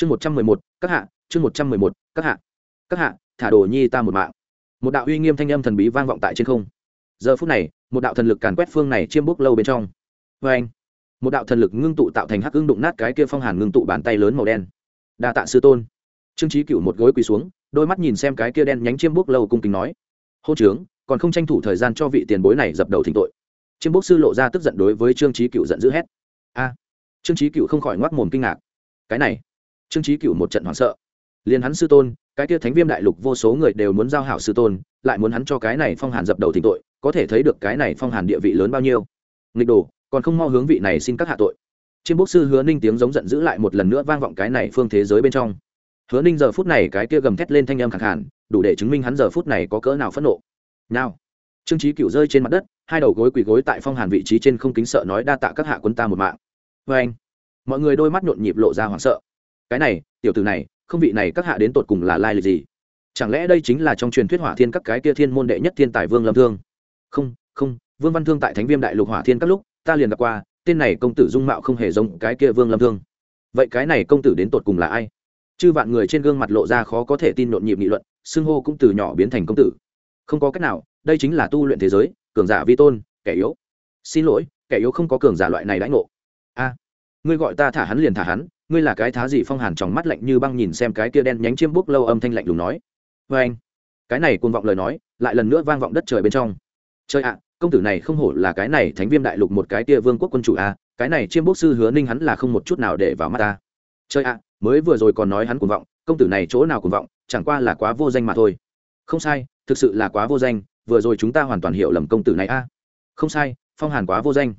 chương một trăm mười một, các hạ, chương một trăm mười một, các hạ. Các hạ, thả đồ nhi ta một mạng. Một đạo uy nghiêm thanh âm thần bí vang vọng tại trên không. Giờ phút này, một đạo thần lực càn quét phương này chiêm bốc lâu bên trong. Vê anh, một đạo thần lực ngưng tụ tạo thành hắc ưng đụng nát cái kia phong hàn ngưng tụ bàn tay lớn màu đen. Đa tạ sư tôn. Trương trí cựu một gối quỳ xuống, đôi mắt nhìn xem cái kia đen nhánh chiêm bốc lâu cung kính nói. Hô trướng, còn không tranh thủ thời gian cho vị tiền bối này dập đầu thỉnh tội. Chiêm bốc sư lộ ra tức giận đối với trương trí cựu giận dữ hét. A. Trương trí cựu không khỏi ngoác mồm kinh ngạc. Cái này trương trí cựu một trận hoảng sợ. Liền hắn sư tôn, cái kia thánh viêm đại lục vô số người đều muốn giao hảo sư tôn, lại muốn hắn cho cái này phong hàn dập đầu thỉnh tội, có thể thấy được cái này phong hàn địa vị lớn bao nhiêu. Nghịch đồ, còn không mau hướng vị này xin các hạ tội. Chiêm bốc sư hứa ninh tiếng giống giận dữ lại một lần nữa vang vọng cái này phương thế giới bên trong. Hứa ninh giờ phút này cái kia gầm thét lên thanh âm khẳng hẳn đủ để chứng minh hắn giờ phút này có cỡ nào phẫn nộ. Nào. Trương trí cựu rơi trên mặt đất, hai đầu gối quỳ gối tại phong hàn vị trí trên không kính sợ nói đa tạ các hạ quân ta một mạng. Vê anh mọi người đôi mắt nhộn nhịp lộ ra hoảng sợ cái này, tiểu tử này, không vị này các hạ đến tột cùng là lai lịch gì? Chẳng lẽ đây chính là trong truyền thuyết hỏa thiên các cái kia thiên môn đệ nhất thiên tài vương lâm thương? Không không, vương văn thương tại thánh viêm đại lục hỏa thiên các lúc, ta liền gặp qua, tên này công tử dung mạo không hề giống cái kia vương lâm thương. Vậy cái này công tử đến tột cùng là ai? Chư vạn người trên gương mặt lộ ra khó có thể tin nhộn nhịp nghị luận, xưng hô cũng từ nhỏ biến thành công tử. Không có cách nào, đây chính là tu luyện thế giới, cường giả vi tôn, kẻ yếu. Xin lỗi, kẻ yếu không có cường giả loại này đãi ngộ. A, ngươi gọi ta thả hắn liền thả hắn ngươi là cái thá gì phong hàn trong mắt lạnh như băng nhìn xem cái kia đen nhánh chiêm bút lâu âm thanh lạnh lùng nói. Vê anh. Cái này cuồng vọng lời nói, lại lần nữa vang vọng đất trời bên trong. Trời ạ, công tử này không hổ là cái này thánh viêm đại lục một cái kia vương quốc quân chủ a cái này chiêm bút sư hứa ninh hắn là không một chút nào để vào mắt ta. Trời ạ, mới vừa rồi còn nói hắn cuồng vọng, công tử này chỗ nào cuồng vọng, chẳng qua là quá vô danh mà thôi. Không sai, thực sự là quá vô danh, vừa rồi chúng ta hoàn toàn hiểu lầm công tử này a. Không sai, phong hàn quá vô danh.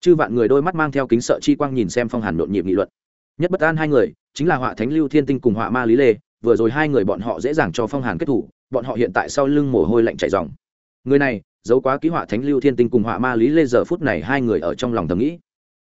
Chư vạn người đôi mắt mang theo kính sợ chi quang nhìn xem phong hàn nhộn nhịp nghị luận nhất bất an hai người, chính là họa thánh lưu thiên tinh cùng họa ma lý lê, vừa rồi hai người bọn họ dễ dàng cho phong hàn kết thủ, bọn họ hiện tại sau lưng mồ hôi lạnh chảy dòng người này, giấu quá ký họa thánh lưu thiên tinh cùng họa ma lý lê giờ phút này hai người ở trong lòng thầm nghĩ.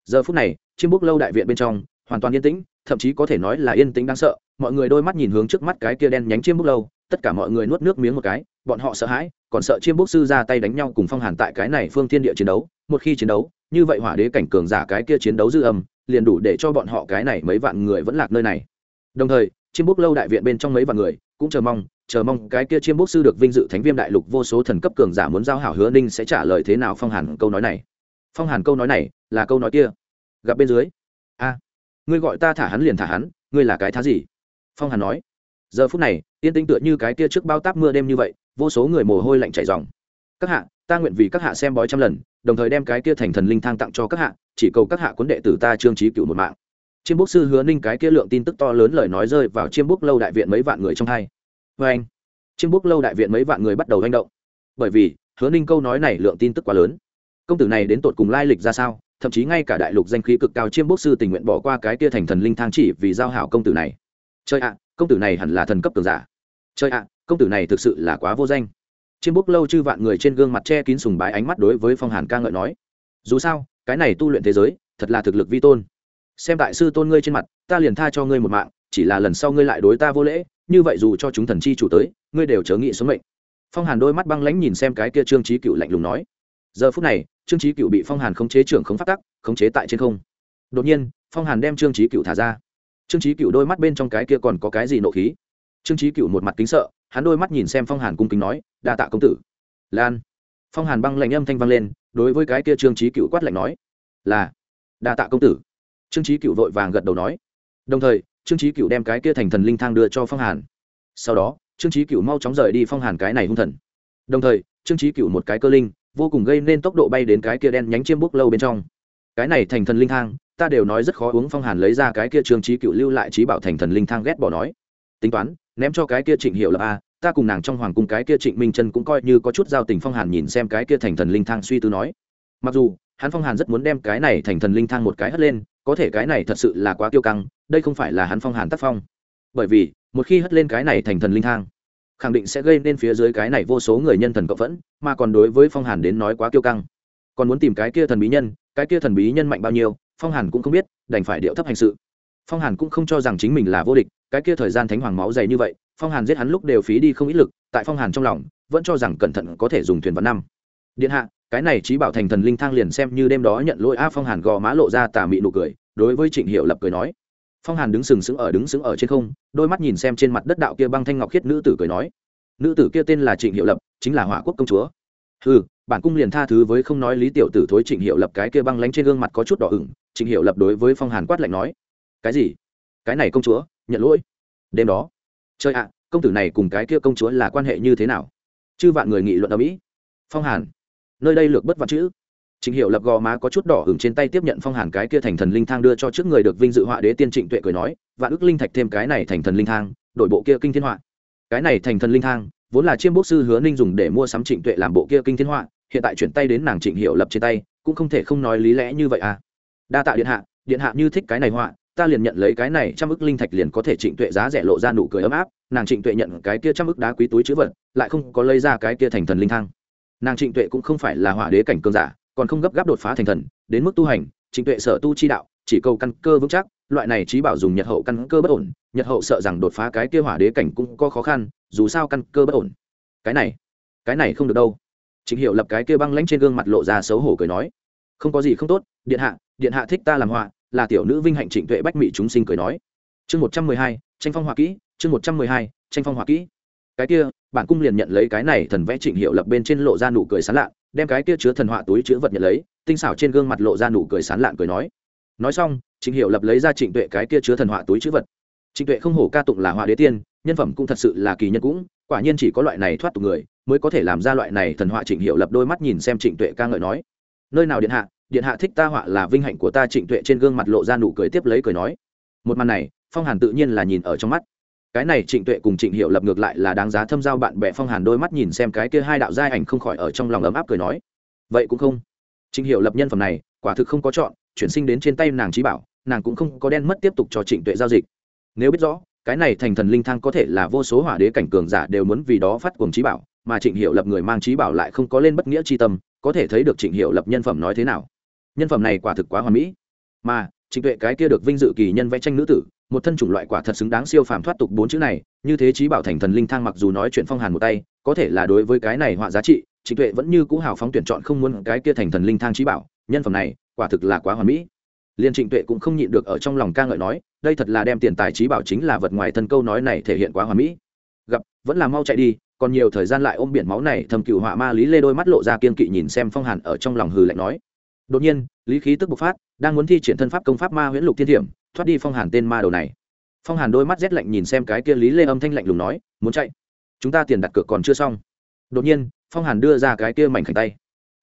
Giờ phút này, chiêm búc lâu đại viện bên trong, hoàn toàn yên tĩnh, thậm chí có thể nói là yên tĩnh đáng sợ, mọi người đôi mắt nhìn hướng trước mắt cái kia đen nhánh chiêm búc lâu, tất cả mọi người nuốt nước miếng một cái, bọn họ sợ hãi, còn sợ chiêm búc sư ra tay đánh nhau cùng phong hàn tại cái này phương thiên địa chiến đấu, một khi chiến đấu, như vậy hỏa đế cảnh cường giả cái kia chiến đấu dư âm liền đủ để cho bọn họ cái này mấy vạn người vẫn lạc nơi này. Đồng thời, chiêm bốc lâu đại viện bên trong mấy vạn người, cũng chờ mong chờ mong cái kia chiêm bốc sư được vinh dự thánh viêm đại lục vô số thần cấp cường giả muốn giao hảo hứa ninh sẽ trả lời thế nào phong hàn câu nói này. Phong hàn câu nói này là câu nói kia. Gặp bên dưới. A, ngươi gọi ta thả hắn liền thả hắn, ngươi là cái thá gì? Phong hàn nói. Giờ phút này, yên tĩnh tựa như cái kia trước bao táp mưa đêm như vậy, vô số người mồ hôi lạnh chảy ròng. Các hạ, ta nguyện vì các hạ xem bói trăm lần, đồng thời đem cái kia thành thần linh thang tặng cho các hạ chỉ cầu các hạ cuốn đệ tử ta trương trí cựu một mạng. Chiêm bốc sư hứa ninh cái kia lượng tin tức to lớn lời nói rơi vào chiêm bốc lâu đại viện mấy vạn người trong hai. Vê anh, chiêm bốc lâu đại viện mấy vạn người bắt đầu hành động. Bởi vì, hứa ninh câu nói này lượng tin tức quá lớn. Công tử này đến tột cùng lai lịch ra sao, thậm chí ngay cả đại lục danh khí cực cao chiêm bốc sư tình nguyện bỏ qua cái kia thành thần linh thang chỉ vì giao hảo công tử này. Chơi ạ, công tử này hẳn là thần cấp cường giả. Chơi ạ, công tử này thực sự là quá vô danh. Chiêm bốc lâu chư vạn người trên gương mặt che kín sùng bái ánh mắt đối với phong hàn ca ngợi nói. Dù sao cái này tu luyện thế giới, thật là thực lực vi tôn. Xem đại sư tôn ngươi trên mặt, ta liền tha cho ngươi một mạng, chỉ là lần sau ngươi lại đối ta vô lễ, như vậy dù cho chúng thần chi chủ tới, ngươi đều chớ nghĩ số mệnh. Phong hàn đôi mắt băng lãnh nhìn xem cái kia trương trí cựu lạnh lùng nói. Giờ phút này, trương trí cựu bị phong hàn khống chế trưởng khống phát tắc, khống chế tại trên không. Đột nhiên, phong hàn đem trương trí cựu thả ra. Trương trí cựu đôi mắt bên trong cái kia còn có cái gì nộ khí? Trương trí cựu một mặt kính sợ, hắn đôi mắt nhìn xem phong hàn cung kính nói, đa tạ công tử. Lan. Phong hàn băng lạnh âm thanh vang lên đối với cái kia trương trí cựu quát lạnh nói, là, đa tạ công tử. Trương trí cựu vội vàng gật đầu nói. Đồng thời, trương trí cựu đem cái kia thành thần linh thang đưa cho phong hàn. Sau đó, trương trí cựu mau chóng rời đi phong hàn cái này hung thần. Đồng thời, trương trí cựu một cái cơ linh, vô cùng gây nên tốc độ bay đến cái kia đen nhánh chiêm bốc lâu bên trong. Cái này thành thần linh thang, ta đều nói rất khó uống, phong hàn lấy ra cái kia trương trí cựu lưu lại trí bảo thành thần linh thang ghét bỏ nói. Tính toán, ném cho cái kia trịnh hiệu là a ta cùng nàng trong hoàng cung cái kia trịnh minh chân cũng coi như có chút giao tình phong hàn nhìn xem cái kia thành thần linh thang suy tư nói. Mặc dù, hắn phong hàn rất muốn đem cái này thành thần linh thang một cái hất lên, có thể cái này thật sự là quá kiêu căng, đây không phải là hắn phong hàn tác phong. Bởi vì, một khi hất lên cái này thành thần linh thang, khẳng định sẽ gây nên phía dưới cái này vô số người nhân thần cộng phẫn, mà còn đối với phong hàn đến nói quá kiêu căng. Còn muốn tìm cái kia thần bí nhân, cái kia thần bí nhân mạnh bao nhiêu, phong hàn cũng không biết, đành phải điệu thấp hành sự. Phong hàn cũng không cho rằng chính mình là vô địch, cái kia thời gian thánh hoàng máu dày như vậy phong hàn giết hắn lúc đều phí đi không ít lực, tại phong hàn trong lòng, vẫn cho rằng cẩn thận có thể dùng thuyền vào năm. Điện hạ, cái này trí bảo thành thần linh thang liền xem như đêm đó nhận lỗi a phong hàn gò má lộ ra tà mị nụ cười, đối với trịnh hiệu lập cười nói. Phong hàn đứng sừng sững ở đứng sững ở trên không, đôi mắt nhìn xem trên mặt đất đạo kia băng thanh ngọc khiết nữ tử cười nói. Nữ tử kia tên là trịnh hiệu lập, chính là hỏa quốc công chúa. Ừ bản cung liền tha thứ với không nói lý tiểu tử thối trịnh hiệu lập cái kia băng lánh trên gương mặt có chút đỏ ửng, trịnh hiệu lập đối với phong hàn quát lạnh nói. Cái gì? Cái này công chúa, nhận lỗi. Đêm đó trời ạ công tử này cùng cái kia công chúa là quan hệ như thế nào chư vạn người nghị luận ở mỹ phong hàn nơi đây lược bất vạn chữ Trịnh Hiểu lập gò má có chút đỏ ửng trên tay tiếp nhận phong hàn cái kia thành thần linh thang đưa cho trước người được vinh dự họa đế tiên Trịnh Tuệ cười nói, vạn ức linh thạch thêm cái này thành thần linh thang, đổi bộ kia kinh thiên họa. Cái này thành thần linh thang, vốn là chiêm bốc sư hứa ninh dùng để mua sắm Trịnh Tuệ làm bộ kia kinh thiên họa, hiện tại chuyển tay đến nàng Trịnh Hiểu lập trên tay, cũng không thể không nói lý lẽ như vậy à. Đa tạ điện hạ, điện hạ như thích cái này họa, ta liền nhận lấy cái này trăm ức linh thạch liền có thể Trịnh Tuệ giá rẻ lộ ra nụ cười ấm áp, nàng Trịnh Tuệ nhận cái kia trăm ức đá quý túi chữ vật, lại không có lấy ra cái kia thành thần linh thang. Nàng Trịnh Tuệ cũng không phải là hỏa đế cảnh cường giả, còn không gấp gáp đột phá thành thần đến mức tu hành trịnh tuệ sở tu chi đạo chỉ cầu căn cơ vững chắc loại này trí bảo dùng nhật hậu căn cơ bất ổn nhật hậu sợ rằng đột phá cái kia hỏa đế cảnh cũng có khó khăn dù sao căn cơ bất ổn cái này cái này không được đâu chính hiệu lập cái kia băng lãnh trên gương mặt lộ ra xấu hổ cười nói không có gì không tốt điện hạ điện hạ thích ta làm họa là tiểu nữ vinh hạnh trịnh tuệ bách mỹ chúng sinh cười nói. Chương một trăm mười hai, tranh phong họa kỹ, chương một trăm mười hai, tranh phong họa kỹ. Cái kia, bản cung liền nhận lấy cái này thần vẽ trịnh hiệu lập bên trên lộ ra nụ cười sán lạ đem cái kia chứa thần họa túi chứa vật nhận lấy, tinh xảo trên gương mặt lộ ra nụ cười sán lạn cười nói. Nói xong, trịnh hiệu lập lấy ra trịnh tuệ cái kia chứa thần họa túi chứa vật. Trịnh tuệ không hổ ca tụng là họa đế tiên, nhân phẩm cũng thật sự là kỳ nhân cũng, quả nhiên chỉ có loại này thoát tục người, mới có thể làm ra loại này thần họa trịnh hiệu lập đôi mắt nhìn xem trịnh tuệ ca ngợi nói. Nơi nào điện hạ điện hạ thích ta họa là vinh hạnh của ta, trịnh tuệ trên gương mặt lộ ra nụ cười tiếp lấy cười nói. Một màn này, phong hàn tự nhiên là nhìn ở trong mắt. Cái này trịnh tuệ cùng trịnh hiệu lập ngược lại là đáng giá thâm giao bạn bè phong hàn đôi mắt nhìn xem cái kia hai đạo giai ảnh không khỏi ở trong lòng ấm áp cười nói. Vậy cũng không. Trịnh hiệu lập nhân phẩm này, quả thực không có chọn, chuyển sinh đến trên tay nàng trí bảo, nàng cũng không có đen mất tiếp tục cho trịnh tuệ giao dịch. Nếu biết rõ, cái này thành thần linh thang có thể là vô số hỏa đế cảnh cường giả đều muốn vì đó phát cuồng trí bảo, mà trịnh hiệu lập người mang trí bảo lại không có lên bất nghĩa tri tâm, có thể thấy được trịnh hiệu lập nhân phẩm nói thế nào nhân phẩm này quả thực quá hoàn mỹ. Mà, trịnh tuệ cái kia được vinh dự kỳ nhân vẽ tranh nữ tử, một thân chủng loại quả thật xứng đáng siêu phàm thoát tục bốn chữ này, như thế trí bảo thành thần linh thang mặc dù nói chuyện phong hàn một tay, có thể là đối với cái này họa giá trị, trịnh tuệ vẫn như cũ hào phóng tuyển chọn không muốn cái kia thành thần linh thang trí bảo, nhân phẩm này, quả thực là quá hoàn mỹ. Liên trịnh tuệ cũng không nhịn được ở trong lòng ca ngợi nói, đây thật là đem tiền tài trí bảo chính là vật ngoài thân câu nói này thể hiện quá hoàn mỹ. Gặp, vẫn là mau chạy đi, còn nhiều thời gian lại ôm biển máu này thầm cựu họa ma lý lê đôi mắt lộ ra kiên kỵ nhìn xem phong hàn ở trong lòng hừ lạnh nói đột nhiên, lý khí tức bộc phát, đang muốn thi triển thân pháp công pháp ma huyễn lục thiên thiểm, thoát đi phong hàn tên ma đầu này. Phong hàn đôi mắt rét lạnh nhìn xem cái kia lý lê âm thanh lạnh lùng nói, muốn chạy? Chúng ta tiền đặt cược còn chưa xong. Đột nhiên, phong hàn đưa ra cái kia mảnh khảnh tay.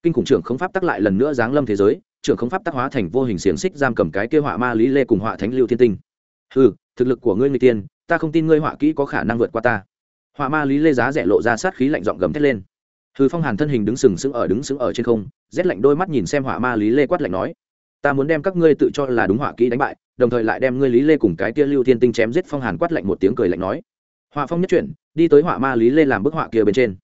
Kinh khủng trưởng không pháp tắc lại lần nữa giáng lâm thế giới, trưởng không pháp tắc hóa thành vô hình xiềng xích giam cầm cái kia họa ma lý lê cùng họa thánh lưu thiên tinh. Ừ thực lực của ngươi người tiên, ta không tin ngươi họa kỹ có khả năng vượt qua ta. Họa ma lý lê giá rẻ lộ ra sát khí lạnh giọng gầm thét lên hư phong hàn thân hình đứng sừng sững ở đứng sững ở trên không, rét lạnh đôi mắt nhìn xem hỏa ma lý lê quát lạnh nói, ta muốn đem các ngươi tự cho là đúng hỏa kỹ đánh bại, đồng thời lại đem ngươi lý lê cùng cái kia lưu thiên tinh chém giết. Phong hàn quát lạnh một tiếng cười lạnh nói, họa phong nhất chuyển, đi tới họa ma lý lê làm bức họa kia bên trên.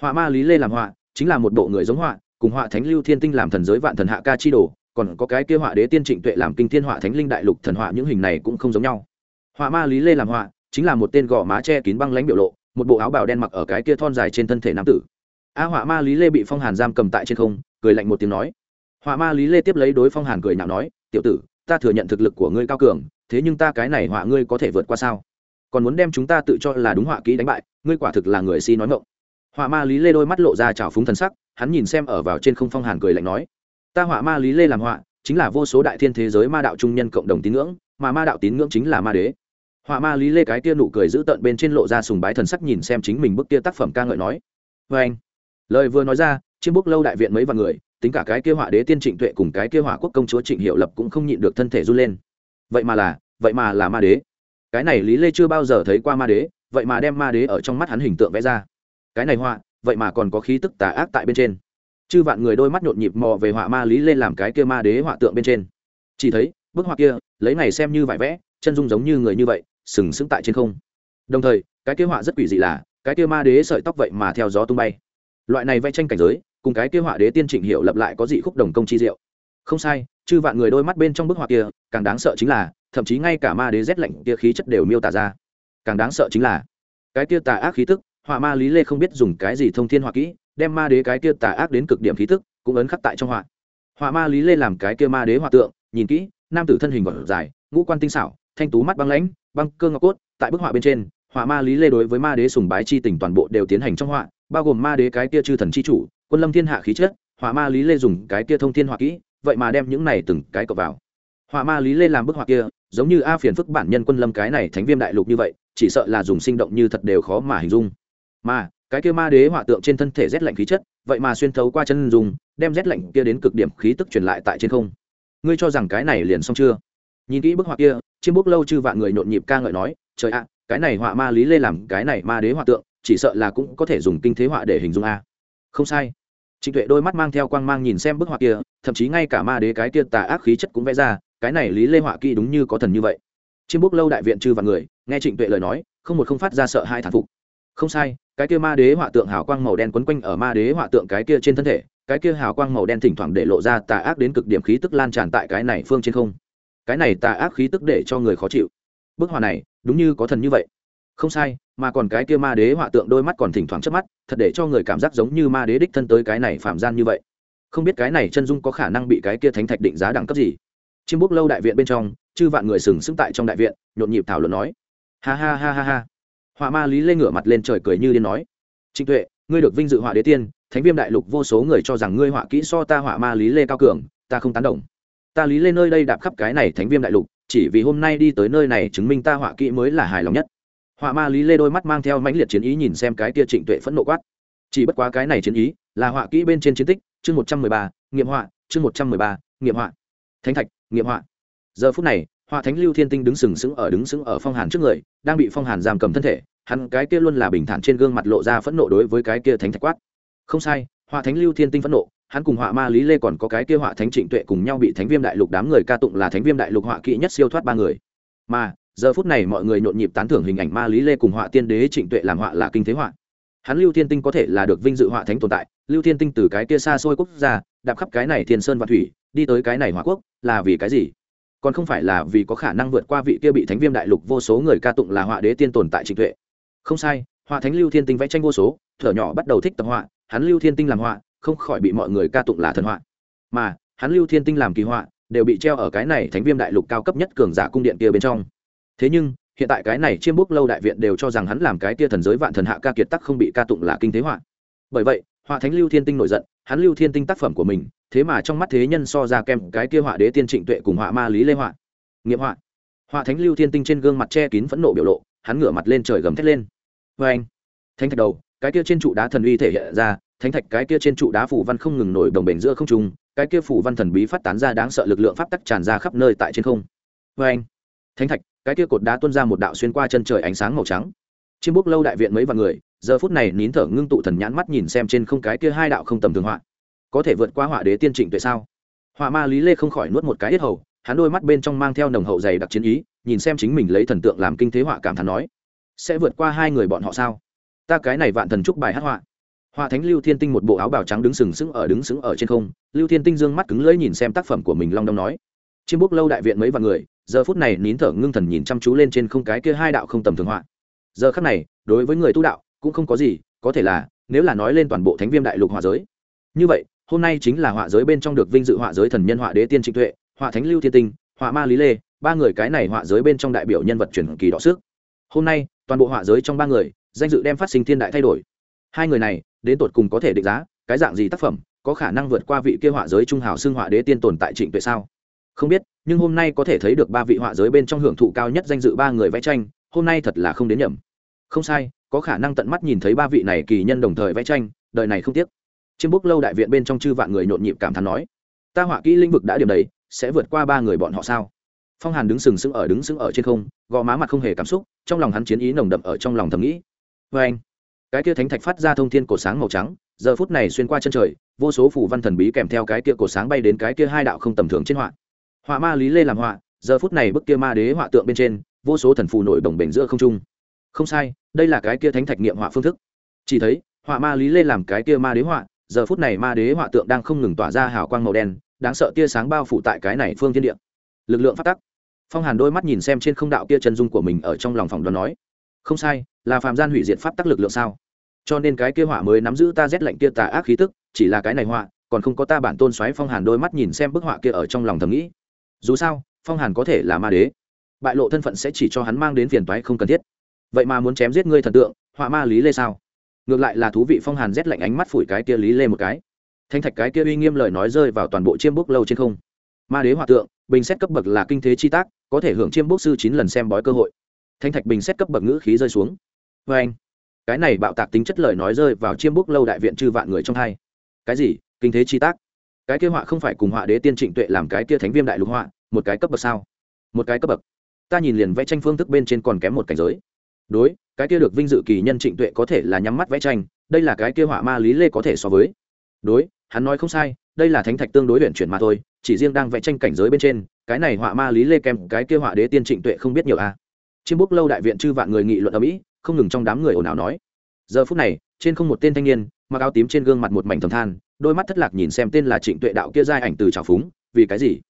Họa ma lý lê làm họa, chính là một bộ người giống họa, cùng họa thánh lưu thiên tinh làm thần giới vạn thần hạ ca chi đồ, còn có cái kia họa đế tiên trịnh tuệ làm kinh thiên họa thánh linh đại lục thần họa, những hình này cũng không giống nhau. Họa ma lý lê làm họa, chính là một tên gò má che kín băng lãnh biểu lộ, một bộ áo bào đen mặc ở cái kia thon dài trên thân thể nam tử a họa ma lý lê bị phong hàn giam cầm tại trên không, cười lạnh một tiếng nói. Họa ma lý lê tiếp lấy đối phong hàn cười nhạo nói, tiểu tử, ta thừa nhận thực lực của ngươi cao cường, thế nhưng ta cái này họa ngươi có thể vượt qua sao? Còn muốn đem chúng ta tự cho là đúng họa kỹ đánh bại, ngươi quả thực là người si nói ngộng họa ma lý lê đôi mắt lộ ra trào phúng thần sắc, hắn nhìn xem ở vào trên không phong hàn cười lạnh nói, ta họa ma lý lê làm họa, chính là vô số đại thiên thế giới ma đạo trung nhân cộng đồng tín ngưỡng, mà ma đạo tín ngưỡng chính là ma đế. Họa ma lý lê cái tia nụ cười giữ tợn bên trên lộ ra sùng bái thần sắc nhìn xem chính mình bức tia tác phẩm ca ngợi nói vê anh lời vừa nói ra chiêm bốc lâu đại viện mấy vạn người, tính cả cái kia họa đế tiên trịnh tuệ cùng cái kia họa quốc công chúa trịnh hiệu lập cũng không nhịn được thân thể run lên. Vậy mà là, vậy mà là ma đế. Cái này lý lê chưa bao giờ thấy qua ma đế, vậy mà đem ma đế ở trong mắt hắn hình tượng vẽ ra. Cái này họa, vậy mà còn có khí tức tà ác tại bên trên. Chư vạn người đôi mắt nhộn nhịp mò về họa ma lý lê làm cái kia ma đế họa tượng bên trên. Chỉ thấy, bức họa kia, lấy này xem như vải vẽ, chân dung giống như người như vậy, sừng sững tại trên không. Đồng thời, cái kia họa rất quỷ dị là, cái kia ma đế sợi tóc vậy mà theo gió tung bay loại này vẽ tranh cảnh giới, cùng cái kia họa đế tiên trịnh hiệu lập lại có dị khúc đồng công chi diệu. Không sai, chư vạn người đôi mắt bên trong bức họa kia, càng đáng sợ chính là, thậm chí ngay cả ma đế rét lạnh kia khí chất đều miêu tả ra. Càng đáng sợ chính là, cái kia tà ác khí tức, họa ma lý lê không biết dùng cái gì thông thiên họa kỹ, đem ma đế cái kia tà ác đến cực điểm khí tức, cũng ấn khắc tại trong họa. Họa ma lý lê làm cái kia ma đế họa tượng, nhìn kỹ, nam tử thân hình gọn dài, ngũ quan tinh xảo, thanh tú mắt băng lãnh, băng cơ ngọc cốt, tại bức họa bên trên, họa ma lý lê đối với ma đế sùng bái chi tình toàn bộ đều tiến hành trong họa bao gồm ma đế cái kia chư thần chi chủ, quân lâm thiên hạ khí chất họa ma lý lê dùng cái kia thông thiên hỏa kỹ, vậy mà đem những này từng cái cọc vào. Họa ma lý lê làm bức họa kia, giống như a phiền phức bản nhân quân lâm cái này thánh viêm đại lục như vậy, chỉ sợ là dùng sinh động như thật đều khó mà hình dung. Mà, cái kia ma đế họa tượng trên thân thể rét lạnh khí chất, vậy mà xuyên thấu qua chân dùng đem rét lạnh kia đến cực điểm khí tức truyền lại tại trên không. Ngươi cho rằng cái này liền xong chưa? Nhìn kỹ bức họa kia chiêm bốc lâu chư vạn người nhộn nhịp ca ngợi nói, trời ạ, cái này họa ma lý lê làm cái này ma đế họa tượng chỉ sợ là cũng có thể dùng kinh thế họa để hình dung a. Không sai. Trịnh tuệ đôi mắt mang theo quang mang nhìn xem bức họa kia, thậm chí ngay cả ma đế cái kia tà ác khí chất cũng vẽ ra, cái này lý lê họa kỹ đúng như có thần như vậy. Chiêm bốc lâu đại viện chư vạn người, nghe trịnh tuệ lời nói, không một không phát ra sợ hai thản phục. Không sai, cái kia ma đế họa tượng hào quang màu đen quấn quanh ở ma đế họa tượng cái kia trên thân thể, cái kia hào quang màu đen thỉnh thoảng để lộ ra tà ác đến cực điểm khí tức lan tràn tại cái này phương trên không. Cái này tà ác khí tức để cho người khó chịu. Bức họa này, đúng như có thần như vậy không sai, mà còn cái kia ma đế họa tượng đôi mắt còn thỉnh thoảng chớp mắt, thật để cho người cảm giác giống như ma đế đích thân tới cái này phạm gian như vậy. Không biết cái này chân dung có khả năng bị cái kia thánh thạch định giá đẳng cấp gì. Chiêm bốc lâu đại viện bên trong, chư vạn người sừng sững tại trong đại viện, nhộn nhịp thảo luận nói. Ha ha ha ha ha. Họa ma lý lê ngửa mặt lên trời cười như điên nói. Trịnh tuệ, ngươi được vinh dự họa đế tiên, thánh viêm đại lục vô số người cho rằng ngươi họa kỹ so ta họa ma lý lê cao cường, ta không tán đồng. Ta lý lê nơi đây đạp khắp cái này thánh viêm đại lục, chỉ vì hôm nay đi tới nơi này chứng minh ta họa kỹ mới là hài lòng nhất họa ma lý lê đôi mắt mang theo mãnh liệt chiến ý nhìn xem cái tia trịnh tuệ phẫn nộ quát. Chỉ bất quá cái này chiến ý là họa kỹ bên trên chiến tích, chương một trăm mười ba, nghiệm họa, chương một trăm mười ba, nghiệm họa. Thánh thạch, nghiệm họa. Giờ phút này, họa thánh lưu thiên tinh đứng sừng sững ở đứng sững ở phong hàn trước người, đang bị phong hàn giam cầm thân thể, hắn cái kia luôn là bình thản trên gương mặt lộ ra phẫn nộ đối với cái kia thánh thạch quát. Không sai, họa thánh lưu thiên tinh phẫn nộ, hắn cùng họa ma lý lê còn có cái kia họa thánh trịnh tuệ cùng nhau bị thánh viêm đại lục đám người ca tụng là thánh viêm đại lục họa kỹ nhất siêu thoát ba người. Mà giờ phút này mọi người nhộn nhịp tán thưởng hình ảnh ma lý lê cùng họa tiên đế trịnh tuệ làm họa là kinh thế họa. Hắn lưu thiên tinh có thể là được vinh dự họa thánh tồn tại, lưu thiên tinh từ cái kia xa xôi quốc gia, đạp khắp cái này thiên sơn và thủy, đi tới cái này hỏa quốc, là vì cái gì? Còn không phải là vì có khả năng vượt qua vị kia bị thánh viêm đại lục vô số người ca tụng là họa đế tiên tồn tại trịnh tuệ. Không sai, họa thánh lưu thiên tinh vẽ tranh vô số, thở nhỏ bắt đầu thích tập họa, hắn lưu thiên tinh làm họa, không khỏi bị mọi người ca tụng là thần họa. Mà, hắn lưu thiên tinh làm kỳ họa, đều bị treo ở cái này thánh viêm đại lục cao cấp nhất cường giả cung điện kia bên trong thế nhưng, hiện tại cái này chiêm bút lâu đại viện đều cho rằng hắn làm cái kia thần giới vạn thần hạ ca kiệt tắc không bị ca tụng là kinh thế họa. Bởi vậy, họa thánh lưu thiên tinh nổi giận, hắn lưu thiên tinh tác phẩm của mình, thế mà trong mắt thế nhân so ra kem cái kia họa đế tiên trịnh tuệ cùng họa ma lý lê họa. Nghiệm họa. Họa thánh lưu thiên tinh trên gương mặt che kín phẫn nộ biểu lộ, hắn ngửa mặt lên trời gầm thét lên. Vê anh, thánh thạch đầu, cái kia trên trụ đá thần uy thể hiện ra, thánh thạch cái kia trên trụ đá phủ văn không ngừng nổi đồng bể giữa không trung, cái kia phủ văn thần bí phát tán ra đáng sợ lực lượng pháp tắc tràn ra khắp nơi tại trên không. Vê anh, thánh thạch cái kia cột đá tuôn ra một đạo xuyên qua chân trời ánh sáng màu trắng. Chiêm bốc lâu đại viện mấy vạn người, giờ phút này nín thở ngưng tụ thần nhãn mắt nhìn xem trên không cái kia hai đạo không tầm thường họa. Có thể vượt qua họa đế tiên trịnh tuệ sao? Họa ma lý lê không khỏi nuốt một cái yết hầu, hắn đôi mắt bên trong mang theo nồng hậu dày đặc chiến ý, nhìn xem chính mình lấy thần tượng làm kinh thế họa cảm thán nói, sẽ vượt qua hai người bọn họ sao? Ta cái này vạn thần trúc bài hát họa. Họa thánh lưu thiên tinh một bộ áo bào trắng đứng sừng sững ở đứng sững ở trên không, lưu thiên tinh dương mắt cứng lưỡi nhìn xem tác phẩm của mình long đong nói. Chiêm bốc lâu đại viện mấy vạn người giờ phút này nín thở ngưng thần nhìn chăm chú lên trên không cái kia hai đạo không tầm thường họa. Giờ khắc này, đối với người tu đạo, cũng không có gì, có thể là, nếu là nói lên toàn bộ thánh viêm đại lục họa giới. Như vậy, hôm nay chính là họa giới bên trong được vinh dự họa giới thần nhân họa đế tiên trịnh tuệ, họa thánh lưu thiên tinh, họa ma lý lê, ba người cái này họa giới bên trong đại biểu nhân vật truyền kỳ đọ sức. Hôm nay, toàn bộ họa giới trong ba người, danh dự đem phát sinh thiên đại thay đổi. Hai người này, đến tột cùng có thể định giá cái dạng gì tác phẩm, có khả năng vượt qua vị kia họa giới trung hào xưng họa đế tiên tồn tại trịnh tuệ sao? Không biết, nhưng hôm nay có thể thấy được ba vị họa giới bên trong hưởng thụ cao nhất danh dự ba người vẽ tranh, hôm nay thật là không đến nhầm. Không sai, có khả năng tận mắt nhìn thấy ba vị này kỳ nhân đồng thời vẽ tranh, đời này không tiếc. Chiêm búc lâu đại viện bên trong chư vạn người nhộn nhịp cảm thán nói, ta họa kỹ lĩnh vực đã điểm đấy sẽ vượt qua ba người bọn họ sao? Phong hàn đứng sừng sững ở, đứng sững ở trên không, gò má mặt không hề cảm xúc, trong lòng hắn chiến ý nồng đậm ở trong lòng thầm nghĩ. Vê anh. Cái kia thánh thạch phát ra thông thiên cổ sáng màu trắng, giờ phút này xuyên qua chân trời, vô số phủ văn thần bí kèm theo cái kia cổ sáng bay đến cái kia hai đạo không tầm thường trên họa họa ma lý lê làm họa, giờ phút này bức kia ma đế họa tượng bên trên, vô số thần phù nổi đồng bể giữa không trung. Không sai, đây là cái kia thánh thạch nghiệm họa phương thức. Chỉ thấy, họa ma lý lê làm cái kia ma đế họa, giờ phút này ma đế họa tượng đang không ngừng tỏa ra hào quang màu đen, đáng sợ tia sáng bao phủ tại cái này phương thiên địa. Lực lượng phát tắc. Phong hàn đôi mắt nhìn xem trên không đạo kia chân dung của mình ở trong lòng phòng đoán nói, không sai, là phàm gian hủy diệt pháp tắc lực lượng sao? Cho nên cái kia họa mới nắm giữ ta rét lạnh kia tà ác khí tức, chỉ là cái này họa, còn không có ta bản tôn xoáy phong hàn đôi mắt nhìn xem bức họa kia ở trong lòng thầm nghĩ dù sao, phong hàn có thể là ma đế. Bại lộ thân phận sẽ chỉ cho hắn mang đến phiền toái không cần thiết. Vậy mà muốn chém giết ngươi thần tượng, họa ma lý lê sao? Ngược lại là thú vị phong hàn rét lạnh ánh mắt phủi cái kia lý lê một cái. Thanh thạch cái kia uy nghiêm lời nói rơi vào toàn bộ chiêm bốc lâu trên không. Ma đế hòa tượng, bình xét cấp bậc là kinh thế chi tác, có thể hưởng chiêm bốc sư chín lần xem bói cơ hội. Thanh thạch bình xét cấp bậc ngữ khí rơi xuống. Vê anh, cái này bạo tạc tính chất lời nói rơi vào chiêm bốc lâu đại viện chư vạn người trong hai. Cái gì? Kinh thế chi tác? Cái kia họa không phải cùng họa đế tiên trịnh tuệ làm cái kia thánh viêm đại lục họa, một cái cấp bậc sao? Một cái cấp bậc. Ta nhìn liền vẽ tranh phương thức bên trên còn kém một cảnh giới. Đối, cái kia được vinh dự kỳ nhân trịnh tuệ có thể là nhắm mắt vẽ tranh, đây là cái kia họa ma lý lê có thể so với. Đối, hắn nói không sai, đây là thánh thạch tương đối luyện chuyển mà thôi, chỉ riêng đang vẽ tranh cảnh giới bên trên, cái này họa ma lý lê kèm cái kia họa đế tiên trịnh tuệ không biết nhiều a à. chiêm búc lâu đại viện chư vạn người nghị luận ở mỹ không ngừng trong đám người ồn ào nói. Giờ phút này, trên không một tên thanh niên, mặc áo tím trên gương mặt một mảnh thầm than đôi mắt thất lạc nhìn xem tên là trịnh tuệ đạo kia giai ảnh từ trào phúng, vì cái gì?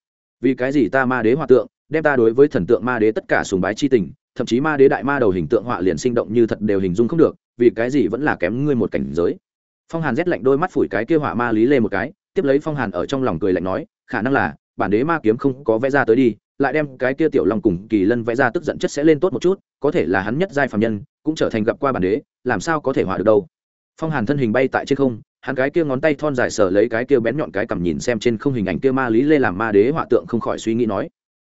Vì cái gì ta ma đế hòa tượng, đem ta đối với thần tượng ma đế tất cả sùng bái chi tình, thậm chí ma đế đại ma đầu hình tượng họa liền sinh động như thật đều hình dung không được, vì cái gì vẫn là kém ngươi một cảnh giới? Phong hàn rét lạnh đôi mắt phủi cái kia họa ma lý lê một cái, tiếp lấy phong hàn ở trong lòng cười lạnh nói, khả năng là, bản đế ma kiếm không có vẽ ra tới đi, lại đem cái kia tiểu long cùng kỳ lân vẽ ra tức giận chất sẽ lên tốt một chút, có thể là hắn nhất giai phạm nhân, cũng trở thành gặp qua bản đế, làm sao có thể họa được đâu? Phong hàn thân hình bay tại trên không hắn cái kia ngón tay thon dài sở lấy cái kia bén nhọn cái cầm nhìn xem trên không hình ảnh kia ma lý lê làm ma đế họa tượng không khỏi suy nghĩ nói.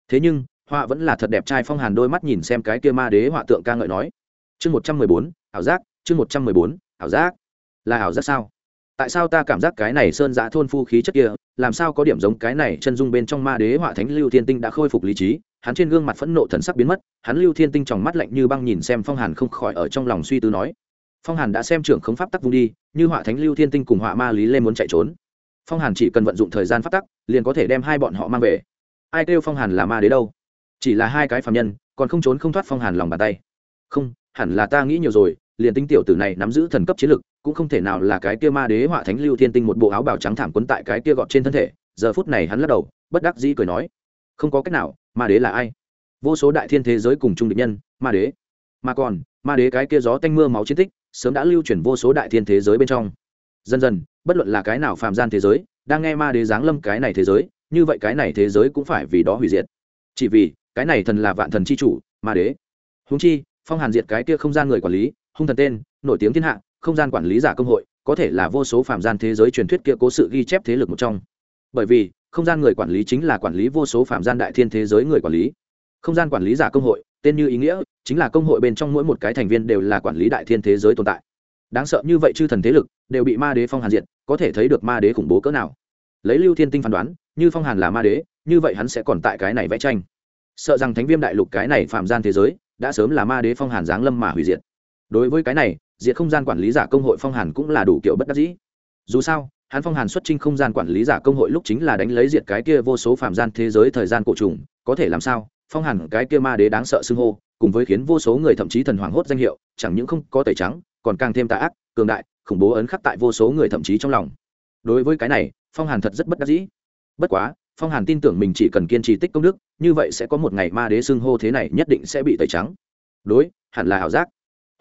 Thế nhưng, họa vẫn là thật đẹp trai phong hàn đôi mắt nhìn xem cái kia ma đế họa tượng ca ngợi nói. Chương một trăm mười bốn, ảo giác, chương một trăm mười bốn, ảo giác. Là ảo giác sao? Tại sao ta cảm giác cái này sơn giã thôn phu khí chất kia, làm sao có điểm giống cái này chân dung bên trong ma đế họa thánh lưu thiên tinh đã khôi phục lý trí, hắn trên gương mặt phẫn nộ thần sắc biến mất, hắn lưu thiên tinh tròng mắt lạnh như băng nhìn xem phong hàn không khỏi ở trong lòng suy tư nói phong hàn đã xem trưởng khống pháp tắc vung đi, như họa thánh lưu thiên tinh cùng họa ma lý lê muốn chạy trốn. Phong hàn chỉ cần vận dụng thời gian pháp tắc, liền có thể đem hai bọn họ mang về. Ai kêu phong hàn là ma đế đâu? Chỉ là hai cái phạm nhân, còn không trốn không thoát phong hàn lòng bàn tay. Không, hẳn là ta nghĩ nhiều rồi, liền tinh tiểu tử này nắm giữ thần cấp chiến lực, cũng không thể nào là cái kia ma đế họa thánh lưu thiên tinh một bộ áo bào trắng thảm quấn tại cái kia gọt trên thân thể. Giờ phút này hắn lắc đầu, bất đắc dĩ cười nói, không có cách nào, ma đế là ai? Vô số đại thiên thế giới cùng chung địch nhân, ma đế. Mà còn, ma đế cái kia gió tanh mưa máu chiến tích sớm đã lưu truyền vô số đại thiên thế giới bên trong. Dần dần, bất luận là cái nào phàm gian thế giới, đang nghe ma đế giáng lâm cái này thế giới, như vậy cái này thế giới cũng phải vì đó hủy diệt. Chỉ vì, cái này thần là vạn thần chi chủ, ma đế. Húng chi, phong hàn diệt cái kia không gian người quản lý, hung thần tên, nổi tiếng thiên hạ, không gian quản lý giả công hội, có thể là vô số phạm gian thế giới truyền thuyết kia cố sự ghi chép thế lực một trong. Bởi vì, không gian người quản lý chính là quản lý vô số phạm gian đại thiên thế giới người quản lý. Không gian quản lý giả công hội, tên như ý nghĩa chính là công hội bên trong mỗi một cái thành viên đều là quản lý đại thiên thế giới tồn tại. Đáng sợ như vậy chư thần thế lực đều bị ma đế phong hàn diện có thể thấy được ma đế khủng bố cỡ nào. Lấy lưu thiên tinh phán đoán, như phong hàn là ma đế, như vậy hắn sẽ còn tại cái này vẽ tranh. Sợ rằng thánh viêm đại lục cái này phạm gian thế giới, đã sớm là ma đế phong hàn giáng lâm mà hủy diệt. Đối với cái này, diệt không gian quản lý giả công hội phong hàn cũng là đủ kiểu bất đắc dĩ. Dù sao, hắn phong hàn xuất trinh không gian quản lý giả công hội lúc chính là đánh lấy diệt cái kia vô số phạm gian thế giới thời gian cổ trùng, có thể làm sao? Phong hàn cái kia ma đế đáng sợ xưng hô cùng với khiến vô số người thậm chí thần hoàng hốt danh hiệu, chẳng những không có tẩy trắng, còn càng thêm tà ác, cường đại, khủng bố ấn khắc tại vô số người thậm chí trong lòng. Đối với cái này, phong hàn thật rất bất đắc dĩ. Bất quá, phong hàn tin tưởng mình chỉ cần kiên trì tích công đức, như vậy sẽ có một ngày ma đế xưng hô thế này nhất định sẽ bị tẩy trắng. Đối, hẳn là ảo giác.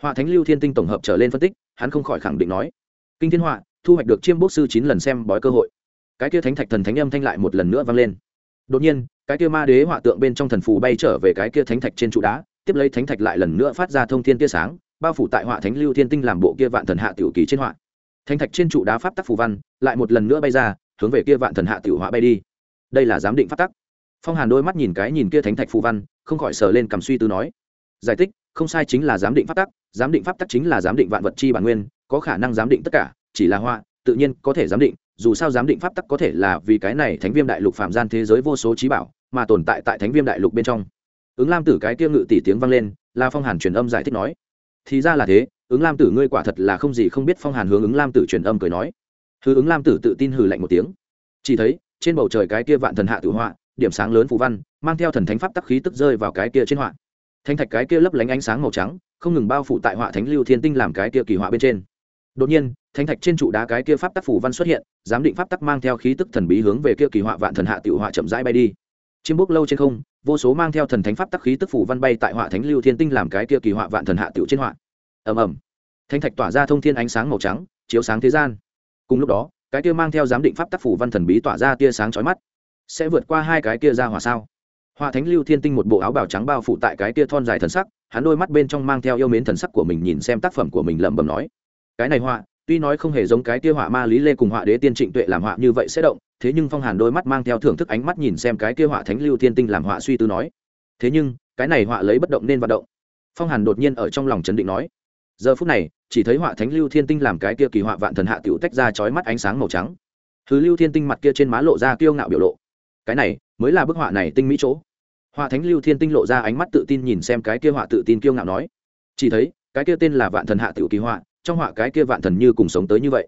Họa thánh lưu thiên tinh tổng hợp trở lên phân tích, hắn không khỏi khẳng định nói. Kinh thiên họa, thu hoạch được chiêm bốc sư chín lần xem bói cơ hội. Cái kia thánh thạch thần thánh âm thanh lại một lần nữa vang lên. Đột nhiên, cái kia ma đế họa tượng bên trong thần phù bay trở về cái kia thánh thạch trên trụ đá tiếp lấy thánh thạch lại lần nữa phát ra thông thiên tia sáng, bao phủ tại họa thánh lưu thiên tinh làm bộ kia vạn thần hạ tiểu kỳ trên họa. Thánh thạch trên trụ đá pháp tắc phù văn lại một lần nữa bay ra, hướng về kia vạn thần hạ tiểu họa bay đi. Đây là giám định pháp tắc. Phong hàn đôi mắt nhìn cái nhìn kia thánh thạch phù văn, không khỏi sờ lên cầm suy tư nói, giải thích, không sai chính là giám định pháp tắc, giám định pháp tắc chính là giám định vạn vật chi bản nguyên, có khả năng giám định tất cả, chỉ là họa, tự nhiên có thể giám định, dù sao giám định pháp tắc có thể là vì cái này thánh viêm đại lục phạm gian thế giới vô số trí bảo mà tồn tại tại thánh viêm đại lục bên trong ứng lam tử cái kia ngự tỷ tiếng vang lên là phong hàn truyền âm giải thích nói. Thì ra là thế, ứng lam tử ngươi quả thật là không gì không biết phong hàn hướng ứng lam tử truyền âm cười nói. Hư ứng lam tử tự tin hừ lạnh một tiếng. Chỉ thấy, trên bầu trời cái kia vạn thần hạ tử họa, điểm sáng lớn phù văn, mang theo thần thánh pháp tắc khí tức rơi vào cái kia trên họa. Thanh thạch cái kia lấp lánh ánh sáng màu trắng, không ngừng bao phủ tại họa thánh lưu thiên tinh làm cái kia kỳ họa bên trên. Đột nhiên thanh thạch trên trụ đá cái kia pháp tắc phủ văn xuất hiện, giám định pháp tắc mang theo khí tức thần bí hướng về kia kỳ họa vạn thần hạ tiểu họa chậm rãi bay đi. Chiêm bốc lâu trên không vô số mang theo thần thánh pháp tắc khí tức phủ văn bay tại họa thánh lưu thiên tinh làm cái kia kỳ họa vạn thần hạ tiểu trên họa. Ầm ầm. Thánh thạch tỏa ra thông thiên ánh sáng màu trắng, chiếu sáng thế gian. Cùng lúc đó, cái kia mang theo giám định pháp tắc phủ văn thần bí tỏa ra tia sáng chói mắt. Sẽ vượt qua hai cái kia ra hỏa sao? Họa thánh lưu thiên tinh một bộ áo bào trắng bao phủ tại cái kia thon dài thần sắc, hắn đôi mắt bên trong mang theo yêu mến thần sắc của mình nhìn xem tác phẩm của mình lẩm bẩm nói. Cái này họa tuy nói không hề giống cái kia họa ma lý lê cùng họa đế tiên trịnh tuệ làm họa như vậy sẽ động, thế nhưng phong hàn đôi mắt mang theo thưởng thức ánh mắt nhìn xem cái kia họa thánh lưu thiên tinh làm họa suy tư nói. Thế nhưng, cái này họa lấy bất động nên vận động. Phong hàn đột nhiên ở trong lòng chấn định nói. Giờ phút này, chỉ thấy họa thánh lưu thiên tinh làm cái kia kỳ họa vạn thần hạ tiểu tách ra chói mắt ánh sáng màu trắng. Thứ lưu thiên tinh mặt kia trên má lộ ra kiêu ngạo biểu lộ. Cái này, mới là bức họa này tinh mỹ chỗ. Họa thánh lưu thiên tinh lộ ra ánh mắt tự tin nhìn xem cái kia họa tự tin kiêu ngạo nói. Chỉ thấy, cái kia tên là vạn thần hạ tiểu kỳ họa trong họa cái kia vạn thần như cùng sống tới như vậy.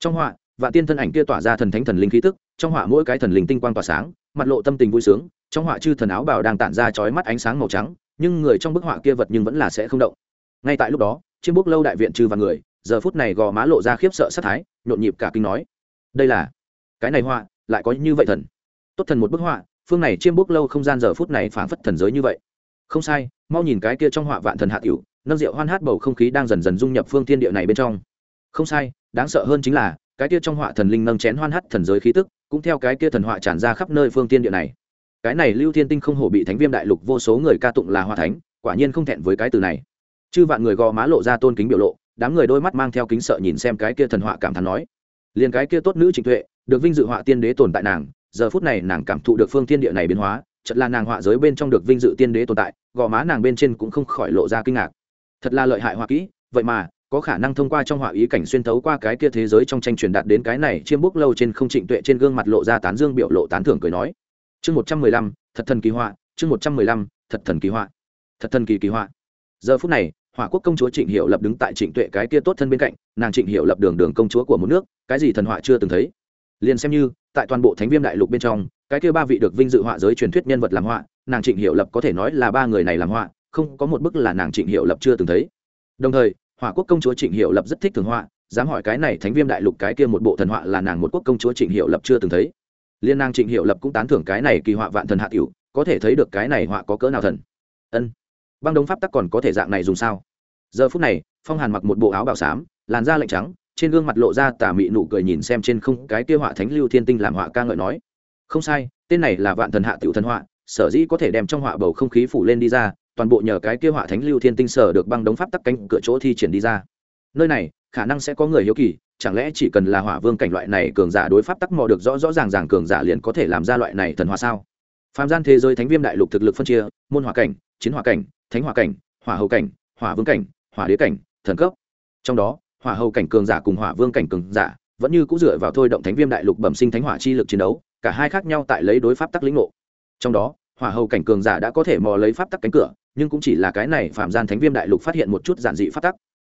Trong họa, vạn tiên thân ảnh kia tỏa ra thần thánh thần linh khí tức, trong họa mỗi cái thần linh tinh quang tỏa sáng, mặt lộ tâm tình vui sướng, trong họa chư thần áo bào đang tản ra chói mắt ánh sáng màu trắng, nhưng người trong bức họa kia vật nhưng vẫn là sẽ không động. Ngay tại lúc đó, chiêm bốc lâu đại viện trừ và người, giờ phút này gò má lộ ra khiếp sợ sát thái, nhộn nhịp cả kinh nói, đây là, cái này họa, lại có như vậy thần? Tốt thần một bức họa, phương này chiêm bốc lâu không gian giờ phút này phảng phất thần giới như vậy. Không sai, mau nhìn cái kia trong họa vạn thần hạ tiểu nâng rượu hoan hát bầu không khí đang dần dần dung nhập phương thiên địa này bên trong. Không sai, đáng sợ hơn chính là, cái kia trong họa thần linh nâng chén hoan hát thần giới khí tức, cũng theo cái kia thần họa tràn ra khắp nơi phương thiên địa này. Cái này lưu thiên tinh không hổ bị thánh viêm đại lục vô số người ca tụng là hoa thánh, quả nhiên không thẹn với cái từ này. Chư vạn người gò má lộ ra tôn kính biểu lộ, đám người đôi mắt mang theo kính sợ nhìn xem cái kia thần họa cảm thán nói. Liền cái kia tốt nữ trịnh tuệ, được vinh dự họa tiên đế tồn tại nàng, giờ phút này nàng cảm thụ được phương thiên địa này biến hóa chật là nàng họa giới bên trong được vinh dự tiên đế tồn tại, gò má nàng bên trên cũng không khỏi lộ ra kinh ngạc thật là lợi hại họa kỹ, vậy mà, có khả năng thông qua trong họa ý cảnh xuyên thấu qua cái kia thế giới trong tranh truyền đạt đến cái này chiêm bốc lâu trên không trịnh tuệ trên gương mặt lộ ra tán dương biểu lộ tán thưởng cười nói. Chương một trăm mười lăm, thật thần kỳ họa, chương một trăm mười lăm, thật thần kỳ họa, thật thần kỳ kỳ họa. Giờ phút này hỏa quốc công chúa trịnh hiệu lập đứng tại trịnh tuệ cái kia tốt thân bên cạnh, nàng trịnh hiệu lập đường đường công chúa của một nước, cái gì thần họa chưa từng thấy. Liền xem như, tại toàn bộ thánh viêm đại lục bên trong, cái kia ba vị được vinh dự họa giới truyền thuyết nhân vật làm họa, nàng trịnh hiệu lập có thể nói là ba người này làm họa không có một bức là nàng trịnh hiệu lập chưa từng thấy. Đồng thời, hỏa quốc công chúa trịnh hiệu lập rất thích thường họa, dám hỏi cái này thánh viêm đại lục cái kia một bộ thần họa là nàng một quốc công chúa trịnh hiệu lập chưa từng thấy. Liên nàng trịnh hiệu lập cũng tán thưởng cái này kỳ họa vạn thần hạ tiểu, có thể thấy được cái này họa có cỡ nào thần. Ân. Băng đống pháp tắc còn có thể dạng này dùng sao? Giờ phút này, phong hàn mặc một bộ áo bào xám, làn da lạnh trắng, trên gương mặt lộ ra tà mị nụ cười nhìn xem trên không cái kia họa thánh lưu thiên tinh làm họa ca ngợi nói. Không sai, tên này là vạn thần hạ tiểu thần họa, sở dĩ có thể đem trong họa bầu không khí phủ lên đi ra toàn bộ nhờ cái kia họa thánh lưu thiên tinh sở được băng đống pháp tắc cánh cửa chỗ thi triển đi ra. Nơi này, khả năng sẽ có người hiếu kỳ, chẳng lẽ chỉ cần là hỏa vương cảnh loại này cường giả đối pháp tắc mò được rõ rõ ràng ràng cường giả liền có thể làm ra loại này thần hỏa sao? Phạm gian thế giới thánh viêm đại lục thực lực phân chia, môn hỏa cảnh, chiến hỏa cảnh, thánh hỏa cảnh, hỏa hậu cảnh, hỏa vương cảnh, hỏa đế cảnh, thần cấp. Trong đó, hỏa hậu cảnh cường giả cùng hỏa vương cảnh cường giả vẫn như cũng dựa vào thôi động thánh viêm đại lục bẩm sinh thánh hỏa chi lực chiến đấu, cả hai khác nhau tại lấy đối pháp tắc lĩnh ngộ. Trong đó hỏa hầu cảnh cường giả đã có thể mò lấy pháp tắc cánh cửa, nhưng cũng chỉ là cái này phạm gian thánh viêm đại lục phát hiện một chút giản dị pháp tắc.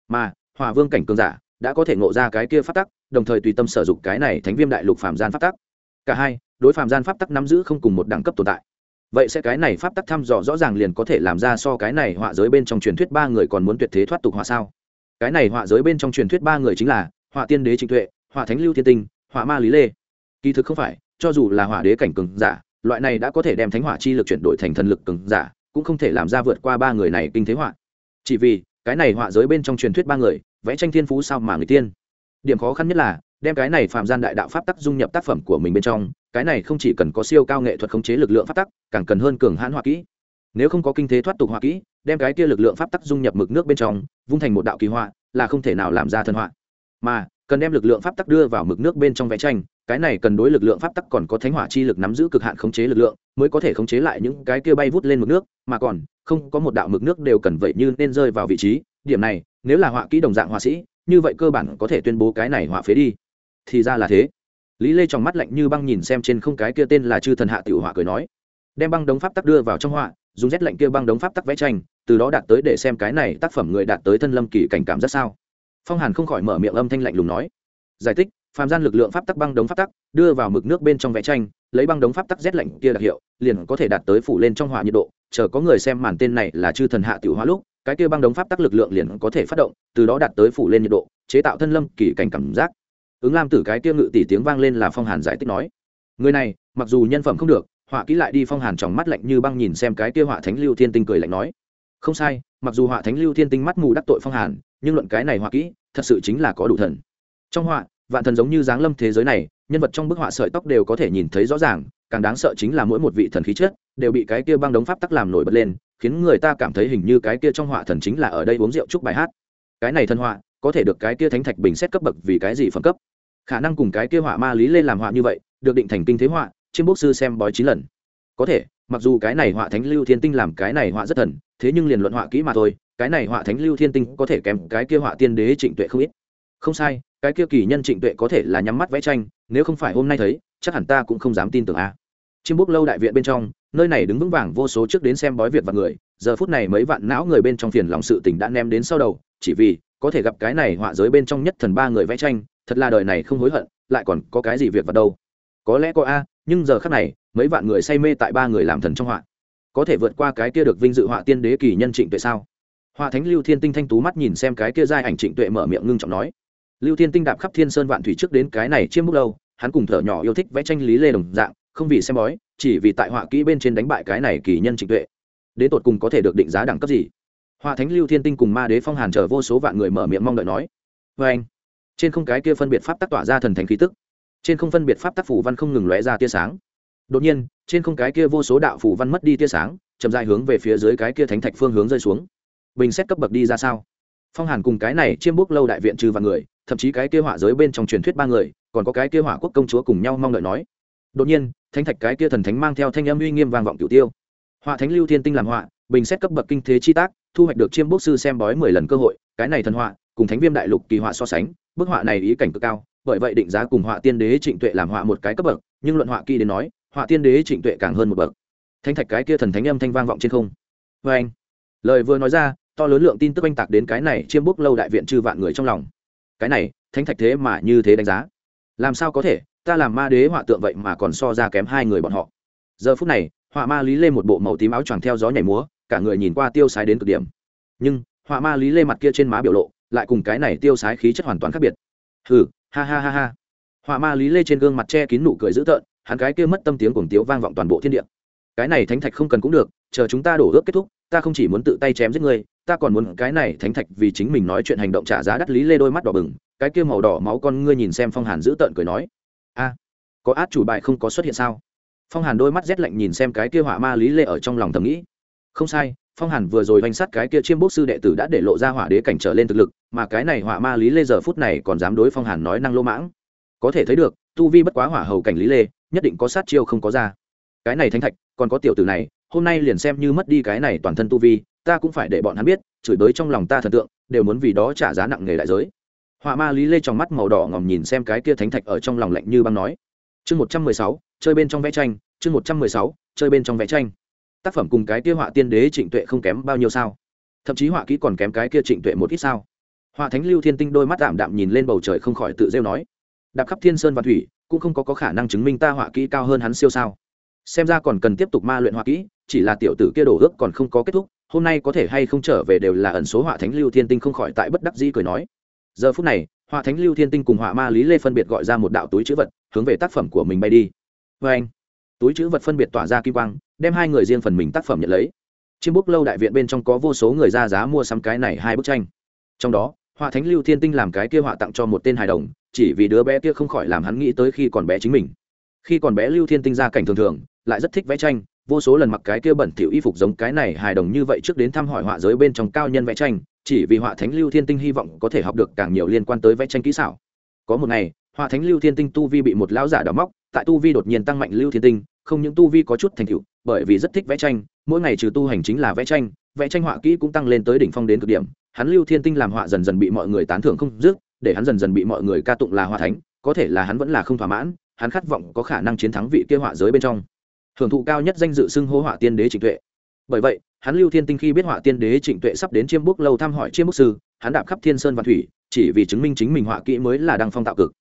Mà, hỏa vương cảnh cường giả đã có thể ngộ ra cái kia pháp tắc, đồng thời tùy tâm sử dụng cái này thánh viêm đại lục phạm gian pháp tắc. Cả hai, đối phạm gian pháp tắc nắm giữ không cùng một đẳng cấp tồn tại. Vậy sẽ cái này pháp tắc thăm dò rõ ràng liền có thể làm ra so cái này họa giới bên trong truyền thuyết ba người còn muốn tuyệt thế thoát tục họa sao? Cái này họa giới bên trong truyền thuyết ba người chính là họa tiên đế trịnh tuệ, họa thánh lưu thiên tinh, họa ma lý lê. Kỳ thực không phải, cho dù là họa đế cảnh cường giả loại này đã có thể đem thánh hỏa chi lực chuyển đổi thành thần lực cường giả, cũng không thể làm ra vượt qua ba người này kinh thế họa. Chỉ vì, cái này họa giới bên trong truyền thuyết ba người, vẽ tranh thiên phú sao mà người tiên. Điểm khó khăn nhất là, đem cái này phạm gian đại đạo pháp tắc dung nhập tác phẩm của mình bên trong, cái này không chỉ cần có siêu cao nghệ thuật khống chế lực lượng pháp tắc, càng cần hơn cường hãn họa kỹ. Nếu không có kinh thế thoát tục họa kỹ, đem cái kia lực lượng pháp tắc dung nhập mực nước bên trong, vung thành một đạo kỳ họa, là không thể nào làm ra thần họa. Mà, cần đem lực lượng pháp tắc đưa vào mực nước bên trong vẽ tranh cái này cần đối lực lượng pháp tắc còn có thánh hỏa chi lực nắm giữ cực hạn khống chế lực lượng, mới có thể khống chế lại những cái kia bay vút lên mực nước, mà còn, không có một đạo mực nước đều cần vậy như nên rơi vào vị trí. Điểm này, nếu là họa kỹ đồng dạng họa sĩ, như vậy cơ bản có thể tuyên bố cái này họa phế đi. Thì ra là thế. Lý lê trong mắt lạnh như băng nhìn xem trên không cái kia tên là chư thần hạ tiểu họa cười nói, đem băng đống pháp tắc đưa vào trong họa, dùng rét lạnh kia băng đống pháp tắc vẽ tranh, từ đó đạt tới để xem cái này tác phẩm người đạt tới thân lâm kỳ cảnh cảm rất sao. Phong hàn không khỏi mở miệng âm thanh lạnh lùng nói, giải thích phàm gian lực lượng pháp tắc băng đống pháp tắc, đưa vào mực nước bên trong vẽ tranh, lấy băng đống pháp tắc rét lạnh kia đặc hiệu, liền có thể đạt tới phủ lên trong hỏa nhiệt độ. Chờ có người xem màn tên này là chư thần hạ tiểu hóa lúc, cái kia băng đống pháp tắc lực lượng liền có thể phát động, từ đó đạt tới phủ lên nhiệt độ, chế tạo thân lâm kỳ cảnh cảm giác. Ứng lam tử cái kia ngự tỷ tiếng vang lên là phong hàn giải thích nói, người này, mặc dù nhân phẩm không được, họa kỹ lại đi. Phong hàn trong mắt lạnh như băng nhìn xem cái kia họa thánh lưu thiên tinh cười lạnh nói, không sai, mặc dù họa thánh lưu thiên tinh mắt mù đắc tội phong hàn, nhưng luận cái này họa kỹ, thật sự chính là có đủ thần. Trong họa vạn thần giống như dáng lâm thế giới này, nhân vật trong bức họa sợi tóc đều có thể nhìn thấy rõ ràng, càng đáng sợ chính là mỗi một vị thần khí chết đều bị cái kia băng đống pháp tắc làm nổi bật lên, khiến người ta cảm thấy hình như cái kia trong họa thần chính là ở đây uống rượu chúc bài hát. Cái này thân họa có thể được cái kia thánh thạch bình xét cấp bậc vì cái gì phẩm cấp? Khả năng cùng cái kia họa ma lý lên làm họa như vậy, được định thành kinh thế họa chiêm bốc sư xem bói chín lần. Có thể, mặc dù cái này họa thánh lưu thiên tinh làm cái này họa rất thần, thế nhưng liền luận họa kỹ mà thôi, cái này họa thánh lưu thiên tinh có thể kèm cái kia họa tiên đế trịnh tuệ không ít. Không sai cái kia kỳ nhân trịnh tuệ có thể là nhắm mắt vẽ tranh, nếu không phải hôm nay thấy, chắc hẳn ta cũng không dám tin tưởng a. Chiêm Bút lâu đại viện bên trong, nơi này đứng vững vàng vô số trước đến xem bói việc và người, giờ phút này mấy vạn não người bên trong phiền lòng sự tỉnh đã ném đến sau đầu, chỉ vì, có thể gặp cái này họa giới bên trong nhất thần ba người vẽ tranh, thật là đời này không hối hận, lại còn có cái gì việc vào đâu. Có lẽ có a, nhưng giờ khác này, mấy vạn người say mê tại ba người làm thần trong họa. Có thể vượt qua cái kia được vinh dự họa tiên đế kỳ nhân trịnh tuệ sao? Họa thánh lưu thiên tinh thanh tú mắt nhìn xem cái kia giai ảnh trịnh tuệ mở miệng ngưng trọng nói lưu thiên tinh đạp khắp thiên sơn vạn thủy trước đến cái này chiêm bút lâu, hắn cùng thở nhỏ yêu thích vẽ tranh lý lê đồng dạng, không vì xem bói, chỉ vì tại họa kỹ bên trên đánh bại cái này kỳ nhân trịnh tuệ. Đến tột cùng có thể được định giá đẳng cấp gì? Họa thánh lưu thiên tinh cùng ma đế phong hàn chờ vô số vạn người mở miệng mong đợi nói vê anh. Trên không cái kia phân biệt pháp tác tỏa ra thần thánh khí tức. Trên không phân biệt pháp tác phủ văn không ngừng lóe ra tia sáng. Đột nhiên, trên không cái kia vô số đạo phủ văn mất đi tia sáng, chậm dài hướng về phía dưới cái kia thánh thạch phương hướng rơi xuống. Bình xét cấp bậc đi ra sao? Phong hàn cùng cái này chiêm bút lâu đại viện trừ và người thậm chí cái kia hỏa giới bên trong truyền thuyết ba người, còn có cái kia hỏa quốc công chúa cùng nhau mong đợi nói. Đột nhiên, thánh thạch cái kia thần thánh mang theo thanh âm uy nghiêm vang vọng cửu tiêu. Họa thánh lưu thiên tinh làm họa, bình xét cấp bậc kinh thế chi tác, thu hoạch được chiêm bốc sư xem bói mười lần cơ hội, cái này thần họa, cùng thánh viêm đại lục kỳ họa so sánh, bức họa này ý cảnh cực cao, bởi vậy định giá cùng họa tiên đế trịnh tuệ làm họa một cái cấp bậc, nhưng luận họa kỳ đến nói, họa tiên đế trịnh tuệ càng hơn một bậc. Thánh thạch cái kia thần thánh âm thanh vang vọng trên không. Vê anh lời vừa nói ra, to lớn lượng tin tức oanh tạc đến cái này chiêm bốc lâu đại viện trừ vạn người trong lòng cái này, thánh thạch thế mà như thế đánh giá. Làm sao có thể, ta làm ma đế họa tượng vậy mà còn so ra kém hai người bọn họ. Giờ phút này, họa ma lý lê một bộ màu tím áo choàng theo gió nhảy múa, cả người nhìn qua tiêu sái đến cực điểm. Nhưng, họa ma lý lê mặt kia trên má biểu lộ, lại cùng cái này tiêu sái khí chất hoàn toàn khác biệt. Hừ, ha ha ha ha. Họa ma lý lê trên gương mặt che kín nụ cười dữ tợn, hắn cái kia mất tâm tiếng cùng tiếu vang vọng toàn bộ thiên địa. Cái này thánh thạch không cần cũng được, chờ chúng ta đổ ước kết thúc, ta không chỉ muốn tự tay chém giết ngươi ta còn muốn cái này thánh thạch vì chính mình nói chuyện hành động trả giá đắt lý lê đôi mắt đỏ bừng, cái kia màu đỏ máu con ngươi nhìn xem phong hàn dữ tợn cười nói, a, có át chủ bài không có xuất hiện sao? Phong hàn đôi mắt rét lạnh nhìn xem cái kia họa ma lý lê ở trong lòng thầm nghĩ, không sai, phong hàn vừa rồi oanh sát cái kia chiêm bốc sư đệ tử đã để lộ ra hỏa đế cảnh trở lên thực lực, mà cái này họa ma lý lê giờ phút này còn dám đối phong hàn nói năng lô mãng. Có thể thấy được, tu vi bất quá hỏa hầu cảnh lý lê, nhất định có sát chiêu không có ra. Cái này thánh thạch, còn có tiểu tử này, hôm nay liền xem như mất đi cái này toàn thân tu vi ta cũng phải để bọn hắn biết chửi bới trong lòng ta thần tượng đều muốn vì đó trả giá nặng nề đại giới. Họa ma lý lê trong mắt màu đỏ ngòm nhìn xem cái kia thánh thạch ở trong lòng lạnh như băng nói. Chương một trăm mười sáu chơi bên trong vẽ tranh chương một trăm mười sáu chơi bên trong vẽ tranh. Tác phẩm cùng cái kia họa tiên đế trịnh tuệ không kém bao nhiêu sao? Thậm chí họa kỹ còn kém cái kia trịnh tuệ một ít sao? Họa thánh lưu thiên tinh đôi mắt đạm đạm nhìn lên bầu trời không khỏi tự rêu nói. Đạp khắp thiên sơn và thủy cũng không có, có khả năng chứng minh ta họa kỹ cao hơn hắn siêu sao. Xem ra còn cần tiếp tục ma luyện họa kỹ chỉ là tiểu tử kia đổ ước còn không có kết thúc hôm nay có thể hay không trở về đều là ẩn số họa thánh lưu thiên tinh không khỏi tại bất đắc dĩ cười nói. Giờ phút này, họa thánh lưu thiên tinh cùng họa ma lý lê phân biệt gọi ra một đạo túi chữ vật, hướng về tác phẩm của mình bay đi. Vê anh, túi chữ vật phân biệt tỏa ra kim quang, đem hai người riêng phần mình tác phẩm nhận lấy. Chiêm búc lâu đại viện bên trong có vô số người ra giá mua sắm cái này hai bức tranh. Trong đó, họa thánh lưu thiên tinh làm cái kia họa tặng cho một tên hài đồng, chỉ vì đứa bé kia không khỏi làm hắn nghĩ tới khi còn bé chính mình. Khi còn bé lưu thiên tinh ra cảnh thường thường, lại rất thích vẽ tranh vô số lần mặc cái kia bẩn thỉu y phục giống cái này hài đồng như vậy trước đến thăm hỏi họa giới bên trong cao nhân vẽ tranh, chỉ vì họa thánh lưu thiên tinh hy vọng có thể học được càng nhiều liên quan tới vẽ tranh kỹ xảo. Có một ngày, họa thánh lưu thiên tinh tu vi bị một lão giả đào móc, tại tu vi đột nhiên tăng mạnh lưu thiên tinh, không những tu vi có chút thành tựu, bởi vì rất thích vẽ tranh, mỗi ngày trừ tu hành chính là vẽ tranh vẽ tranh họa kỹ cũng tăng lên tới đỉnh phong đến cực điểm. Hắn lưu thiên tinh làm họa dần dần bị mọi người tán thưởng không dứt, để hắn dần dần bị mọi người ca tụng là họa thánh, có thể là hắn vẫn là không thỏa mãn, hắn khát vọng có khả năng chiến thắng vị kia họa giới bên trong hưởng thụ cao nhất danh dự xưng hô họa tiên đế trịnh tuệ. Bởi vậy, hắn lưu thiên tinh khi biết họa tiên đế trịnh tuệ sắp đến chiêm búc lâu thăm hỏi chiêm búc sư, hắn đạp khắp thiên sơn và thủy, chỉ vì chứng minh chính mình họa kỹ mới là đăng phong tạo cực.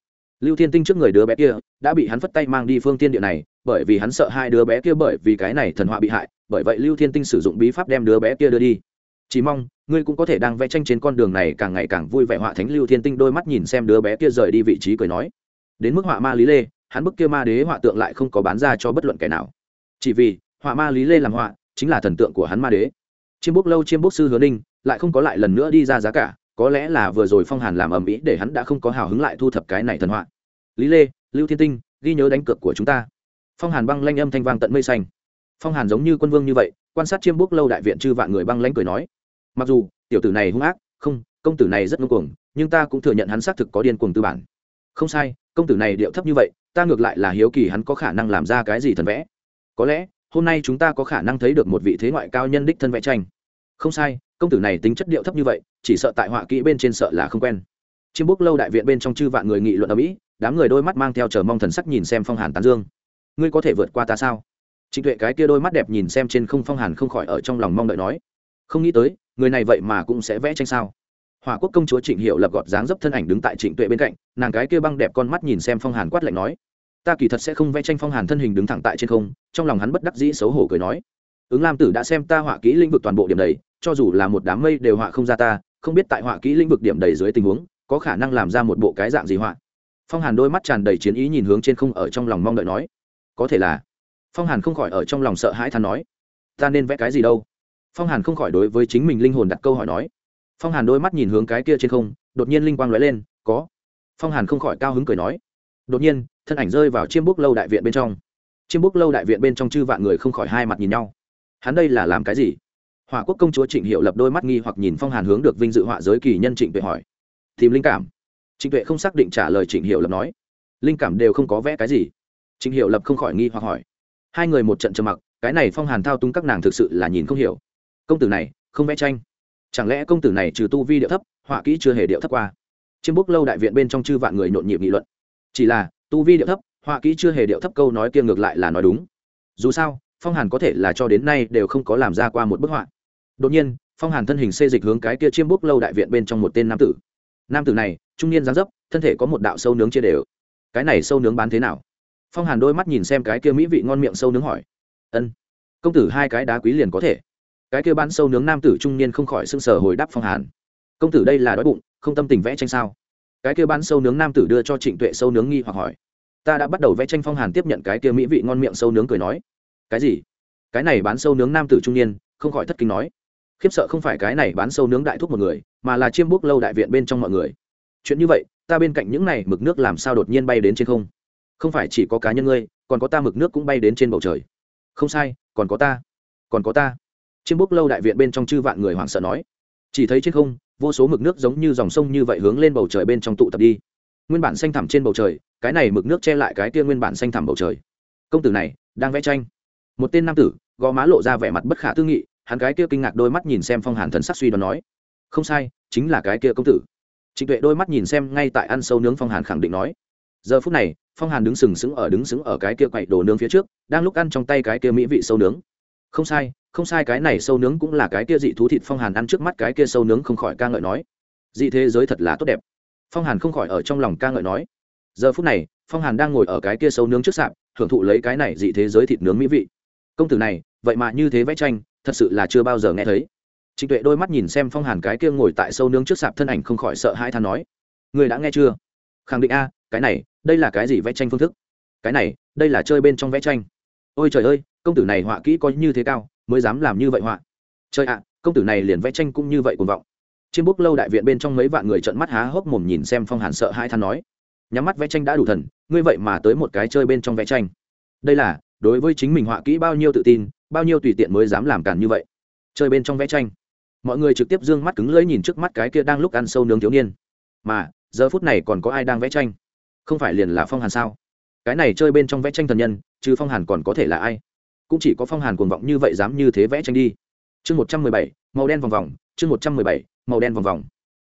Lưu thiên tinh trước người đứa bé kia đã bị hắn phất tay mang đi phương tiên địa này, bởi vì hắn sợ hai đứa bé kia bởi vì cái này thần họa bị hại, bởi vậy lưu thiên tinh sử dụng bí pháp đem đứa bé kia đưa đi. Chỉ mong, ngươi cũng có thể đang vẽ tranh trên con đường này càng ngày càng vui vẻ, họa thánh lưu thiên tinh đôi mắt nhìn xem đứa bé kia rời đi vị trí cười nói. Đến mức họa ma lý lê, hắn bức kia ma đế họa tượng lại không có bán ra cho bất luận kẻ nào chỉ vì, họa ma lý lê làm họa chính là thần tượng của hắn ma đế. Chiêm bốc lâu chiêm bốc sư hứa ninh lại không có lại lần nữa đi ra giá cả, có lẽ là vừa rồi phong hàn làm ầm ĩ để hắn đã không có hào hứng lại thu thập cái này thần họa. Lý lê, lưu thiên tinh, ghi nhớ đánh cược của chúng ta. Phong hàn băng lanh âm thanh vang tận mây xanh. Phong hàn giống như quân vương như vậy, quan sát chiêm búc lâu đại viện chư vạn người băng lanh cười nói. Mặc dù, tiểu tử này hung ác, không, công tử này rất ngông cuồng, nhưng ta cũng thừa nhận hắn xác thực có điên cuồng tư bản. Không sai, công tử này điệu thấp như vậy, ta ngược lại là hiếu kỳ hắn có khả năng làm ra cái gì thần vẽ có lẽ, hôm nay chúng ta có khả năng thấy được một vị thế ngoại cao nhân đích thân vẽ tranh. Không sai, công tử này tính chất điệu thấp như vậy, chỉ sợ tại họa kỹ bên trên sợ là không quen. Chiêm búc lâu đại viện bên trong chư vạn người nghị luận ở mỹ, đám người đôi mắt mang theo chờ mong thần sắc nhìn xem phong hàn tán dương. Ngươi có thể vượt qua ta sao? Trịnh tuệ cái kia đôi mắt đẹp nhìn xem trên không phong hàn không khỏi ở trong lòng mong đợi nói. Không nghĩ tới, người này vậy mà cũng sẽ vẽ tranh sao? Hòa quốc công chúa trịnh hiệu lập gọt dáng dấp thân ảnh đứng tại trịnh tuệ bên cạnh, nàng cái kia băng đẹp con mắt nhìn xem phong hàn quát lạnh nói ta kỳ thật sẽ không vẽ tranh phong hàn thân hình đứng thẳng tại trên không, trong lòng hắn bất đắc dĩ xấu hổ cười nói. Ứng lam tử đã xem ta họa kỹ lĩnh vực toàn bộ điểm đầy cho dù là một đám mây đều họa không ra ta, không biết tại họa kỹ lĩnh vực điểm đầy dưới tình huống, có khả năng làm ra một bộ cái dạng gì họa. Phong hàn đôi mắt tràn đầy chiến ý nhìn hướng trên không ở trong lòng mong đợi nói. Có thể là. Phong hàn không khỏi ở trong lòng sợ hãi than nói. Ta nên vẽ cái gì đâu? Phong hàn không khỏi đối với chính mình linh hồn đặt câu hỏi nói. Phong hàn đôi mắt nhìn hướng cái kia trên không, đột nhiên linh quang lóe lên, có. Phong hàn không khỏi cao hứng cười nói đột nhiên, thân ảnh rơi vào chiêm búc lâu đại viện bên trong. Chiêm búc lâu đại viện bên trong chư vạn người không khỏi hai mặt nhìn nhau. Hắn đây là làm cái gì? Hỏa quốc công chúa trịnh hiệu lập đôi mắt nghi hoặc nhìn phong hàn hướng được vinh dự họa giới kỳ nhân trịnh tuệ hỏi. Tìm linh cảm. Trịnh tuệ không xác định trả lời trịnh hiệu lập nói. Linh cảm đều không có vẽ cái gì. Trịnh hiệu lập không khỏi nghi hoặc hỏi. Hai người một trận trầm mặc, cái này phong hàn thao túng các nàng thực sự là nhìn không hiểu. Công tử này, không vẽ tranh. Chẳng lẽ công tử này trừ tu vi điệu thấp, họa kỹ chưa hề điệu thấp qua? Chiêm búc lâu đại viện bên trong chư vạn người nhộn nhịp nghị luận chỉ là, tu vi điệu thấp, họa kỹ chưa hề điệu thấp câu nói kia ngược lại là nói đúng. Dù sao, phong hàn có thể là cho đến nay đều không có làm ra qua một bức họa. Đột nhiên, phong hàn thân hình xê dịch hướng cái kia chiêm búc lâu đại viện bên trong một tên nam tử. Nam tử này, trung niên dáng dấp, thân thể có một đạo sâu nướng chia đều. Cái này sâu nướng bán thế nào? Phong hàn đôi mắt nhìn xem cái kia mỹ vị ngon miệng sâu nướng hỏi. Ân, công tử hai cái đá quý liền có thể. Cái kia bán sâu nướng nam tử trung niên không khỏi sưng sờ hồi đáp phong hàn. Công tử đây là đói bụng, không tâm tình vẽ tranh sao? Cái kia bán sâu nướng nam tử đưa cho trịnh tuệ sâu nướng nghi hoặc hỏi. Ta đã bắt đầu vẽ tranh phong hàn tiếp nhận cái kia mỹ vị ngon miệng sâu nướng cười nói. Cái gì? Cái này bán sâu nướng nam tử trung niên, không khỏi thất kinh nói. Khiếp sợ không phải cái này bán sâu nướng đại thúc một người, mà là chiêm bút lâu đại viện bên trong mọi người. Chuyện như vậy, ta bên cạnh những này mực nước làm sao đột nhiên bay đến trên không? Không phải chỉ có cá nhân ngươi, còn có ta mực nước cũng bay đến trên bầu trời. Không sai, còn có ta. Còn có ta. Chiêm bút lâu đại viện bên trong chư vạn người hoảng sợ nói. Chỉ thấy trên không vô số mực nước giống như dòng sông như vậy hướng lên bầu trời bên trong tụ tập đi. Nguyên bản xanh thẳm trên bầu trời, cái này mực nước che lại cái kia nguyên bản xanh thẳm bầu trời. Công tử này, đang vẽ tranh. Một tên nam tử, gò má lộ ra vẻ mặt bất khả tư nghị, hắn cái kia kinh ngạc đôi mắt nhìn xem phong hàn thần sắc suy đoán nói, không sai, chính là cái kia công tử. Trịnh tuệ đôi mắt nhìn xem ngay tại ăn sâu nướng phong hàn khẳng định nói, giờ phút này, phong hàn đứng sừng sững ở đứng sững ở cái kia quậy đồ nướng phía trước, đang lúc ăn trong tay cái kia mỹ vị sâu nướng. Không sai không sai, cái này sâu nướng cũng là cái kia dị thú thịt phong hàn ăn trước mắt, cái kia sâu nướng không khỏi ca ngợi nói, dị thế giới thật là tốt đẹp. Phong hàn không khỏi ở trong lòng ca ngợi nói, giờ phút này, phong hàn đang ngồi ở cái kia sâu nướng trước sạp hưởng thụ lấy cái này dị thế giới thịt nướng mỹ vị. Công tử này, vậy mà như thế vẽ tranh, thật sự là chưa bao giờ nghe thấy. Trịnh tuệ đôi mắt nhìn xem phong hàn cái kia ngồi tại sâu nướng trước sạp thân ảnh không khỏi sợ hai than nói, người đã nghe chưa? Khẳng định a, cái này, đây là cái gì vẽ tranh phương thức? Cái này, đây là chơi bên trong vẽ tranh. Ôi trời ơi, công tử này họa kỹ có như thế cao mới dám làm như vậy họa. Chơi ạ, công tử này liền vẽ tranh cũng như vậy cuồng vọng. Trên bút lâu đại viện bên trong mấy vạn người trợn mắt há hốc mồm nhìn xem phong hàn sợ hai than nói. Nhắm mắt vẽ tranh đã đủ thần, ngươi vậy mà tới một cái chơi bên trong vẽ tranh. Đây là, đối với chính mình họa kỹ bao nhiêu tự tin, bao nhiêu tùy tiện mới dám làm cản như vậy. Chơi bên trong vẽ tranh. Mọi người trực tiếp d ư ơ n g mắt cứng lưỡi nhìn trước mắt cái kia đang lúc ăn sâu nướng thiếu niên. Mà, giờ phút này còn có ai đang vẽ tranh? Không phải liền là phong hàn sao? Cái này chơi bên trong vẽ tranh thần nhân chứ phong hàn còn có thể là ai? Cũng chỉ có phong hàn cuồng vọng như vậy dám như thế vẽ tranh đi. Chương một trăm mười bảy, màu đen vòng vòng, chương một trăm mười bảy, màu đen vòng vòng.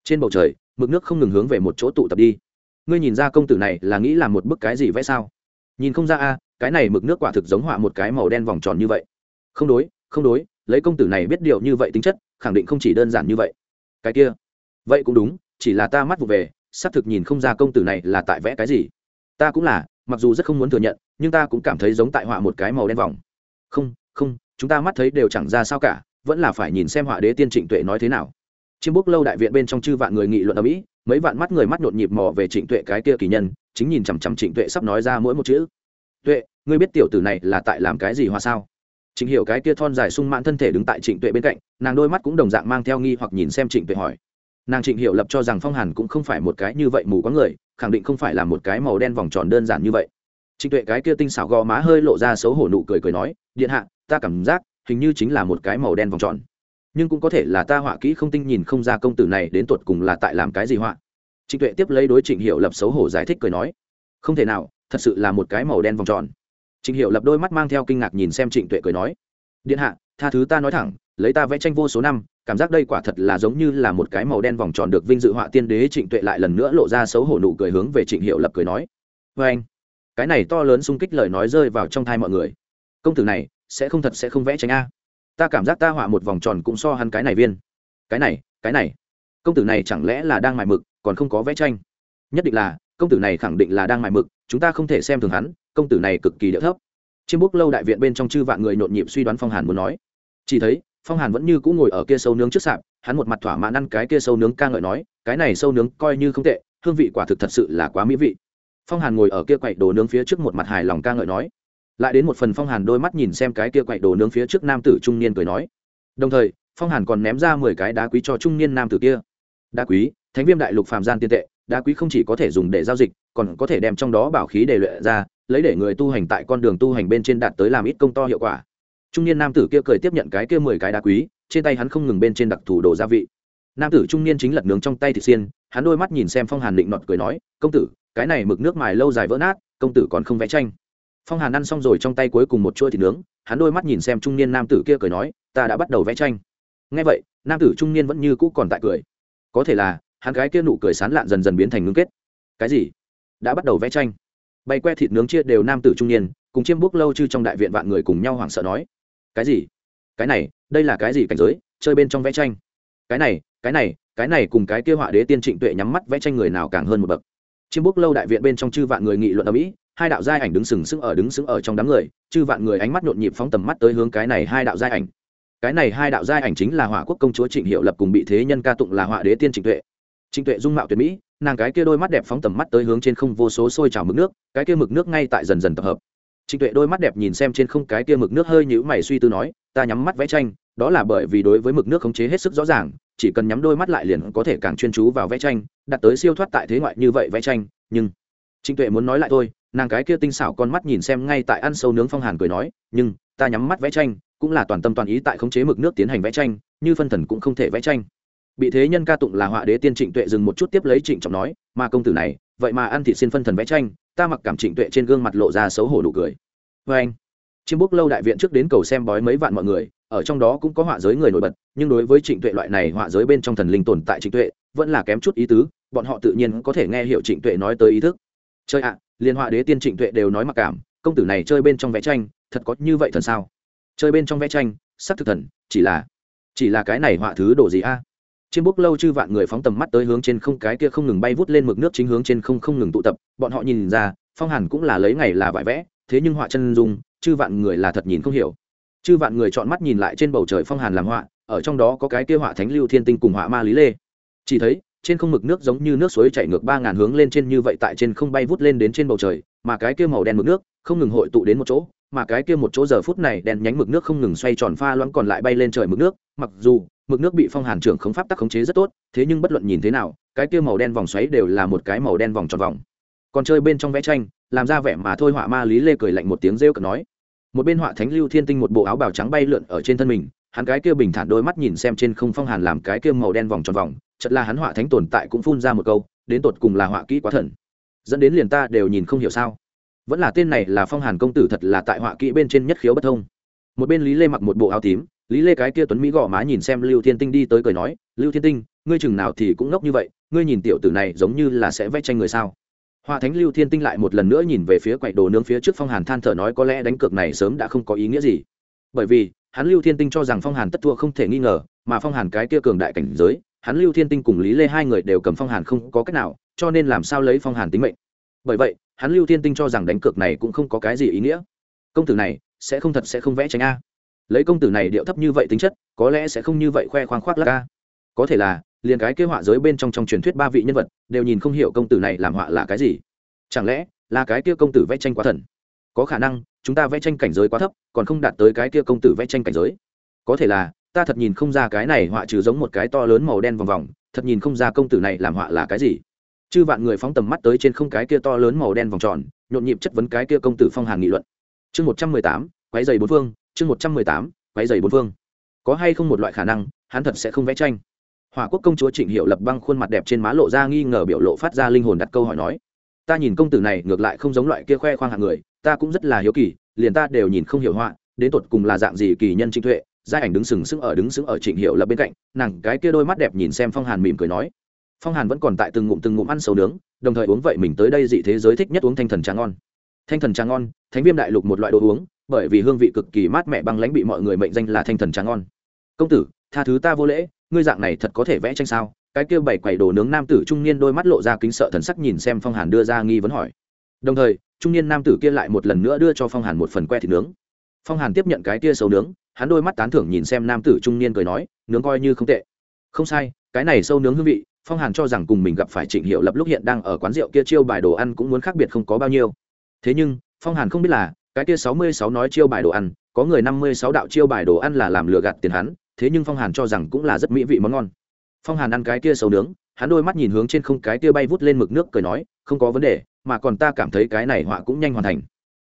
Trên bầu trời, mực nước không ngừng hướng về một chỗ tụ tập đi. Ngươi nhìn ra công tử này là nghĩ là một bức cái gì vẽ sao? Nhìn không ra a, cái này mực nước quả thực giống họa một cái màu đen vòng tròn như vậy. Không đối không đối, lấy công tử này biết điều như vậy tính chất, khẳng định không chỉ đơn giản như vậy. Cái kia, vậy cũng đúng, chỉ là ta mắt vụ về, xác thực nhìn không ra công tử này là tại vẽ cái gì. Ta cũng là, mặc dù rất không muốn thừa nhận, nhưng ta cũng cảm thấy giống tại họa một cái màu đen vòng không không, chúng ta mắt thấy đều chẳng ra sao cả, vẫn là phải nhìn xem họa đế tiên trịnh tuệ nói thế nào. Chiêm búc lâu đại viện bên trong chư vạn người nghị luận ở mỹ, mấy vạn mắt người mắt nhộn nhịp mò về trịnh tuệ cái kia kỳ nhân, chính nhìn chằm chằm trịnh tuệ sắp nói ra mỗi một chữ. Tuệ, ngươi biết tiểu tử này là tại làm cái gì hoa sao? Trịnh hiểu cái kia thon dài sung mãn thân thể đứng tại trịnh tuệ bên cạnh, nàng đôi mắt cũng đồng dạng mang theo nghi hoặc nhìn xem trịnh tuệ hỏi. Nàng trịnh hiểu lập cho rằng phong hàn cũng không phải một cái như vậy mù có người, khẳng định không phải là một cái màu đen vòng tròn đơn giản như vậy trịnh tuệ cái kia tinh xảo gò má hơi lộ ra xấu hổ nụ cười cười nói, điện hạ, ta cảm giác hình như chính là một cái màu đen vòng tròn. Nhưng cũng có thể là ta họa kỹ không tinh nhìn không ra công tử này đến tột cùng là tại làm cái gì họa. Trịnh tuệ tiếp lấy đối trịnh hiệu lập xấu hổ giải thích cười nói, không thể nào, thật sự là một cái màu đen vòng tròn. Trịnh hiệu lập đôi mắt mang theo kinh ngạc nhìn xem trịnh tuệ cười nói, điện hạ, tha thứ ta nói thẳng, lấy ta vẽ tranh vô số năm, cảm giác đây quả thật là giống như là một cái màu đen vòng tròn được vinh dự họa tiên đế trịnh tuệ lại lần nữa lộ ra xấu hổ nụ cười hướng về trịnh hiệu lập cười nói vê anh cái này to lớn xung kích lời nói rơi vào trong thai mọi người. Công tử này, sẽ không thật sẽ không vẽ tranh a. Ta cảm giác ta họa một vòng tròn cũng so hắn cái này viên. Cái này cái này. Công tử này chẳng lẽ là đang mài mực, còn không có vẽ tranh? Nhất định là, công tử này khẳng định là đang mài mực, chúng ta không thể xem thường hắn, công tử này cực kỳ đỡ thấp. Chiêm búc lâu đại viện bên trong chư vạn người nhộn nhịp suy đoán phong hàn muốn nói. Chỉ thấy, phong hàn vẫn như cũng ngồi ở kia sâu nướng trước sạp, hắn một mặt thỏa mãn ăn cái kia sâu nướng ca ngợi nói, cái này sâu nướng coi như không tệ, hương vị quả thực thật sự là quá mỹ vị phong hàn ngồi ở kia quậy đồ nướng phía trước một mặt hài lòng ca ngợi nói. Lại đến một phần phong hàn đôi mắt nhìn xem cái kia quậy đồ nướng phía trước nam tử trung niên cười nói. Đồng thời, phong hàn còn ném ra mười cái đá quý cho trung niên nam tử kia. Đá quý, thánh viêm đại lục phàm gian tiên tệ, đá quý không chỉ có thể dùng để giao dịch, còn có thể đem trong đó bảo khí để luyện ra, lấy để người tu hành tại con đường tu hành bên trên đạt tới làm ít công to hiệu quả. Trung niên nam tử kia cười tiếp nhận cái kia mười cái đá quý, trên tay hắn không ngừng bên trên đặc thù đồ gia vị nam tử trung niên chính lật nướng trong tay thịt xiên, hắn đôi mắt nhìn xem phong hàn định nọt cười nói, công tử, cái này mực nước mài lâu dài vỡ nát, công tử còn không vẽ tranh. Phong hàn ăn xong rồi trong tay cuối cùng một chuỗi thịt nướng, hắn đôi mắt nhìn xem trung niên nam tử kia cười nói, ta đã bắt đầu vẽ tranh. Ngay vậy, nam tử trung niên vẫn như cũ còn tại cười. Có thể là, hắn gái kia nụ cười sán lạn dần dần biến thành ngưng kết. Cái gì? Đã bắt đầu vẽ tranh? Bay que thịt nướng chia đều nam tử trung niên, cùng chiêm bút lâu chư trong đại viện vạn người cùng nhau hoảng sợ nói, cái gì? Cái này, đây là cái gì cảnh giới? Chơi bên trong vẽ tranh? Cái này cái này cái này cùng cái kia họa đế tiên trịnh tuệ nhắm mắt vẽ tranh người nào càng hơn một bậc. Chiêm bút lâu đại viện bên trong chư vạn người nghị luận ở mỹ hai đạo giai ảnh đứng sừng sững ở, đứng sững ở trong đám người, chư vạn người ánh mắt nhộn nhịp phóng tầm mắt tới hướng cái này hai đạo giai ảnh. Cái này hai đạo giai ảnh chính là họa quốc công chúa trịnh hiệu lập cùng bị thế nhân ca tụng là họa đế tiên trịnh tuệ. Trịnh tuệ dung mạo tuyệt mỹ, nàng cái kia đôi mắt đẹp phóng tầm mắt tới hướng trên không vô số sôi trào mực nước, cái kia mực nước ngay tại dần dần tập hợp. Trịnh tuệ đôi mắt đẹp nhìn xem trên không cái kia mực nước hơi nhữ mày suy tư nói, ta nhắm mắt vẽ tranh, đó là bởi vì đối với mực nước khống chế hết sức rõ ràng chỉ cần nhắm đôi mắt lại liền có thể càng chuyên chú vào vẽ tranh đặt tới siêu thoát tại thế ngoại như vậy vẽ tranh, nhưng trịnh tuệ muốn nói lại thôi, nàng cái kia tinh xảo con mắt nhìn xem ngay tại ăn sâu nướng phong hàn cười nói, nhưng, ta nhắm mắt vẽ tranh, cũng là toàn tâm toàn ý tại khống chế mực nước tiến hành vẽ tranh, như phân thần cũng không thể vẽ tranh. Bị thế nhân ca tụng là họa đế tiên trịnh tuệ dừng một chút tiếp lấy trịnh trọng nói, mà công tử này, vậy mà ăn thị xin phân thần vẽ tranh, ta mặc cảm trịnh tuệ trên gương mặt lộ ra xấu hổ đủ cười. Vê anh chiêm búc lâu đại viện trước đến cầu xem bói mấy vạn mọi người, ở trong đó cũng có họa giới người nổi bật, nhưng đối với trịnh tuệ loại này họa giới bên trong thần linh tồn tại trịnh tuệ, vẫn là kém chút ý tứ, bọn họ tự nhiên có thể nghe hiểu trịnh tuệ nói tới ý thức. Chơi ạ, liên họa đế tiên trịnh tuệ đều nói mặc cảm, công tử này chơi bên trong vẽ tranh, thật có như vậy thần sao? Chơi bên trong vẽ tranh, sắc thực thần, chỉ là chỉ là cái này họa thứ đồ gì a? Trên bốc lâu chư vạn người phóng tầm mắt tới hướng trên không, cái kia không ngừng bay vút lên mực nước chính hướng trên không không ngừng tụ tập, bọn họ nhìn ra, phong hàn cũng là lấy ngày là vải vẽ, thế nhưng họa chân dung chư vạn người là thật nhìn không hiểu. Chư vạn người chọn mắt nhìn lại trên bầu trời phong hàn làm họa, ở trong đó có cái kia họa thánh lưu thiên tinh cùng họa ma lý lê. Chỉ thấy, trên không mực nước giống như nước suối chảy ngược ba ngàn hướng lên trên như vậy tại trên không bay vút lên đến trên bầu trời, mà cái kia màu đen mực nước không ngừng hội tụ đến một chỗ, mà cái kia một chỗ giờ phút này đèn nhánh mực nước không ngừng xoay tròn pha loãng còn lại bay lên trời mực nước, mặc dù mực nước bị phong hàn trưởng khống pháp tắc khống chế rất tốt, thế nhưng bất luận nhìn thế nào, cái kia màu đen vòng xoáy đều là một cái màu đen vòng tròn vòng. Còn chơi bên trong vẽ tranh, làm ra vẻ mà thôi họa ma lý lê cười lạnh một tiếng rêu cực nói một bên họa thánh lưu thiên tinh một bộ áo bào trắng bay lượn ở trên thân mình, hắn cái kia bình thản đôi mắt nhìn xem trên không phong hàn làm cái kia màu đen vòng tròn vòng chật là hắn họa thánh tồn tại cũng phun ra một câu, đến tột cùng là họa kỹ quá thần. Dẫn đến liền ta đều nhìn không hiểu sao. Vẫn là tên này là phong hàn công tử thật là tại họa kỹ bên trên nhất khiếu bất thông. Một bên lý lê mặc một bộ áo tím, lý lê cái kia tuấn mỹ gõ má nhìn xem lưu thiên tinh đi tới cười nói, lưu thiên tinh, ngươi chừng nào thì cũng ngốc như vậy, ngươi nhìn tiểu tử này giống như là sẽ vẽ tranh người sao? Họa Thánh Lưu Thiên Tinh lại một lần nữa nhìn về phía quậy đồ nướng phía trước Phong Hàn than thở nói có lẽ đánh cược này sớm đã không có ý nghĩa gì. Bởi vì, hắn Lưu Thiên Tinh cho rằng Phong Hàn tất thua không thể nghi ngờ, mà Phong Hàn cái kia cường đại cảnh giới, hắn Lưu Thiên Tinh cùng Lý Lê hai người đều cầm Phong Hàn không có cách nào, cho nên làm sao lấy Phong Hàn tính mệnh. Bởi vậy, hắn Lưu Thiên Tinh cho rằng đánh cược này cũng không có cái gì ý nghĩa. Công tử này sẽ không thật sẽ không vẽ tranh a. Lấy công tử này điệu thấp như vậy tính chất, có lẽ sẽ không như vậy khoe khoang khoác lác a. Có thể là, liền cái kế họa giới bên trong trong truyền thuyết ba vị nhân vật đều nhìn không hiểu công tử này làm họa là cái gì. Chẳng lẽ là cái kia công tử vẽ tranh quá thần? Có khả năng, chúng ta vẽ tranh cảnh giới quá thấp, còn không đạt tới cái kia công tử vẽ tranh cảnh giới. Có thể là, ta thật nhìn không ra cái này họa trừ giống một cái to lớn màu đen vòng vòng, thật nhìn không ra công tử này làm họa là cái gì. Chư vạn người phóng tầm mắt tới trên không cái kia to lớn màu đen vòng tròn, nhộn nhịp chất vấn cái kia công tử phong hàn nghị luận. Chương một trăm mười tám quái dày bốn phương, chương một trăm mười tám quái dày bốn phương. Có hay không một loại khả năng, hắn thật sẽ không vẽ tranh? Hỏa quốc công chúa trịnh hiệu lập băng khuôn mặt đẹp trên má lộ ra nghi ngờ biểu lộ phát ra linh hồn đặt câu hỏi nói, ta nhìn công tử này ngược lại không giống loại kia khoe khoang hạng người, ta cũng rất là hiếu kỳ, liền ta đều nhìn không hiểu họa, đến tột cùng là dạng gì kỳ nhân trịnh tuệ. Giai ảnh đứng sừng sững ở đứng sững ở trịnh hiệu lập bên cạnh, nàng cái kia đôi mắt đẹp nhìn xem phong hàn mỉm cười nói, phong hàn vẫn còn tại từng ngụm từng ngụm ăn sầu nướng, đồng thời uống vậy mình tới đây dị thế giới thích nhất uống thanh thần trà ngon. Thanh thần trà ngon, thánh viêm đại lục một loại đồ uống, bởi vì hương vị cực kỳ mát mẻ băng lãnh bị mọi người mệnh danh là thanh thần trà ngon. Công tử, tha thứ ta vô lễ ngươi dạng này thật có thể vẽ tranh sao? Cái kia bảy quầy đồ nướng nam tử trung niên đôi mắt lộ ra kính sợ thần sắc nhìn xem phong hàn đưa ra nghi vấn hỏi. Đồng thời, trung niên nam tử kia lại một lần nữa đưa cho phong hàn một phần que thịt nướng. Phong hàn tiếp nhận cái kia sâu nướng, hắn đôi mắt tán thưởng nhìn xem nam tử trung niên cười nói, nướng coi như không tệ. Không sai, cái này sâu nướng hương vị, phong hàn cho rằng cùng mình gặp phải trịnh hiệu lập lúc hiện đang ở quán rượu kia chiêu bài đồ ăn cũng muốn khác biệt không có bao nhiêu. Thế nhưng, phong hàn không biết là, cái kia sáu mươi sáu nói chiêu bài đồ ăn, có người năm mươi sáu đạo chiêu bài đồ ăn là làm lừa gạt tiền hắn thế nhưng phong hàn cho rằng cũng là rất mỹ vị món ngon phong hàn ăn cái kia sầu nướng hắn đôi mắt nhìn hướng trên không cái kia bay vút lên mực nước cười nói không có vấn đề mà còn ta cảm thấy cái này họa cũng nhanh hoàn thành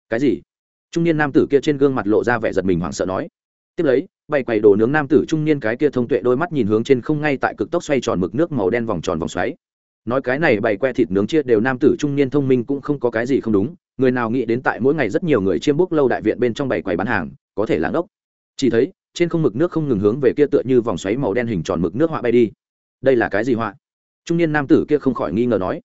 cái gì trung niên nam tử kia trên gương mặt lộ ra vẻ giật mình hoảng sợ nói tiếp lấy bay quầy đồ nướng nam tử trung niên cái kia thông tuệ đôi mắt nhìn hướng trên không ngay tại cực tốc xoay tròn mực nước màu đen vòng tròn vòng xoáy nói cái này bày que thịt nướng chia đều nam tử trung niên thông minh cũng không có cái gì không đúng người nào nghĩ đến tại mỗi ngày rất nhiều người chiêm bốc lâu đại viện bên trong bày quầy bán hàng có thể lãng ốc chỉ thấy trên không mực nước không ngừng hướng về kia tựa như vòng xoáy màu đen hình tròn mực nước họa bay đi. Đây là cái gì họa? Trung niên nam tử kia không khỏi nghi ngờ nói.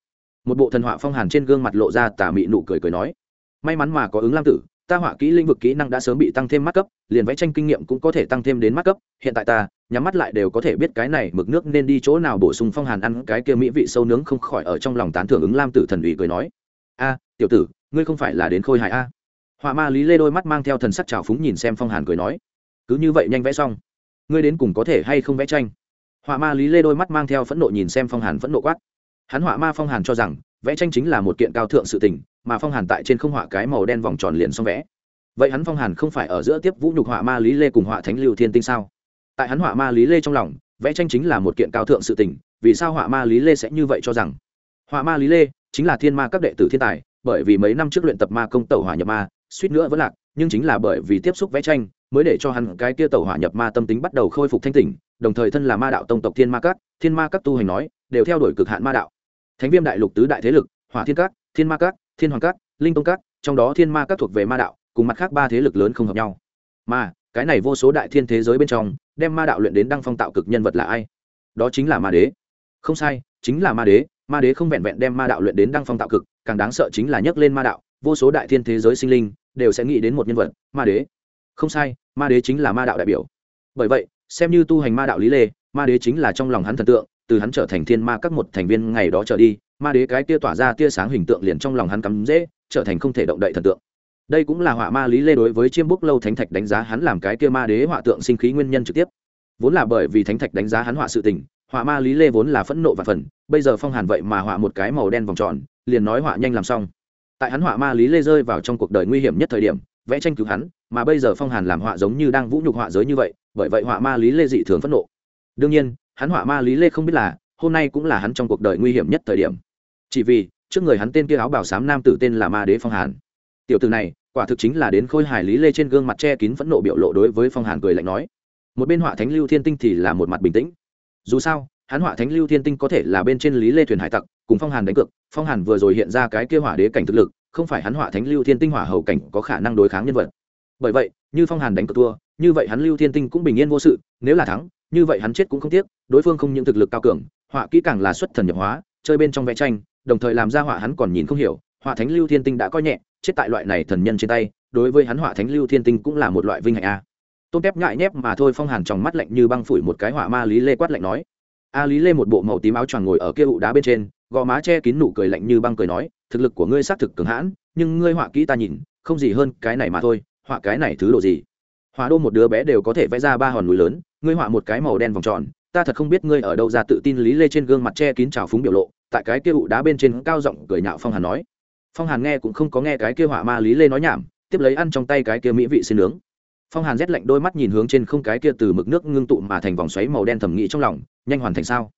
Một bộ thần họa phong hàn trên gương mặt lộ ra tà mị nụ cười cười nói. May mắn mà có ứng lam tử, ta họa kỹ lĩnh vực kỹ năng đã sớm bị tăng thêm mắt cấp, liền vẽ tranh kinh nghiệm cũng có thể tăng thêm đến mắt cấp. Hiện tại ta, nhắm mắt lại đều có thể biết cái này mực nước nên đi chỗ nào bổ sung phong hàn ăn cái kia mỹ vị sâu nướng không khỏi ở trong lòng tán thưởng ứng lam tử thần ủy cười nói. A, tiểu tử, ngươi không phải là đến khôi hài a? Họa ma lý lê đôi mắt mang theo thần sắc trào phúng nhìn xem phong hàn cười nói cứ như vậy nhanh vẽ xong. Ngươi đến cùng có thể hay không vẽ tranh? Họa ma lý lê đôi mắt mang theo phẫn nộ nhìn xem phong hàn phẫn nộ quát. Hắn họa ma phong hàn cho rằng, vẽ tranh chính là một kiện cao thượng sự tình, mà phong hàn tại trên không họa cái màu đen vòng tròn liền xong vẽ. Vậy hắn phong hàn không phải ở giữa tiếp vũ nhục họa ma lý lê cùng họa thánh lưu thiên tinh sao? Tại hắn họa ma lý lê trong lòng, vẽ tranh chính là một kiện cao thượng sự tình, vì sao họa ma lý lê sẽ như vậy cho rằng? Họa ma lý lê chính là thiên ma các đệ tử thiên tài, bởi vì mấy năm trước luyện tập ma công tẩu hỏa nhập ma, suýt nữa vẫn lạc, nhưng chính là bởi vì tiếp xúc vẽ tranh mới để cho hắn cái kia tẩu hỏa nhập ma tâm tính bắt đầu khôi phục thanh tỉnh, đồng thời thân là ma đạo tông tộc thiên ma các, thiên ma các tu hành nói, đều theo đuổi cực hạn ma đạo. Thánh viêm đại lục tứ đại thế lực, hỏa thiên các, thiên ma các, thiên hoàng các, linh tông các, trong đó thiên ma các thuộc về ma đạo, cùng mặt khác ba thế lực lớn không hợp nhau. Mà, cái này vô số đại thiên thế giới bên trong, đem ma đạo luyện đến đăng phong tạo cực nhân vật là ai? Đó chính là ma đế. Không sai, chính là ma đế ma đế không vẹn vẹn đem ma đạo luyện đến đăng phong tạo cực, càng đáng sợ chính là nhấc lên ma đạo, vô số đại thiên thế giới sinh linh, đều sẽ nghĩ đến một nhân vật, ma đế. Không sai ma đế chính là ma đạo đại biểu. Bởi vậy, xem như tu hành ma đạo lý lê, ma đế chính là trong lòng hắn thần tượng, từ hắn trở thành thiên ma các một thành viên ngày đó trở đi, ma đế cái tia tỏa ra tia sáng hình tượng liền trong lòng hắn cắm dễ, trở thành không thể động đậy thần tượng. Đây cũng là họa ma lý lê đối với chiêm búc lâu thánh thạch đánh giá hắn làm cái tia ma đế họa tượng sinh khí nguyên nhân trực tiếp. Vốn là bởi vì thánh thạch đánh giá hắn họa sự tình, họa ma lý lê vốn là phẫn nộ và phần, bây giờ phong hàn vậy mà họa một cái màu đen vòng tròn, liền nói họa nhanh làm xong. Tại hắn họa ma lý lê rơi vào trong cuộc đời nguy hiểm nhất thời điểm vẽ tranh cứu hắn, mà bây giờ phong hàn làm họa giống như đang vũ nhục họa giới như vậy, bởi vậy họa ma lý lê dị thường phẫn nộ. Đương nhiên, hắn họa ma lý lê không biết là, hôm nay cũng là hắn trong cuộc đời nguy hiểm nhất thời điểm. Chỉ vì, trước người hắn tên kia áo bảo sám nam tử tên là ma đế phong hàn. Tiểu từ này, quả thực chính là đến khôi hài lý lê trên gương mặt che kín phẫn nộ biểu lộ đối với phong hàn cười lạnh nói. Một bên họa thánh lưu thiên tinh thì là một mặt bình tĩnh. Dù sao, hắn họa thánh lưu thiên tinh có thể là bên trên lý lê thuyền hải tặc, cùng phong hàn đánh cược. Phong hàn vừa rồi hiện ra cái kia hỏa đế cảnh thực lực không phải hắn hỏa thánh lưu thiên tinh hỏa hầu cảnh có khả năng đối kháng nhân vật. Bởi vậy, như phong hàn đánh cược thua, như vậy hắn lưu thiên tinh cũng bình yên vô sự, nếu là thắng, như vậy hắn chết cũng không tiếc, đối phương không những thực lực cao cường, họa kỹ càng là xuất thần nhập hóa, chơi bên trong vẽ tranh, đồng thời làm ra họa hắn còn nhìn không hiểu, họa thánh lưu thiên tinh đã coi nhẹ, chết tại loại này thần nhân trên tay, đối với hắn họa thánh lưu thiên tinh cũng là một loại vinh hạnh a. Tôn kép ngại nhép mà thôi, phong hàn trong mắt lạnh như băng phủi một cái họa ma lý lê quát lạnh nói. A lý lê một bộ màu tím áo choàng ngồi ở kia ụ đá bên trên gò má che kín nụ cười lạnh như băng cười nói, thực lực của ngươi xác thực cường hãn, nhưng ngươi họa kỹ ta nhìn, không gì hơn cái này mà thôi, họa cái này thứ đồ gì? Họa đô một đứa bé đều có thể vẽ ra ba hòn núi lớn, ngươi họa một cái màu đen vòng tròn, ta thật không biết ngươi ở đâu ra tự tin lý lê trên gương mặt che kín trào phúng biểu lộ, tại cái kia ụ đá bên trên cao giọng cười nhạo phong hàn nói. Phong hàn nghe cũng không có nghe cái kia họa ma lý lê nói nhảm, tiếp lấy ăn trong tay cái kia mỹ vị xin nướng. Phong hàn rét lạnh đôi mắt nhìn hướng trên không cái kia từ mực nước ngưng tụ mà thành vòng xoáy màu đen thầm nghĩ trong lòng, nhanh hoàn thành sao?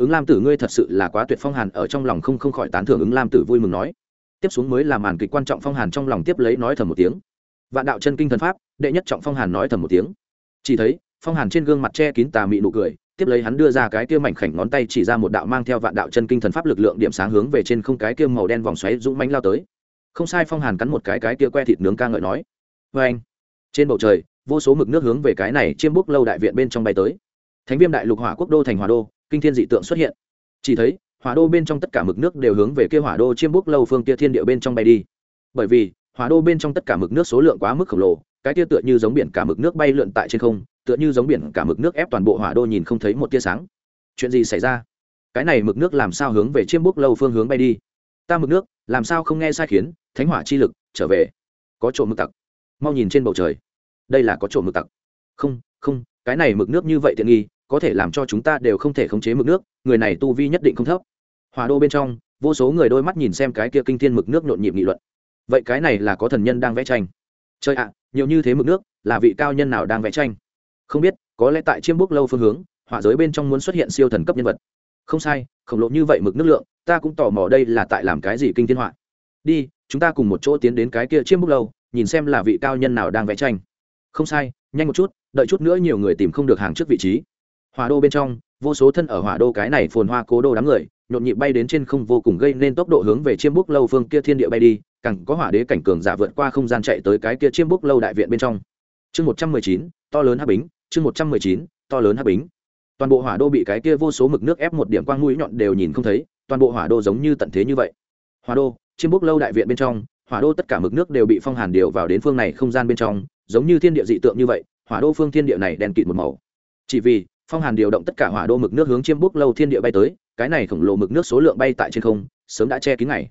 Ứng lam tử ngươi thật sự là quá tuyệt phong hàn, ở trong lòng không không khỏi tán thưởng ứng lam tử vui mừng nói. Tiếp xuống mới là màn kịch quan trọng phong hàn trong lòng tiếp lấy nói thầm một tiếng. Vạn đạo chân kinh thần pháp, đệ nhất trọng phong hàn nói thầm một tiếng. Chỉ thấy, phong hàn trên gương mặt che kín tà mị nụ cười, tiếp lấy hắn đưa ra cái kia mảnh khảnh ngón tay chỉ ra một đạo mang theo vạn đạo chân kinh thần pháp lực lượng điểm sáng hướng về trên không cái kia màu đen vòng xoáy dũng mánh lao tới. Không sai, phong hàn cắn một cái cái kia que thịt nướng ca ngợi nói. Vê anh, trên bầu trời, vô số mực nước hướng về cái này chiêm búc lâu đại viện bên trong bay tới. Thánh viêm đại lục hỏa quốc đô thành hỏa đô kinh thiên dị tượng xuất hiện. Chỉ thấy, hỏa đô bên trong tất cả mực nước đều hướng về kia hỏa đô chiêm búc lâu phương kia thiên địa bên trong bay đi. Bởi vì, hỏa đô bên trong tất cả mực nước số lượng quá mức khổng lồ, cái tia tựa như giống biển cả mực nước bay lượn tại trên không, tựa như giống biển cả mực nước ép toàn bộ hỏa đô nhìn không thấy một tia sáng. Chuyện gì xảy ra? Cái này mực nước làm sao hướng về chiêm búc lâu phương hướng bay đi? Ta mực nước, làm sao không nghe sai khiến, thánh hỏa chi lực, trở về. Có trộm mực tặc. Mau nhìn trên bầu trời. Đây là có trộm mực tặc. Không không, cái này mực nước như vậy tiện nghi có thể làm cho chúng ta đều không thể khống chế mực nước, người này tu vi nhất định không thấp. Hòa đô bên trong, vô số người đôi mắt nhìn xem cái kia kinh thiên mực nước nhộn nhịp nghị luận. Vậy cái này là có thần nhân đang vẽ tranh. Chơi ạ, nhiều như thế mực nước, là vị cao nhân nào đang vẽ tranh? Không biết, có lẽ tại chiêm búc lâu phương hướng họa giới bên trong muốn xuất hiện siêu thần cấp nhân vật. Không sai, khổng lồ như vậy mực nước lượng, ta cũng tò mò đây là tại làm cái gì kinh thiên họa. Đi, chúng ta cùng một chỗ tiến đến cái kia chiêm búc lâu, nhìn xem là vị cao nhân nào đang vẽ tranh. Không sai, nhanh một chút, đợi chút nữa nhiều người tìm không được hàng trước vị trí hỏa đô bên trong, vô số thân ở hỏa đô cái này phồn hoa cố đô đám người, nhộn nhịp bay đến trên không vô cùng gây nên tốc độ hướng về chiêm búc lâu phương kia thiên địa bay đi, càng có hỏa đế cảnh cường giả vượt qua không gian chạy tới cái kia chiêm búc lâu đại viện bên trong. Chương một trăm mười chín, to lớn hắc bính, chương một trăm mười chín, to lớn hắc bính. Toàn bộ hỏa đô bị cái kia vô số mực nước ép một điểm quang mũi nhọn đều nhìn không thấy, toàn bộ hỏa đô giống như tận thế như vậy. Hỏa đô, chiêm búc lâu đại viện bên trong, hỏa đô tất cả mực nước đều bị phong hàn điều vào đến phương này không gian bên trong, giống như thiên địa dị tượng như vậy, hỏa đô phương thiên địa này đen kịt một màu. Chỉ vì phong hàn điều động tất cả hỏa đô mực nước hướng chiêm búc lâu thiên địa bay tới, cái này khổng lồ mực nước số lượng bay tại trên không, sớm đã che kín ngày.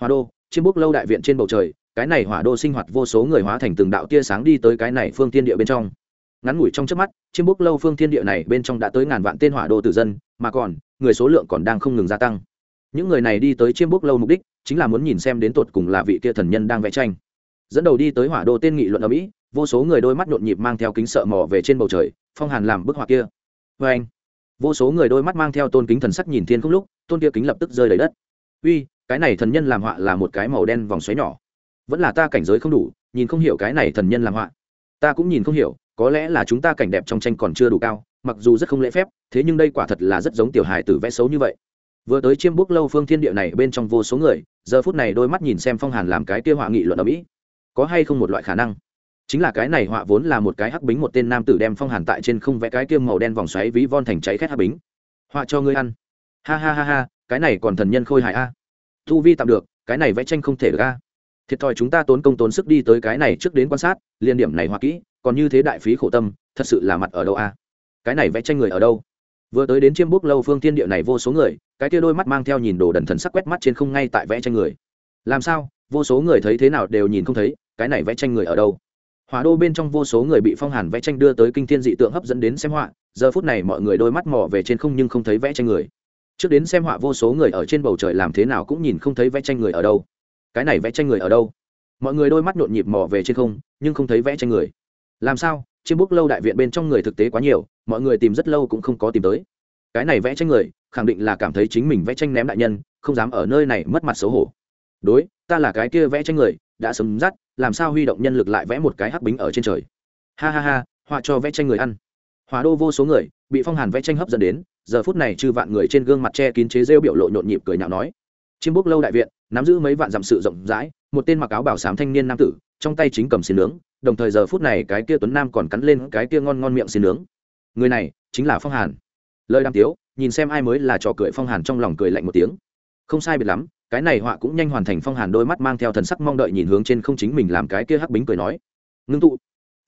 Hỏa đô, chiêm búc lâu đại viện trên bầu trời, cái này hỏa đô sinh hoạt vô số người hóa thành từng đạo tia sáng đi tới cái này phương thiên địa bên trong. Ngắn ngủi trong trước mắt, chiêm búc lâu phương thiên địa này bên trong đã tới ngàn vạn tên hỏa đô tử dân, mà còn, người số lượng còn đang không ngừng gia tăng. Những người này đi tới chiêm búc lâu mục đích, chính là muốn nhìn xem đến tột cùng là vị kia thần nhân đang vẽ tranh. Dẫn đầu đi tới hỏa đô tên nghị luận ở mỹ, vô số người đôi mắt nhộn nhịp mang theo kính sợ mò về trên bầu trời, phong hàn làm bức họa kia vê anh. Vô số người đôi mắt mang theo tôn kính thần sắc nhìn thiên không lúc, tôn kia kính lập tức rơi đầy đất. Uy, cái này thần nhân làm họa là một cái màu đen vòng xoáy nhỏ. Vẫn là ta cảnh giới không đủ, nhìn không hiểu cái này thần nhân làm họa. Ta cũng nhìn không hiểu, có lẽ là chúng ta cảnh đẹp trong tranh còn chưa đủ cao, mặc dù rất không lễ phép, thế nhưng đây quả thật là rất giống tiểu hài tử vẽ xấu như vậy. Vừa tới chiêm bước lâu phương thiên địa này bên trong vô số người, giờ phút này đôi mắt nhìn xem phong hàn làm cái kia họa nghị luận ở mỹ. Có hay không một loại khả năng? Chính là cái này họa vốn là một cái hắc bính một tên nam tử đem phong hàn tại trên không vẽ cái kiêm màu đen vòng xoáy ví von thành cháy khét hắc bính. Họa cho ngươi ăn. Ha ha ha ha, cái này còn thần nhân khôi hài a. Thu vi tạm được, cái này vẽ tranh không thể được a. Thiệt thòi chúng ta tốn công tốn sức đi tới cái này trước đến quan sát liên điểm này họa kỹ, còn như thế đại phí khổ tâm, thật sự là mặt ở đâu a? Cái này vẽ tranh người ở đâu? Vừa tới đến chiêm búc lâu phương thiên địa này vô số người, cái kia đôi mắt mang theo nhìn đồ đần thần sắc quét mắt trên không ngay tại vẽ tranh người. Làm sao? Vô số người thấy thế nào đều nhìn không thấy, cái này vẽ tranh người ở đâu? Hỏa đô bên trong vô số người bị phong hàn vẽ tranh đưa tới kinh thiên dị tượng hấp dẫn đến xem họa, giờ phút này mọi người đôi mắt mò về trên không nhưng không thấy vẽ tranh người. Trước đến xem họa vô số người ở trên bầu trời làm thế nào cũng nhìn không thấy vẽ tranh người ở đâu. Cái này vẽ tranh người ở đâu? Mọi người đôi mắt nhộn nhịp mò về trên không, nhưng không thấy vẽ tranh người. Làm sao? Chiêm búc lâu đại viện bên trong người thực tế quá nhiều, mọi người tìm rất lâu cũng không có tìm tới. Cái này vẽ tranh người, khẳng định là cảm thấy chính mình vẽ tranh ném đại nhân, không dám ở nơi này mất mặt xấu hổ. Đối, ta là cái kia vẽ tranh người đã sấm dắt, làm sao huy động nhân lực lại vẽ một cái hắc bính ở trên trời? Ha ha ha, họa cho vẽ tranh người ăn. Hòa đô vô số người, bị phong hàn vẽ tranh hấp dẫn đến, giờ phút này chư vạn người trên gương mặt che kín chế rêu biểu lộ nhộn nhịp cười nhạo nói. Chiêm búc lâu đại viện, nắm giữ mấy vạn dặm sự rộng rãi, một tên mặc áo bảo sám thanh niên nam tử, trong tay chính cầm xin nướng, đồng thời giờ phút này cái kia tuấn nam còn cắn lên cái kia ngon ngon miệng xin nướng. Người này chính là phong hàn. Lời đam tiếu, nhìn xem ai mới là trò cười phong hàn trong lòng cười lạnh một tiếng. Không sai biệt lắm cái này họa cũng nhanh hoàn thành phong hàn đôi mắt mang theo thần sắc mong đợi nhìn hướng trên không chính mình làm cái kia hắc bính cười nói ngưng tụ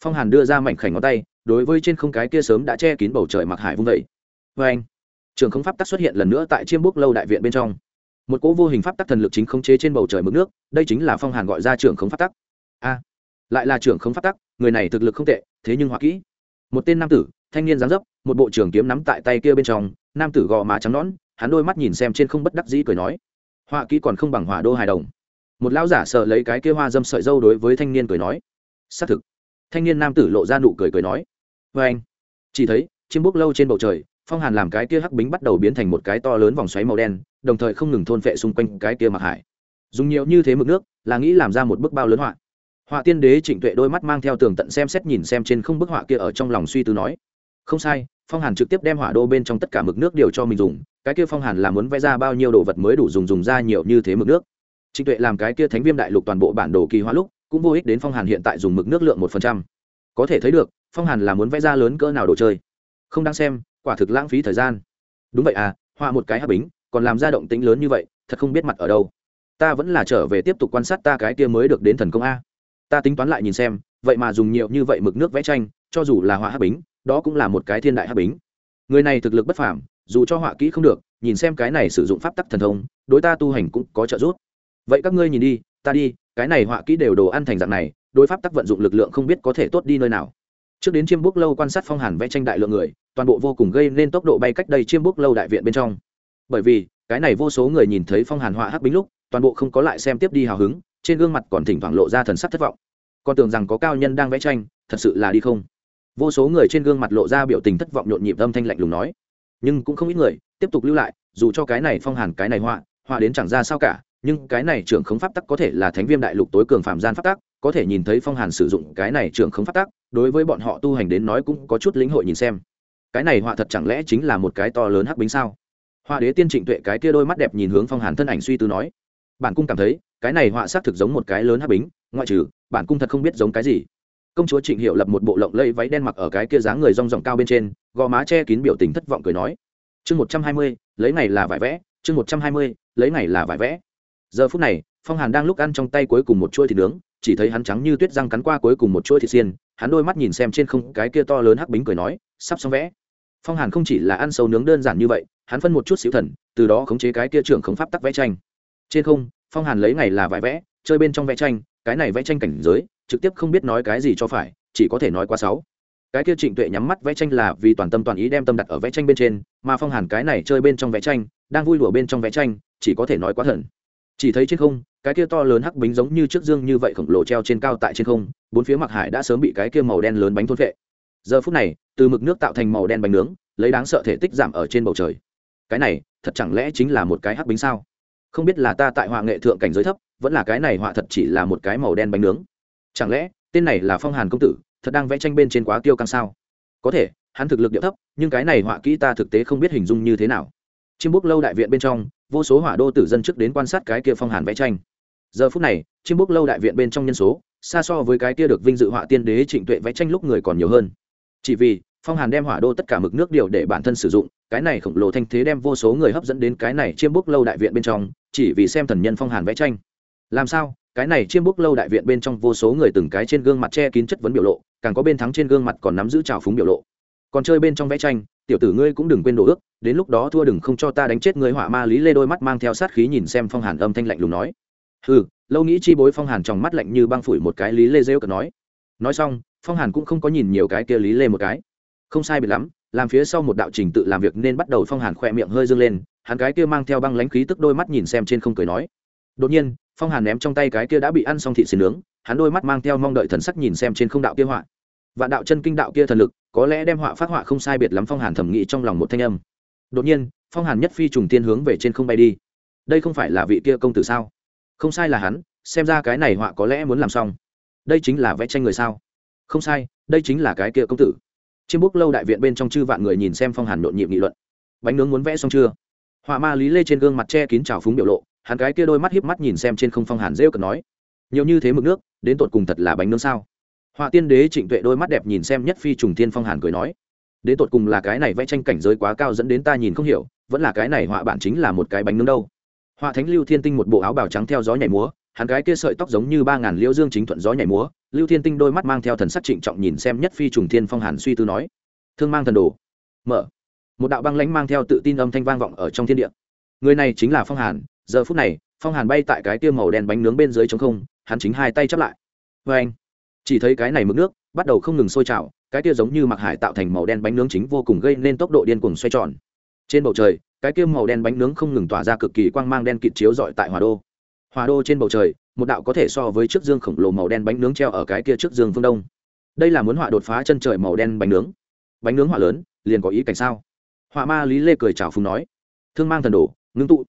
phong hàn đưa ra mảnh khảnh ngón tay đối với trên không cái kia sớm đã che kín bầu trời mặc hải vung vẩy vê anh trường không pháp tắc xuất hiện lần nữa tại chiêm búc lâu đại viện bên trong một cỗ vô hình pháp tắc thần lực chính khống chế trên bầu trời mực nước đây chính là phong hàn gọi ra trường không pháp tắc a lại là trưởng không pháp tắc người này thực lực không tệ thế nhưng họa kỹ một tên nam tử thanh niên dáng dấp một bộ trường kiếm nắm tại tay kia bên trong nam tử gò má trắng nõn hắn đôi mắt nhìn xem trên không bất đắc dĩ cười nói họa kỹ còn không bằng hỏa đô hài đồng. Một lão giả sợ lấy cái kia hoa dâm sợi dâu đối với thanh niên cười nói, xác thực. Thanh niên nam tử lộ ra nụ cười cười nói vê anh. Chỉ thấy, chiêm bốc lâu trên bầu trời, phong hàn làm cái kia hắc bính bắt đầu biến thành một cái to lớn vòng xoáy màu đen, đồng thời không ngừng thôn phệ xung quanh cái kia mặc hải. Dùng nhiều như thế mực nước, là nghĩ làm ra một bức bao lớn họa. Họa tiên đế trịnh tuệ đôi mắt mang theo tường tận xem xét nhìn xem trên không bức họa kia ở trong lòng suy tư nói, không sai phong hàn trực tiếp đem hỏa đô bên trong tất cả mực nước điều cho mình dùng, cái kia phong hàn là muốn vẽ ra bao nhiêu đồ vật mới đủ dùng dùng ra nhiều như thế mực nước. Trịnh tuệ làm cái kia thánh viêm đại lục toàn bộ bản đồ kỳ hóa lúc, cũng vô ích đến phong hàn hiện tại dùng mực nước lượng một phần trăm. Có thể thấy được, phong hàn là muốn vẽ ra lớn cỡ nào đồ chơi. Không đang xem, quả thực lãng phí thời gian. Đúng vậy à họa một cái hấp bính, còn làm ra động tĩnh lớn như vậy, thật không biết mặt ở đâu. Ta vẫn là trở về tiếp tục quan sát ta cái kia mới được đến thần công a. Ta tính toán lại nhìn xem, vậy mà dùng nhiều như vậy mực nước vẽ tranh, cho dù là họa hấp bính đó cũng là một cái thiên đại hắc bính. Người này thực lực bất phàm, dù cho họa kỹ không được, nhìn xem cái này sử dụng pháp tắc thần thông, đối ta tu hành cũng có trợ giúp. Vậy các ngươi nhìn đi, ta đi, cái này họa kỹ đều đồ ăn thành dạng này, đối pháp tắc vận dụng lực lượng không biết có thể tốt đi nơi nào. Trước đến chiêm búc lâu quan sát phong hàn vẽ tranh đại lượng người, toàn bộ vô cùng gây nên tốc độ bay cách đây chiêm búc lâu đại viện bên trong. Bởi vì, cái này vô số người nhìn thấy phong hàn họa hắc bính lúc, toàn bộ không có lại xem tiếp đi hào hứng, trên gương mặt còn thỉnh thoảng lộ ra thần sắc thất vọng. Con tưởng rằng có cao nhân đang vẽ tranh, thật sự là đi không vô số người trên gương mặt lộ ra biểu tình thất vọng nhộn nhịp âm thanh lạnh lùng nói. Nhưng cũng không ít người tiếp tục lưu lại, dù cho cái này phong hàn, cái này họa họa đến chẳng ra sao cả, nhưng cái này trưởng khống pháp tắc có thể là thánh viêm đại lục tối cường phạm gian pháp tắc, có thể nhìn thấy phong hàn sử dụng cái này trưởng khống pháp tắc, đối với bọn họ tu hành đến nói cũng có chút lĩnh hội nhìn xem. Cái này họa thật chẳng lẽ chính là một cái to lớn hắc bính sao? Họa đế tiên trịnh tuệ cái kia đôi mắt đẹp nhìn hướng phong hàn thân ảnh suy tư nói. Bản cung cảm thấy, cái này họa xác thực giống một cái lớn hắc bính, ngoại trừ, bản cung thật không biết giống cái gì công chúa trịnh hiệu lập một bộ lộng lẫy váy đen mặc ở cái kia dáng người rong ròng cao bên trên, gò má che kín biểu tình thất vọng cười nói, chương một trăm hai mươi, lấy này là vải vẽ, chương một trăm hai mươi, lấy này là vải vẽ. Giờ phút này, phong hàn đang lúc ăn trong tay cuối cùng một chuôi thịt nướng, chỉ thấy hắn trắng như tuyết răng cắn qua cuối cùng một chuỗi thịt xiên, hắn đôi mắt nhìn xem trên không cái kia to lớn hắc bính cười nói, sắp xong vẽ. Phong hàn không chỉ là ăn sâu nướng đơn giản như vậy, hắn phân một chút xíu thần, từ đó khống chế cái kia trưởng khống pháp tắc vẽ tranh. Trên không, phong hàn lấy ngày là vải vẽ, chơi bên trong vẽ tranh cái này vẽ tranh cảnh giới, trực tiếp không biết nói cái gì cho phải, chỉ có thể nói quá sáu cái kia trịnh tuệ nhắm mắt vẽ tranh là vì toàn tâm toàn ý đem tâm đặt ở vẽ tranh bên trên, mà phong hàn cái này chơi bên trong vẽ tranh, đang vui lùa bên trong vẽ tranh, chỉ có thể nói quá thần. Chỉ thấy trên không, cái kia to lớn hắc bính giống như trước dương như vậy khổng lồ treo trên cao tại trên không, bốn phía mặt hải đã sớm bị cái kia màu đen lớn bánh thôn vệ. Giờ phút này, từ mực nước tạo thành màu đen bánh nướng, lấy đáng sợ thể tích giảm ở trên bầu trời. Cái này, thật chẳng lẽ chính là một cái hắc bính sao? Không biết là ta tại họa nghệ thượng cảnh giới thấp vẫn là cái này họa thật chỉ là một cái màu đen bánh nướng. Chẳng lẽ, tên này là phong hàn công tử, thật đang vẽ tranh bên trên quá tiêu căng sao? Có thể, hắn thực lực địa thấp, nhưng cái này họa kỹ ta thực tế không biết hình dung như thế nào. Chiêm búc lâu đại viện bên trong, vô số hỏa đô tử dân trước đến quan sát cái kia phong hàn vẽ tranh. Giờ phút này chiêm búc lâu đại viện bên trong nhân số, xa so với cái kia được vinh dự họa tiên đế trịnh tuệ vẽ tranh lúc người còn nhiều hơn. Chỉ vì, phong hàn đem hỏa đô tất cả mực nước điều để bản thân sử dụng, cái này khổng lồ thanh thế đem vô số người hấp dẫn đến cái này chiêm búc lâu đại viện bên trong, chỉ vì xem thần nhân phong hàn vẽ tranh làm sao? Cái này chiêm búc lâu đại viện bên trong vô số người từng cái trên gương mặt che kín chất vấn biểu lộ, càng có bên thắng trên gương mặt còn nắm giữ trào phúng biểu lộ. Còn chơi bên trong vẽ tranh, tiểu tử ngươi cũng đừng quên đồ ước, đến lúc đó thua đừng không cho ta đánh chết ngươi họa ma lý lê đôi mắt mang theo sát khí nhìn xem phong hàn âm thanh lạnh lùng nói. Ừ lâu nghĩ chi bối phong hàn trong mắt lạnh như băng phủi một cái lý lê rêu cợt nói. Nói xong, phong hàn cũng không có nhìn nhiều cái kia lý lê một cái. Không sai biệt lắm, làm phía sau một đạo trình tự làm việc nên bắt đầu phong hàn khỏe miệng hơi dâng lên, hắn cái kia mang theo băng lãnh khí tức đôi mắt nhìn xem trên không cười nói. Đột nhiên phong hàn ném trong tay cái kia đã bị ăn xong thịt xin nướng, hắn đôi mắt mang theo mong đợi thần sắc nhìn xem trên không đạo kia họa. Vạn đạo chân kinh đạo kia thần lực, có lẽ đem họa phát họa không sai biệt lắm phong hàn thẩm nghĩ trong lòng một thanh âm. Đột nhiên, phong hàn nhất phi trùng tiên hướng về trên không bay đi. Đây không phải là vị kia công tử sao? Không sai là hắn, xem ra cái này họa có lẽ muốn làm xong. Đây chính là vẽ tranh người sao? Không sai, đây chính là cái kia công tử. Chiêm búc lâu đại viện bên trong chư vạn người nhìn xem phong hàn nhộn nhịp nghị luận. Bánh nướng muốn vẽ xong chưa? Họa ma lý lê trên gương mặt che kín trào phúng biểu lộ hắn cái kia đôi mắt hiếp mắt nhìn xem trên không phong hàn rêu cần nói, nhiều như thế mực nước, đến tột cùng thật là bánh nướng sao? Họa tiên đế trịnh tuệ đôi mắt đẹp nhìn xem nhất phi trùng thiên phong hàn cười nói, đến tột cùng là cái này vẽ tranh cảnh giới quá cao dẫn đến ta nhìn không hiểu, vẫn là cái này họa bản chính là một cái bánh nướng đâu. Họa thánh lưu thiên tinh một bộ áo bào trắng theo gió nhảy múa, hắn gái kia sợi tóc giống như ba ngàn liễu dương chính thuận gió nhảy múa, lưu thiên tinh đôi mắt mang theo thần sắc trịnh trọng nhìn xem nhất phi trùng thiên phong hàn suy tư nói, thương mang thần đồ, mở. Một đạo băng lãnh mang theo tự tin âm thanh vang vọng ở trong thiên địa. Người này chính là phong hàn giờ phút này, phong hàn bay tại cái tiêu màu đen bánh nướng bên dưới trống không, hắn chính hai tay chắp lại. Vê anh, chỉ thấy cái này mực nước bắt đầu không ngừng sôi trào, cái kia giống như mặc hải tạo thành màu đen bánh nướng chính vô cùng gây nên tốc độ điên cuồng xoay tròn. Trên bầu trời, cái kia màu đen bánh nướng không ngừng tỏa ra cực kỳ quang mang đen kịt chiếu rọi tại hòa đô. Hòa đô trên bầu trời, một đạo có thể so với trước dương khổng lồ màu đen bánh nướng treo ở cái kia trước dương phương đông. Đây là muốn họa đột phá chân trời màu đen bánh nướng. Bánh nướng họa lớn, liền có ý cảnh sao? Họa ma lý lê cười chào phùng nói. Thương mang thần đồ, ngưng tụ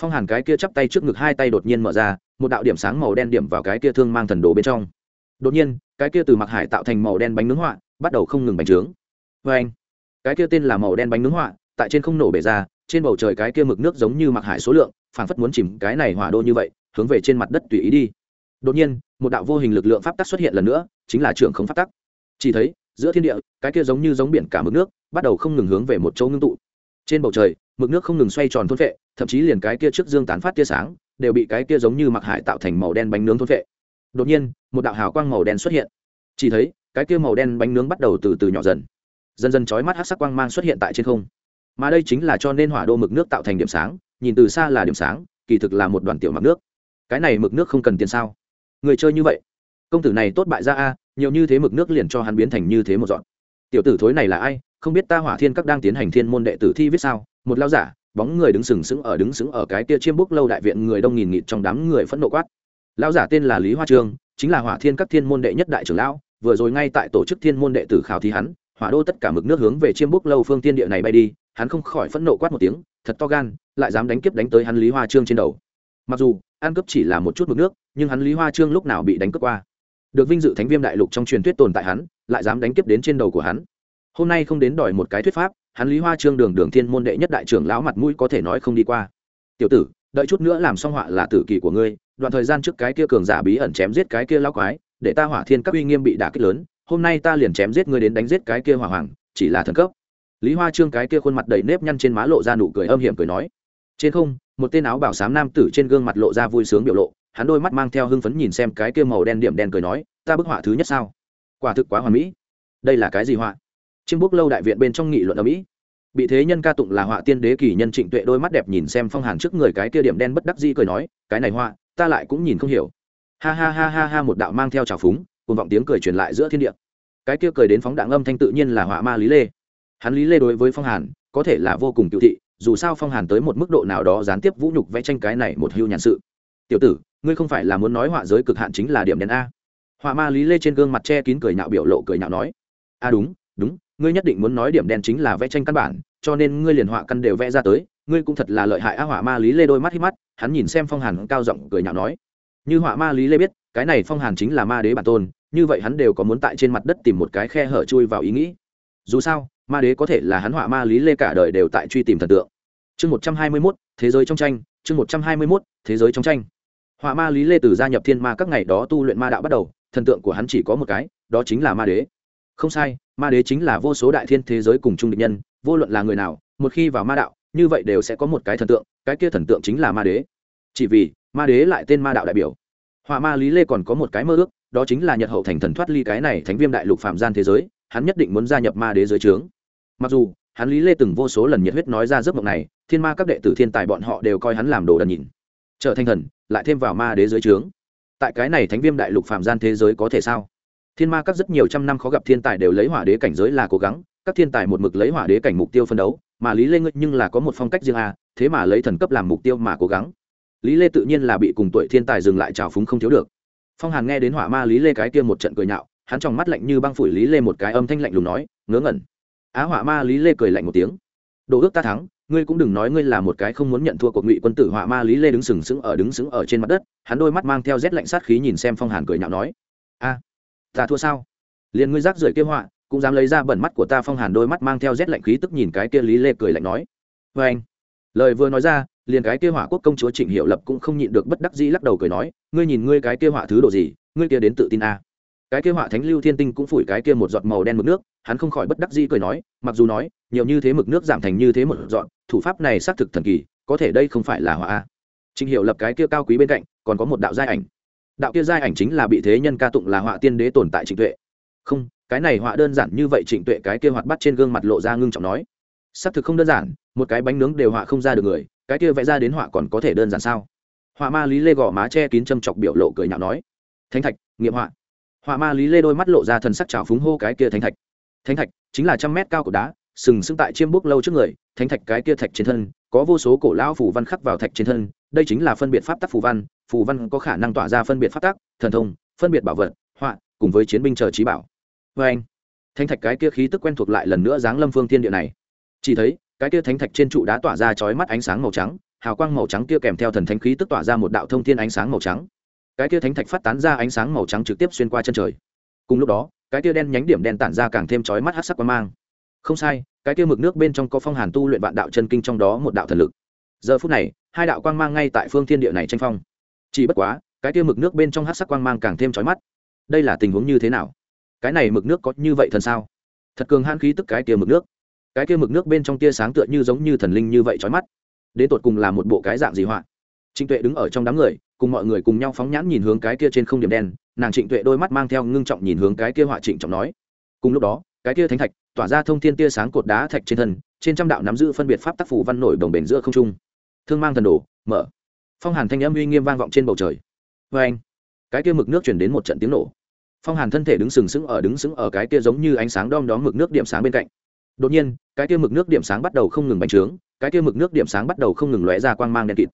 phong hàn cái kia chắp tay trước ngực hai tay đột nhiên mở ra, một đạo điểm sáng màu đen điểm vào cái kia thương mang thần đồ bên trong. Đột nhiên, cái kia từ mặc hải tạo thành màu đen bánh nướng họa, bắt đầu không ngừng bành trướng. Vê anh, cái kia tên là màu đen bánh nướng họa, tại trên không nổ bể ra, trên bầu trời cái kia mực nước giống như mặc hải số lượng, phảng phất muốn chìm cái này hỏa đô như vậy, hướng về trên mặt đất tùy ý đi. Đột nhiên, một đạo vô hình lực lượng pháp tắc xuất hiện lần nữa, chính là trường không pháp tắc. Chỉ thấy, giữa thiên địa, cái kia giống như giống biển cả mực nước, bắt đầu không ngừng hướng về một chỗ ngưng tụ trên bầu trời, mực nước không ngừng xoay tròn thôn vệ, thậm chí liền cái kia trước dương tán phát tia sáng, đều bị cái kia giống như mặc hải tạo thành màu đen bánh nướng thôn vệ. Đột nhiên, một đạo hào quang màu đen xuất hiện. Chỉ thấy, cái kia màu đen bánh nướng bắt đầu từ từ nhỏ dần. Dần dần chói mắt hát sắc quang mang xuất hiện tại trên không. Mà đây chính là cho nên hỏa đô mực nước tạo thành điểm sáng, nhìn từ xa là điểm sáng, kỳ thực là một đoàn tiểu mặc nước. Cái này mực nước không cần tiền sao? Người chơi như vậy. Công tử này tốt bại ra a, nhiều như thế mực nước liền cho hắn biến thành như thế một dọn. Tiểu tử thối này là ai? Không biết ta hỏa thiên các đang tiến hành thiên môn đệ tử thi viết sao? Một lao giả, bóng người đứng sừng sững ở đứng sững ở cái kia chiêm búc lâu đại viện người đông nghìn nghịt trong đám người phẫn nộ quát. Lao giả tên là lý hoa trương, chính là hỏa thiên các thiên môn đệ nhất đại trưởng lão, vừa rồi ngay tại tổ chức thiên môn đệ tử khảo thí hắn, hỏa đô tất cả mực nước hướng về chiêm búc lâu phương tiên địa này bay đi, hắn không khỏi phẫn nộ quát một tiếng, thật to gan, lại dám đánh kiếp đánh tới hắn lý hoa trương trên đầu. Mặc dù, ăn cướp chỉ là một chút mực nước, nhưng hắn lý hoa trương lúc nào bị đánh cướp qua? Được vinh dự thánh viêm đại lục trong truyền thuyết tồn tại hắn, lại dám đánh kiếp đến trên đầu của hắn hôm nay không đến đòi một cái thuyết pháp, hắn lý hoa trương đường đường thiên môn đệ nhất đại trưởng lão mặt mũi có thể nói không đi qua. Tiểu tử, đợi chút nữa làm xong họa là tử kỳ của ngươi, đoạn thời gian trước cái kia cường giả bí ẩn chém giết cái kia lão quái, để ta hỏa thiên các uy nghiêm bị đả kích lớn, hôm nay ta liền chém giết ngươi đến đánh giết cái kia hỏa hoàng, chỉ là thần cấp. Lý hoa trương cái kia khuôn mặt đầy nếp nhăn trên má lộ ra nụ cười âm hiểm cười nói. Trên không, một tên áo bảo sám nam tử trên gương mặt lộ ra vui sướng biểu lộ, hắn đôi mắt mang theo hưng phấn nhìn xem cái kia màu đen điểm đen cười nói, ta bức họa thứ nhất sao? Quả thực quá hoàn mỹ. Đây là cái gì họa? Chiêm bút lâu đại viện bên trong nghị luận ở mỹ. Bị thế nhân ca tụng là họa tiên đế kỳ nhân trịnh tuệ đôi mắt đẹp nhìn xem phong hàn trước người cái kia điểm đen bất đắc dĩ cười nói, cái này họa, ta lại cũng nhìn không hiểu. Ha ha ha ha ha, một đạo mang theo trào phúng cùng vọng tiếng cười truyền lại giữa thiên địa. Cái kia cười đến phóng đạn âm thanh tự nhiên là họa ma lý lê. Hắn lý lê đối với phong hàn, có thể là vô cùng cựu thị, dù sao phong hàn tới một mức độ nào đó gián tiếp vũ nhục vẽ tranh cái này một hưu nhàn sự. Tiểu tử, ngươi không phải là muốn nói họa giới cực hạn chính là điểm đen a? Họa ma lý lê trên gương mặt che kín cười nhạo biểu lộ cười nhạo nói. A đúng đúng ngươi nhất định muốn nói điểm đen chính là vẽ tranh căn bản, cho nên ngươi liền họa căn đều vẽ ra tới, ngươi cũng thật là lợi hại Á, họa ma lý lê đôi mắt hít mắt, hắn nhìn xem phong hàn cao giọng cười nhạo nói. Như họa ma lý lê biết, cái này phong hàn chính là ma đế bản tôn, như vậy hắn đều có muốn tại trên mặt đất tìm một cái khe hở chui vào ý nghĩ. Dù sao, ma đế có thể là hắn họa ma lý lê cả đời đều tại truy tìm thần tượng. Chương một trăm hai mươi mốt, thế giới trong tranh, chương một trăm hai mươi mốt, thế giới trong tranh. Họa ma lý lê từ gia nhập thiên ma các ngày đó tu luyện ma đạo bắt đầu, thần tượng của hắn chỉ có một cái, đó chính là ma đế không sai, ma đế chính là vô số đại thiên thế giới cùng chung định nhân, vô luận là người nào, một khi vào ma đạo, như vậy đều sẽ có một cái thần tượng, cái kia thần tượng chính là ma đế. Chỉ vì, ma đế lại tên ma đạo đại biểu. Họa ma lý lê còn có một cái mơ ước, đó chính là nhật hậu thành thần thoát ly cái này thánh viêm đại lục phạm gian thế giới, hắn nhất định muốn gia nhập ma đế giới trướng. Mặc dù, hắn lý lê từng vô số lần nhiệt huyết nói ra giấc mộng này, thiên ma các đệ tử thiên tài bọn họ đều coi hắn làm đồ đần nhìn. Trở thành thần, lại thêm vào ma đế giới trướng. Tại cái này thánh viêm đại lục phạm gian thế giới có thể sao? Thiên ma các rất nhiều trăm năm khó gặp thiên tài đều lấy hỏa đế cảnh giới là cố gắng các thiên tài một mực lấy hỏa đế cảnh mục tiêu phân đấu mà lý lê ngươi nhưng là có một phong cách riêng à, thế mà lấy thần cấp làm mục tiêu mà cố gắng. Lý lê tự nhiên là bị cùng tuổi thiên tài dừng lại trào phúng không thiếu được. Phong hàn nghe đến hỏa ma lý lê cái kia một trận cười nhạo hắn trong mắt lạnh như băng phủi lý lê một cái âm thanh lạnh lùng nói ngớ ngẩn. Á hỏa ma lý lê cười lạnh một tiếng đồ ước ta thắng ngươi cũng đừng nói ngươi là một cái không muốn nhận thua của ngụy quân tử. Hỏa ma lý lê đứng sừng sững ở đứng sững ở trên mặt đất hắn đôi mắt mang theo rét lạnh sát khí nhìn xem phong hàn cười nhạo nói a ta thua sao? Liền ngươi rác rưởi kêu họa, cũng dám lấy ra bẩn mắt của ta phong hàn đôi mắt mang theo rét lạnh khí tức nhìn cái kia lý lê cười lạnh nói. Vê anh, lời vừa nói ra, liền cái kia hỏa quốc công chúa trịnh hiệu lập cũng không nhịn được bất đắc dĩ lắc đầu cười nói, ngươi nhìn ngươi cái kia họa thứ đồ gì, ngươi kia đến tự tin a cái kia họa thánh lưu thiên tinh cũng phủi cái kia một giọt màu đen mực nước, hắn không khỏi bất đắc dĩ cười nói, mặc dù nói, nhiều như thế mực nước giảm thành như thế một dọn thủ pháp này xác thực thần kỳ, có thể đây không phải là hỏa a à? trịnh hiệu lập cái kia cao quý bên cạnh, còn có một đạo giai ảnh đạo kia giai ảnh chính là bị thế nhân ca tụng là họa tiên đế tồn tại trịnh tuệ. Không, cái này họa đơn giản như vậy trịnh tuệ cái kia hoạt bắt trên gương mặt lộ ra ngưng trọng nói. Xác thực không đơn giản, một cái bánh nướng đều họa không ra được người, cái kia vẽ ra đến họa còn có thể đơn giản sao? Họa ma lý lê gò má che kín châm chọc biểu lộ cười nhạo nói. Thánh thạch, nghiệm họa. Họa ma lý lê đôi mắt lộ ra thần sắc trào phúng hô cái kia thánh thạch. Thánh thạch, chính là trăm mét cao của đá, sừng sững tại chiêm bốc lâu trước người, thánh thạch cái kia thạch trên thân có vô số cổ lão phù văn khắc vào thạch trên thân, đây chính là phân biệt pháp tắc phù văn phù văn có khả năng tỏa ra phân biệt pháp tắc, thần thông, phân biệt bảo vật, họa, cùng với chiến binh chờ trí bảo. Vê anh, thánh thạch cái kia khí tức quen thuộc lại lần nữa giáng lâm phương thiên địa này. Chỉ thấy, cái kia thánh thạch trên trụ đá tỏa ra chói mắt ánh sáng màu trắng, hào quang màu trắng kia kèm theo thần thánh khí tức tỏa ra một đạo thông thiên ánh sáng màu trắng. Cái kia thánh thạch phát tán ra ánh sáng màu trắng trực tiếp xuyên qua chân trời. Cùng lúc đó, cái kia đen nhánh điểm đen tản ra càng thêm chói mắt hắc sắc quang mang không sai, cái kia mực nước bên trong có phong hàn tu luyện vạn đạo chân kinh trong đó một đạo thần lực. Giờ phút này, hai đạo quang mang ngay tại phương thiên địa này tranh phong. Chỉ bất quá, cái kia mực nước bên trong hát sắc quang mang càng thêm chói mắt. Đây là tình huống như thế nào? Cái này mực nước có như vậy thần sao? Thật cường hãn khí tức cái kia mực nước. Cái kia mực nước bên trong tia sáng tựa như giống như thần linh như vậy chói mắt. Đến tột cùng là một bộ cái dạng gì họa? Trịnh tuệ đứng ở trong đám người, cùng mọi người cùng nhau phóng nhãn nhìn hướng cái kia trên không điểm đen. Nàng trịnh tuệ đôi mắt mang theo ngưng trọng nhìn hướng cái kia họa trịnh trọng nói. Cùng lúc đó cái kia thánh thạch, tỏa ra thông thiên tia sáng cột đá thạch trên thân, trên trăm đạo nắm giữ phân biệt pháp tác phủ văn nổi đồng bền giữa không trung. Thương mang thần đồ mở. Phong hàn thanh âm uy nghiêm vang vọng trên bầu trời. Vê anh, cái kia mực nước chuyển đến một trận tiếng nổ. Phong hàn thân thể đứng sừng sững ở, đứng sững ở cái kia giống như ánh sáng đom đóm mực nước điểm sáng bên cạnh. Đột nhiên, cái kia mực nước điểm sáng bắt đầu không ngừng bành trướng, cái kia mực nước điểm sáng bắt đầu không ngừng lóe ra quang mang đen kịt.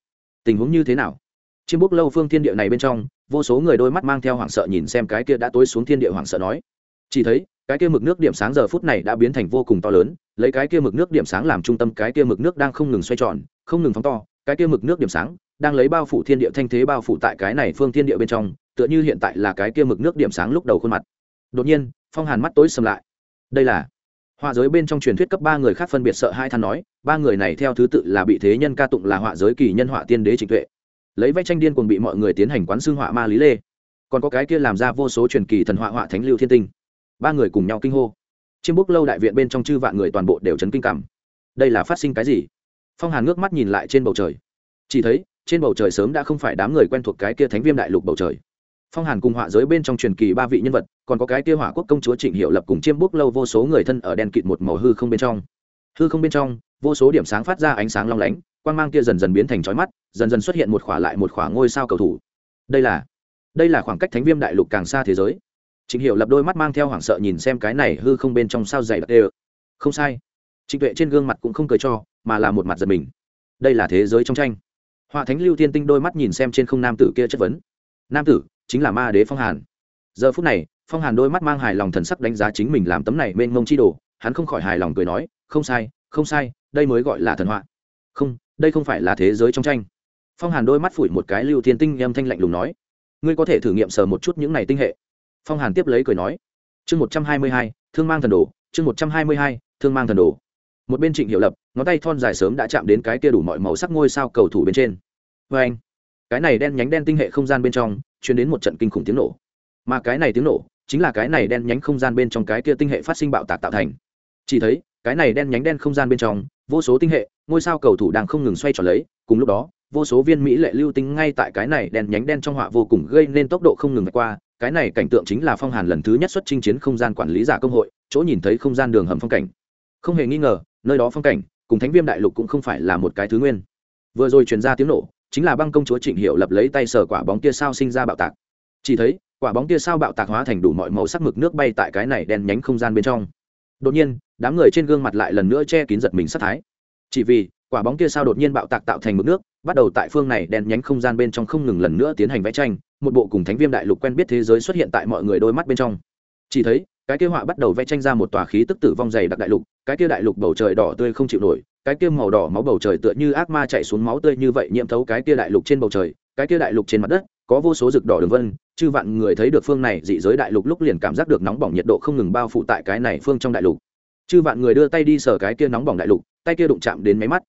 Tình huống như thế nào? Chiêm bút lâu phương thiên địa này bên trong, vô số người đôi mắt mang theo hoảng sợ nhìn xem cái kia đã tối xuống thiên địa hoảng sợ nói. Chỉ thấy cái kia mực nước điểm sáng giờ phút này đã biến thành vô cùng to lớn, lấy cái kia mực nước điểm sáng làm trung tâm, cái kia mực nước đang không ngừng xoay tròn, không ngừng phóng to, cái kia mực nước điểm sáng đang lấy bao phủ thiên địa thanh thế bao phủ tại cái này phương thiên địa bên trong, tựa như hiện tại là cái kia mực nước điểm sáng lúc đầu khuôn mặt. Đột nhiên, phong hàn mắt tối sầm lại. Đây là họa giới bên trong truyền thuyết cấp ba người khác phân biệt sợ hai than nói, ba người này theo thứ tự là bị thế nhân ca tụng là họa giới kỳ nhân họa tiên đế trịnh tuệ. Lấy vẽ tranh điên cùng bị mọi người tiến hành quán xương họa ma lý lê. Còn có cái kia làm ra vô số truyền kỳ thần họa họa thánh lưu thiên tinh ba người cùng nhau kinh hô chiêm búc lâu đại viện bên trong chư vạn người toàn bộ đều chấn kinh cảm đây là phát sinh cái gì phong hàn ngước mắt nhìn lại trên bầu trời chỉ thấy trên bầu trời sớm đã không phải đám người quen thuộc cái kia thánh viêm đại lục bầu trời phong hàn cùng họa giới bên trong truyền kỳ ba vị nhân vật còn có cái kia hỏa quốc công chúa trịnh hiệu lập cùng chiêm búc lâu vô số người thân ở đen kịt một màu hư không bên trong hư không bên trong vô số điểm sáng phát ra ánh sáng long lánh quang mang kia dần dần biến thành chói mắt dần dần xuất hiện một khỏa lại một khỏa ngôi sao cầu thủ đây là đây là khoảng cách thánh viêm đại lục càng xa thế giới trịnh hiệu lập đôi mắt mang theo hoảng sợ nhìn xem cái này hư không bên trong sao dày đặc đều không sai. Trịnh tuệ trên gương mặt cũng không cười cho, mà là một mặt giật mình. Đây là thế giới trong tranh. Họa thánh lưu thiên tinh đôi mắt nhìn xem trên không nam tử kia chất vấn. Nam tử, chính là ma đế phong hàn. Giờ phút này, phong hàn đôi mắt mang hài lòng thần sắc đánh giá chính mình làm tấm này mênh mông chi đồ. Hắn không khỏi hài lòng cười nói, không sai không sai, đây mới gọi là thần họa. Không, đây không phải là thế giới trong tranh. Phong hàn đôi mắt phủi một cái lưu thiên tinh âm thanh lạnh lùng nói, ngươi có thể thử nghiệm sờ một chút những này tinh hệ phong hàn tiếp lấy cười nói, chương một trăm hai mươi hai, thương mang thần đồ, chương một trăm hai mươi hai, thương mang thần đồ. Một bên trịnh hiệu lập, ngón tay thon dài sớm đã chạm đến cái kia đủ mọi màu sắc ngôi sao cầu thủ bên trên. Vê anh, cái này đen nhánh đen tinh hệ không gian bên trong chuyển đến một trận kinh khủng tiếng nổ. Mà cái này tiếng nổ, chính là cái này đen nhánh không gian bên trong cái kia tinh hệ phát sinh bạo tạc tạo thành. Chỉ thấy, cái này đen nhánh đen không gian bên trong, vô số tinh hệ, ngôi sao cầu thủ đang không ngừng xoay tròn lấy, cùng lúc đó, vô số viên mỹ lệ lưu tinh ngay tại cái này đen nhánh đen trong họa vô cùng gây nên tốc độ không ngừng qua cái này cảnh tượng chính là phong hàn lần thứ nhất xuất chinh chiến không gian quản lý giả công hội, chỗ nhìn thấy không gian đường hầm phong cảnh. Không hề nghi ngờ, nơi đó phong cảnh, cùng thánh viêm đại lục cũng không phải là một cái thứ nguyên. Vừa rồi truyền ra tiếng nổ, chính là băng công chúa trịnh hiệu lập lấy tay sờ quả bóng tia sao sinh ra bạo tạc. Chỉ thấy, quả bóng tia sao bạo tạc hóa thành đủ mọi màu sắc mực nước bay tại cái này đen nhánh không gian bên trong. Đột nhiên, đám người trên gương mặt lại lần nữa che kín giật mình sát thái. Chỉ vì, quả bóng tia sao đột nhiên bạo tạc tạo thành mực nước, bắt đầu tại phương này đen nhánh không gian bên trong không ngừng lần nữa tiến hành vẽ tranh một bộ cùng thánh viêm đại lục quen biết thế giới xuất hiện tại mọi người đôi mắt bên trong. Chỉ thấy, cái kia họa bắt đầu vẽ tranh ra một tòa khí tức tử vong dày đặc đại lục, cái kia đại lục bầu trời đỏ tươi không chịu nổi, cái kia màu đỏ máu bầu trời tựa như ác ma chạy xuống máu tươi như vậy nhiễm thấu cái kia đại lục trên bầu trời, cái kia đại lục trên mặt đất, có vô số rực đỏ đường vân, chư vạn người thấy được phương này dị giới đại lục lúc liền cảm giác được nóng bỏng nhiệt độ không ngừng bao phủ tại cái này phương trong đại lục. Chư vạn người đưa tay đi sờ cái kia nóng bỏng đại lục, tay kia đụng chạm đến máy mắt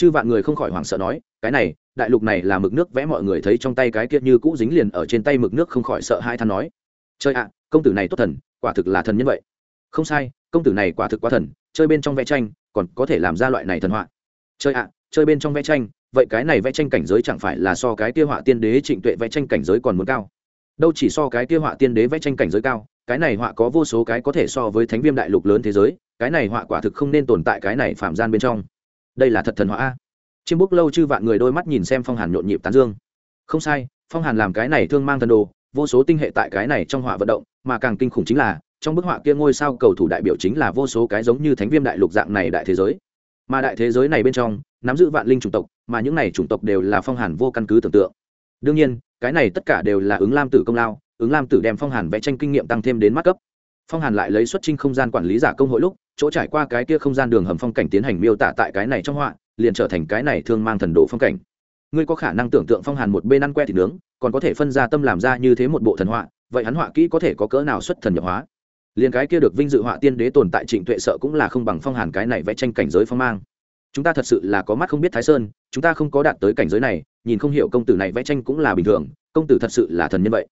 chư vạn người không khỏi hoảng sợ nói, cái này, đại lục này là mực nước vẽ mọi người thấy trong tay cái kia như cũ dính liền ở trên tay mực nước không khỏi sợ hai than nói. Chơi ạ, công tử này tốt thần, quả thực là thần nhân vậy. Không sai, công tử này quả thực quá thần, chơi bên trong vẽ tranh, còn có thể làm ra loại này thần họa. Chơi ạ, chơi bên trong vẽ tranh, vậy cái này vẽ tranh cảnh giới chẳng phải là so cái kia họa tiên đế trịnh tuệ vẽ tranh cảnh giới còn muốn cao? Đâu chỉ so cái kia họa tiên đế vẽ tranh cảnh giới cao, cái này họa có vô số cái có thể so với thánh viêm đại lục lớn thế giới, cái này họa quả thực không nên tồn tại cái này phạm gian bên trong đây là thật thần hóa a. Chiêm búc lâu chư vạn người đôi mắt nhìn xem phong hàn nhộn nhịp tán dương. Không sai, phong hàn làm cái này thương mang thần đồ, vô số tinh hệ tại cái này trong họa vận động, mà càng kinh khủng chính là, trong bức họa kia ngôi sao cầu thủ đại biểu chính là vô số cái giống như thánh viêm đại lục dạng này đại thế giới. Mà đại thế giới này bên trong, nắm giữ vạn linh chủng tộc, mà những này chủng tộc đều là phong hàn vô căn cứ tưởng tượng. Đương nhiên, cái này tất cả đều là ứng lam tử công lao, ứng lam tử đem phong hàn vẽ tranh kinh nghiệm tăng thêm đến mắt cấp. Phong hàn lại lấy xuất trinh không gian quản lý giả công hội lúc chỗ trải qua cái kia không gian đường hầm phong cảnh tiến hành miêu tả tại cái này trong họa, liền trở thành cái này thương mang thần đồ phong cảnh. Ngươi có khả năng tưởng tượng phong hàn một bên ăn que thịt nướng, còn có thể phân ra tâm làm ra như thế một bộ thần họa, vậy hắn họa kỹ có thể có cỡ nào xuất thần nhập hóa? Liền cái kia được vinh dự họa tiên đế tồn tại trịnh tuệ sợ cũng là không bằng phong hàn cái này vẽ tranh cảnh giới phong mang. Chúng ta thật sự là có mắt không biết thái sơn, chúng ta không có đạt tới cảnh giới này, nhìn không hiểu công tử này vẽ tranh cũng là bình thường, công tử thật sự là thần nhân vậy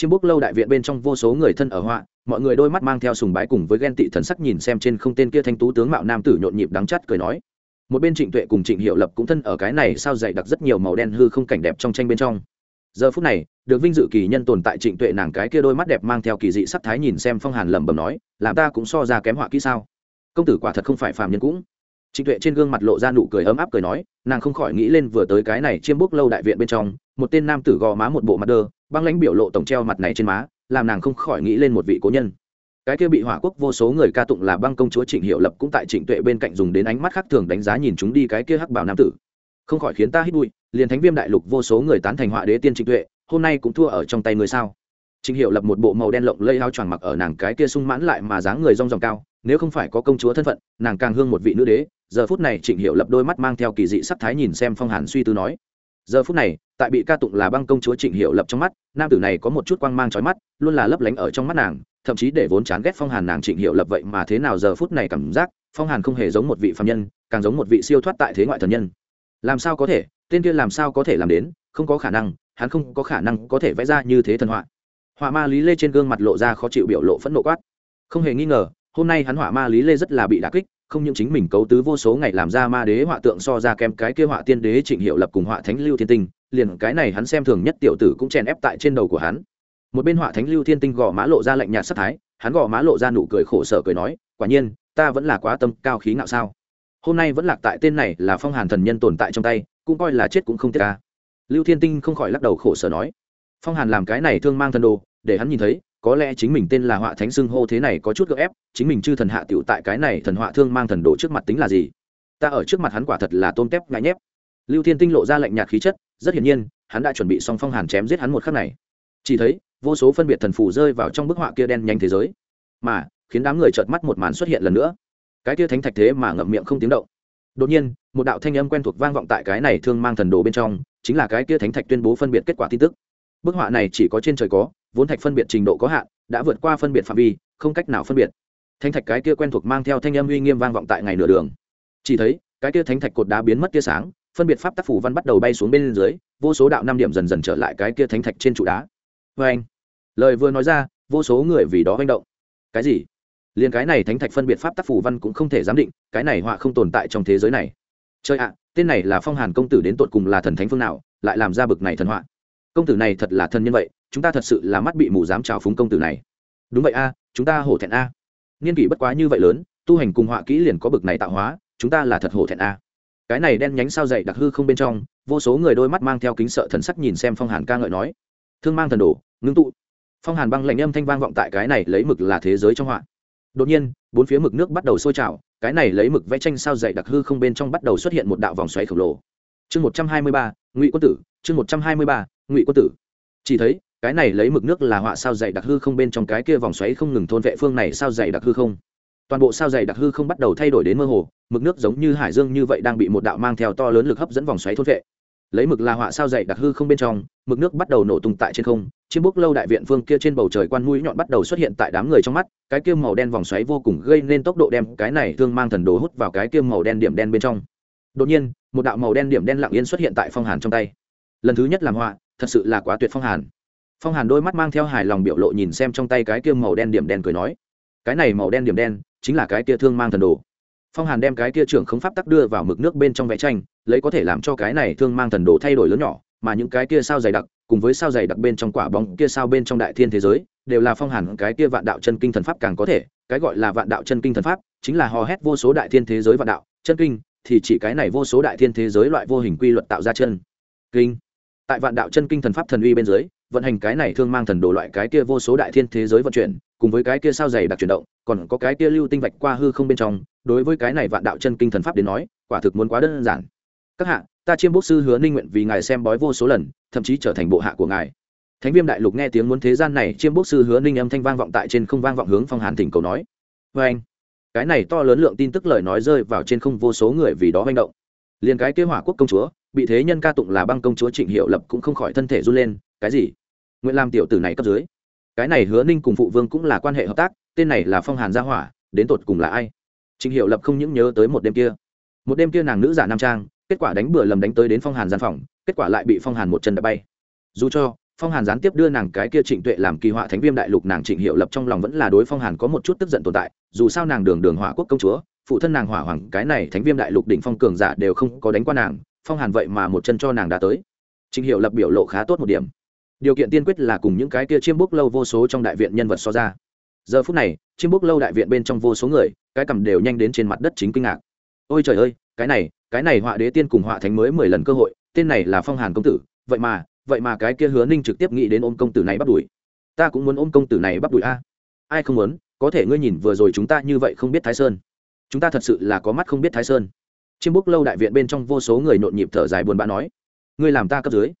chiêm bút lâu đại viện bên trong vô số người thân ở họa, mọi người đôi mắt mang theo sùng bái cùng với ghen tị thần sắc nhìn xem trên không tên kia thanh tú tướng mạo nam tử nhộn nhịp đắng chắt cười nói. Một bên trịnh tuệ cùng trịnh hiệu lập cũng thân ở cái này sao dày đặc rất nhiều màu đen hư không cảnh đẹp trong tranh bên trong. Giờ phút này, được vinh dự kỳ nhân tồn tại trịnh tuệ nàng cái kia đôi mắt đẹp mang theo kỳ dị sắc thái nhìn xem phong hàn lẩm bẩm nói, làm ta cũng so ra kém họa kỹ sao? Công tử quả thật không phải phàm nhân cũng. Trịnh tuệ trên gương mặt lộ ra nụ cười ấm áp cười nói, nàng không khỏi nghĩ lên vừa tới cái này chiêm bốc lâu đại viện bên trong, một tên nam tử gò má một bộ mặt đơ băng lãnh biểu lộ tổng treo mặt này trên má, làm nàng không khỏi nghĩ lên một vị cố nhân. Cái kia bị hỏa quốc vô số người ca tụng là băng công chúa trịnh hiệu lập cũng tại trịnh tuệ bên cạnh dùng đến ánh mắt khác thường đánh giá nhìn chúng đi cái kia hắc bảo nam tử. Không khỏi khiến ta hít bụi, liền thánh viêm đại lục vô số người tán thành họa đế tiên trịnh tuệ, hôm nay cũng thua ở trong tay người sao? Trịnh hiệu lập một bộ màu đen lộng lây áo choàng mặc ở nàng cái kia sung mãn lại mà dáng người rong ròng cao, nếu không phải có công chúa thân phận, nàng càng hương một vị nữ đế. Giờ phút này trịnh hiệu lập đôi mắt mang theo kỳ dị sắc thái nhìn xem phong hàn suy tư nói giờ phút này, tại bị ca tụng là băng công chúa trịnh hiệu lập trong mắt, nam tử này có một chút quang mang trói mắt, luôn là lấp lánh ở trong mắt nàng, thậm chí để vốn chán ghét phong hàn nàng trịnh hiệu lập vậy mà thế nào giờ phút này cảm giác, phong hàn không hề giống một vị phạm nhân, càng giống một vị siêu thoát tại thế ngoại thần nhân. Làm sao có thể, tên kia làm sao có thể làm đến, không có khả năng, hắn không có khả năng có thể vẽ ra như thế thần họa. Họa ma lý lê trên gương mặt lộ ra khó chịu biểu lộ phẫn nộ quát. Không hề nghi ngờ, hôm nay hắn họa ma lý lê rất là bị đà kích không những chính mình cấu tứ vô số ngày làm ra ma đế họa tượng so ra kém cái kia họa tiên đế trịnh hiệu lập cùng họa thánh lưu thiên tinh, liền cái này hắn xem thường nhất tiểu tử cũng chèn ép tại trên đầu của hắn. Một bên họa thánh lưu thiên tinh gò má lộ ra lạnh nhạt sắc thái, hắn gò má lộ ra nụ cười khổ sở cười nói, quả nhiên, ta vẫn là quá tâm cao khí ngạo sao? Hôm nay vẫn lạc tại tên này là phong hàn thần nhân tồn tại trong tay, cũng coi là chết cũng không tiếc ca lưu thiên tinh không khỏi lắc đầu khổ sở nói, phong hàn làm cái này thương mang thần đồ, để hắn nhìn thấy có lẽ chính mình tên là họa thánh xưng hô thế này có chút gợ ép, chính mình chư thần hạ tiểu tại cái này thần họa thương mang thần đồ trước mặt tính là gì? Ta ở trước mặt hắn quả thật là tôm tép ngại nhép. Lưu thiên tinh lộ ra lạnh nhạt khí chất, rất hiển nhiên, hắn đã chuẩn bị xong phong hàn chém giết hắn một khắc này. Chỉ thấy, vô số phân biệt thần phù rơi vào trong bức họa kia đen nhanh thế giới. Mà, khiến đám người trợt mắt một màn xuất hiện lần nữa. Cái kia thánh thạch thế mà ngậm miệng không tiếng động. Đột nhiên, một đạo thanh âm quen thuộc vang vọng tại cái này thương mang thần đồ bên trong, chính là cái kia thánh thạch tuyên bố phân biệt kết quả tin tức bức họa này chỉ có trên trời có, vốn thạch phân biệt trình độ có hạn, đã vượt qua phân biệt phạm vi, không cách nào phân biệt. Thánh thạch cái kia quen thuộc mang theo thanh âm uy nghiêm vang vọng tại ngày nửa đường. Chỉ thấy, cái kia thánh thạch cột đá biến mất tia sáng, phân biệt pháp tác phủ văn bắt đầu bay xuống bên dưới, vô số đạo năm điểm dần dần trở lại cái kia thánh thạch trên trụ đá. Vê anh, lời vừa nói ra, vô số người vì đó manh động. Cái gì? Liền cái này thánh thạch phân biệt pháp tác phủ văn cũng không thể giám định, cái này họa không tồn tại trong thế giới này. Chơi ạ, tên này là phong hàn công tử đến tột cùng là thần thánh phương nào, lại làm ra bực này thần họa? Công tử này thật là thần nhân vậy, chúng ta thật sự là mắt bị mù dám trào phúng công tử này. Đúng vậy a, chúng ta hổ thẹn a. Niên kỷ bất quá như vậy lớn, tu hành cùng họa kỹ liền có bực này tạo hóa, chúng ta là thật hổ thẹn a. Cái này đen nhánh sao dậy đặc hư không bên trong, vô số người đôi mắt mang theo kính sợ thần sắc nhìn xem phong hàn ca ngợi nói. Thương mang thần đồ, ngưng tụ. Phong hàn băng lạnh âm thanh vang vọng tại cái này lấy mực là thế giới trong họa. Đột nhiên, bốn phía mực nước bắt đầu sôi trào, cái này lấy mực vẽ tranh sao dày đặc hư không bên trong bắt đầu xuất hiện một đạo vòng xoáy khổng lồ. Chương một trăm hai mươi ba, ngụy quân tử, chương một trăm hai mươi ba ngụy quân tử. Chỉ thấy, cái này lấy mực nước là họa sao dày đặc hư không bên trong cái kia vòng xoáy không ngừng thôn vệ phương này sao dày đặc hư không. Toàn bộ sao dày đặc hư không bắt đầu thay đổi đến mơ hồ, mực nước giống như hải dương như vậy đang bị một đạo mang theo to lớn lực hấp dẫn vòng xoáy thôn vệ. Lấy mực là họa sao dày đặc hư không bên trong, mực nước bắt đầu nổ tung tại trên không, chiếc bốc lâu đại viện phương kia trên bầu trời quan mũi nhọn bắt đầu xuất hiện tại đám người trong mắt, cái kia màu đen vòng xoáy vô cùng gây nên tốc độ đem cái này thương mang thần đồ hút vào cái kia màu đen điểm đen bên trong. Đột nhiên, một đạo màu đen điểm đen lặng yên xuất hiện tại phong hàn trong tay. Lần thứ nhất làm họa thật sự là quá tuyệt phong hàn. Phong hàn đôi mắt mang theo hài lòng biểu lộ nhìn xem trong tay cái kia màu đen điểm đen cười nói, cái này màu đen điểm đen chính là cái kia thương mang thần đồ. Phong hàn đem cái kia trưởng không pháp tắc đưa vào mực nước bên trong vẽ tranh, lấy có thể làm cho cái này thương mang thần đồ thay đổi lớn nhỏ, mà những cái kia sao dày đặc, cùng với sao dày đặc bên trong quả bóng kia sao bên trong đại thiên thế giới, đều là phong hàn cái kia vạn đạo chân kinh thần pháp càng có thể, cái gọi là vạn đạo chân kinh thần pháp, chính là hò hét vô số đại thiên thế giới vạn đạo, chân kinh, thì chỉ cái này vô số đại thiên thế giới loại vô hình quy luật tạo ra chân kinh tại vạn đạo chân kinh thần pháp thần uy bên dưới, vận hành cái này thương mang thần đồ loại cái kia vô số đại thiên thế giới vận chuyển, cùng với cái kia sao dày đặc chuyển động, còn có cái kia lưu tinh vạch qua hư không bên trong, đối với cái này vạn đạo chân kinh thần pháp đến nói, quả thực muốn quá đơn giản. Các hạ, ta chiêm bốc sư hứa ninh nguyện vì ngài xem bói vô số lần, thậm chí trở thành bộ hạ của ngài. Thánh viêm đại lục nghe tiếng muốn thế gian này, chiêm bốc sư hứa ninh âm thanh vang vọng tại trên không vang vọng hướng phong hàn thỉnh cầu nói. Vê anh. Cái này to lớn lượng tin tức lời nói rơi vào trên không vô số người vì đó manh động. Liền cái kế hỏa quốc công chúa bị thế nhân ca tụng là băng công chúa trịnh hiệu lập cũng không khỏi thân thể run lên, cái gì? Nguyện làm tiểu tử này cấp dưới? Cái này hứa ninh cùng phụ vương cũng là quan hệ hợp tác, tên này là phong hàn gia hỏa, đến tột cùng là ai? Trịnh hiệu lập không những nhớ tới một đêm kia. Một đêm kia nàng nữ giả nam trang, kết quả đánh bừa lầm đánh tới đến phong hàn gian phòng, kết quả lại bị phong hàn một chân đã bay. Dù cho phong hàn gián tiếp đưa nàng cái kia trịnh tuệ làm kỳ họa thánh viêm đại lục, nàng trịnh hiệu lập trong lòng vẫn là đối phong hàn có một chút tức giận tồn tại, dù sao nàng đường đường hỏa quốc công chúa, phụ thân nàng hỏa hoàng, cái này thánh viêm đại lục đỉnh phong cường giả đều không có đánh qua nàng phong hàn vậy mà một chân cho nàng đã tới. Trịnh hiệu lập biểu lộ khá tốt một điểm. Điều kiện tiên quyết là cùng những cái kia chiêm bốc lâu vô số trong đại viện nhân vật so ra. Giờ phút này, chiêm bốc lâu đại viện bên trong vô số người, cái cầm đều nhanh đến trên mặt đất chính kinh ngạc. Ôi trời ơi, cái này cái này họa đế tiên cùng họa thánh mới mười lần cơ hội, tên này là phong hàn công tử, vậy mà vậy mà cái kia hứa ninh trực tiếp nghĩ đến ôm công tử này bắt đuổi. Ta cũng muốn ôm công tử này bắt đuổi a. Ai không muốn, có thể ngươi nhìn vừa rồi chúng ta như vậy không biết thái sơn. Chúng ta thật sự là có mắt không biết thái sơn chiêm búc lâu đại viện bên trong vô số người nhộn nhịp thở dài buồn bã nói, ngươi làm ta cấp dưới,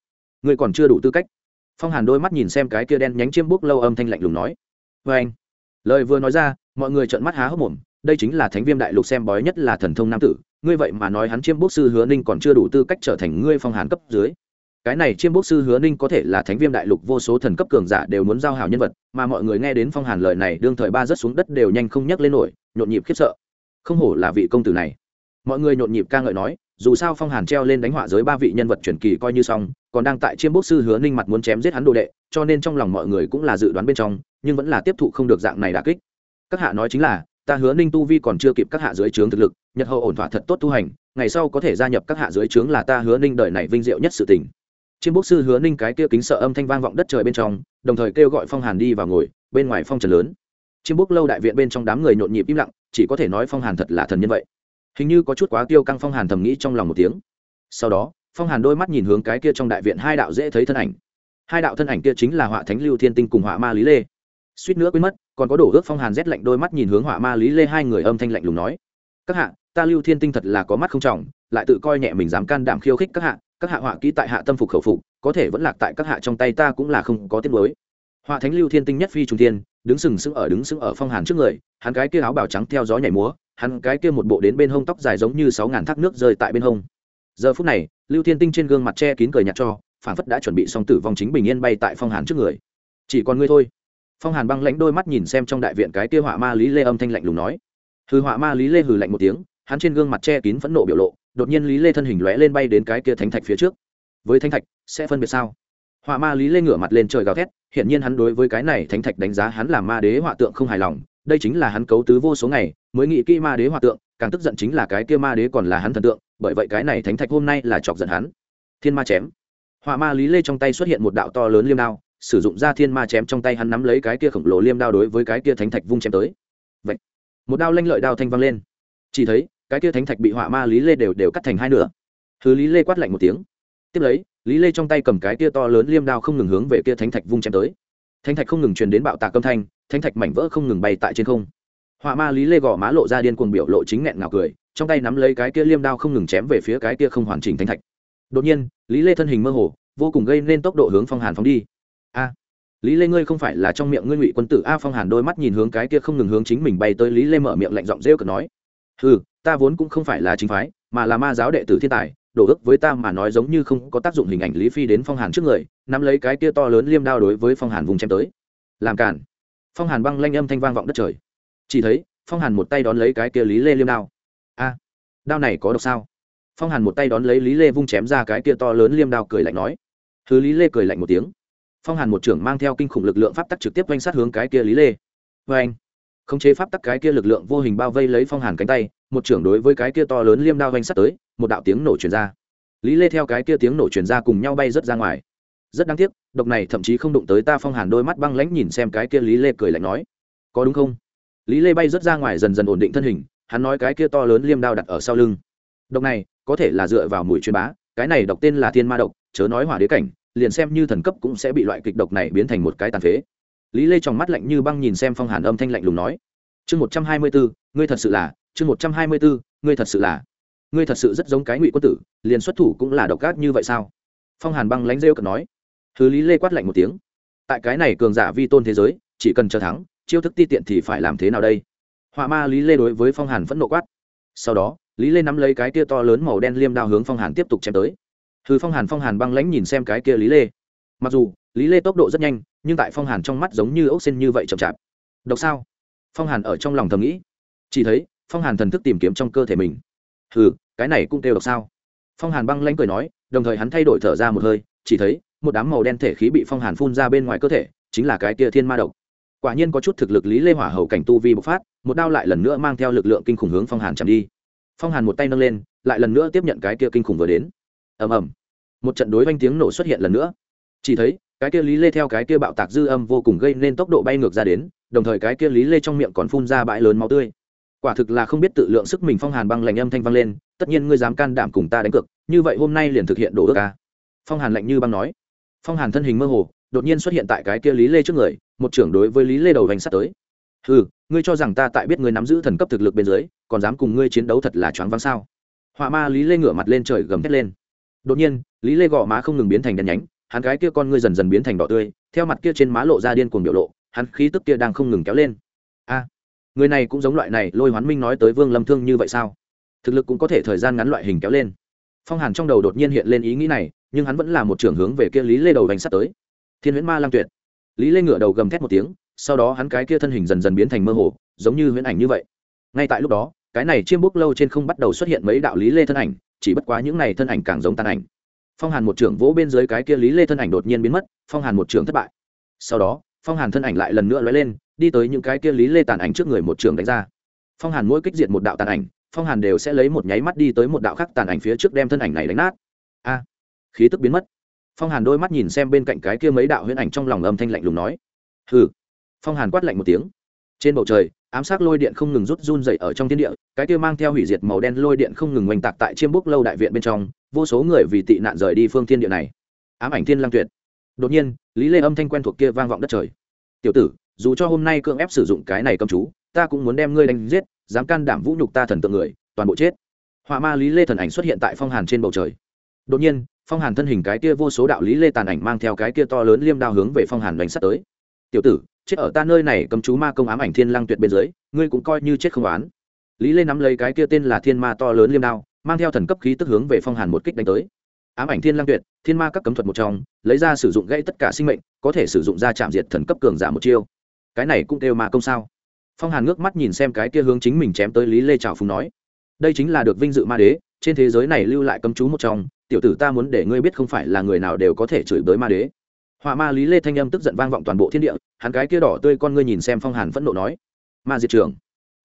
ngươi còn chưa đủ tư cách. Phong hàn đôi mắt nhìn xem cái kia đen nhánh chiêm búc lâu âm thanh lạnh lùng nói vê anh. Lời vừa nói ra, mọi người trợn mắt há hốc mồm, đây chính là thánh viêm đại lục xem bói nhất là thần thông nam tử, ngươi vậy mà nói hắn chiêm bốc sư hứa ninh còn chưa đủ tư cách trở thành ngươi phong hàn cấp dưới. Cái này chiêm bốc sư hứa ninh có thể là thánh viêm đại lục vô số thần cấp cường giả đều muốn giao hảo nhân vật, mà mọi người nghe đến phong hàn lời này, đương thời ba rớt xuống đất đều nhanh không nhắc lên nổi, nhộn nhịp khiếp sợ. Không hổ là vị công tử này mọi người nhộn nhịp ca ngợi nói, dù sao phong hàn treo lên đánh họa giới ba vị nhân vật truyền kỳ coi như xong, còn đang tại chiêm bốc sư hứa ninh mặt muốn chém giết hắn đồ đệ, cho nên trong lòng mọi người cũng là dự đoán bên trong, nhưng vẫn là tiếp thụ không được dạng này đà kích. Các hạ nói chính là, ta hứa ninh tu vi còn chưa kịp các hạ dưới trướng thực lực, nhật hậu ổn thỏa thật tốt tu hành, ngày sau có thể gia nhập các hạ dưới trướng là ta hứa ninh đời này vinh diệu nhất sự tình. Chiêm bốc sư hứa ninh cái kia kính sợ âm thanh vang vọng đất trời bên trong, đồng thời kêu gọi phong hàn đi vào ngồi, bên ngoài phong trần lớn. Chiêm bốc lâu đại viện bên trong đám người nhộn nhịp im lặng, chỉ có thể nói phong hàn thật là thần nhân vậy hình như có chút quá tiêu căng phong hàn thầm nghĩ trong lòng một tiếng. Sau đó, phong hàn đôi mắt nhìn hướng cái kia trong đại viện hai đạo dễ thấy thân ảnh. Hai đạo thân ảnh kia chính là họa thánh lưu thiên tinh cùng họa ma lý lê. Suýt nữa quên mất, còn có đổ ước phong hàn rét lạnh đôi mắt nhìn hướng họa ma lý lê hai người âm thanh lạnh lùng nói. Các hạ, ta lưu thiên tinh thật là có mắt không trọng, lại tự coi nhẹ mình dám can đảm khiêu khích các hạ các hạ họa kỹ tại hạ tâm phục khẩu phục, có thể vẫn lạc tại các hạ trong tay ta cũng là không có tiết mới họa thánh lưu thiên tinh nhất phi trung thiên, đứng sừng sững ở đứng sững ở phong hàn trước người, hắn cái kia áo bào trắng theo gió nhảy múa hắn cái kia một bộ đến bên hông tóc dài giống như sáu ngàn thác nước rơi tại bên hông. Giờ phút này, lưu thiên tinh trên gương mặt che kín cười nhạt cho phản phất đã chuẩn bị xong tử vong chính bình yên bay tại phong hàn trước người. Chỉ còn ngươi thôi. Phong hàn băng lãnh đôi mắt nhìn xem trong đại viện cái kia họa ma lý lê âm thanh lạnh lùng nói. Hư họa ma lý lê hừ lạnh một tiếng, hắn trên gương mặt che kín phẫn nộ biểu lộ, đột nhiên lý lê thân hình lóe lên bay đến cái kia thánh thạch phía trước. Với thánh thạch, sẽ phân biệt sao? Họa ma lý lê ngửa mặt lên trời gào thét, hiển nhiên hắn đối với cái này thánh thạch đánh giá hắn là ma đế họa tượng không hài lòng, đây chính là hắn cấu tứ vô số ngày mới nghĩ kỹ ma đế hòa tượng, càng tức giận chính là cái kia ma đế còn là hắn thần tượng, bởi vậy cái này thánh thạch hôm nay là chọc giận hắn. Thiên ma chém. Họa ma lý lê trong tay xuất hiện một đạo to lớn liêm đao, sử dụng ra thiên ma chém trong tay hắn nắm lấy cái kia khổng lồ liêm đao đối với cái kia thánh thạch vung chém tới. Vậy một đao lanh lợi đao thanh văng lên. Chỉ thấy, cái kia thánh thạch bị họa ma lý lê đều đều cắt thành hai nửa. Thứ lý lê quát lạnh một tiếng. Tiếp lấy, lý lê trong tay cầm cái kia to lớn liêm đao không ngừng hướng về kia thánh thạch vung chém tới. Thánh thạch không ngừng truyền đến bạo tạc âm thanh, thánh thạch mảnh vỡ không ngừng bay tại trên không họa ma lý lê gò má lộ ra điên cuồng biểu lộ chính nghẹn ngào cười, trong tay nắm lấy cái kia liêm đao không ngừng chém về phía cái kia không hoàn chỉnh thánh thạch. Đột nhiên, lý lê thân hình mơ hồ, vô cùng gây nên tốc độ hướng phong hàn phóng đi. A! Lý lê ngươi không phải là trong miệng ngươi ngụy quân tử a, phong hàn đôi mắt nhìn hướng cái kia không ngừng hướng chính mình bay tới lý lê mở miệng lạnh giọng rêu cực nói. Ừ ta vốn cũng không phải là chính phái, mà là ma giáo đệ tử thiên tài, đổ ước với ta mà nói giống như không có tác dụng hình ảnh lý phi đến phong hàn trước người, nắm lấy cái kia to lớn liêm đao đối với phong hàn vùng chém tới. Làm cản phong hàn băng lanh âm thanh vang vọng đất trời chỉ thấy, phong hàn một tay đón lấy cái kia lý lê liêm đao. A, đao này có độc sao? Phong hàn một tay đón lấy lý lê vung chém ra cái kia to lớn liêm đao cười lạnh nói. Thứ lý lê cười lạnh một tiếng. Phong hàn một trưởng mang theo kinh khủng lực lượng pháp tắc trực tiếp oanh sát hướng cái kia lý lê. Vê anh khống chế pháp tắc cái kia lực lượng vô hình bao vây lấy phong hàn cánh tay, một trưởng đối với cái kia to lớn liêm đao oanh sát tới, một đạo tiếng nổ truyền ra. Lý lê theo cái kia tiếng nổ truyền ra cùng nhau bay rớt ra ngoài. Rất đáng tiếc, độc này thậm chí không đụng tới ta phong hàn đôi mắt băng lãnh nhìn xem cái kia lý lê cười lạnh nói. Có đúng không? Lý lê bay rớt ra ngoài dần dần ổn định thân hình, hắn nói cái kia to lớn liêm đao đặt ở sau lưng. Độc này, có thể là dựa vào mùi truyền bá, cái này độc tên là thiên ma độc, chớ nói hỏa đế cảnh, liền xem như thần cấp cũng sẽ bị loại kịch độc này biến thành một cái tàn phế. Lý lê trong mắt lạnh như băng nhìn xem phong hàn âm thanh lạnh lùng nói, chương một trăm hai mươi bốn ngươi thật sự là, chương một trăm hai mươi bốn ngươi thật sự là, ngươi thật sự rất giống cái ngụy quân tử, liền xuất thủ cũng là độc ác như vậy sao? Phong hàn băng lánh rêu cận nói. Thứ lý lê quát lạnh một tiếng. Tại cái này cường giả vi tôn thế giới, chỉ cần chờ thắng chiêu thức ti tiện thì phải làm thế nào đây? Họa ma lý lê đối với phong hàn phẫn nộ quát. Sau đó, lý lê nắm lấy cái tia to lớn màu đen liêm đao hướng phong hàn tiếp tục chém tới. Thứ phong hàn phong hàn băng lãnh nhìn xem cái kia lý lê. Mặc dù, lý lê tốc độ rất nhanh, nhưng tại phong hàn trong mắt giống như ốc xên như vậy chậm chạp. Độc sao? Phong hàn ở trong lòng thầm nghĩ. Chỉ thấy, phong hàn thần thức tìm kiếm trong cơ thể mình. Hừ, cái này cũng kêu độc sao? Phong hàn băng lãnh cười nói, đồng thời hắn thay đổi thở ra một hơi, chỉ thấy, một đám màu đen thể khí bị phong hàn phun ra bên ngoài cơ thể, chính là cái kia thiên ma độc quả nhiên có chút thực lực lý lê hỏa hậu cảnh tu vi bộc phát, một đao lại lần nữa mang theo lực lượng kinh khủng hướng phong hàn chạm đi. Phong hàn một tay nâng lên, lại lần nữa tiếp nhận cái kia kinh khủng vừa đến. Ầm ầm. Một trận đối oanh tiếng nổ xuất hiện lần nữa. Chỉ thấy, cái kia lý lê theo cái kia bạo tạc dư âm vô cùng gây nên tốc độ bay ngược ra đến, đồng thời cái kia lý lê trong miệng còn phun ra bãi lớn máu tươi. Quả thực là không biết tự lượng sức mình phong hàn băng lạnh âm thanh vang lên, tất nhiên ngươi dám can đảm cùng ta đánh cược, như vậy hôm nay liền thực hiện đổ ước ca phong hàn lạnh như băng nói. Phong hàn thân hình mơ hồ, đột nhiên xuất hiện tại cái kia lý lê trước người một trưởng đối với lý lê đầu vành sắt tới. Ừ ngươi cho rằng ta tại biết ngươi nắm giữ thần cấp thực lực bên dưới, còn dám cùng ngươi chiến đấu thật là choáng váng sao? Họa ma lý lê ngửa mặt lên trời gầm thét lên. Đột nhiên, lý lê gò má không ngừng biến thành đen nhánh, hắn gái kia con ngươi dần dần biến thành đỏ tươi, theo mặt kia trên má lộ ra điên cuồng biểu lộ, hắn khí tức kia đang không ngừng kéo lên. A, người này cũng giống loại này, lôi hoán minh nói tới vương lâm thương như vậy sao? Thực lực cũng có thể thời gian ngắn loại hình kéo lên. Phong hàn trong đầu đột nhiên hiện lên ý nghĩ này, nhưng hắn vẫn là một trưởng hướng về kia lý lê đầu đánh sắt tới. Thiên huyễn ma lang tuyệt lý lê ngửa đầu gầm thét một tiếng, sau đó hắn cái kia thân hình dần dần biến thành mơ hồ, giống như huyễn ảnh như vậy. Ngay tại lúc đó, cái này chiêm bốc lâu trên không bắt đầu xuất hiện mấy đạo lý lê thân ảnh, chỉ bất quá những này thân ảnh càng giống tàn ảnh. Phong hàn một trưởng vỗ bên dưới cái kia lý lê thân ảnh đột nhiên biến mất, phong hàn một trưởng thất bại. Sau đó, phong hàn thân ảnh lại lần nữa lóe lên, đi tới những cái kia lý lê tàn ảnh trước người một trưởng đánh ra. Phong hàn mỗi kích diệt một đạo tàn ảnh, phong hàn đều sẽ lấy một nháy mắt đi tới một đạo khác tàn ảnh phía trước đem thân ảnh này đánh nát. A, khí tức biến mất phong hàn đôi mắt nhìn xem bên cạnh cái kia mấy đạo huyễn ảnh trong lòng âm thanh lạnh lùng nói. Hừ. Phong hàn quát lạnh một tiếng. Trên bầu trời, ám sát lôi điện không ngừng rút run dậy ở trong thiên địa, cái kia mang theo hủy diệt màu đen lôi điện không ngừng oanh tạc tại chiêm búc lâu đại viện bên trong, vô số người vì tị nạn rời đi phương thiên địa này. Ám ảnh thiên lang tuyệt. Đột nhiên, lý lê âm thanh quen thuộc kia vang vọng đất trời. Tiểu tử, dù cho hôm nay cưỡng ép sử dụng cái này cầm chú, ta cũng muốn đem ngươi đánh giết, dám can đảm vũ nhục ta thần tượng người, toàn bộ chết. Họa ma lý lê thần ảnh xuất hiện tại phong hàn trên bầu trời. Đột nhiên phong hàn thân hình cái kia vô số đạo lý lê tàn ảnh mang theo cái kia to lớn liêm đao hướng về phong hàn đánh sắt tới. Tiểu tử, chết ở ta nơi này cầm chú ma công ám ảnh thiên lăng tuyệt bên dưới, ngươi cũng coi như chết không oán. Lý lê nắm lấy cái kia tên là thiên ma to lớn liêm đao, mang theo thần cấp khí tức hướng về phong hàn một kích đánh tới. Ám ảnh thiên lăng tuyệt, thiên ma các cấm thuật một trong, lấy ra sử dụng gây tất cả sinh mệnh, có thể sử dụng ra chạm diệt thần cấp cường giả một chiêu. Cái này cũng đều ma công sao? Phong hàn ngước mắt nhìn xem cái kia hướng chính mình chém tới lý lê trào phùng nói. Đây chính là được vinh dự ma đế, trên thế giới này lưu lại cấm chú một trong tiểu tử ta muốn để ngươi biết không phải là người nào đều có thể chửi bới ma đế. Họa ma lý lê thanh âm tức giận vang vọng toàn bộ thiên địa, hắn cái kia đỏ tươi con ngươi nhìn xem phong hàn phẫn nộ nói, ma diệt trường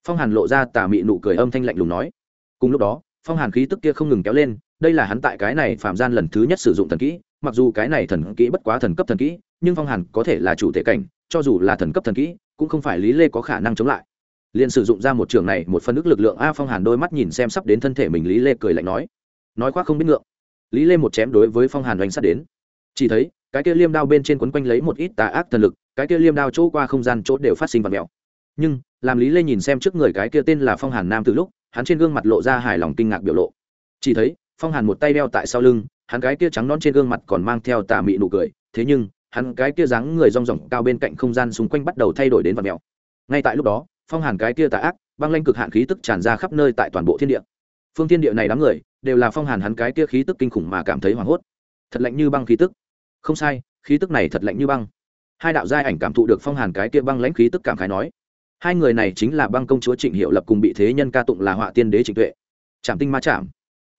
phong hàn lộ ra tà mị nụ cười âm thanh lạnh lùng nói. Cùng lúc đó, phong hàn khí tức kia không ngừng kéo lên, đây là hắn tại cái này phạm gian lần thứ nhất sử dụng thần kỹ, mặc dù cái này thần kỹ bất quá thần cấp thần kỹ, nhưng phong hàn có thể là chủ thể cảnh, cho dù là thần cấp thần kỹ, cũng không phải lý lê có khả năng chống lại. Liền sử dụng ra một trường này, một phân ức lực lượng a phong hàn đôi mắt nhìn xem sắp đến thân thể mình, lý lê cười lạnh nói. Nói khoác không biết ngượng lý lê một chém đối với phong hàn đánh sát đến. Chỉ thấy, cái kia liêm đao bên trên quấn quanh lấy một ít tà ác thần lực, cái kia liêm đao chỗ qua không gian chỗ đều phát sinh vật mèo nhưng, làm lý lê nhìn xem trước người cái kia tên là phong hàn nam từ lúc, hắn trên gương mặt lộ ra hài lòng kinh ngạc biểu lộ. Chỉ thấy, phong hàn một tay đeo tại sau lưng, hắn cái kia trắng non trên gương mặt còn mang theo tà mị nụ cười, thế nhưng, hắn cái kia dáng người rong ròng cao bên cạnh không gian xung quanh bắt đầu thay đổi đến vật mèo ngay tại lúc đó, phong hàn cái kia tà ác, băng lanh cực hạn khí tức tràn ra khắp nơi tại toàn bộ thiên địa phương thiên địa này đám người, đều là phong hàn hắn cái kia khí tức kinh khủng mà cảm thấy hoảng hốt. Thật lạnh như băng khí tức. Không sai, khí tức này thật lạnh như băng. Hai đạo giai ảnh cảm thụ được phong hàn cái kia băng lãnh khí tức cảm khái nói, hai người này chính là băng công chúa trịnh hiệu lập cùng bị thế nhân ca tụng là họa tiên đế trịnh tuệ. Trạm tinh ma chạm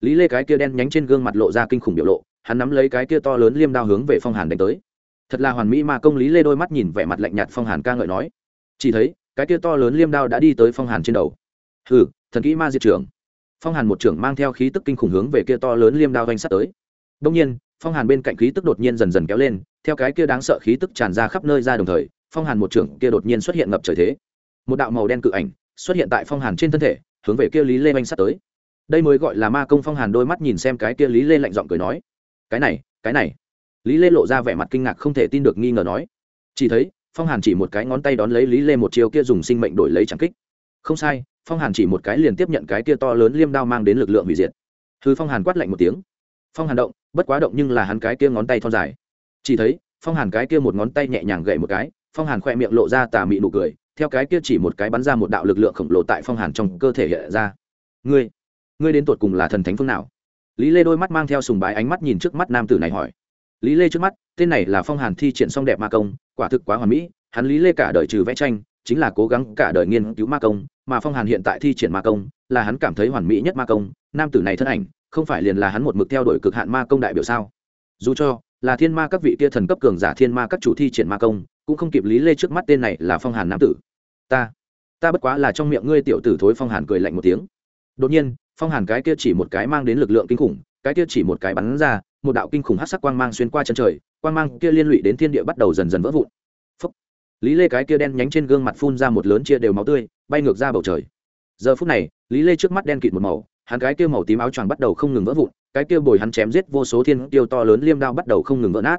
lý lê cái kia đen nhánh trên gương mặt lộ ra kinh khủng biểu lộ, hắn nắm lấy cái kia to lớn liêm đao hướng về phong hàn đánh tới. Thật là hoàn mỹ mà công lý lê đôi mắt nhìn vẻ mặt lạnh nhạt phong hàn ca ngợi nói, chỉ thấy, cái kia to lớn liêm đao đã đi tới phong hàn trên đầu. Hừ, thần kỹ ma diệt trưởng phong hàn một trưởng mang theo khí tức kinh khủng hướng về kia to lớn liêm đao vanh sắt tới. Đông nhiên, phong hàn bên cạnh khí tức đột nhiên dần dần kéo lên, theo cái kia đáng sợ khí tức tràn ra khắp nơi ra đồng thời, phong hàn một trưởng kia đột nhiên xuất hiện ngập trời thế. Một đạo màu đen cự ảnh xuất hiện tại phong hàn trên thân thể, hướng về kia lý lê vanh sắt tới. Đây mới gọi là ma công phong hàn đôi mắt nhìn xem cái kia lý lê lạnh giọng cười nói, cái này cái này. Lý lê lộ ra vẻ mặt kinh ngạc không thể tin được nghi ngờ nói, chỉ thấy, phong hàn chỉ một cái ngón tay đón lấy lý lê một chiều kia dùng sinh mệnh đổi lấy trắng kích. Không sai phong hàn chỉ một cái liền tiếp nhận cái kia to lớn liêm đao mang đến lực lượng hủy diệt Hư phong hàn quát lạnh một tiếng phong hàn động bất quá động nhưng là hắn cái kia ngón tay thon dài chỉ thấy phong hàn cái kia một ngón tay nhẹ nhàng gậy một cái phong hàn khoe miệng lộ ra tà mị nụ cười theo cái kia chỉ một cái bắn ra một đạo lực lượng khổng lồ tại phong hàn trong cơ thể hiện ra ngươi ngươi đến tột cùng là thần thánh phương nào lý lê đôi mắt mang theo sùng bái ánh mắt nhìn trước mắt nam tử này hỏi lý lê trước mắt tên này là phong hàn thi triển xong đẹp ma công quả thực quá hoàn mỹ hắn lý lê cả đời trừ vẽ tranh chính là cố gắng cả đời nghiên cứu ma công, mà phong hàn hiện tại thi triển ma công, là hắn cảm thấy hoàn mỹ nhất ma công. Nam tử này thân ảnh, không phải liền là hắn một mực theo đuổi cực hạn ma công đại biểu sao? Dù cho là thiên ma các vị kia thần cấp cường giả thiên ma các chủ thi triển ma công, cũng không kịp lý lê trước mắt tên này là phong hàn nam tử. Ta ta bất quá là trong miệng ngươi tiểu tử thối, phong hàn cười lạnh một tiếng. Đột nhiên, phong hàn cái kia chỉ một cái mang đến lực lượng kinh khủng, cái kia chỉ một cái bắn ra, một đạo kinh khủng hát sắc quang mang xuyên qua chân trời, quang mang kia liên lụy đến thiên địa bắt đầu dần dần vỡ vụn lý lê cái kia đen nhánh trên gương mặt phun ra một lớn chia đều máu tươi, bay ngược ra bầu trời. Giờ phút này, lý lê trước mắt đen kịt một màu, hắn cái kia màu tím áo choàng bắt đầu không ngừng vỡ vụn, cái kia bồi hắn chém giết vô số thiên tiêu to lớn liêm đao bắt đầu không ngừng vỡ nát.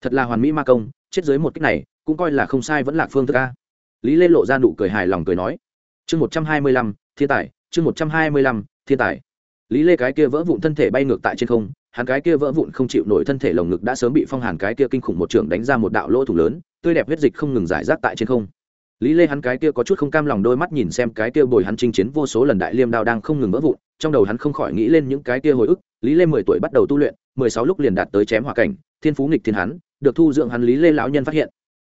Thật là hoàn mỹ ma công, chết dưới một cách này, cũng coi là không sai vẫn là phương thức a. Lý lê lộ ra nụ cười hài lòng cười nói, chương một trăm hai mươi lăm, thiên tài, chương một trăm hai mươi lăm, thiên tài. Lý lê cái kia vỡ vụn thân thể bay ngược tại trên không hắn cái kia vỡ vụn không chịu nổi thân thể lồng ngực đã sớm bị phong hàn cái kia kinh khủng một trường đánh ra một đạo lỗ thủ lớn, tươi đẹp huyết dịch không ngừng giải rác tại trên không. Lý lê hắn cái kia có chút không cam lòng đôi mắt nhìn xem cái kia bồi hắn chinh chiến vô số lần đại liêm đao đang không ngừng vỡ vụn, trong đầu hắn không khỏi nghĩ lên những cái kia hồi ức, lý lê mười tuổi bắt đầu tu luyện, mười sáu lúc liền đạt tới chém hỏa cảnh, thiên phú nghịch thiên hắn, được thu dưỡng hắn lý lê lão nhân phát hiện.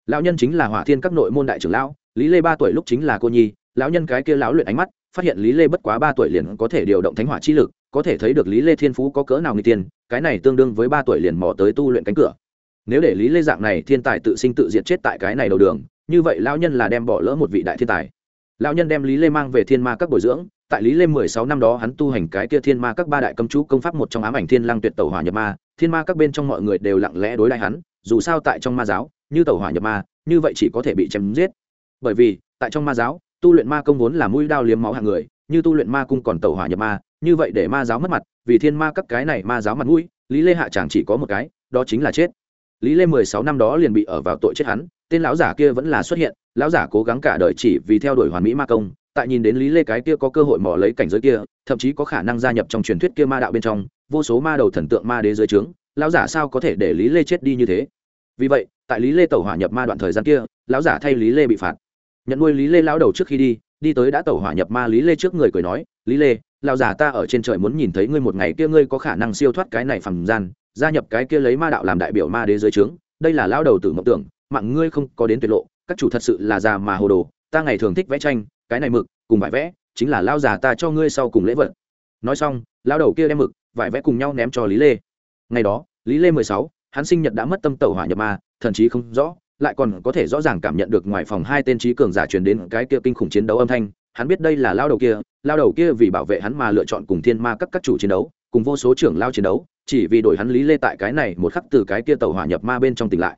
Lão nhân chính là hỏa thiên các nội môn đại trưởng lão, lý lê ba tuổi lúc chính là cô nhi, lão nhân cái kia lão luyện ánh mắt, phát hiện lý lê bất quá ba tuổi liền có thể điều động thánh hỏa chi lực có thể thấy được lý lê thiên phú có cỡ nào người tiên, cái này tương đương với ba tuổi liền mò tới tu luyện cánh cửa. Nếu để lý lê dạng này thiên tài tự sinh tự diệt chết tại cái này đầu đường, như vậy lão nhân là đem bỏ lỡ một vị đại thiên tài. Lão nhân đem lý lê mang về thiên ma các bồi dưỡng, tại lý lê mười sáu năm đó hắn tu hành cái kia thiên ma các ba đại công chú công pháp một trong ám ảnh thiên lăng tuyệt tẩu hỏa nhập ma, thiên ma các bên trong mọi người đều lặng lẽ đối lại hắn, dù sao tại trong ma giáo, như tẩu hỏa nhập ma, như vậy chỉ có thể bị chém giết. Bởi vì, tại trong ma giáo, tu luyện ma công vốn là mũi đao liếm máu hạng người, như tu luyện ma cung còn tẩu hỏa nhập ma như vậy để ma giáo mất mặt, vì thiên ma các cái này ma giáo mặt mũi, lý lê hạ chàng chỉ có một cái, đó chính là chết. Lý lê mười sáu năm đó liền bị ở vào tội chết hắn, tên lão giả kia vẫn là xuất hiện, lão giả cố gắng cả đời chỉ vì theo đuổi hoàn mỹ ma công, tại nhìn đến lý lê cái kia có cơ hội mò lấy cảnh giới kia, thậm chí có khả năng gia nhập trong truyền thuyết kia ma đạo bên trong, vô số ma đầu thần tượng ma đế dưới trướng, lão giả sao có thể để lý lê chết đi như thế? Vì vậy, tại lý lê tẩu hỏa nhập ma đoạn thời gian kia, lão giả thay lý lê bị phạt. Nhận nuôi lý lê lão đầu trước khi đi đi tới đã tẩu hỏa nhập ma lý lê trước người cười nói, lý lê lão giả ta ở trên trời muốn nhìn thấy ngươi một ngày kia ngươi có khả năng siêu thoát cái này phẳng gian, gia nhập cái kia lấy ma đạo làm đại biểu ma đế dưới trướng, đây là lão đầu tử mộng tưởng, mạng ngươi không có đến tuyệt lộ, các chủ thật sự là già mà hồ đồ, ta ngày thường thích vẽ tranh, cái này mực, cùng vải vẽ, chính là lão già ta cho ngươi sau cùng lễ vật. Nói xong lão đầu kia đem mực, vải vẽ cùng nhau ném cho lý lê. Ngày đó, lý lê mười sáu, hắn sinh nhật đã mất tâm tẩu hỏa nhập ma, thần chí không rõ, lại còn có thể rõ ràng cảm nhận được ngoài phòng hai tên trí cường giả truyền đến cái kia kinh khủng chiến đấu âm thanh hắn biết đây là lao đầu kia, lao đầu kia vì bảo vệ hắn mà lựa chọn cùng thiên ma các các chủ chiến đấu, cùng vô số trưởng lao chiến đấu, chỉ vì đổi hắn lý lê tại cái này một khắc từ cái kia tàu hỏa nhập ma bên trong tỉnh lại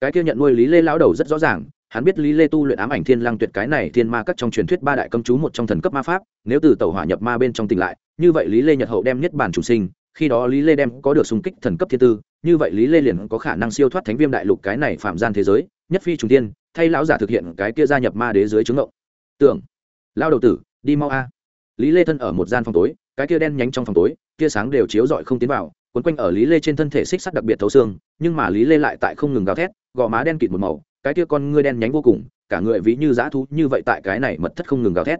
cái kia nhận nuôi lý lê lao đầu rất rõ ràng, hắn biết lý lê tu luyện ám ảnh thiên lăng tuyệt cái này thiên ma các trong truyền thuyết ba đại công chú một trong thần cấp ma pháp, nếu từ tàu hỏa nhập ma bên trong tỉnh lại, như vậy lý lê nhật hậu đem nhất bản chủ sinh, khi đó lý lê đem có được xung kích thần cấp thiên tư, như vậy lý lê liền có khả năng siêu thoát thánh viêm đại lục cái này phạm gian thế giới, nhất phi trùng tiên thay lão giả thực hiện cái kia gia nhập ma đế dưới chứng ngộ. tưởng lao đầu tử, đi mau a. Lý lê thân ở một gian phòng tối, cái kia đen nhánh trong phòng tối kia sáng đều chiếu rọi không tiến vào, quấn quanh ở lý lê trên thân thể xích sắt đặc biệt thấu xương, nhưng mà lý lê lại tại không ngừng gào thét, gò má đen kịt một màu, cái kia con ngươi đen nhánh vô cùng, cả người ví như dã thú, như vậy tại cái này mật thất không ngừng gào thét.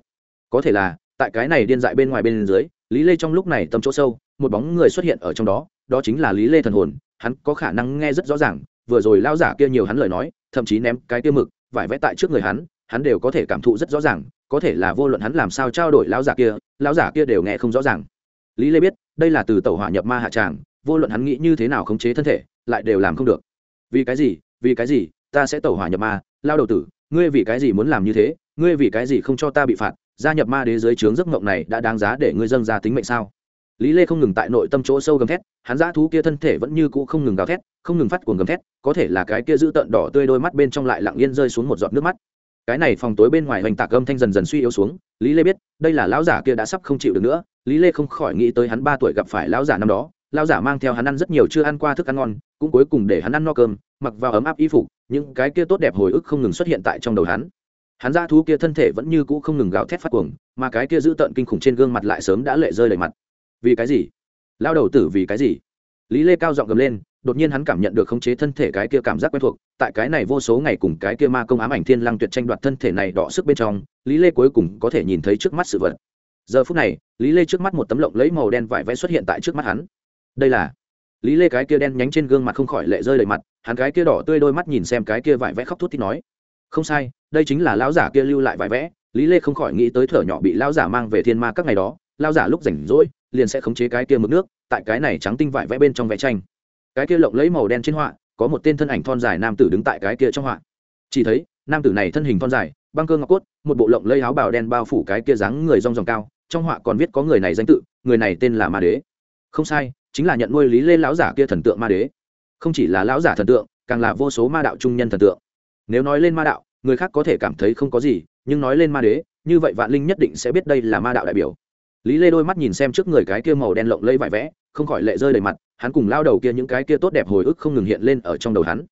Có thể là, tại cái này điên dại bên ngoài bên dưới, lý lê trong lúc này tâm chỗ sâu, một bóng người xuất hiện ở trong đó đó chính là lý lê thần hồn, hắn có khả năng nghe rất rõ ràng, vừa rồi lao giả kia nhiều hắn lời nói, thậm chí ném cái tiêu mực, vải vẽ tại trước người hắn hắn đều có thể cảm thụ rất rõ ràng có thể là vô luận hắn làm sao trao đổi lão giả kia, lão giả kia đều nghe không rõ ràng. Lý lê biết, đây là từ tàu hỏa nhập ma hạ tràng, vô luận hắn nghĩ như thế nào khống chế thân thể, lại đều làm không được. Vì cái gì? Vì cái gì? Ta sẽ tàu hỏa nhập ma, lao đầu tử, ngươi vì cái gì muốn làm như thế? Ngươi vì cái gì không cho ta bị phạt? Gia nhập ma đế dưới trướng giấc mộng này đã đáng giá để ngươi dâng ra tính mệnh sao? Lý lê không ngừng tại nội tâm chỗ sâu gầm thét, hắn dã thú kia thân thể vẫn như cũ không ngừng gào thét, không ngừng phát cuồng gầm thét, có thể là cái kia giữ tợn đỏ tươi đôi mắt bên trong lại lặng yên rơi xuống một giọt nước mắt cái này phòng tối bên ngoài hoành tạc âm thanh dần dần suy yếu xuống, lý lê biết, đây là lão giả kia đã sắp không chịu được nữa. Lý lê không khỏi nghĩ tới hắn ba tuổi gặp phải lão giả năm đó, lão giả mang theo hắn ăn rất nhiều chưa ăn qua thức ăn ngon, cũng cuối cùng để hắn ăn no cơm, mặc vào ấm áp y phục, những cái kia tốt đẹp hồi ức không ngừng xuất hiện tại trong đầu hắn. Hắn ra thú kia thân thể vẫn như cũ không ngừng gào thét phát cuồng, mà cái kia giữ tợn kinh khủng trên gương mặt lại sớm đã lệ rơi đầy mặt. Vì cái gì? Lao đầu tử vì cái gì? Lý lê cao giọng gầm lên đột nhiên hắn cảm nhận được khống chế thân thể cái kia cảm giác quen thuộc, tại cái này vô số ngày cùng cái kia ma công ám ảnh thiên lăng tuyệt tranh đoạt thân thể này đọ sức bên trong, lý lê cuối cùng có thể nhìn thấy trước mắt sự vật. Giờ phút này, lý lê trước mắt một tấm lộng lấy màu đen vải vẽ xuất hiện tại trước mắt hắn. Đây là lý lê cái kia đen nhánh trên gương mặt không khỏi lệ rơi đầy mặt, hắn cái kia đỏ tươi đôi mắt nhìn xem cái kia vải vẽ khóc thút thít nói, không sai, đây chính là lão giả kia lưu lại vải vẽ. Lý lê không khỏi nghĩ tới thở nhỏ bị lão giả mang về thiên ma các ngày đó, lão giả lúc rảnh rỗi, liền sẽ khống chế cái kia mực nước, tại cái này trắng tinh vải vẽ bên trong vẽ tranh cái kia lộng lấy màu đen trên họa, có một tên thân ảnh thon dài nam tử đứng tại cái kia trong họa. Chỉ thấy, nam tử này thân hình thon dài, băng cơ ngọc cốt, một bộ lộng lấy áo bào đen bao phủ cái kia dáng người rong ròng cao, trong họa còn viết có người này danh tự, người này tên là ma đế. Không sai, chính là nhận nuôi lý lê lão giả kia thần tượng ma đế. Không chỉ là lão giả thần tượng, càng là vô số ma đạo trung nhân thần tượng. Nếu nói lên ma đạo, người khác có thể cảm thấy không có gì, nhưng nói lên ma đế, như vậy vạn linh nhất định sẽ biết đây là ma đạo đại biểu. Lý lê đôi mắt nhìn xem trước người cái kia màu đen lộng lẫy vải vẽ, không khỏi lệ rơi đầy mặt hắn cùng lao đầu kia những cái kia tốt đẹp hồi ức không ngừng hiện lên ở trong đầu hắn.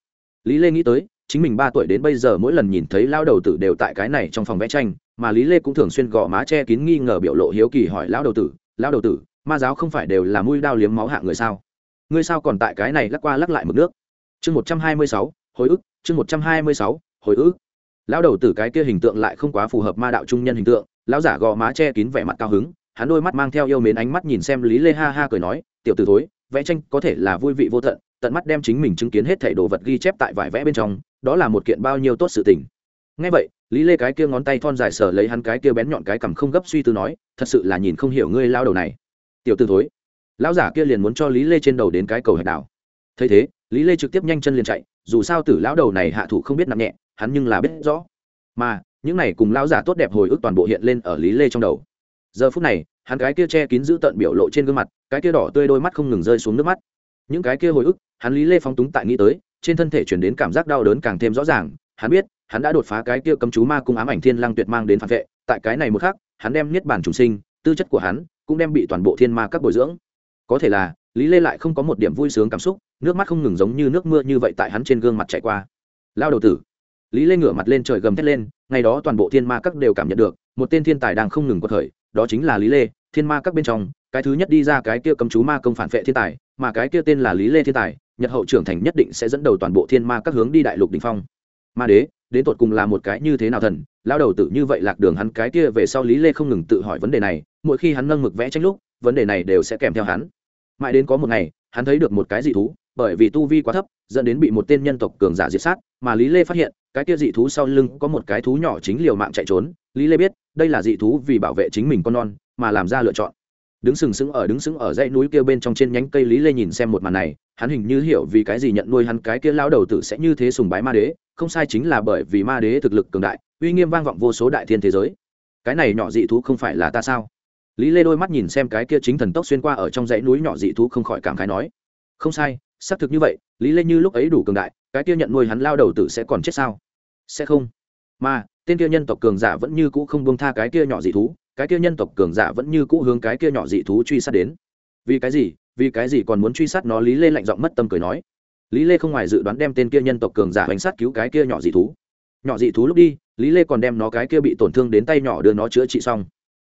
Lý lê nghĩ tới, chính mình ba tuổi đến bây giờ mỗi lần nhìn thấy lao đầu tử đều tại cái này trong phòng vẽ tranh, mà lý lê cũng thường xuyên gõ má che kín nghi ngờ biểu lộ hiếu kỳ hỏi lão đầu tử lão đầu tử, ma giáo không phải đều là mũi đao liếm máu hạ người sao? Ngươi sao còn tại cái này lắc qua lắc lại mực nước? Chương một trăm hai mươi sáu, hồi ức, chương một trăm hai mươi sáu, hồi ức. Lão đầu tử cái kia hình tượng lại không quá phù hợp ma đạo trung nhân hình tượng, lão giả gò má che kín vẻ mặt cao hứng, hắn đôi mắt mang theo yêu mến ánh mắt nhìn xem lý lê ha ha cười nói, tiểu t ử thối vẽ tranh có thể là vui vị vô tận tận mắt đem chính mình chứng kiến hết thảy đồ vật ghi chép tại vải vẽ bên trong, đó là một kiện bao nhiêu tốt sự tình. Ngay vậy, lý lê cái kia ngón tay thon dài sờ lấy hắn cái kia bén nhọn cái cằm không gấp suy tư nói, thật sự là nhìn không hiểu ngươi lao đầu này. Tiểu t thối. Lão giả kia liền muốn cho lý lê trên đầu đến cái cầu hạch đảo. Thấy thế, lý lê trực tiếp nhanh chân liền chạy, dù sao tử lão đầu này hạ thủ không biết nặng nhẹ, hắn nhưng là biết rõ. Mà, những này cùng lão giả tốt đẹp hồi ức toàn bộ hiện lên ở lý lê trong đầu. Giờ phút này hắn cái kia che kín giữ tận biểu lộ trên gương mặt, cái kia đỏ tươi đôi mắt không ngừng rơi xuống nước mắt. Những cái kia hồi ức, hắn lý lê phóng túng tại nghĩ tới, trên thân thể chuyển đến cảm giác đau đớn càng thêm rõ ràng, hắn biết, hắn đã đột phá cái kia cầm chú ma cung ám ảnh thiên lang tuyệt mang đến phản vệ, tại cái này một khác hắn đem niết bản trùng sinh, tư chất của hắn cũng đem bị toàn bộ thiên ma các bồi dưỡng. Có thể là, lý lê lại không có một điểm vui sướng cảm xúc, nước mắt không ngừng giống như nước mưa như vậy tại hắn trên gương mặt chạy qua. Lao đầu tử. Lý lê ngửa mặt lên trời gầm thét lên, ngày đó toàn bộ thiên ma các đều cảm nhận được, một tên thiên tài đang không ngừng có thời đó chính là lý lê thiên ma các bên trong, cái thứ nhất đi ra cái kia cầm chú ma công phản vệ thiên tài, mà cái kia tên là lý lê thiên tài, nhật hậu trưởng thành nhất định sẽ dẫn đầu toàn bộ thiên ma các hướng đi đại lục đình phong. Ma đế, đến tột cùng là một cái như thế nào thần? Lao đầu tự như vậy lạc đường hắn cái kia về sau lý lê không ngừng tự hỏi vấn đề này, mỗi khi hắn nâng mực vẽ tranh lúc, vấn đề này đều sẽ kèm theo hắn. Mãi đến có một ngày, hắn thấy được một cái dị thú bởi vì tu vi quá thấp, dẫn đến bị một tên nhân tộc cường giả diệt sát, mà lý lê phát hiện, cái kia dị thú sau lưng có một cái thú nhỏ chính liều mạng chạy trốn. Lý lê biết, đây là dị thú vì bảo vệ chính mình con non, mà làm ra lựa chọn. Đứng sừng sững ở, đứng sững ở dãy núi kia bên trong trên nhánh cây, lý lê nhìn xem một màn này, hắn hình như hiểu vì cái gì nhận nuôi hắn cái kia lao đầu tử sẽ như thế sùng bái ma đế, không sai chính là bởi vì ma đế thực lực cường đại, uy nghiêm vang vọng vô số đại thiên thế giới. Cái này nhỏ dị thú không phải là ta sao? Lý lê đôi mắt nhìn xem cái kia chính thần tốc xuyên qua ở trong dãy núi nhỏ dị thú không khỏi cảm khái nói. Không sai xác thực như vậy, lý lê như lúc ấy đủ cường đại, cái kia nhận nuôi hắn lao đầu tử sẽ còn chết sao? Sẽ không. Mà, tên kia nhân tộc cường giả vẫn như cũ không buông tha cái kia nhỏ dị thú, cái kia nhân tộc cường giả vẫn như cũ hướng cái kia nhỏ dị thú truy sát đến. Vì cái gì? Vì cái gì còn muốn truy sát nó? Lý lê lạnh giọng mất tâm cười nói. Lý lê không ngoài dự đoán đem tên kia nhân tộc cường giả bánh sát cứu cái kia nhỏ dị thú. Nhỏ dị thú lúc đi, lý lê còn đem nó cái kia bị tổn thương đến tay nhỏ đưa nó chữa trị xong.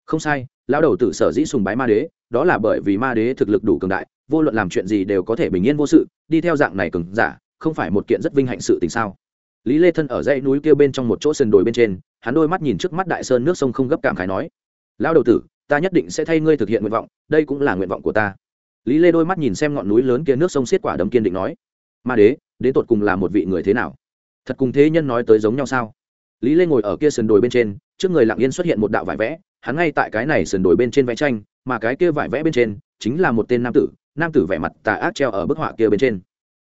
Không sai, lão đầu tử sở dĩ sùng bái ma đế, đó là bởi vì ma đế thực lực đủ cường đại vô luận làm chuyện gì đều có thể bình yên vô sự, đi theo dạng này cứng giả, không phải một kiện rất vinh hạnh sự tình sao? Lý lê thân ở dãy núi kia bên trong một chỗ sườn đồi bên trên, hắn đôi mắt nhìn trước mắt đại sơn nước sông không gấp cảm khái nói, lão đầu tử, ta nhất định sẽ thay ngươi thực hiện nguyện vọng, đây cũng là nguyện vọng của ta. Lý lê đôi mắt nhìn xem ngọn núi lớn kia nước sông xiết quả đấm kiên định nói, ma đế, đến tột cùng là một vị người thế nào? Thật cùng thế nhân nói tới giống nhau sao? Lý lê ngồi ở kia sườn đồi bên trên, trước người lặng yên xuất hiện một đạo vải vẽ, hắn ngay tại cái này sườn đồi bên trên vẽ tranh, mà cái kia vải vẽ bên trên chính là một tên nam tử nam tử vẻ mặt tà ác treo ở bức họa kia bên trên.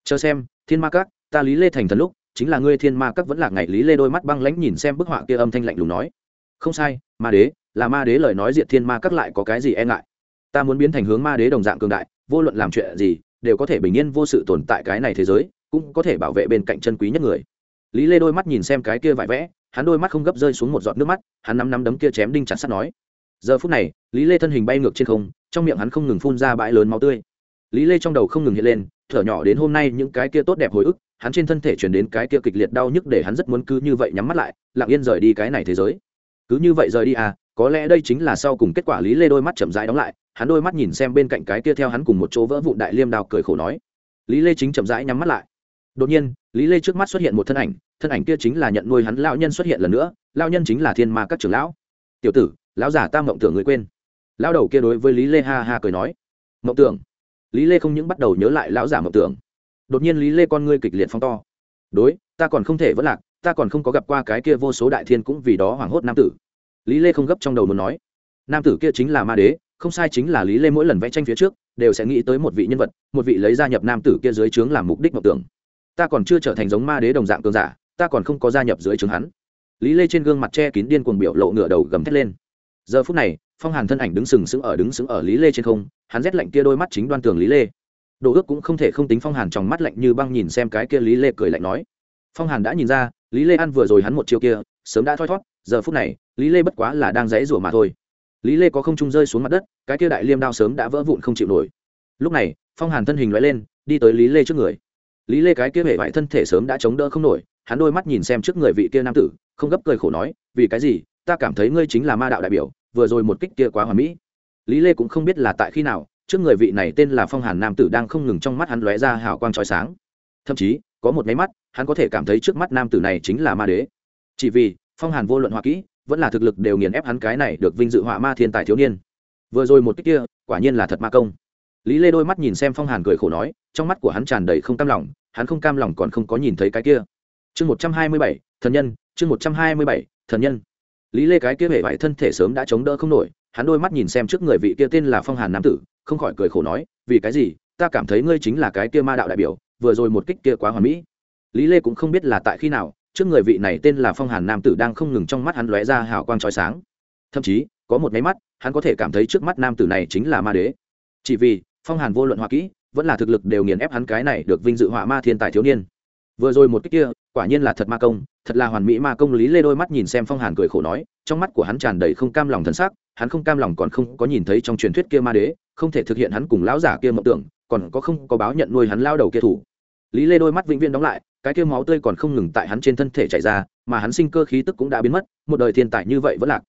Chờ xem, thiên ma các, ta lý lê thành thần lúc, chính là ngươi thiên ma các vẫn là ngày lý lê đôi mắt băng lãnh nhìn xem bức họa kia âm thanh lạnh lùng nói. Không sai, ma đế, là ma đế lời nói diệt thiên ma các lại có cái gì e ngại? Ta muốn biến thành hướng ma đế đồng dạng cường đại, vô luận làm chuyện gì, đều có thể bình yên vô sự tồn tại cái này thế giới, cũng có thể bảo vệ bên cạnh chân quý nhất người. Lý lê đôi mắt nhìn xem cái kia vải vẽ, hắn đôi mắt không gấp rơi xuống một giọt nước mắt, hắn nắm nắm đấm kia chém đinh chặt sắt nói. Giờ phút này, lý lê thân hình bay ngược trên không, trong miệng hắn không ngừng phun ra bãi lớn máu tươi lý lê trong đầu không ngừng hiện lên, thở nhỏ đến hôm nay những cái kia tốt đẹp hồi ức, hắn trên thân thể chuyển đến cái kia kịch liệt đau nhức để hắn rất muốn cứ như vậy nhắm mắt lại, lặng yên rời đi cái này thế giới. Cứ như vậy rời đi à có lẽ đây chính là sau cùng kết quả lý lê đôi mắt chậm rãi đóng lại, hắn đôi mắt nhìn xem bên cạnh cái kia theo hắn cùng một chỗ vỡ vụn đại liêm đào cười khổ nói. Lý lê chính chậm rãi nhắm mắt lại. Đột nhiên, lý lê trước mắt xuất hiện một thân ảnh thân ảnh kia chính là nhận nuôi hắn lão nhân xuất hiện lần nữa, lão nhân chính là thiên ma các trưởng lão. Tiểu tử, lão giả ta mộng tưởng người quên. Lão đầu kia đối với lý lê ha ha cười nói. Mộng tưởng? Lý lê không những bắt đầu nhớ lại lão giả mộng tưởng, đột nhiên lý lê con ngươi kịch liệt phong to. Đối, ta còn không thể vẫn lạc, ta còn không có gặp qua cái kia vô số đại thiên cũng vì đó hoảng hốt nam tử. Lý lê không gấp trong đầu muốn nói, nam tử kia chính là ma đế, không sai chính là lý lê mỗi lần vẽ tranh phía trước, đều sẽ nghĩ tới một vị nhân vật, một vị lấy gia nhập nam tử kia dưới trướng làm mục đích mộng tưởng. Ta còn chưa trở thành giống ma đế đồng dạng cường giả, ta còn không có gia nhập dưới trướng hắn. Lý lê trên gương mặt che kín điên cuồng biểu lộ ngửa đầu gầm thét lên. Giờ phút này phong hàn thân ảnh đứng sừng sững ở đứng sững ở lý lê trên không, hắn rét lạnh kia đôi mắt chính đoan tường lý lê. Đồ ước cũng không thể không tính phong hàn trong mắt lạnh như băng nhìn xem cái kia lý lê cười lạnh nói. Phong hàn đã nhìn ra, lý lê ăn vừa rồi hắn một chiều kia, sớm đã thoi thót, giờ phút này, lý lê bất quá là đang dãy rủa mà thôi. Lý lê có không trung rơi xuống mặt đất, cái kia đại liêm đao sớm đã vỡ vụn không chịu nổi. Lúc này, phong hàn thân hình loại lên, đi tới lý lê trước người. Lý lê cái kia hệ vải thân thể sớm đã chống đỡ không nổi, hắn đôi mắt nhìn xem trước người vị kia nam tử, không gấp cười khổ nói, vì cái gì? Ta cảm thấy ngươi chính là ma đạo đại biểu vừa rồi một kích kia quá hoàn mỹ. Lý lê cũng không biết là tại khi nào, trước người vị này tên là phong hàn nam tử đang không ngừng trong mắt hắn lóe ra hào quang trói sáng. Thậm chí, có một máy mắt, hắn có thể cảm thấy trước mắt nam tử này chính là ma đế. Chỉ vì, phong hàn vô luận hoa kỹ, vẫn là thực lực đều nghiền ép hắn cái này được vinh dự họa ma thiên tài thiếu niên. Vừa rồi một kích kia, quả nhiên là thật ma công. Lý lê đôi mắt nhìn xem phong hàn cười khổ nói, trong mắt của hắn tràn đầy không cam lòng, hắn không cam lòng còn không có nhìn thấy cái kia. Chương một trăm hai mươi bảy, thần nhân, chương một trăm hai mươi bảy, thần nhân lý lê cái kia hệ vải thân thể sớm đã chống đỡ không nổi, hắn đôi mắt nhìn xem trước người vị kia tên là phong hàn nam tử, không khỏi cười khổ nói, vì cái gì? Ta cảm thấy ngươi chính là cái kia ma đạo đại biểu, vừa rồi một kích kia quá hoàn mỹ. Lý lê cũng không biết là tại khi nào, trước người vị này tên là phong hàn nam tử đang không ngừng trong mắt hắn lóe ra hào quang trói sáng. Thậm chí, có một máy mắt, hắn có thể cảm thấy trước mắt nam tử này chính là ma đế. Chỉ vì, phong hàn vô luận họa kỹ, vẫn là thực lực đều nghiền ép hắn cái này được vinh dự họa ma thiên tài thiếu niên. Vừa rồi một cách kia, quả nhiên là thật ma công thật là hoàn mỹ ma công lý lê đôi mắt nhìn xem phong hàn cười khổ nói, trong mắt của hắn tràn đầy không cam lòng thân xác hắn không cam lòng còn không có nhìn thấy trong truyền thuyết kia ma đế, không thể thực hiện hắn cùng lão giả kia mộng tưởng, còn có không có báo nhận nuôi hắn lao đầu kia thủ. Lý lê đôi mắt vĩnh viễn đóng lại, cái kia máu tươi còn không ngừng tại hắn trên thân thể chảy ra, mà hắn sinh cơ khí tức cũng đã biến mất, một đời thiên tài như vậy vẫn lạc.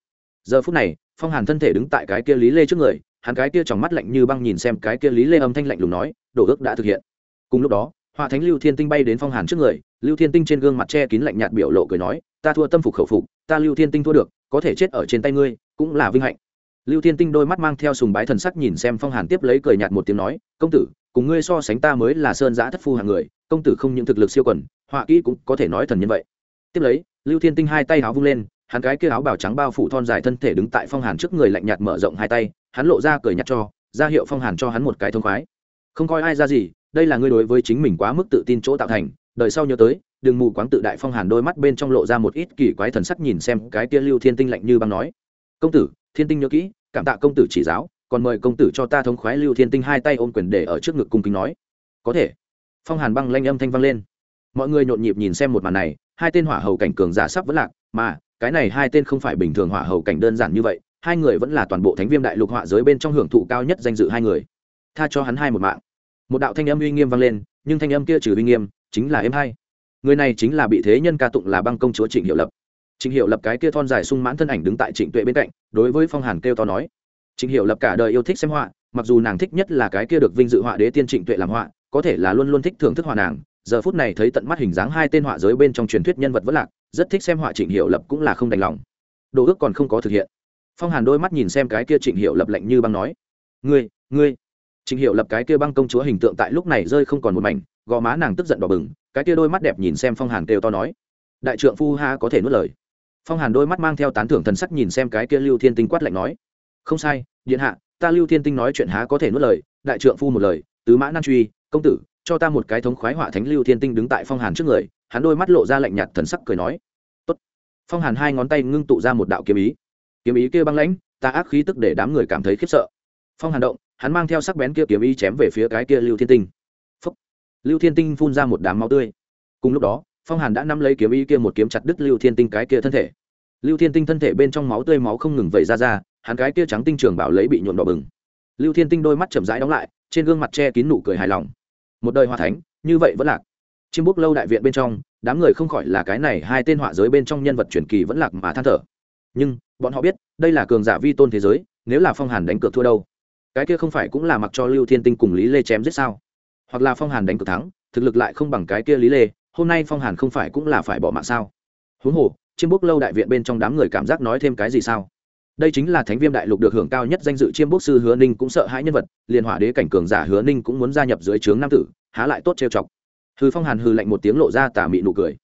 Giờ phút này, phong hàn thân thể đứng tại cái kia lý lê trước người, hắn cái kia trong mắt lạnh như băng nhìn xem cái kia lý lê âm thanh lạnh lùng nói đổ ước đã thực hiện. Cùng lúc đó họa thánh lưu thiên tinh bay đến phong hàn trước người, lưu thiên tinh trên gương mặt che kín lạnh nhạt biểu lộ cười nói, ta thua tâm phục khẩu phục, ta lưu thiên tinh thua được, có thể chết ở trên tay ngươi, cũng là vinh hạnh. Lưu thiên tinh đôi mắt mang theo sùng bái thần sắc nhìn xem phong hàn tiếp lấy cười nhạt một tiếng nói, công tử, cùng ngươi so sánh ta mới là sơn giã thất phu hàng người, công tử không những thực lực siêu quần, họa kỹ cũng có thể nói thần nhân vậy. Tiếp lấy, lưu thiên tinh hai tay áo vung lên, hắn cái kia áo bào trắng bao phủ thon dài thân thể đứng tại phong hàn trước người lạnh nhạt mở rộng hai tay, hắn lộ ra cười nhạt cho, ra hiệu phong hàn cho hắn một cái thông khoái. Không coi ai ra gì đây là ngươi đối với chính mình quá mức tự tin chỗ tạo thành đợi sau nhớ tới, đừng mù quáng tự đại phong hàn đôi mắt bên trong lộ ra một ít kỳ quái thần sắc nhìn xem cái tia lưu thiên tinh lạnh như băng nói. Công tử, thiên tinh nhớ kỹ, cảm tạ công tử chỉ giáo, còn mời công tử cho ta thống khoái lưu thiên tinh hai tay ôm quyền để ở trước ngực cung kính nói. Có thể. Phong hàn băng lanh âm thanh vang lên. Mọi người nhộn nhịp nhìn xem một màn này, hai tên hỏa hầu cảnh cường giả sắp vẫn lạc, mà, cái này hai tên không phải bình thường hỏa hầu cảnh đơn giản như vậy, hai người vẫn là toàn bộ thánh viêm đại lục họa giới bên trong hưởng thụ cao nhất danh dự hai người. Tha cho hắn hai một mạng một đạo thanh âm uy nghiêm vang lên, nhưng thanh âm kia trừ uy nghiêm, chính là em hai người này chính là bị thế nhân ca tụng là băng công chúa trịnh hiệu lập. Trịnh hiệu lập cái kia thon dài sung mãn thân ảnh đứng tại trịnh tuệ bên cạnh, đối với phong hàn kêu to nói. Trịnh hiệu lập cả đời yêu thích xem họa, mặc dù nàng thích nhất là cái kia được vinh dự họa đế tiên trịnh tuệ làm họa, có thể là luôn luôn thích thưởng thức họa nàng. Giờ phút này thấy tận mắt hình dáng hai tên họa giới bên trong truyền thuyết nhân vật vất lạc, rất thích xem họa trịnh hiệu lập cũng là không đành lòng. Đồ ước còn không có thực hiện. Phong hàn đôi mắt nhìn xem cái kia trịnh hiệu lập lạnh như băng nói. Ngươi ngươi Trình hiệu lập cái kia băng công chúa hình tượng tại lúc này rơi không còn một mảnh, gò má nàng tức giận đỏ bừng, cái kia đôi mắt đẹp nhìn xem phong hàn kêu to nói, đại trượng phu ha có thể nuốt lời. Phong hàn đôi mắt mang theo tán thưởng thần sắc nhìn xem cái kia lưu thiên tinh quát lạnh nói, không sai, điện hạ, ta lưu thiên tinh nói chuyện há có thể nuốt lời, đại trượng phu một lời, tứ mã nan truy, công tử, cho ta một cái thống khoái họa thánh lưu thiên tinh đứng tại phong hàn trước người. Hắn đôi mắt lộ ra lạnh nhạt thần sắc cười nói, Tốt. phong hàn hai ngón tay ngưng tụ ra một đạo kiếm ý. Kiếm ý kia băng lãnh, ta ác khí tức để đám người cảm thấy khiếp sợ. Phong hàn động hắn mang theo sắc bén kia kiếm ý chém về phía cái kia lưu thiên tinh. Phúc. lưu thiên tinh phun ra một đám máu tươi. Cùng lúc đó, phong hàn đã nắm lấy kiếm ý kia một kiếm chặt đứt lưu thiên tinh cái kia thân thể. Lưu thiên tinh thân thể bên trong máu tươi máu không ngừng vẩy ra ra, hắn cái kia trắng tinh trường bảo lấy bị nhuộm đỏ bừng. Lưu thiên tinh đôi mắt chậm rãi đóng lại, trên gương mặt che kín nụ cười hài lòng. Một đời hoa thánh, như vậy vẫn lạc. Chiêm bút lâu đại viện bên trong, đám người không khỏi là cái này hai tên họa giới bên trong nhân vật truyền kỳ vẫn lạc mà than thở. Nhưng, bọn họ biết, đây là cường giả vi tôn thế giới, nếu là phong hàn đánh cược thua đâu cái kia không phải cũng là mặc cho lưu thiên tinh cùng lý lê chém giết sao? Hoặc là phong hàn đánh cực thắng, thực lực lại không bằng cái kia lý lê, hôm nay phong hàn không phải cũng là phải bỏ mạng sao? Huống hồ, chiêm bút lâu đại viện bên trong đám người cảm giác nói thêm cái gì sao? Đây chính là thánh viêm đại lục được hưởng cao nhất danh dự chiêm bốc sư hứa ninh cũng sợ hãi nhân vật liền hỏa đế cảnh cường giả hứa ninh cũng muốn gia nhập dưới trướng nam tử, há lại tốt trêu chọc. Hư phong hàn hư lạnh một tiếng lộ ra tà mị nụ cười.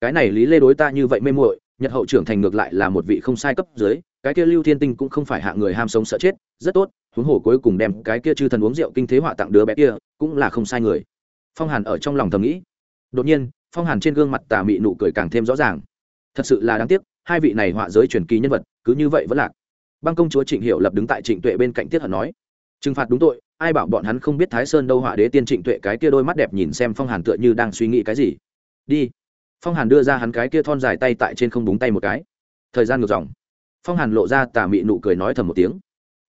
Cái này lý lê đối ta như vậy mê muội, nhật hậu trưởng thành ngược lại là một vị không sai cấp dưới, cái kia lưu thiên tinh cũng không phải hạ người ham sống sợ chết, rất tốt huống hồ cuối cùng đem cái kia chư thần uống rượu kinh thế họa tặng đứa bé kia, cũng là không sai người. Phong hàn ở trong lòng thầm nghĩ. Đột nhiên, phong hàn trên gương mặt tà mị nụ cười càng thêm rõ ràng. Thật sự là đáng tiếc, hai vị này họa giới truyền kỳ nhân vật, cứ như vậy vẫn lạc. Băng công chúa trịnh hiệu lập đứng tại trịnh tuệ bên cạnh tiết hận nói, trừng phạt đúng tội, ai bảo bọn hắn không biết thái sơn đâu họa đế tiên trịnh tuệ cái kia đôi mắt đẹp nhìn xem phong hàn tựa như đang suy nghĩ cái gì. Đi. Phong hàn đưa ra hắn cái kia thon dài tay tại trên không búng tay một cái. Thời gian ngược dòng. Phong hàn lộ ra tà mị nụ cười nói thầm một tiếng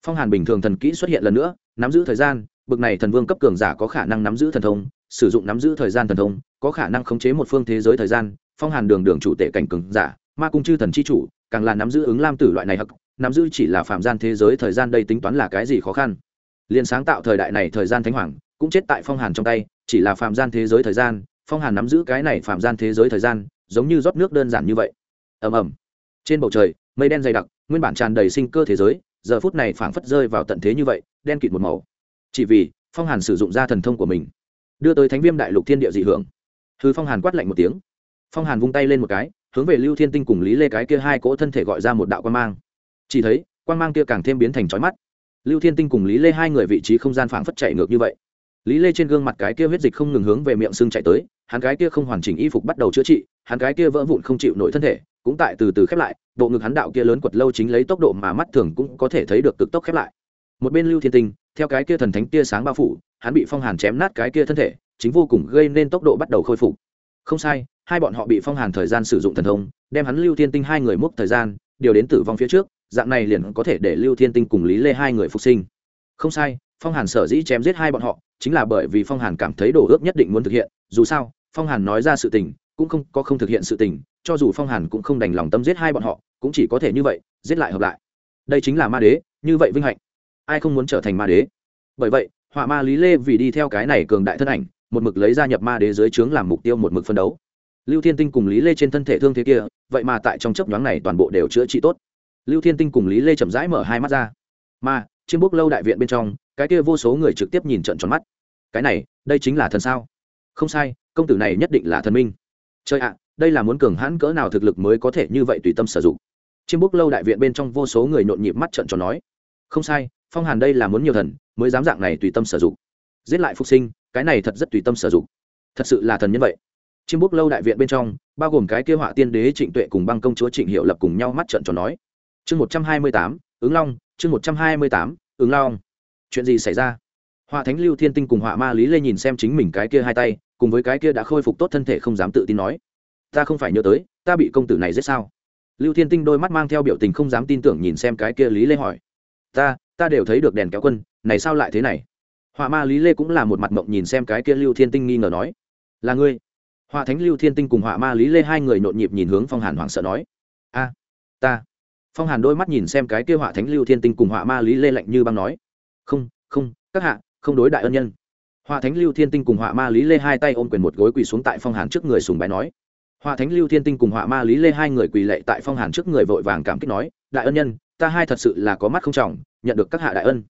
phong hàn bình thường thần kỹ xuất hiện lần nữa, nắm giữ thời gian, bực này thần vương cấp cường giả có khả năng nắm giữ thần thông, sử dụng nắm giữ thời gian thần thông, có khả năng khống chế một phương thế giới thời gian, phong hàn đường đường chủ tể cảnh cường giả, ma cung chư thần c h i chủ, càng là nắm giữ ứng lam tử loại này hắc, nắm giữ chỉ là phạm gian thế giới thời gian đây tính toán là cái gì khó khăn. Liền sáng tạo thời đại này thời gian thánh hoàng, cũng chết tại phong hàn trong tay, chỉ là phạm gian thế giới thời gian, phong hàn nắm giữ cái này phạm gian thế giới thời gian, giống như rót nước đơn giản như vậy. Ầm ầm. Trên bầu trời, mây đen dày đặc, nguyên bản tràn đầy sinh cơ thế giới giờ phút này phảng phất rơi vào tận thế như vậy, đen kịt một màu. Chỉ vì, phong hàn sử dụng ra thần thông của mình, đưa tới thánh viêm đại lục thiên địa dị hưởng. Hư phong hàn quát lạnh một tiếng. Phong hàn vung tay lên một cái, hướng về lưu thiên tinh cùng lý lê cái kia hai cỗ thân thể gọi ra một đạo quan mang. Chỉ thấy quan mang kia càng thêm biến thành trói mắt. Lưu thiên tinh cùng lý lê hai người vị trí không gian phảng phất chạy ngược như vậy. Lý lê trên gương mặt cái kia huyết dịch không ngừng hướng về miệng xương chạy tới hắn cái kia không hoàn chỉnh y phục bắt đầu chữa trị, hắn cái kia vỡ vụn không chịu nổi thân thể, cũng tại từ từ khép lại, bộ ngực hắn đạo kia lớn quật lâu chính lấy tốc độ mà mắt thường cũng có thể thấy được cực tốc khép lại. Một bên lưu thiên tinh, theo cái kia thần thánh tia sáng bao phủ, hắn bị phong hàn chém nát cái kia thân thể, chính vô cùng gây nên tốc độ bắt đầu khôi phục. Không sai, hai bọn họ bị phong hàn thời gian sử dụng thần thông, đem hắn lưu thiên tinh hai người múc thời gian, điều đến tử vong phía trước, dạng này liền có thể để lưu thiên tinh cùng lý lê hai người phục sinh. Không sai, phong hàn sở dĩ chém giết hai bọn họ, chính là bởi vì phong hàn cảm thấy đồ ước nhất định muốn thực hiện, dù sao phong hàn nói ra sự tình, cũng không, có không thực hiện sự tình, cho dù phong hàn cũng không đành lòng tâm giết hai bọn họ, cũng chỉ có thể như vậy, giết lại hợp lại. Đây chính là ma đế, như vậy vinh hạnh. Ai không muốn trở thành ma đế? Bởi vậy, họa ma lý lê vì đi theo cái này cường đại thân ảnh, một mực lấy gia nhập ma đế dưới trướng làm mục tiêu một mực phân đấu. Lưu thiên tinh cùng lý lê trên thân thể thương thế kia, vậy mà tại trong chấp nhoáng này toàn bộ đều chữa trị tốt. Lưu thiên tinh cùng lý lê chậm rãi mở hai mắt ra. Mà chiêm bốc lâu đại viện bên trong, cái kia vô số người trực tiếp nhìn trận tròn mắt. Cái này, đây chính là thần sao? Không sai công tử này nhất định là thần minh. Chơi ạ, đây là muốn cường hãn cỡ nào thực lực mới có thể như vậy tùy tâm sử dụng? Chiêm Bút lâu đại viện bên trong vô số người nhộn nhịp mắt trận tròn nói. Không sai, phong hàn đây là muốn nhiều thần, mới dám dạng này tùy tâm sử dụng. Giết lại phục sinh, cái này thật rất tùy tâm sử dụng. Thật sự là thần nhân vậy. Chiêm Bút lâu đại viện bên trong, bao gồm cái kêu họa tiên đế, trịnh tuệ cùng băng công chúa trịnh hiệu lập cùng nhau mắt trận tròn nói. Chương một trăm hai mươi tám, ứng long, chương một trăm hai mươi tám, ứng long. Chuyện gì xảy ra? Họa thánh lưu thiên tinh cùng họa ma lý lê nhìn xem chính mình cái kia hai tay cùng với cái kia đã khôi phục tốt thân thể không dám tự tin nói, ta không phải nhớ tới, ta bị công tử này giết sao? Lưu thiên tinh đôi mắt mang theo biểu tình không dám tin tưởng nhìn xem cái kia lý lê hỏi, ta ta đều thấy được đèn kéo quân, này sao lại thế này? Họa ma lý lê cũng là một mặt mộng nhìn xem cái kia lưu thiên tinh nghi ngờ nói, là ngươi? Họa thánh lưu thiên tinh cùng họa ma lý lê hai người nhộn nhịp nhìn hướng phong hàn hoảng sợ nói, a, ta. Phong hàn đôi mắt nhìn xem cái kia họa thánh lưu thiên tinh cùng họa ma lý lê lạnh như băng nói, không không, các hạ, không đối đại ân nhân họa thánh lưu thiên tinh cùng họa ma lý lê hai tay ôm quyền một gối quỳ xuống tại phong hàn trước người sùng bái nói. Họa thánh lưu thiên tinh cùng họa ma lý lê hai người quỳ lệ tại phong hàn trước người vội vàng cảm kích nói, đại ân nhân, ta hai thật sự là có mắt không trọng, nhận được các hạ đại ân.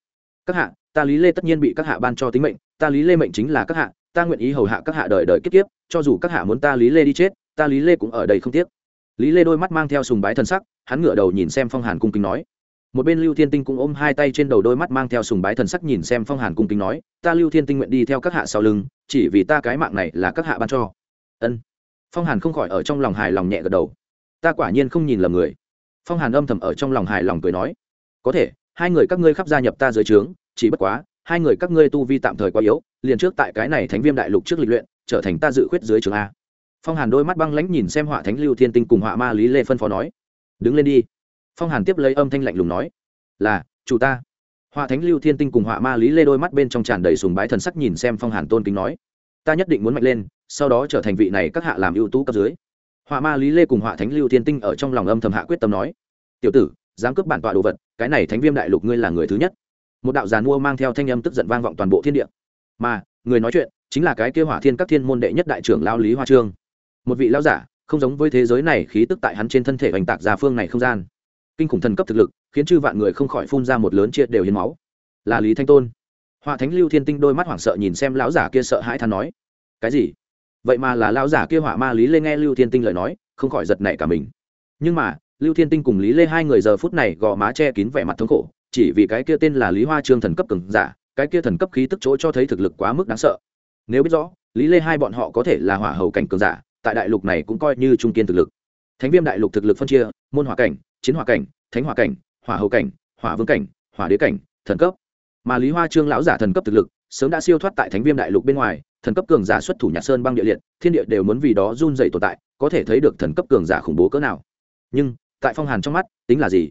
Các hạ, ta lý lê tất nhiên bị các hạ ban cho tính mệnh, ta lý lê mệnh chính là các hạ, ta nguyện ý hầu hạ các hạ đời đời kiếp kiếp, cho dù các hạ muốn ta lý lê đi chết, ta lý lê cũng ở đây không tiếc. Lý lê đôi mắt mang theo sùng bái thân sắc, hắn ngửa đầu nhìn xem phong hàn cung kính nói một bên lưu thiên tinh cũng ôm hai tay trên đầu đôi mắt mang theo sùng bái thần sắc nhìn xem phong hàn cung kính nói, ta lưu thiên tinh nguyện đi theo các hạ sau lưng, chỉ vì ta cái mạng này là các hạ ban cho. Ân. Phong hàn không khỏi ở trong lòng hài lòng nhẹ gật đầu. Ta quả nhiên không nhìn lầm người. Phong hàn âm thầm ở trong lòng hài lòng cười nói, có thể, hai người các ngươi khắp gia nhập ta dưới trướng, chỉ bất quá, hai người các ngươi tu vi tạm thời quá yếu, liền trước tại cái này thánh viêm đại lục trước lịch luyện, trở thành ta dự khuyết dưới trường a. Phong hàn đôi mắt băng lãnh nhìn xem họa thánh lưu thiên tinh cùng họa ma lý lê phân phó nói, đứng lên đi phong hàn tiếp lấy âm thanh lạnh lùng nói, là, chủ ta. Họa thánh lưu thiên tinh cùng họa ma lý lê đôi mắt bên trong tràn đầy sùng bái thần sắc nhìn xem phong hàn tôn kính nói, ta nhất định muốn mạnh lên, sau đó trở thành vị này các hạ làm ưu tú cấp dưới. Họa ma lý lê cùng họa thánh lưu thiên tinh ở trong lòng âm thầm hạ quyết tâm nói, tiểu tử, dám cướp bản tọa đồ vật, cái này thánh viêm đại lục ngươi là người thứ nhất. Một đạo giàn mua mang theo thanh âm tức giận vang vọng toàn bộ thiên địa. Mà, người nói chuyện chính là cái kêu hỏa thiên các thiên môn đệ nhất đại trưởng lao lý hoa trương. Một vị lao giả, không giống với thế giới này, khí tức tại hắn trên thân thể oanh tạc ra phương này không gian kinh khủng thần cấp thực lực, khiến chư vạn người không khỏi phun ra một lớn chia đều hiến máu. Là lý thanh tôn. Họa thánh lưu thiên tinh đôi mắt hoảng sợ nhìn xem lão giả kia sợ hãi than nói, cái gì? Vậy mà là lão giả kia họa ma lý lê nghe lưu thiên tinh lời nói, không khỏi giật nảy cả mình. Nhưng mà, lưu thiên tinh cùng lý lê hai người giờ phút này gò má che kín vẻ mặt thống khổ, chỉ vì cái kia tên là lý hoa trương thần cấp cường giả, cái kia thần cấp khí tức chỗ cho thấy thực lực quá mức đáng sợ. Nếu biết rõ, lý lê hai bọn họ có thể là hỏa hầu cảnh cường giả, tại đại lục này cũng coi như trung kiên thực lực. Thánh viêm đại lục thực lực phân chia, môn hỏa cảnh chiến hỏa cảnh, thánh hỏa cảnh, hỏa hầu cảnh, hỏa vương cảnh, hỏa đế cảnh, thần cấp. Mà lý hoa trương lão giả thần cấp thực lực, sớm đã siêu thoát tại thánh viêm đại lục bên ngoài, thần cấp cường giả xuất thủ nhạc sơn băng địa liệt, thiên địa đều muốn vì đó run dày tồn tại, có thể thấy được thần cấp cường giả khủng bố cỡ nào. Nhưng, tại phong hàn trong mắt, tính là gì?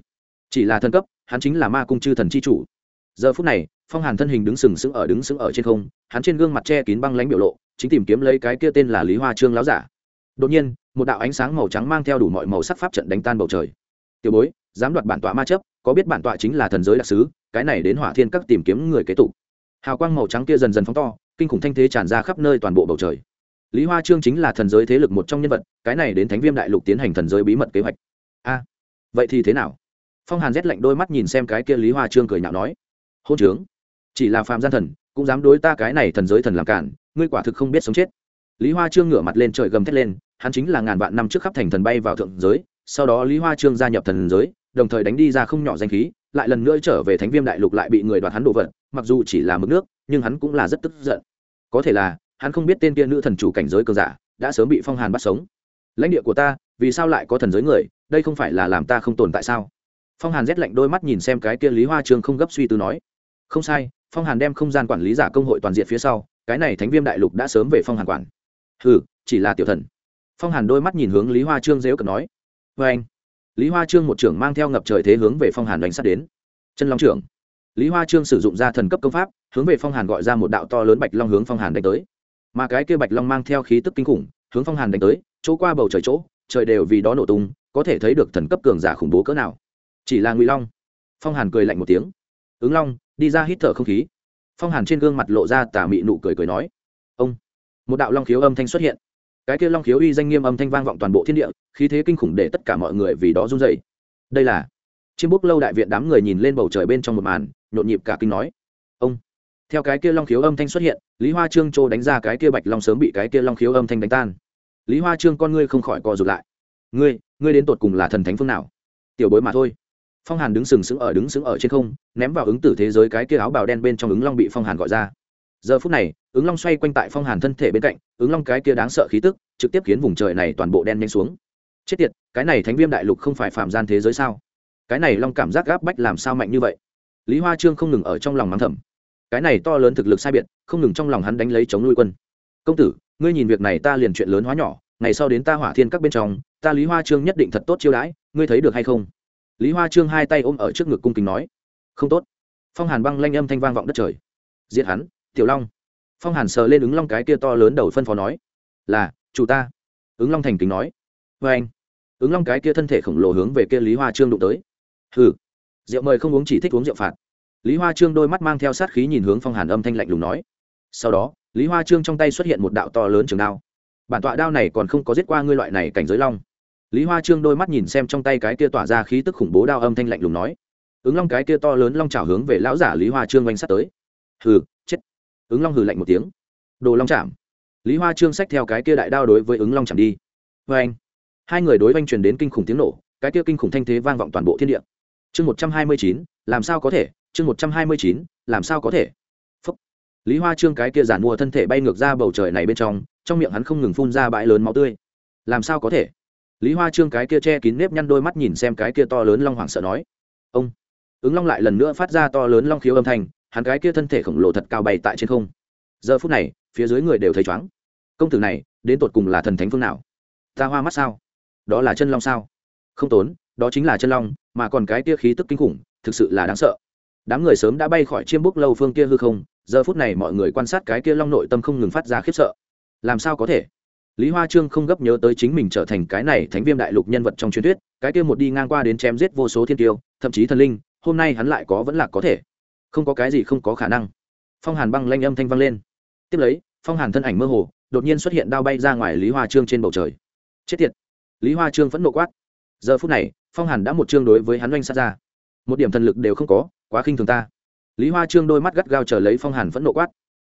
Chỉ là thần cấp, hắn chính là ma cung chư thần c h i chủ. Giờ phút này, phong hàn thân hình đứng sừng sững ở đứng sững ở trên không, hắn trên gương mặt che kín băng lánh biểu lộ, chính tìm kiếm lấy cái kia tên là lý hoa trương láo giả. Đột nhiên, một đạo ánh sáng màu trắng mang theo đủ mọi màu sắc pháp trận đánh tan bầu trời tiểu bối dám đoạt bản tọa ma chấp, có biết bản tọa chính là thần giới đặc sứ, cái này đến hỏa thiên các tìm kiếm người kế tục. Hào quang màu trắng kia dần dần phóng to, kinh khủng thanh thế tràn ra khắp nơi toàn bộ bầu trời. Lý hoa trương chính là thần giới thế lực một trong nhân vật, cái này đến thánh viêm đại lục tiến hành thần giới bí mật kế hoạch. A, vậy thì thế nào? Phong hàn rét lạnh đôi mắt nhìn xem cái kia lý hoa trương cười nhạo nói. Hôn trướng. Chỉ là phạm gian thần, cũng dám đối ta cái này thần giới thần làm cản, ngươi quả thực không biết sống chết. Lý hoa trương ngửa mặt lên trời gầm thét lên, hắn chính là ngàn vạn năm trước khắp thành thần bay vào thượng giới sau đó lý hoa trương gia nhập thần giới, đồng thời đánh đi ra không nhỏ danh khí, lại lần nữa trở về thánh viêm đại lục lại bị người đoạt hắn đồ vật, mặc dù chỉ là mực nước, nhưng hắn cũng là rất tức giận. Có thể là, hắn không biết tên kia nữ thần chủ cảnh giới cường giả đã sớm bị phong hàn bắt sống. Lãnh địa của ta, vì sao lại có thần giới người, đây không phải là làm ta không tồn tại sao? Phong hàn rét lạnh đôi mắt nhìn xem cái kia lý hoa trương không gấp suy tư nói. Không sai, phong hàn đem không gian quản lý giả công hội toàn diện phía sau, cái này thánh viêm đại lục đã sớm về phong hàn quản. Hừ, chỉ là tiểu thần. Phong hàn đôi mắt nhìn hướng lý hoa trương dễu cần nói vê anh. Lý hoa trương một trưởng mang theo ngập trời thế hướng về phong hàn đánh sát đến. Chân long trưởng. Lý hoa trương sử dụng ra thần cấp công pháp, hướng về phong hàn gọi ra một đạo to lớn bạch long hướng phong hàn đánh tới. Mà cái kia bạch long mang theo khí tức kinh khủng, hướng phong hàn đánh tới, chỗ qua bầu trời chỗ, trời đều vì đó nổ tung, có thể thấy được thần cấp cường giả khủng bố cỡ nào. Chỉ là ngụy long. Phong hàn cười lạnh một tiếng. Ứng long, đi ra hít thở không khí. Phong hàn trên gương mặt lộ ra tà mị nụ cười cười nói. Ông. Một đạo long khiếu âm thanh xuất hiện cái kia long khiếu uy danh nghiêm âm thanh vang vọng toàn bộ thiên địa, khí thế kinh khủng để tất cả mọi người vì đó run dậy đây là chiêm búc lâu đại viện đám người nhìn lên bầu trời bên trong một màn, nhộn nhịp cả kinh nói. Ông, theo cái kia long khiếu âm thanh xuất hiện, lý hoa trương châu đánh ra cái kia bạch long sớm bị cái kia long khiếu âm thanh đánh tan. Lý hoa trương, con ngươi không khỏi co rụt lại. Ngươi ngươi đến tột cùng là thần thánh phương nào? Tiểu bối mà thôi. Phong hàn đứng sừng sững ở, đứng sững ở trên không, ném vào ứng tử thế giới cái kia áo bào đen bên trong ứng long bị phong hàn gọi ra. Giờ phút này ứng long xoay quanh tại phong hàn thân thể bên cạnh, ứng long cái kia đáng sợ khí tức, trực tiếp khiến vùng trời này toàn bộ đen nhanh xuống. Chết tiệt, cái này thánh viêm đại lục không phải phạm gian thế giới sao? Cái này long cảm giác gáp bách làm sao mạnh như vậy? Lý hoa trương không ngừng ở trong lòng mắng thầm. Cái này to lớn thực lực sai biệt, không ngừng trong lòng hắn đánh lấy chống nuôi quân. Công tử, ngươi nhìn việc này ta liền chuyện lớn hóa nhỏ, ngày sau đến ta hỏa thiên các bên trong, ta lý hoa trương nhất định thật tốt chiêu đãi, ngươi thấy được hay không? Lý hoa trương hai tay ôm ở trước ngực cung kính nói. Không tốt. Phong hàn băng lanh âm thanh vang vọng đất trời. Giết hắn, tiểu long phong hàn sờ lên ứng long cái kia to lớn đầu phân phó nói, là, chủ ta. Ứng long thành kính nói vê anh. Ứng long cái kia thân thể khổng lồ hướng về kia lý hoa trương đụng tới. Hừ. Rượu mời không uống chỉ thích uống rượu phạt. Lý hoa trương đôi mắt mang theo sát khí nhìn hướng phong hàn âm thanh lạnh lùng nói. Sau đó, lý hoa trương trong tay xuất hiện một đạo to lớn trường đao. Bản tọa đao này còn không có giết qua ngươi loại này cảnh giới long. Lý hoa trương đôi mắt nhìn xem trong tay cái kia tỏa ra khí tức khủng bố đao âm thanh lạnh lùng nói. Ứng long cái kia to lớn long trào hướng về lão giả lý hoa trương oanh sắt tới. Hừ ứng long hừ lạnh một tiếng. Đồ long chạm. Lý hoa trương sách theo cái kia đại đao đối với ứng long chạm đi. Vê anh, hai người đối oanh truyền đến kinh khủng tiếng nổ, cái kia kinh khủng thanh thế vang vọng toàn bộ thiên địa. Chương một trăm hai mươi chín, làm sao có thể? Chương một trăm hai mươi chín, làm sao có thể? Phúc. lý hoa trương cái kia giản mua thân thể bay ngược ra bầu trời này bên trong trong miệng hắn không ngừng phun ra bãi lớn máu tươi. Làm sao có thể? Lý hoa trương cái kia che kín nếp nhăn đôi mắt nhìn xem cái kia to lớn long hoàng sợ nói. Ông. Ứng long lại lần nữa phát ra to lớn long khiếu âm thanh hắn cái kia thân thể khổng lồ thật cao bay tại trên không. Giờ phút này, phía dưới người đều thấy chóng công tử này, đến tột cùng là thần thánh phương nào? Ta hoa mắt sao? Đó là chân long sao? Không tốn, đó chính là chân long, mà còn cái kia khí tức kinh khủng, thực sự là đáng sợ. Đám người sớm đã bay khỏi chiêm búc lâu phương kia hư không, giờ phút này mọi người quan sát cái kia long nội tâm không ngừng phát ra khiếp sợ. Làm sao có thể? Lý hoa trương không gấp nhớ tới chính mình trở thành cái này thánh viêm đại lục nhân vật trong truyền thuyết, cái kia một đi ngang qua đến chém giết vô số thiên tiêu, thậm chí thần linh, hôm nay hắn lại có vẫn là có thể không có cái gì không có khả năng. Phong hàn băng lanh âm thanh vang lên. Tiếp lấy, phong hàn thân ảnh mơ hồ, đột nhiên xuất hiện đao bay ra ngoài lý hoa trương trên bầu trời. Chết tiệt! Lý hoa trương vẫn nộ quát. Giờ phút này, phong hàn đã một chương đối với hắn oanh sát ra. Một điểm thần lực đều không có, quá khinh thường ta. Lý hoa trương đôi mắt gắt gao chờ lấy phong hàn vẫn nộ quát.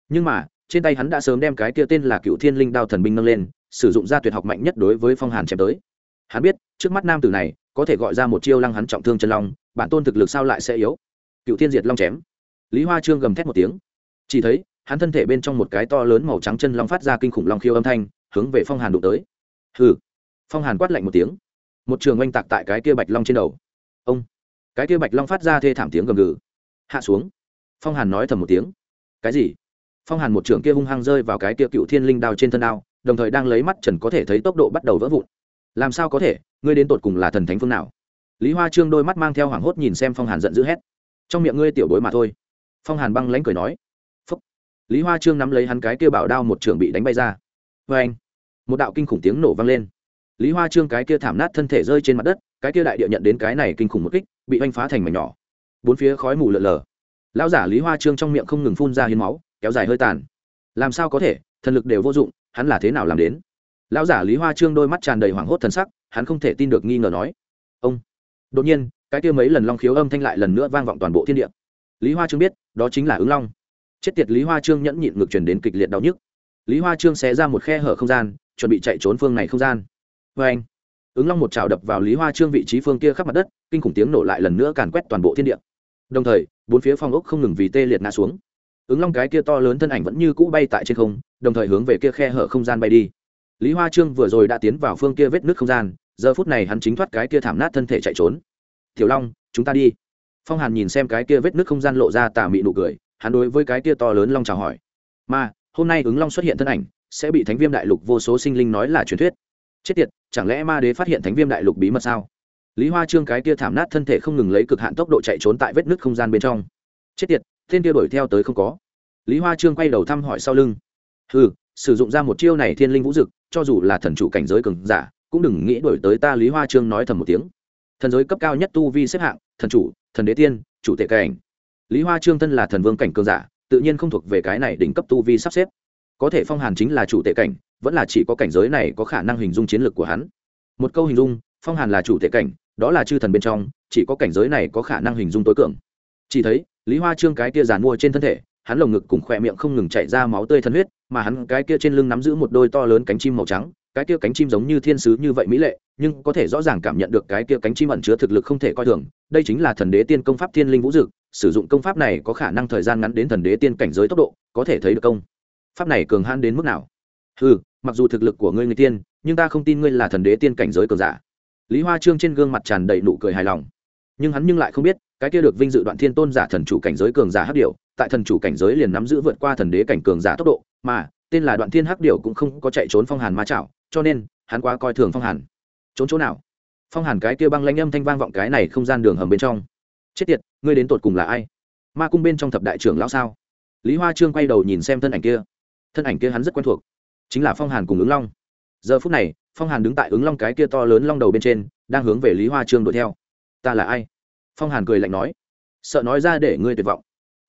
Nhưng mà, trên tay hắn đã sớm đem cái kia tên là cựu thiên linh đao thần binh nâng lên, sử dụng ra tuyệt học mạnh nhất đối với phong hàn chém tới. Hắn biết, trước mắt nam tử này, có thể gọi ra một chiêu lăng hắn trọng thương chân long, bản tôn thực lực sao lại sẽ yếu? Cựu thiên diệt long chém lý hoa trương gầm thét một tiếng. Chỉ thấy, hắn thân thể bên trong một cái to lớn màu trắng chân long phát ra kinh khủng long khiêu âm thanh, hướng về phong hàn đụng tới. Hừ. Phong hàn quát lạnh một tiếng. Một trường oanh tạc tại cái kia bạch long trên đầu. Ông. Cái kia bạch long phát ra thê thảm tiếng gầm gừ. Hạ xuống. Phong hàn nói thầm một tiếng. Cái gì? Phong hàn một trường kia hung hăng rơi vào cái kia cựu thiên linh đao trên thân đao đồng thời đang lấy mắt trần có thể thấy tốc độ bắt đầu vỡ vụn. Làm sao có thể? Ngươi đến tột cùng là thần thánh phương nào? Lý hoa trương đôi mắt mang theo hoảng hốt nhìn xem phong hàn giận dữ hét. Trong miệng ngươi tiểu bối mà thôi phong hàn băng lãnh cười nói, phúc. Lý hoa trương nắm lấy hắn cái kia bảo đao một trường bị đánh bay ra. Vê anh. Một đạo kinh khủng tiếng nổ vang lên. Lý hoa trương cái kia thảm nát thân thể rơi trên mặt đất, cái kia đại địa nhận đến cái này kinh khủng một kích, bị oanh phá thành mảnh nhỏ. Bốn phía khói mù lợn lờ lão giả lý hoa trương trong miệng không ngừng phun ra hiến máu, kéo dài hơi tàn. Làm sao có thể? Thần lực đều vô dụng, hắn là thế nào làm đến? Lão giả lý hoa trương đôi mắt tràn đầy hoảng hốt thần sắc, hắn không thể tin được nghi ngờ nói, ông. Đột nhiên, cái kia mấy lần long khiếu âm thanh lại lần nữa vang vọng toàn bộ thiên địa lý hoa trương biết, đó chính là ứng long. Chết tiệt, lý hoa trương nhẫn nhịn ngược truyền đến kịch liệt đau nhức. Lý hoa trương xé ra một khe hở không gian, chuẩn bị chạy trốn phương này không gian. Vê anh, ứng long một chảo đập vào lý hoa trương vị trí phương kia khắp mặt đất, kinh khủng tiếng nổ lại lần nữa càn quét toàn bộ thiên địa. Đồng thời, bốn phía phong ốc không ngừng vì tê liệt ngã xuống. Ứng long cái kia to lớn thân ảnh vẫn như cũ bay tại trên không, đồng thời hướng về kia khe hở không gian bay đi. Lý hoa trương vừa rồi đã tiến vào phương kia vết nước không gian, giờ phút này hắn chính thoát cái kia thảm nát thân thể chạy trốn. Tiểu long, chúng ta đi phong hàn nhìn xem cái kia vết nước không gian lộ ra tà mị nụ cười, hắn đối với cái kia to lớn long chào hỏi. Mà hôm nay ứng long xuất hiện thân ảnh, sẽ bị thánh viêm đại lục vô số sinh linh nói là truyền thuyết. Chết tiệt, chẳng lẽ ma đế phát hiện thánh viêm đại lục bí mật sao? Lý hoa trương cái kia thảm nát thân thể không ngừng lấy cực hạn tốc độ chạy trốn tại vết nước không gian bên trong. Chết tiệt, thiên kia đuổi theo tới không có. Lý hoa trương quay đầu thăm hỏi sau lưng. Ừ sử dụng ra một chiêu này thiên linh vũ dực, cho dù là thần chủ cảnh giới cường giả, cũng đừng nghĩ đổi tới ta. Lý hoa trương nói thầm một tiếng thần giới cấp cao nhất tu vi xếp hạng, thần chủ, thần đế tiên, chủ tệ cảnh. Lý hoa trương thân là thần vương cảnh cường giả, tự nhiên không thuộc về cái này đỉnh cấp tu vi sắp xếp. Có thể phong hàn chính là chủ tệ cảnh, vẫn là chỉ có cảnh giới này có khả năng hình dung chiến lược của hắn. Một câu hình dung, phong hàn là chủ tệ cảnh, đó là chư thần bên trong, chỉ có cảnh giới này có khả năng hình dung tối cường. Chỉ thấy, lý hoa trương cái kia giàn mua trên thân thể, hắn lồng ngực cùng khỏe miệng không ngừng chạy ra máu tươi thân huyết, mà hắn cái kia trên lưng nắm giữ một đôi to lớn cánh chim màu trắng cái kia cánh chim giống như thiên sứ như vậy mỹ lệ, nhưng có thể rõ ràng cảm nhận được cái kia cánh chim ẩn chứa thực lực không thể coi thường. Đây chính là thần đế tiên công pháp thiên linh vũ dực, sử dụng công pháp này có khả năng thời gian ngắn đến thần đế tiên cảnh giới tốc độ, có thể thấy được công. Pháp này cường hãn đến mức nào? Ừ mặc dù thực lực của ngươi người tiên, nhưng ta không tin ngươi là thần đế tiên cảnh giới cường giả. Lý hoa trương trên gương mặt tràn đầy nụ cười hài lòng. Nhưng hắn nhưng lại không biết, cái kia được vinh dự đoạn thiên tôn giả thần chủ cảnh giới cường giả hắc điệu tại thần chủ cảnh giới liền nắm giữ vượt qua thần đế cảnh cường giả tốc độ, mà, tên là đoạn thiên hắc điệu cũng không có chạy trốn phong hàn ma chảo cho nên, hắn quá coi thường phong hàn. Trốn chỗ nào? Phong hàn cái kia băng lanh âm thanh vang vọng cái này không gian đường hầm bên trong. Chết tiệt, ngươi đến tột cùng là ai? Ma cung bên trong thập đại trưởng lão sao? Lý hoa trương quay đầu nhìn xem thân ảnh kia. Thân ảnh kia hắn rất quen thuộc, chính là phong hàn cùng ứng long. Giờ phút này, phong hàn đứng tại ứng long cái kia to lớn long đầu bên trên, đang hướng về lý hoa trương đuổi theo. Ta là ai? Phong hàn cười lạnh nói. Sợ nói ra để ngươi tuyệt vọng.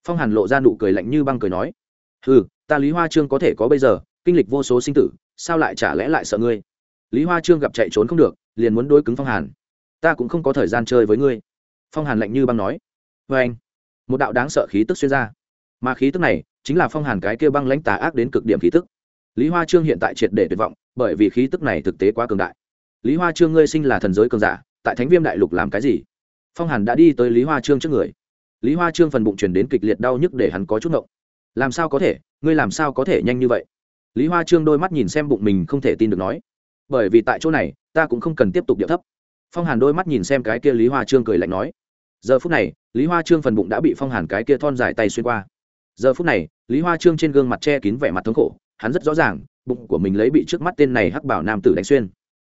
Phong hàn lộ ra nụ cười lạnh như băng cười nói. Ừ ta lý hoa trương có thể có bây giờ, kinh lịch vô số sinh tử sao lại chả lẽ lại sợ ngươi? Lý hoa trương gặp chạy trốn không được, liền muốn đối cứng phong hàn. Ta cũng không có thời gian chơi với ngươi. Phong hàn lạnh như băng nói. Vê anh, một đạo đáng sợ khí tức xuyên ra. Mà khí tức này chính là phong hàn cái kia băng lãnh tà ác đến cực điểm khí tức. Lý hoa trương hiện tại triệt để tuyệt vọng, bởi vì khí tức này thực tế quá cường đại. Lý hoa trương ngươi sinh là thần giới cường giả, tại thánh viêm đại lục làm cái gì? Phong hàn đã đi tới lý hoa trương trước người. Lý hoa trương phần bụng chuyển đến kịch liệt đau nhức để hắn có chút ngộng. Làm sao có thể? Ngươi làm sao có thể nhanh như vậy? Lý hoa trương đôi mắt nhìn xem bụng mình không thể tin được nói, bởi vì tại chỗ này, ta cũng không cần tiếp tục điệu thấp. Phong hàn đôi mắt nhìn xem cái kia lý hoa trương cười lạnh nói, giờ phút này, lý hoa trương phần bụng đã bị phong hàn cái kia thon dài tay xuyên qua. Giờ phút này, lý hoa trương trên gương mặt che kín vẻ mặt thống khổ, hắn rất rõ ràng, bụng của mình lấy bị trước mắt tên này hắc bảo nam tử đánh xuyên.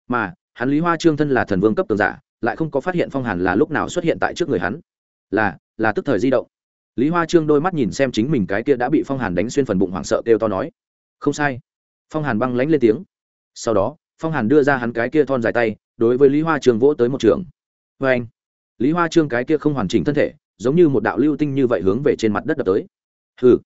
Mà, hắn lý hoa trương thân là thần vương cấp tường giả, lại không có phát hiện phong hàn là lúc nào xuất hiện tại trước người hắn. Là là tức thời di động. Lý hoa trương đôi mắt nhìn xem chính mình cái kia đã bị phong hàn đánh xuyên phần bụng hoảng sợ kêu to nói không sai. Phong hàn băng lánh lên tiếng. Sau đó, phong hàn đưa ra hắn cái kia thon dài tay, đối với lý hoa trương vỗ tới một trường. Vê anh, lý hoa trương cái kia không hoàn chỉnh thân thể, giống như một đạo lưu tinh như vậy hướng về trên mặt đất đập tới. Hừ.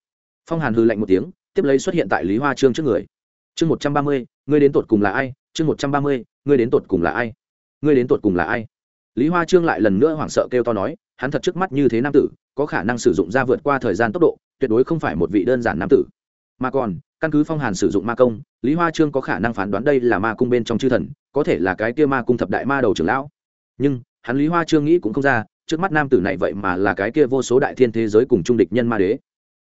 Phong hàn hư lạnh một tiếng, tiếp lấy xuất hiện tại lý hoa trương trước người. Chương một trăm ba mươi, ngươi đến tột cùng là ai? Chương một trăm ba mươi, ngươi đến tột cùng là ai? Ngươi đến tột cùng là ai? Lý hoa trương lại lần nữa hoảng sợ kêu to nói, hắn thật trước mắt như thế nam tử, có khả năng sử dụng ra vượt qua thời gian tốc độ, tuyệt đối không phải một vị đơn giản nam tử mà còn căn cứ phong hàn sử dụng ma công, lý hoa trương có khả năng phán đoán đây là ma cung bên trong chư thần, có thể là cái kia ma cung thập đại ma đầu trưởng lão. Nhưng, hắn lý hoa trương nghĩ cũng không ra, trước mắt nam tử này vậy mà là cái kia vô số đại thiên thế giới cùng trung địch nhân ma đế.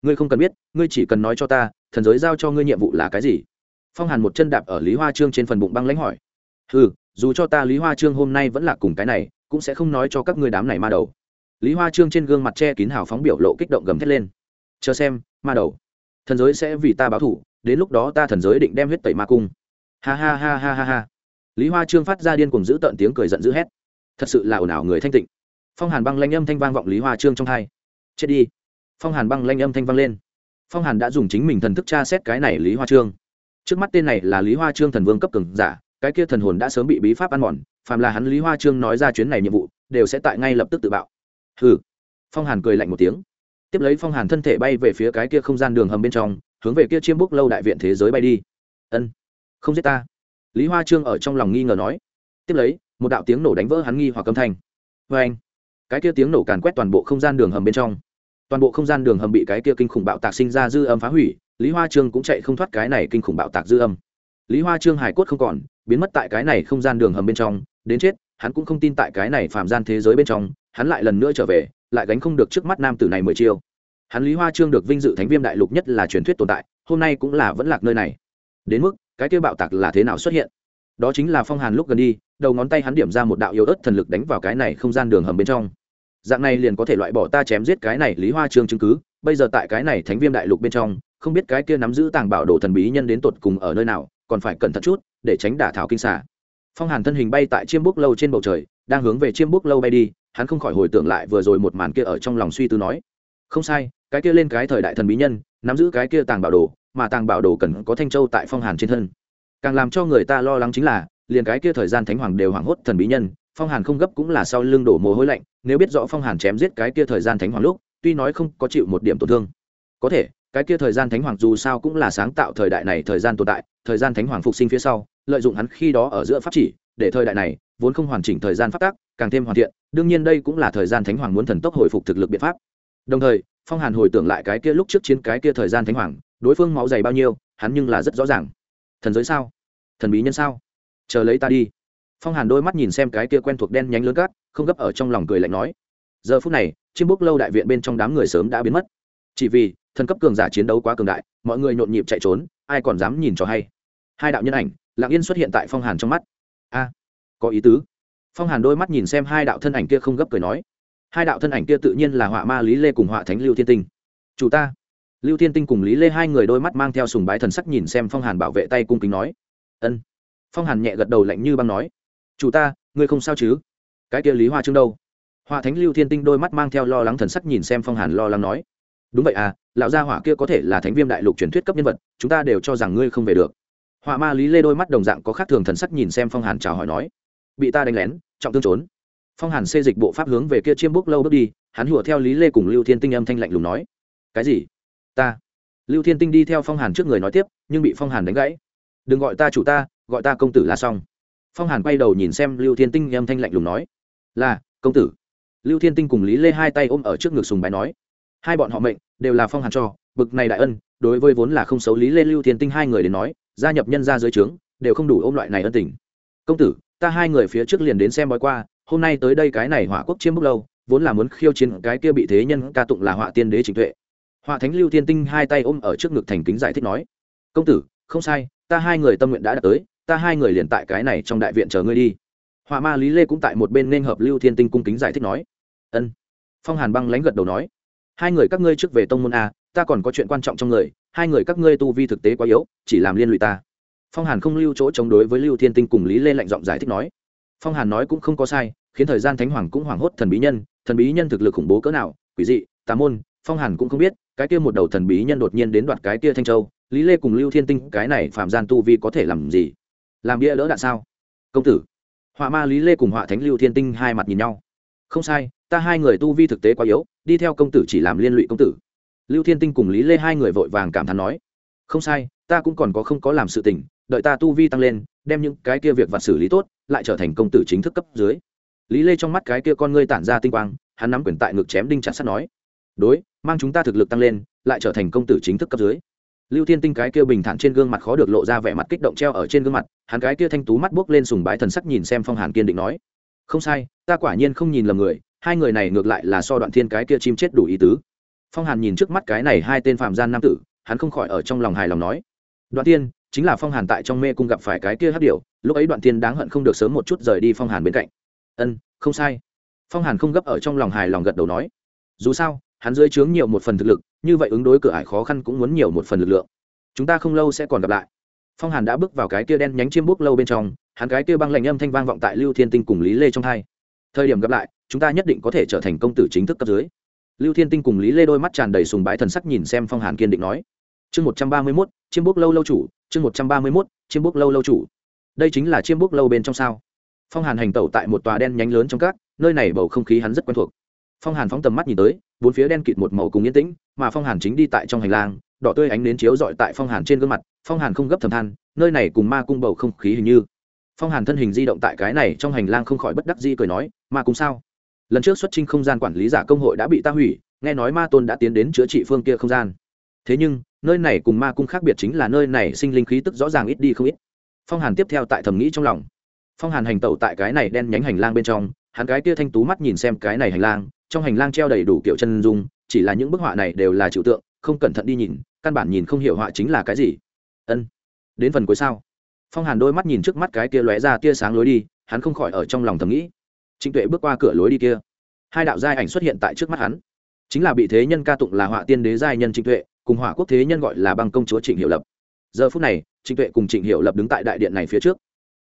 Ngươi không cần biết, ngươi chỉ cần nói cho ta, thần giới giao cho ngươi nhiệm vụ là cái gì? Phong hàn một chân đạp ở lý hoa trương trên phần bụng băng lãnh hỏi. Ừ dù cho ta lý hoa trương hôm nay vẫn là cùng cái này, cũng sẽ không nói cho các ngươi đám này ma đầu. Lý hoa trương trên gương mặt che kín hào phóng biểu lộ kích động gầm thét lên. Chờ xem, ma đầu thần giới sẽ vì ta báo thủ, đến lúc đó ta thần giới định đem huyết tẩy ma cung. Ha ha ha ha ha ha. Lý hoa trương phát ra điên cùng giữ tợn tiếng cười giận dữ hét. Thật sự là ồn ào người thanh tịnh. Phong hàn băng lanh âm thanh vang vọng lý hoa trương trong hai. Chết đi. Phong hàn băng lanh âm thanh vang lên. Phong hàn đã dùng chính mình thần thức tra xét cái này lý hoa trương. Trước mắt tên này là lý hoa trương thần vương cấp cường giả, cái kia thần hồn đã sớm bị bí pháp ăn mòn, phàm là hắn lý hoa trương nói ra chuyến này nhiệm vụ, đều sẽ tại ngay lập tức tự bạo. Hừ. Phong hàn cười lạnh một tiếng tiếp lấy phong hàn thân thể bay về phía cái kia không gian đường hầm bên trong, hướng về kia chiêm búc lâu đại viện thế giới bay đi. Ân, không giết ta. Lý hoa trương ở trong lòng nghi ngờ nói. Tiếp lấy, một đạo tiếng nổ đánh vỡ hắn nghi hoặc âm thanh. Vê anh, cái kia tiếng nổ càn quét toàn bộ không gian đường hầm bên trong. Toàn bộ không gian đường hầm bị cái kia kinh khủng bạo tạc sinh ra dư âm phá hủy, lý hoa trương cũng chạy không thoát cái này kinh khủng bạo tạc dư âm. Lý hoa trương hải cốt không còn, biến mất tại cái này không gian đường hầm bên trong, đến chết, hắn cũng không tin tại cái này phạm gian thế giới bên trong, hắn lại lần nữa trở về lại gánh không được trước mắt nam tử này mười chiêu. Hắn lý hoa trương được vinh dự thánh viêm đại lục nhất là truyền thuyết tồn tại, hôm nay cũng là vẫn lạc nơi này. Đến mức, cái kia bạo tạc là thế nào xuất hiện? Đó chính là phong hàn lúc gần đi, đầu ngón tay hắn điểm ra một đạo yếu ớt thần lực đánh vào cái này không gian đường hầm bên trong. Dạng này liền có thể loại bỏ ta chém giết cái này lý hoa trương chứng cứ, bây giờ tại cái này thánh viêm đại lục bên trong, không biết cái kia nắm giữ tàng bảo đồ thần bí nhân đến tột cùng ở nơi nào, còn phải cẩn thận chút, để tránh đả thảo kinh xả. Phong hàn thân hình bay tại chiêm búc lâu trên bầu trời, đang hướng về chiêm búc lâu bay đi hắn không khỏi hồi tưởng lại vừa rồi một màn kia ở trong lòng suy tư nói, không sai, cái kia lên cái thời đại thần bí nhân, nắm giữ cái kia tàng bảo đồ, mà tàng bảo đồ cần có thanh châu tại phong hàn trên thân. Càng làm cho người ta lo lắng chính là, liền cái kia thời gian thánh hoàng đều hoảng hốt thần bí nhân, phong hàn không gấp cũng là sau lưng đổ mồ hôi lạnh, nếu biết rõ phong hàn chém giết cái kia thời gian thánh hoàng lúc, tuy nói không có chịu một điểm tổn thương, có thể, cái kia thời gian thánh hoàng dù sao cũng là sáng tạo thời đại này thời gian tồn tại, thời gian thánh hoàng phục sinh phía sau, lợi dụng hắn khi đó ở giữa pháp chỉ, để thời đại này vốn không hoàn chỉnh thời gian phát tác càng thêm hoàn thiện, đương nhiên đây cũng là thời gian thánh hoàng muốn thần tốc hồi phục thực lực biện pháp. Đồng thời, phong hàn hồi tưởng lại cái kia lúc trước chiến cái kia thời gian thánh hoàng, đối phương máu dày bao nhiêu, hắn nhưng là rất rõ ràng. Thần giới sao? Thần bí nhân sao? Chờ lấy ta đi. Phong hàn đôi mắt nhìn xem cái kia quen thuộc đen nhánh lớn cát, không gấp ở trong lòng cười lạnh nói. Giờ phút này chiêm bốc lâu đại viện bên trong đám người sớm đã biến mất. Chỉ vì, thần cấp cường giả chiến đấu quá cường đại, mọi người nhộn nhịp chạy trốn, ai còn dám nhìn cho hay. Hai đạo nhân ảnh, lặng yên xuất hiện tại phong hàn trong mắt. A! Có ý tứ. Phong hàn đôi mắt nhìn xem hai đạo thân ảnh kia không gấp cười nói. Hai đạo thân ảnh kia tự nhiên là họa ma lý lê cùng họa thánh lưu thiên tinh. Chủ ta. Lưu thiên tinh cùng lý lê hai người đôi mắt mang theo sùng bái thần sắc nhìn xem phong hàn bảo vệ tay cung kính nói. Ân. Phong hàn nhẹ gật đầu lạnh như băng nói. Chủ ta, ngươi không sao chứ? Cái kia lý hoa trương đâu? Họa thánh lưu thiên tinh đôi mắt mang theo lo lắng thần sắc nhìn xem phong hàn lo lắng nói. Đúng vậy à lão gia hỏa kia có thể là thánh viêm đại lục truyền thuyết cấp nhân vật, chúng ta đều cho rằng ngươi không về được. Họa ma lý lê đôi mắt đồng dạng có khác thường thần sắc nhìn xem phong hàn chào hỏi nói bị ta đánh lén, trọng thương trốn. Phong hàn xê dịch bộ pháp hướng về kia chiêm bốc lâu bước đi, hắn hùa theo lý lê cùng lưu thiên tinh âm thanh lạnh lùng nói. Cái gì? Ta. Lưu thiên tinh đi theo phong hàn trước người nói tiếp, nhưng bị phong hàn đánh gãy. Đừng gọi ta chủ ta, gọi ta công tử là xong. Phong hàn quay đầu nhìn xem lưu thiên tinh âm thanh lạnh lùng nói. Là, công tử. Lưu thiên tinh cùng lý lê hai tay ôm ở trước ngực sùng bài nói. Hai bọn họ mệnh, đều là phong hàn cho, bực này đại ân, đối với vốn là không xấu lý lê lưu thiên tinh hai người đến nói, gia nhập nhân ra dưới trướng, đều không đủ ôm loại này ân tình. Công tử ta hai người phía trước liền đến xem bói qua, hôm nay tới đây cái này hỏa quốc chiêm bốc lâu, vốn là muốn khiêu chiến cái kia bị thế nhân ca tụng là họa tiên đế trình tuệ. Họa thánh lưu thiên tinh hai tay ôm ở trước ngực thành kính giải thích nói, công tử, không sai, ta hai người tâm nguyện đã đạt tới, ta hai người liền tại cái này trong đại viện chờ ngươi đi. Họa ma lý lê cũng tại một bên nên hợp lưu thiên tinh cung kính giải thích nói, ân. Phong hàn băng lánh gật đầu nói, hai người các ngươi trước về tông môn a, ta còn có chuyện quan trọng trong người, hai người các ngươi tu vi thực tế quá yếu, chỉ làm liên lụy ta phong hàn không lưu chỗ chống đối với lưu thiên tinh cùng lý lê lạnh giọng giải thích nói. Phong hàn nói cũng không có sai, khiến thời gian thánh hoàng cũng hoảng hốt thần bí nhân, thần bí nhân thực lực khủng bố cỡ nào, quỷ dị, tà môn, phong hàn cũng không biết, cái kia một đầu thần bí nhân đột nhiên đến đoạt cái kia thanh châu, lý lê cùng lưu thiên tinh, cái này phạm gian tu vi có thể làm gì? Làm bia lỡ đạn sao? Công tử. Họa ma lý lê cùng họa thánh lưu thiên tinh hai mặt nhìn nhau. Không sai, ta hai người tu vi thực tế quá yếu, đi theo công tử chỉ làm liên lụy công tử. Lưu thiên tinh cùng lý lê hai người vội vàng cảm thán nói. Không sai, ta cũng còn có không có làm sự tình đợi ta tu vi tăng lên, đem những cái kia việc vặt xử lý tốt, lại trở thành công tử chính thức cấp dưới. Lý lê trong mắt cái kia con ngươi tản ra tinh quang, hắn nắm quyền tại ngực chém đinh chặt sắt nói, đối, mang chúng ta thực lực tăng lên, lại trở thành công tử chính thức cấp dưới. Lưu thiên tinh cái kia bình thản trên gương mặt khó được lộ ra vẻ mặt kích động treo ở trên gương mặt, hắn cái kia thanh tú mắt buốc lên sùng bái thần sắc nhìn xem phong hàn kiên định nói, không sai, ta quả nhiên không nhìn lầm người, hai người này ngược lại là so đoạn thiên cái kia chim chết đủ ý tứ. Phong hàn nhìn trước mắt cái này hai tên phạm gian nam tử, hắn không khỏi ở trong lòng hài lòng nói, đoạn thiên chính là phong hàn tại trong mê cung gặp phải cái kia hát điệu lúc ấy đoạn tiên đáng hận không được sớm một chút rời đi phong hàn bên cạnh. Ân, không sai. Phong hàn không gấp ở trong lòng hài lòng gật đầu nói. Dù sao, hắn dưới trướng nhiều một phần thực lực, như vậy ứng đối cửa ải khó khăn cũng muốn nhiều một phần lực lượng. Chúng ta không lâu sẽ còn gặp lại. Phong hàn đã bước vào cái kia đen nhánh chiêm bút lâu bên trong, hắn cái kia băng lạnh âm thanh vang vọng tại lưu thiên tinh cùng lý lê trong hai. Thời điểm gặp lại, chúng ta nhất định có thể trở thành công tử chính thức cấp dưới. Lưu thiên tinh cùng lý lê đôi mắt tràn đầy sùng bái thần sắc nhìn xem phong hàn kiên định nói. Chương một trăm ba mươi mốt chiêm bút lâu lâu chủ, chương một trăm ba mươi mốt, chiêm bút lâu lâu chủ. Đây chính là chiêm bút lâu bên trong sao. Phong hàn hành tẩu tại một tòa đen nhánh lớn trong các, nơi này bầu không khí hắn rất quen thuộc. Phong hàn phóng tầm mắt nhìn tới, bốn phía đen kịt một màu cùng yên tĩnh, mà phong hàn chính đi tại trong hành lang, đỏ tươi ánh đến chiếu dọi tại phong hàn trên gương mặt, phong hàn không gấp thầm than, nơi này cùng ma cung bầu không khí hình như. Phong hàn thân hình di động tại cái này trong hành lang không khỏi bất đắc di cười nói, ma cung sao? Lần trước xuất trình không gian quản lý giả công hội đã bị ta hủy, nghe nói ma tôn đã tiến đến chữa trị phương kia không gian thế nhưng, nơi này cùng ma cung khác biệt chính là nơi này sinh linh khí tức rõ ràng ít đi không ít. Phong hàn tiếp theo tại thầm nghĩ trong lòng. Phong hàn hành tẩu tại cái này đen nhánh hành lang bên trong, hắn cái kia thanh tú mắt nhìn xem cái này hành lang, trong hành lang treo đầy đủ kiểu chân dung, chỉ là những bức họa này đều là trừu tượng, không cẩn thận đi nhìn, căn bản nhìn không hiểu họa chính là cái gì. Ân, đến phần cuối sao phong hàn đôi mắt nhìn trước mắt cái kia lóe ra tia sáng lối đi, hắn không khỏi ở trong lòng thầm nghĩ. Trịnh tuệ bước qua cửa lối đi kia. Hai đạo giai ảnh xuất hiện tại trước mắt hắn. Chính là bị thế nhân ca tụng là họa tiên đế giai nhân trịnh tuệ cùng hỏa quốc thế nhân gọi là băng công chúa trịnh hiệu lập. Giờ phút này, trịnh tuệ cùng trịnh hiệu lập đứng tại đại điện này phía trước.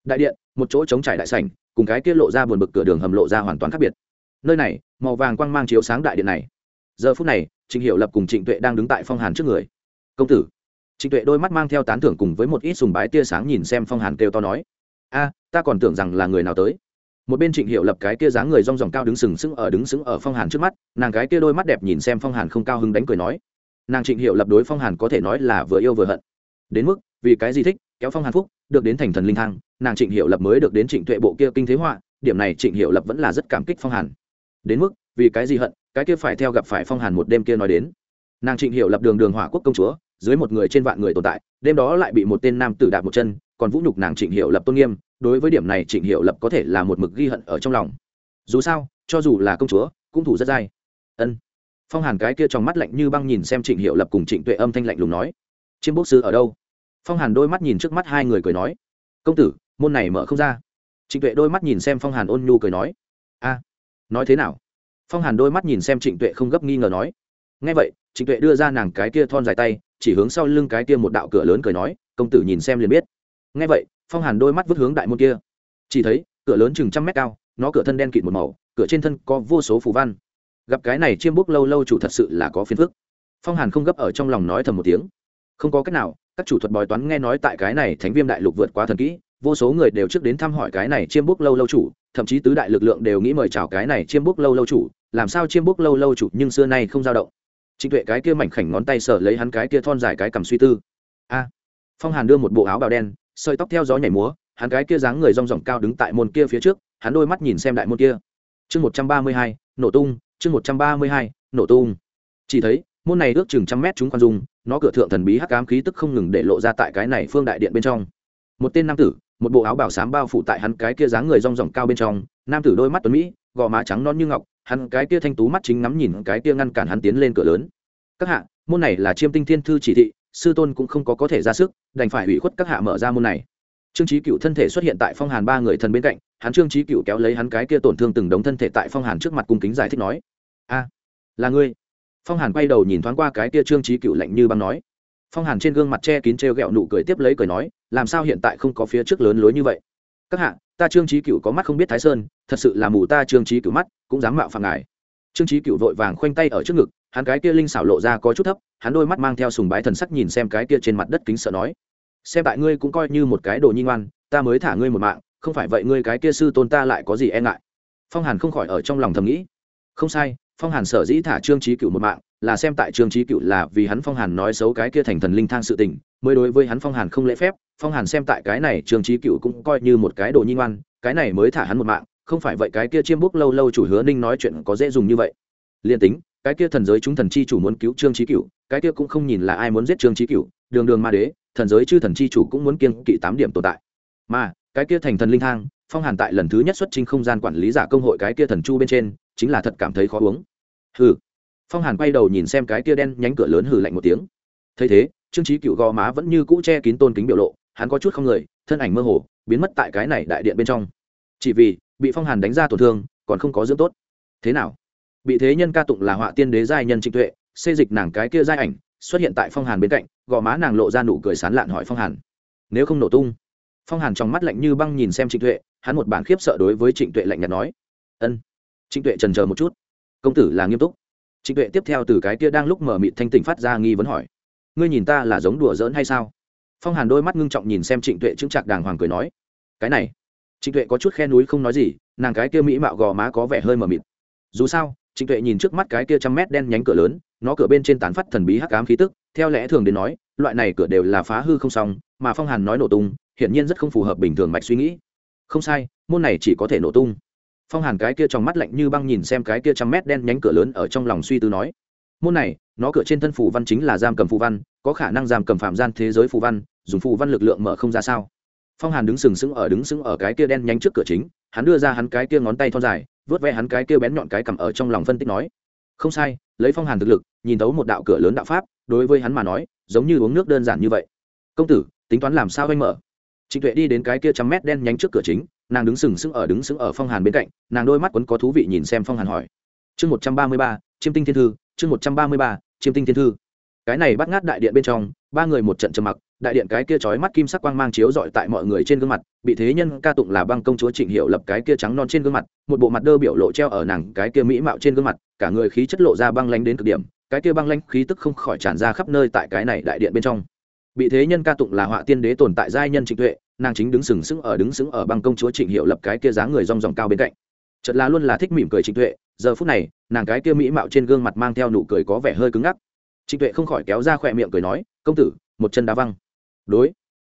Đại điện, một chỗ trống trải đại sảnh, cùng cái kia lộ ra buồn bực cửa đường hầm lộ ra hoàn toàn khác biệt. Nơi này, màu vàng quang mang chiếu sáng đại điện này. Giờ phút này, trịnh hiệu lập cùng trịnh tuệ đang đứng tại phong hàn trước người. Công tử. Trịnh tuệ đôi mắt mang theo tán thưởng cùng với một ít sùng bái tia sáng nhìn xem phong hàn kêu to nói. A, ta còn tưởng rằng là người nào tới. Một bên trịnh hiệu lập cái kia dáng người rong ròng cao đứng sừng sững ở đứng sững ở phong hàn trước mắt, nàng cái kia đôi mắt đẹp nhìn xem phong hàn không cao hứng đánh cười nói nàng trịnh hiệu lập đối phong hàn có thể nói là vừa yêu vừa hận đến mức vì cái gì thích kéo phong hàn phúc được đến thành thần linh thăng nàng trịnh hiệu lập mới được đến trịnh tuệ bộ kia kinh thế họa điểm này trịnh hiệu lập vẫn là rất cảm kích phong hàn đến mức vì cái gì hận cái kia phải theo gặp phải phong hàn một đêm kia nói đến nàng trịnh hiệu lập đường đường hỏa quốc công chúa dưới một người trên vạn người tồn tại đêm đó lại bị một tên nam tử đạp một chân còn vũ nhục nàng trịnh hiệu lập tôn nghiêm đối với điểm này trịnh hiệu lập có thể là một mực ghi hận ở trong lòng dù sao cho dù là công chúa cũng thủ rất dai ân phong hàn cái kia trong mắt lạnh như băng nhìn xem trịnh hiệu lập cùng trịnh tuệ âm thanh lạnh lùng nói, chiêm bốc sư ở đâu? Phong hàn đôi mắt nhìn trước mắt hai người cười nói, công tử, môn này mở không ra. Trịnh tuệ đôi mắt nhìn xem phong hàn ôn nhu cười nói, a, nói thế nào? Phong hàn đôi mắt nhìn xem trịnh tuệ không gấp nghi ngờ nói ngay vậy, trịnh tuệ đưa ra nàng cái kia thon dài tay, chỉ hướng sau lưng cái kia một đạo cửa lớn cười nói, công tử nhìn xem liền biết. Ngay vậy, phong hàn đôi mắt vứt hướng đại môn kia. Chỉ thấy, cửa lớn chừng trăm mét cao, nó cửa thân đen kịt một màu, cửa trên thân có vô số phù văn gặp cái này chiêm búc lâu lâu chủ thật sự là có phiền phức. Phong hàn không gấp ở trong lòng nói thầm một tiếng. Không có cách nào, các chủ thuật bói toán nghe nói tại cái này thánh viêm đại lục vượt quá thần kỹ, vô số người đều trước đến thăm hỏi cái này chiêm búc lâu lâu chủ, thậm chí tứ đại lực lượng đều nghĩ mời chào cái này chiêm búc lâu lâu chủ, làm sao chiêm búc lâu lâu chủ nhưng xưa nay không dao động. Trịnh tuệ cái kia mảnh khảnh ngón tay sở lấy hắn cái kia thon dài cái cầm suy tư. A! Phong hàn đưa một bộ áo bào đen, sợi tóc theo gió nhảy múa, hắn cái kia dáng người rong ròng cao đứng tại môn kia phía trước, hắn đôi mắt nhìn xem đại môn kia. Chương một trăm ba mươi hai, nổ tung chương một trăm ba mươi hai, nổ tung. Chỉ thấy, môn này ước chừng trăm mét chúng khoan dung, nó cửa thượng thần bí hắc ám khí tức không ngừng để lộ ra tại cái này phương đại điện bên trong. Một tên nam tử, một bộ áo bảo sám bao phủ tại hắn cái kia dáng người rong ròng cao bên trong, nam tử đôi mắt tuấn mỹ, gò má trắng non như ngọc, hắn cái kia thanh tú mắt chính ngắm nhìn cái kia ngăn cản hắn tiến lên cửa lớn. Các hạ, môn này là chiêm tinh thiên thư chỉ thị, sư tôn cũng không có có thể ra sức, đành phải hủy khuất các hạ mở ra môn này. Trương trí cựu thân thể xuất hiện tại phong hàn ba người thần bên cạnh, hắn trương trí cựu kéo lấy hắn cái kia tổn thương từng đống thân thể tại phong hàn trước mặt cung kính giải thích nói là ngươi phong hàn quay đầu nhìn thoáng qua cái kia trương trí cựu lạnh như băng nói phong hàn trên gương mặt che kín t r e o g ẹ o nụ cười tiếp lấy cười nói làm sao hiện tại không có phía trước lớn lối như vậy các hạ ta trương trí cựu có mắt không biết thái sơn thật sự là mù ta trương trí cựu mắt cũng dám mạo phạm ngài trương trí cựu vội vàng khoanh tay ở trước ngực hắn cái kia linh xảo lộ ra có chút thấp hắn đôi mắt mang theo sùng bái thần sắc nhìn xem cái kia trên mặt đất kính sợ nói xem tại ngươi cũng coi như một cái đồ nhi ngoan ta mới thả ngươi một mạng không phải vậy ngươi cái kia sư tôn ta lại có gì e ngại phong hàn không khỏi ở trong lòng thầm nghĩ không sai phong hàn sở dĩ thả trương trí cựu một mạng, là xem tại trương trí cựu là vì hắn phong hàn nói xấu cái kia thành thần linh thang sự tình, mới đối với hắn phong hàn không lễ phép. Phong hàn xem tại cái này trương trí cựu cũng coi như một cái đồ nhi ngoan, cái này mới thả hắn một mạng, không phải vậy cái kia chiêm bút lâu lâu chủ hứa ninh nói chuyện có dễ dùng như vậy. Liền tính, cái kia thần giới chúng thần chi chủ muốn cứu trương trí cựu, cái kia cũng không nhìn là ai muốn giết trương trí cựu, đường đường ma đế, thần giới chư thần chi chủ cũng muốn kiên kỵ tám điểm tồn tại. Mà, cái kia thành thần linh thang phong hàn tại lần thứ nhất xuất trình không gian quản lý giả công hội cái kia thần chu bên trên, chính là thật cảm thấy khó uống. Hừ. Phong hàn quay đầu nhìn xem cái kia đen nhánh cửa lớn hừ lạnh một tiếng. Thấy thế, trương trí cựu gò má vẫn như cũ che kín tôn kính biểu lộ, hắn có chút không người, thân ảnh mơ hồ, biến mất tại cái này đại điện bên trong. Chỉ vì, bị phong hàn đánh ra tổn thương, còn không có dưỡng tốt. Thế nào? Bị thế nhân ca tụng là họa tiên đế giai nhân trịnh tuệ, xê dịch nàng cái kia giai ảnh, xuất hiện tại phong hàn bên cạnh, gò má nàng lộ ra nụ cười sán lạn hỏi phong hàn. Nếu không nổ tung. Phong hàn trong mắt lạnh như băng nhìn xem trịnh tuệ hắn một bản khiếp sợ đối với trịnh tuệ lạnh nhạt nói. Ân, trịnh tuệ trần chờ một chút. Công tử là nghiêm túc. Trịnh tuệ tiếp theo từ cái kia đang lúc mở mịt thanh tỉnh phát ra nghi vấn hỏi. Ngươi nhìn ta là giống đùa giỡn hay sao? Phong hàn đôi mắt ngưng trọng nhìn xem trịnh tuệ chững chạc đàng hoàng cười nói. Cái này. Trịnh tuệ có chút khe núi không nói gì, nàng cái kia mỹ mạo gò má có vẻ hơi mờ mịt. Dù sao, trịnh tuệ nhìn trước mắt cái kia trăm mét đen nhánh cửa lớn, nó cửa bên trên tán phát thần bí hắc ám khí tức, theo lẽ thường đến nói, loại này cửa đều là phá hư không xong, mà phong hàn nói nổ tung, hiển nhiên rất không phù hợp bình thường mạch suy nghĩ không sai, môn này chỉ có thể nổ tung. Phong hàn cái kia trong mắt lạnh như băng nhìn xem cái kia trăm mét đen nhánh cửa lớn ở trong lòng suy tư nói, môn này, nó cửa trên thân phù văn chính là giam cầm phù văn, có khả năng giam cầm phạm gian thế giới phù văn, dùng phù văn lực lượng mở không ra sao? Phong hàn đứng sừng sững ở đứng sững ở cái kia đen nhánh trước cửa chính, hắn đưa ra hắn cái kia ngón tay thon dài vớt ve hắn cái kia bén nhọn cái cầm ở trong lòng phân tích nói, không sai, lấy phong hàn thực lực, nhìn tấu một đạo cửa lớn đạo pháp, đối với hắn mà nói, giống như uống nước đơn giản như vậy. Công tử, tính toán làm sao anh mở? Trịnh tuệ đi đến cái kia trăm mét đen nhánh trước cửa chính, nàng đứng sừng sững ở đứng sững ở phong hàn bên cạnh, nàng đôi mắt quấn có thú vị nhìn xem phong hàn hỏi. Chương một trăm ba mươi ba, chiêm tinh thiên thư, chương một trăm ba mươi ba, chiêm tinh thiên thư. Cái này bắt ngát đại điện bên trong, ba người một trận trầm mặc, đại điện cái kia chói mắt kim sắc quang mang chiếu rọi tại mọi người trên gương mặt, bị thế nhân ca tụng là băng công chúa trịnh hiệu lập cái kia trắng non trên gương mặt, một bộ mặt đơ biểu lộ treo ở nàng cái kia mỹ mạo trên gương mặt, cả người khí chất lộ ra băng lãnh đến cực điểm, cái kia băng lãnh khí tức không khỏi tràn ra khắp nơi tại cái này đại điện bên trong bị thế nhân ca tụng là họa tiên đế tồn tại giai nhân trịnh tuệ, nàng chính đứng sừng sững ở đứng sững ở băng công chúa trịnh hiệu lập cái kia dáng người rong ròng cao bên cạnh. Chật là luôn là thích mỉm cười trịnh tuệ, giờ phút này, nàng cái kia mỹ mạo trên gương mặt mang theo nụ cười có vẻ hơi cứng ngắc. Trịnh tuệ không khỏi kéo ra khỏe miệng cười nói, công tử, một chân đá văng. Đối.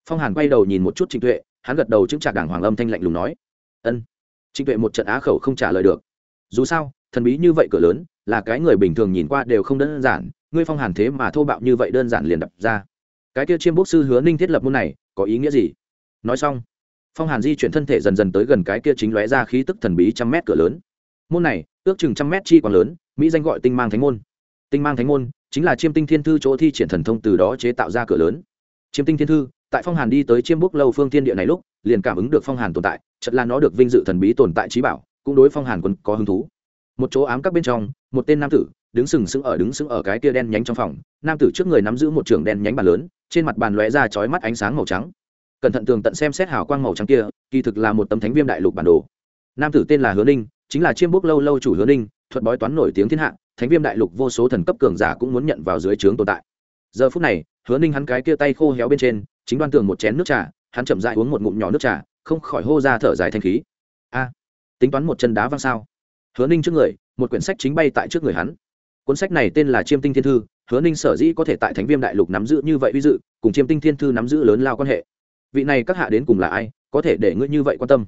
Phong hàn quay đầu nhìn một chút trịnh tuệ, hắn gật đầu chứng trả đảng hoàng âm thanh lạnh lùng nói, ân. Trịnh tuệ một trận á khẩu không trả lời được. Dù sao, thần bí như vậy cửa lớn, là cái người bình thường nhìn qua đều không đơn giản, ngươi phong hàn thế mà thô bạo như vậy đơn giản liền đập ra cái kia chiêm bốc sư hứa ninh thiết lập môn này, có ý nghĩa gì? Nói xong, phong hàn di chuyển thân thể dần dần tới gần cái kia chính lóe ra khí tức thần bí trăm mét cửa lớn. Môn này, ước chừng trăm mét chi còn lớn, mỹ danh gọi tinh mang thánh môn. Tinh mang thánh môn chính là chiêm tinh thiên thư chỗ thi triển thần thông từ đó chế tạo ra cửa lớn. Chiêm tinh thiên thư, tại phong hàn đi tới chiêm bốc lâu phương thiên địa này lúc, liền cảm ứng được phong hàn tồn tại chật là nó được vinh dự thần bí tồn tại trí bảo, cũng đối phong hàn quân có hứng thú. Một chỗ ám các bên trong, một tên nam tử, đứng sừng sững ở đứng sững ở cái kia đen nhánh trong phòng. Nam tử trước người nắm giữ một trường đen nhánh bàn lớn trên mặt bàn lóe ra chói mắt ánh sáng màu trắng. Cẩn thận tường tận xem xét hào quang màu trắng kia, kỳ thực là một tấm thánh viêm đại lục bản đồ. Nam tử tên là hứa ninh, chính là chiêm bốc lâu lâu chủ hứa ninh, thuật bói toán nổi tiếng thiên hạ, thánh viêm đại lục vô số thần cấp cường giả cũng muốn nhận vào dưới trướng tồn tại. Giờ phút này, hứa ninh hắn cái kia tay khô héo bên trên, chính đoan tường một chén nước trà, hắn chậm dại uống một ngụm nhỏ nước trà, không khỏi hô ra thở dài thanh khí. A, tính toán một chân đá văng sao? Hứa ninh trước người, một quyển sách chính bay tại trước người hắn. Cuốn sách này tên là chiêm tinh thiên thư hứa ninh sở dĩ có thể tại thánh viêm đại lục nắm giữ như vậy uy dự, cùng chiêm tinh thiên thư nắm giữ lớn lao quan hệ. Vị này các hạ đến cùng là ai, có thể để ngươi như vậy quan tâm?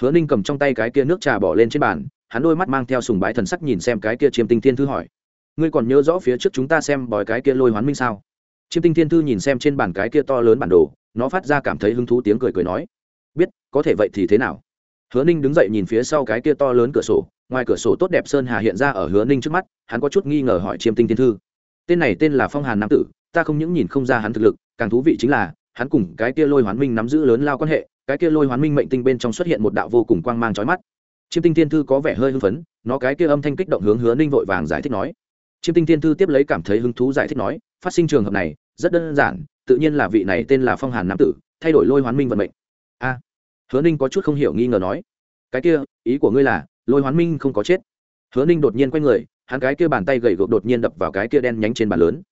Hứa ninh cầm trong tay cái kia nước trà bỏ lên trên bàn, hắn đôi mắt mang theo sùng bái thần sắc nhìn xem cái kia chiêm tinh thiên thư hỏi. Ngươi còn nhớ rõ phía trước chúng ta xem bói cái kia lôi hoán minh sao? Chiêm tinh thiên thư nhìn xem trên bàn cái kia to lớn bản đồ, nó phát ra cảm thấy hứng thú tiếng cười cười nói. Biết, có thể vậy thì thế nào? Hứa ninh đứng dậy nhìn phía sau cái kia to lớn cửa sổ, ngoài cửa sổ tốt đẹp sơn hà hiện ra ở hứa ninh trước mắt, hắn có chút nghi ngờ hỏi chiêm tinh thiên thư tên này tên là phong hàn nam tử, ta không những nhìn không ra hắn thực lực, càng thú vị chính là, hắn cùng cái kia lôi hoán minh nắm giữ lớn lao quan hệ, cái kia lôi hoán minh mệnh tinh bên trong xuất hiện một đạo vô cùng quang mang trói mắt. Chiêm tinh thiên thư có vẻ hơi hưng phấn, nó cái kia âm thanh kích động hướng hứa ninh vội vàng giải thích nói. Chiêm tinh thiên thư tiếp lấy cảm thấy hứng thú giải thích nói, phát sinh trường hợp này, rất đơn giản, tự nhiên là vị này tên là phong hàn nam tử, thay đổi lôi hoán minh vận mệnh. A. Hứa ninh có chút không hiểu nghi ngờ nói. Cái kia, ý của ngươi là, lôi hoán minh không có chết. Hứa ninh đột nhiên quay người hắn cái kia bàn tay gầy gộc đột nhiên đập vào cái kia đen nhánh trên bàn lớn.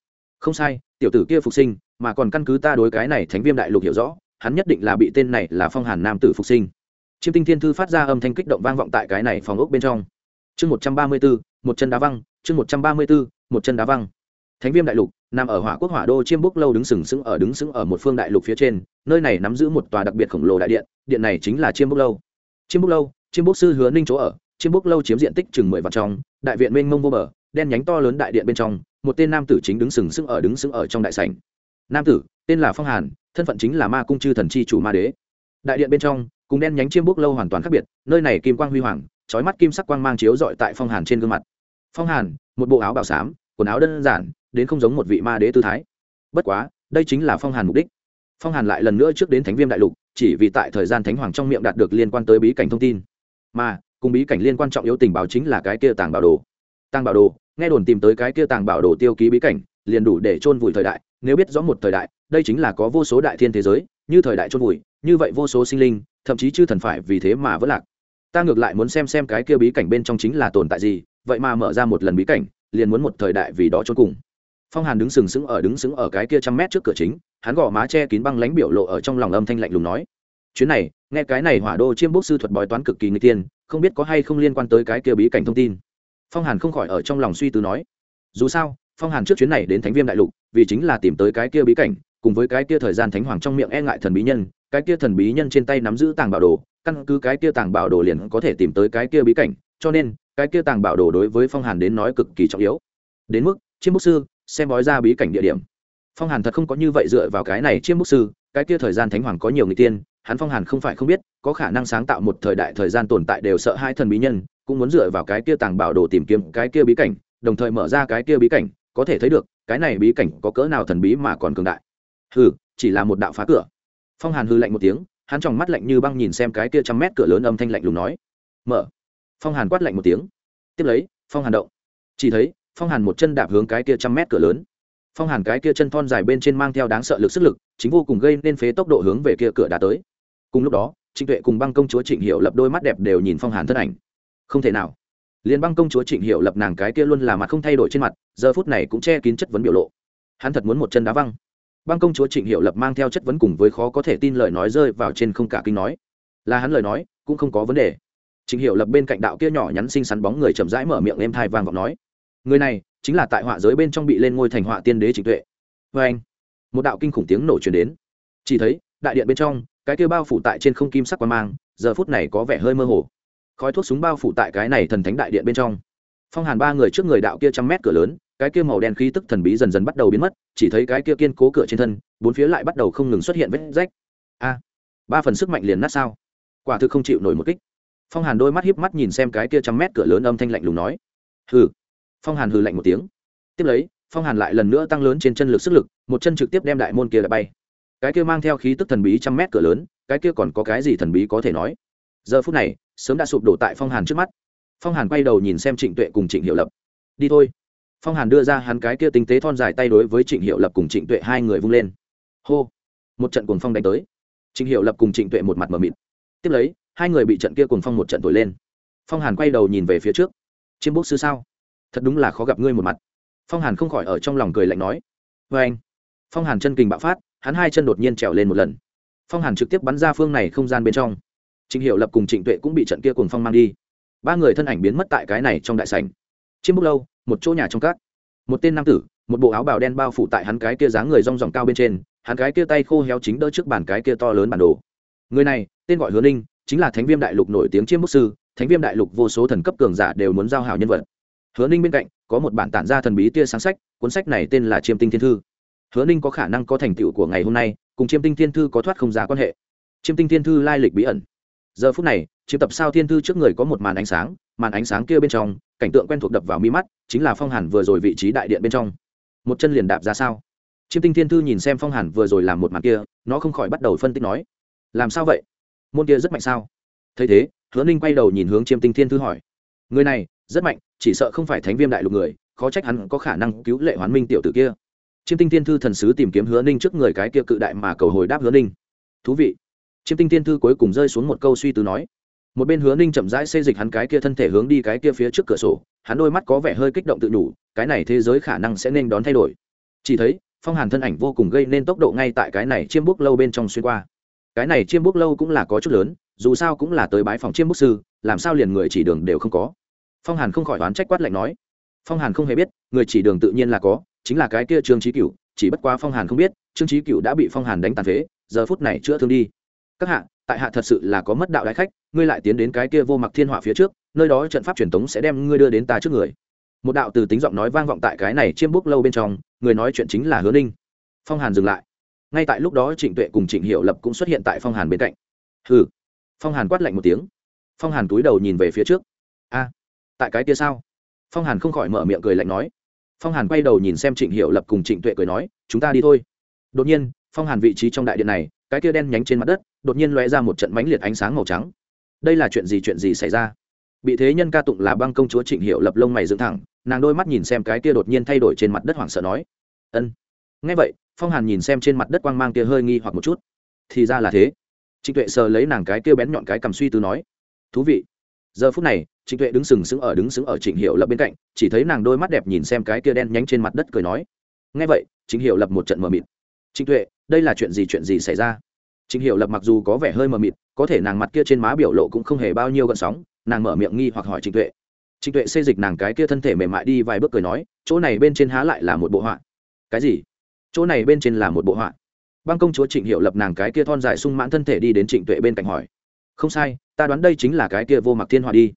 Không sai, tiểu tử kia phục sinh, mà còn căn cứ ta đối cái này thánh viêm đại lục hiểu rõ, hắn nhất định là bị tên này là phong hàn nam tử phục sinh. Chiêm tinh thiên thư phát ra âm thanh kích động vang vọng tại cái này phòng ốc bên trong. Chương một trăm ba mươi bốn, một chân đá văng, chương một trăm ba mươi bốn, một chân đá văng. Thánh viêm đại lục, nằm ở hỏa quốc hỏa đô chiêm búc lâu đứng sừng sững ở đứng sững ở một phương đại lục phía trên, nơi này nắm giữ một tòa đặc biệt khổng lồ đại điện điện này chính là chiêm búc lâu. Chiêm búc lâu, chiêm bốc sư hứa ninh chỗ ở, chiêm bốc lâu chiếm diện tích chừng mười vạn trong đại viện mênh mông vô bờ, đen nhánh to lớn đại điện bên trong, một tên nam tử chính đứng sừng sững ở, đứng sững ở trong đại sảnh. Nam tử, tên là phong hàn, thân phận chính là ma cung chư thần chi chủ ma đế. Đại điện bên trong, cùng đen nhánh chiêm bước lâu hoàn toàn khác biệt, nơi này kim quang huy hoàng trói mắt kim sắc quang mang chiếu dọi tại phong hàn trên gương mặt. Phong hàn, một bộ áo bào xám, quần áo đơn giản, đến không giống một vị ma đế tư thái. Bất quá, đây chính là phong hàn mục đích. Phong hàn lại lần nữa trước đến thánh viêm đại lục, chỉ vì tại thời gian thánh hoàng trong miệng đạt được liên quan tới bí cảnh thông tin. Mà cùng bí cảnh liên quan trọng yếu tình báo chính là cái kia tàng bảo đồ. Tàng bảo đồ, nghe đồn tìm tới cái kia tàng bảo đồ tiêu ký bí cảnh, liền đủ để chôn vùi thời đại. Nếu biết rõ một thời đại, đây chính là có vô số đại thiên thế giới, như thời đại chôn vùi, như vậy vô số sinh linh, thậm chí chư thần phải vì thế mà vẫn lạc. Ta ngược lại muốn xem xem cái kia bí cảnh bên trong chính là tồn tại gì, vậy mà mở ra một lần bí cảnh, liền muốn một thời đại vì đó chôn cùng. Phong hàn đứng sừng sững ở, đứng sững ở cái kia trăm mét trước cửa chính, hắn gò má che kín băng lánh biểu lộ ở trong lòng âm thanh lạnh lùng nói chuyến này, nghe cái này hỏa đô chiêm bốc sư thuật bói toán cực kỳ người tiên, không biết có hay không liên quan tới cái kia bí cảnh thông tin. Phong hàn không khỏi ở trong lòng suy tư nói. Dù sao, phong hàn trước chuyến này đến thánh viêm đại lục, vì chính là tìm tới cái kia bí cảnh, cùng với cái kia thời gian thánh hoàng trong miệng e ngại thần bí nhân, cái kia thần bí nhân trên tay nắm giữ tàng bảo đồ, căn cứ cái kia tàng bảo đồ liền có thể tìm tới cái kia bí cảnh, cho nên, cái kia tàng bảo đồ đối với phong hàn đến nói cực kỳ trọng yếu. Đến mức, chiêm bốc sư, xem bói ra bí cảnh địa điểm. Phong hàn thật không có như vậy dựa vào cái này chiêm bốc sư, cái kia thời gian thánh hoàng có nhiều người tiên hắn phong hàn không phải không biết, có khả năng sáng tạo một thời đại thời gian tồn tại đều sợ hai thần bí nhân, cũng muốn dựa vào cái kia tàng bảo đồ tìm kiếm cái kia bí cảnh, đồng thời mở ra cái kia bí cảnh, có thể thấy được, cái này bí cảnh có cỡ nào thần bí mà còn cường đại. Hừ, chỉ là một đạo phá cửa. Phong hàn hư lạnh một tiếng, hắn tròng mắt lạnh như băng nhìn xem cái kia trăm mét cửa lớn âm thanh lạnh lùng nói. Mở. Phong hàn quát lạnh một tiếng. Tiếp lấy, phong hàn động. Chỉ thấy, phong hàn một chân đạp hướng cái kia trăm mét cửa lớn. Phong hàn cái kia chân thon dài bên trên mang theo đáng sợ lực sức lực, chính vô cùng gây nên phế tốc độ hướng về kia cửa đã tới cùng lúc đó, trịnh tuệ cùng băng công chúa trịnh hiệu lập đôi mắt đẹp đều nhìn phong hàn thân ảnh. Không thể nào. Liền băng công chúa trịnh hiệu lập nàng cái kia luôn là mặt không thay đổi trên mặt, giờ phút này cũng che kín chất vấn biểu lộ. Hắn thật muốn một chân đá văng. Băng công chúa trịnh hiệu lập mang theo chất vấn cùng với khó có thể tin lời nói rơi vào trên không cả kinh nói. Là hắn lời nói, cũng không có vấn đề. Trịnh hiệu lập bên cạnh đạo kia nhỏ nhắn xinh xắn bóng người chậm rãi mở miệng em thai vàng vọng nói. Người này, chính là tại họa giới bên trong bị lên ngôi thành họa tiên đế trịnh tuệ. Vê anh một đạo kinh khủng tiếng nổ truyền đến. Chỉ thấy, đại điện bên trong cái kia bao phủ tại trên không kim sắc quan mang, giờ phút này có vẻ hơi mơ hồ. Khói thuốc súng bao phủ tại cái này thần thánh đại điện bên trong. Phong hàn ba người trước người đạo kia trăm mét cửa lớn, cái kia màu đen khí tức thần bí dần dần bắt đầu biến mất, chỉ thấy cái kia kiên cố cửa trên thân, bốn phía lại bắt đầu không ngừng xuất hiện vết rách. A, ba phần sức mạnh liền nát sao? Quả thực không chịu nổi một kích. Phong hàn đôi mắt hiếp mắt nhìn xem cái kia trăm mét cửa lớn âm thanh lạnh lùng nói. Hừ. Phong hàn hừ lạnh một tiếng. Tiếp lấy, phong hàn lại lần nữa tăng lớn trên chân lực sức lực, một chân trực tiếp đem đại môn kia lại bay cái kia mang theo khí tức thần bí trăm mét cửa lớn, cái kia còn có cái gì thần bí có thể nói? Giờ phút này, sớm đã sụp đổ tại phong hàn trước mắt. Phong hàn quay đầu nhìn xem trịnh tuệ cùng trịnh hiệu lập. Đi thôi. Phong hàn đưa ra hắn cái kia tinh tế thon dài tay đối với trịnh hiệu lập cùng trịnh tuệ hai người vung lên. Hô. Một trận cuồng phong đánh tới. Trịnh hiệu lập cùng trịnh tuệ một mặt mờ mịt. Tiếp lấy, hai người bị trận kia cuồng phong một trận thổi lên. Phong hàn quay đầu nhìn về phía trước. Chiêm bốc sư sao? Thật đúng là khó gặp ngươi một mặt. Phong hàn không khỏi ở trong lòng cười lạnh nói. Vê anh phong hàn chân kình bạo phát hắn hai chân đột nhiên trèo lên một lần. Phong hàn trực tiếp bắn ra phương này không gian bên trong. Trịnh hiệu lập cùng trịnh tuệ cũng bị trận kia cùng phong mang đi. Ba người thân ảnh biến mất tại cái này trong đại sảnh. Chiêm Bút lâu một chỗ nhà trong cát, một tên nam tử một bộ áo bào đen bao phủ tại hắn cái kia dáng người rong ròng cao bên trên hắn cái kia tay khô héo chính đỡ trước bàn cái kia to lớn bản đồ. Người này tên gọi hứa ninh chính là thánh viêm đại lục nổi tiếng chiêm Bút sư thánh viêm đại lục vô số thần cấp cường giả đều muốn giao hảo nhân vật. Hứa ninh bên cạnh có một bản tản gia thần bí tia sáng sách cuốn sách này tên là chiêm tinh thiên thư hứa ninh có khả năng có thành tựu của ngày hôm nay, cùng chiêm tinh thiên thư có thoát không ra quan hệ. Chiêm tinh thiên thư lai lịch bí ẩn. Giờ phút này, chiêm tập sao thiên thư trước người có một màn ánh sáng, màn ánh sáng kia bên trong, cảnh tượng quen thuộc đập vào mi mắt, chính là phong hàn vừa rồi vị trí đại điện bên trong. Một chân liền đạp ra sao? Chiêm tinh thiên thư nhìn xem phong hàn vừa rồi làm một màn kia, nó không khỏi bắt đầu phân tích nói, làm sao vậy? Môn kia rất mạnh sao? Thấy thế, hứa ninh quay đầu nhìn hướng chiêm tinh thiên thư hỏi, người này, rất mạnh, chỉ sợ không phải thánh viêm đại lục người, khó trách hắn có khả năng cứu lệ hoán minh tiểu tử kia chiêm tinh thiên thư thần sứ tìm kiếm hứa ninh trước người cái kia cự đại mà cầu hồi đáp hứa ninh. Thú vị. Chiêm tinh thiên thư cuối cùng rơi xuống một câu suy tư nói. Một bên hứa ninh chậm rãi xây dịch hắn cái kia thân thể hướng đi cái kia phía trước cửa sổ, hắn đôi mắt có vẻ hơi kích động tự đủ cái này thế giới khả năng sẽ nên đón thay đổi. Chỉ thấy, phong hàn thân ảnh vô cùng gây nên tốc độ ngay tại cái này chiêm bút lâu bên trong xuyên qua. Cái này chiêm bút lâu cũng là có chút lớn, dù sao cũng là tới bái phòng chiêm bút sư, làm sao liền người chỉ đường đều không có. Phong hàn không khỏi oán trách quát lạnh nói. Phong hàn không hề biết, người chỉ đường tự nhiên là có chính là cái kia trương trí cựu chỉ bất quá phong hàn không biết, trương trí cựu đã bị phong hàn đánh tàn phế, giờ phút này chữa thương đi. Các hạ, tại hạ thật sự là có mất đạo đại khách, ngươi lại tiến đến cái kia vô mặc thiên hỏa phía trước, nơi đó trận pháp truyền thống sẽ đem ngươi đưa đến ta trước người. Một đạo từ tính giọng nói vang vọng tại cái này chiêm bút lâu bên trong, người nói chuyện chính là hứa ninh. Phong hàn dừng lại. Ngay tại lúc đó trịnh tuệ cùng trịnh hiệu lập cũng xuất hiện tại phong hàn bên cạnh. Hừ. Phong hàn quát lạnh một tiếng. Phong hàn túi đầu nhìn về phía trước. A, tại cái kia sao? Phong hàn không khỏi mở miệng cười lạnh nói phong hàn quay đầu nhìn xem trịnh hiệu lập cùng trịnh tuệ cười nói, chúng ta đi thôi. Đột nhiên, phong hàn vị trí trong đại điện này, cái kia đen nhánh trên mặt đất, đột nhiên lóe ra một trận mãnh liệt ánh sáng màu trắng. Đây là chuyện gì chuyện gì xảy ra? Bị thế nhân ca tụng là băng công chúa trịnh hiệu lập lông mày dựng thẳng, nàng đôi mắt nhìn xem cái kia đột nhiên thay đổi trên mặt đất hoảng sợ nói, ân. Ngay vậy, phong hàn nhìn xem trên mặt đất quang mang kia hơi nghi hoặc một chút. Thì ra là thế. Trịnh tuệ sờ lấy nàng cái kia bén nhọn cái cầm suy tư nói, thú vị. Giờ phút này trịnh tuệ đứng sừng sững ở đứng sững ở trịnh hiệu lập bên cạnh, chỉ thấy nàng đôi mắt đẹp nhìn xem cái kia đen nhánh trên mặt đất cười nói ngay vậy, trịnh hiệu lập một trận mờ mịt. Trịnh tuệ, đây là chuyện gì chuyện gì xảy ra? Trịnh hiệu lập mặc dù có vẻ hơi mờ mịt, có thể nàng mặt kia trên má biểu lộ cũng không hề bao nhiêu gợn sóng, nàng mở miệng nghi hoặc hỏi trịnh tuệ. Trịnh tuệ xây dịch nàng cái kia thân thể mềm mại đi vài bước cười nói, chỗ này bên trên há lại là một bộ họa? Cái gì? Chỗ này bên trên là một bộ họa. Băng công chúa trịnh hiệu lập nàng cái kia thon dài sung mãn thân thể đi đến trịnh tuệ bên cạnh hỏi, không sai, ta đoán đây chính là cái kia vô mặc thiên họa đi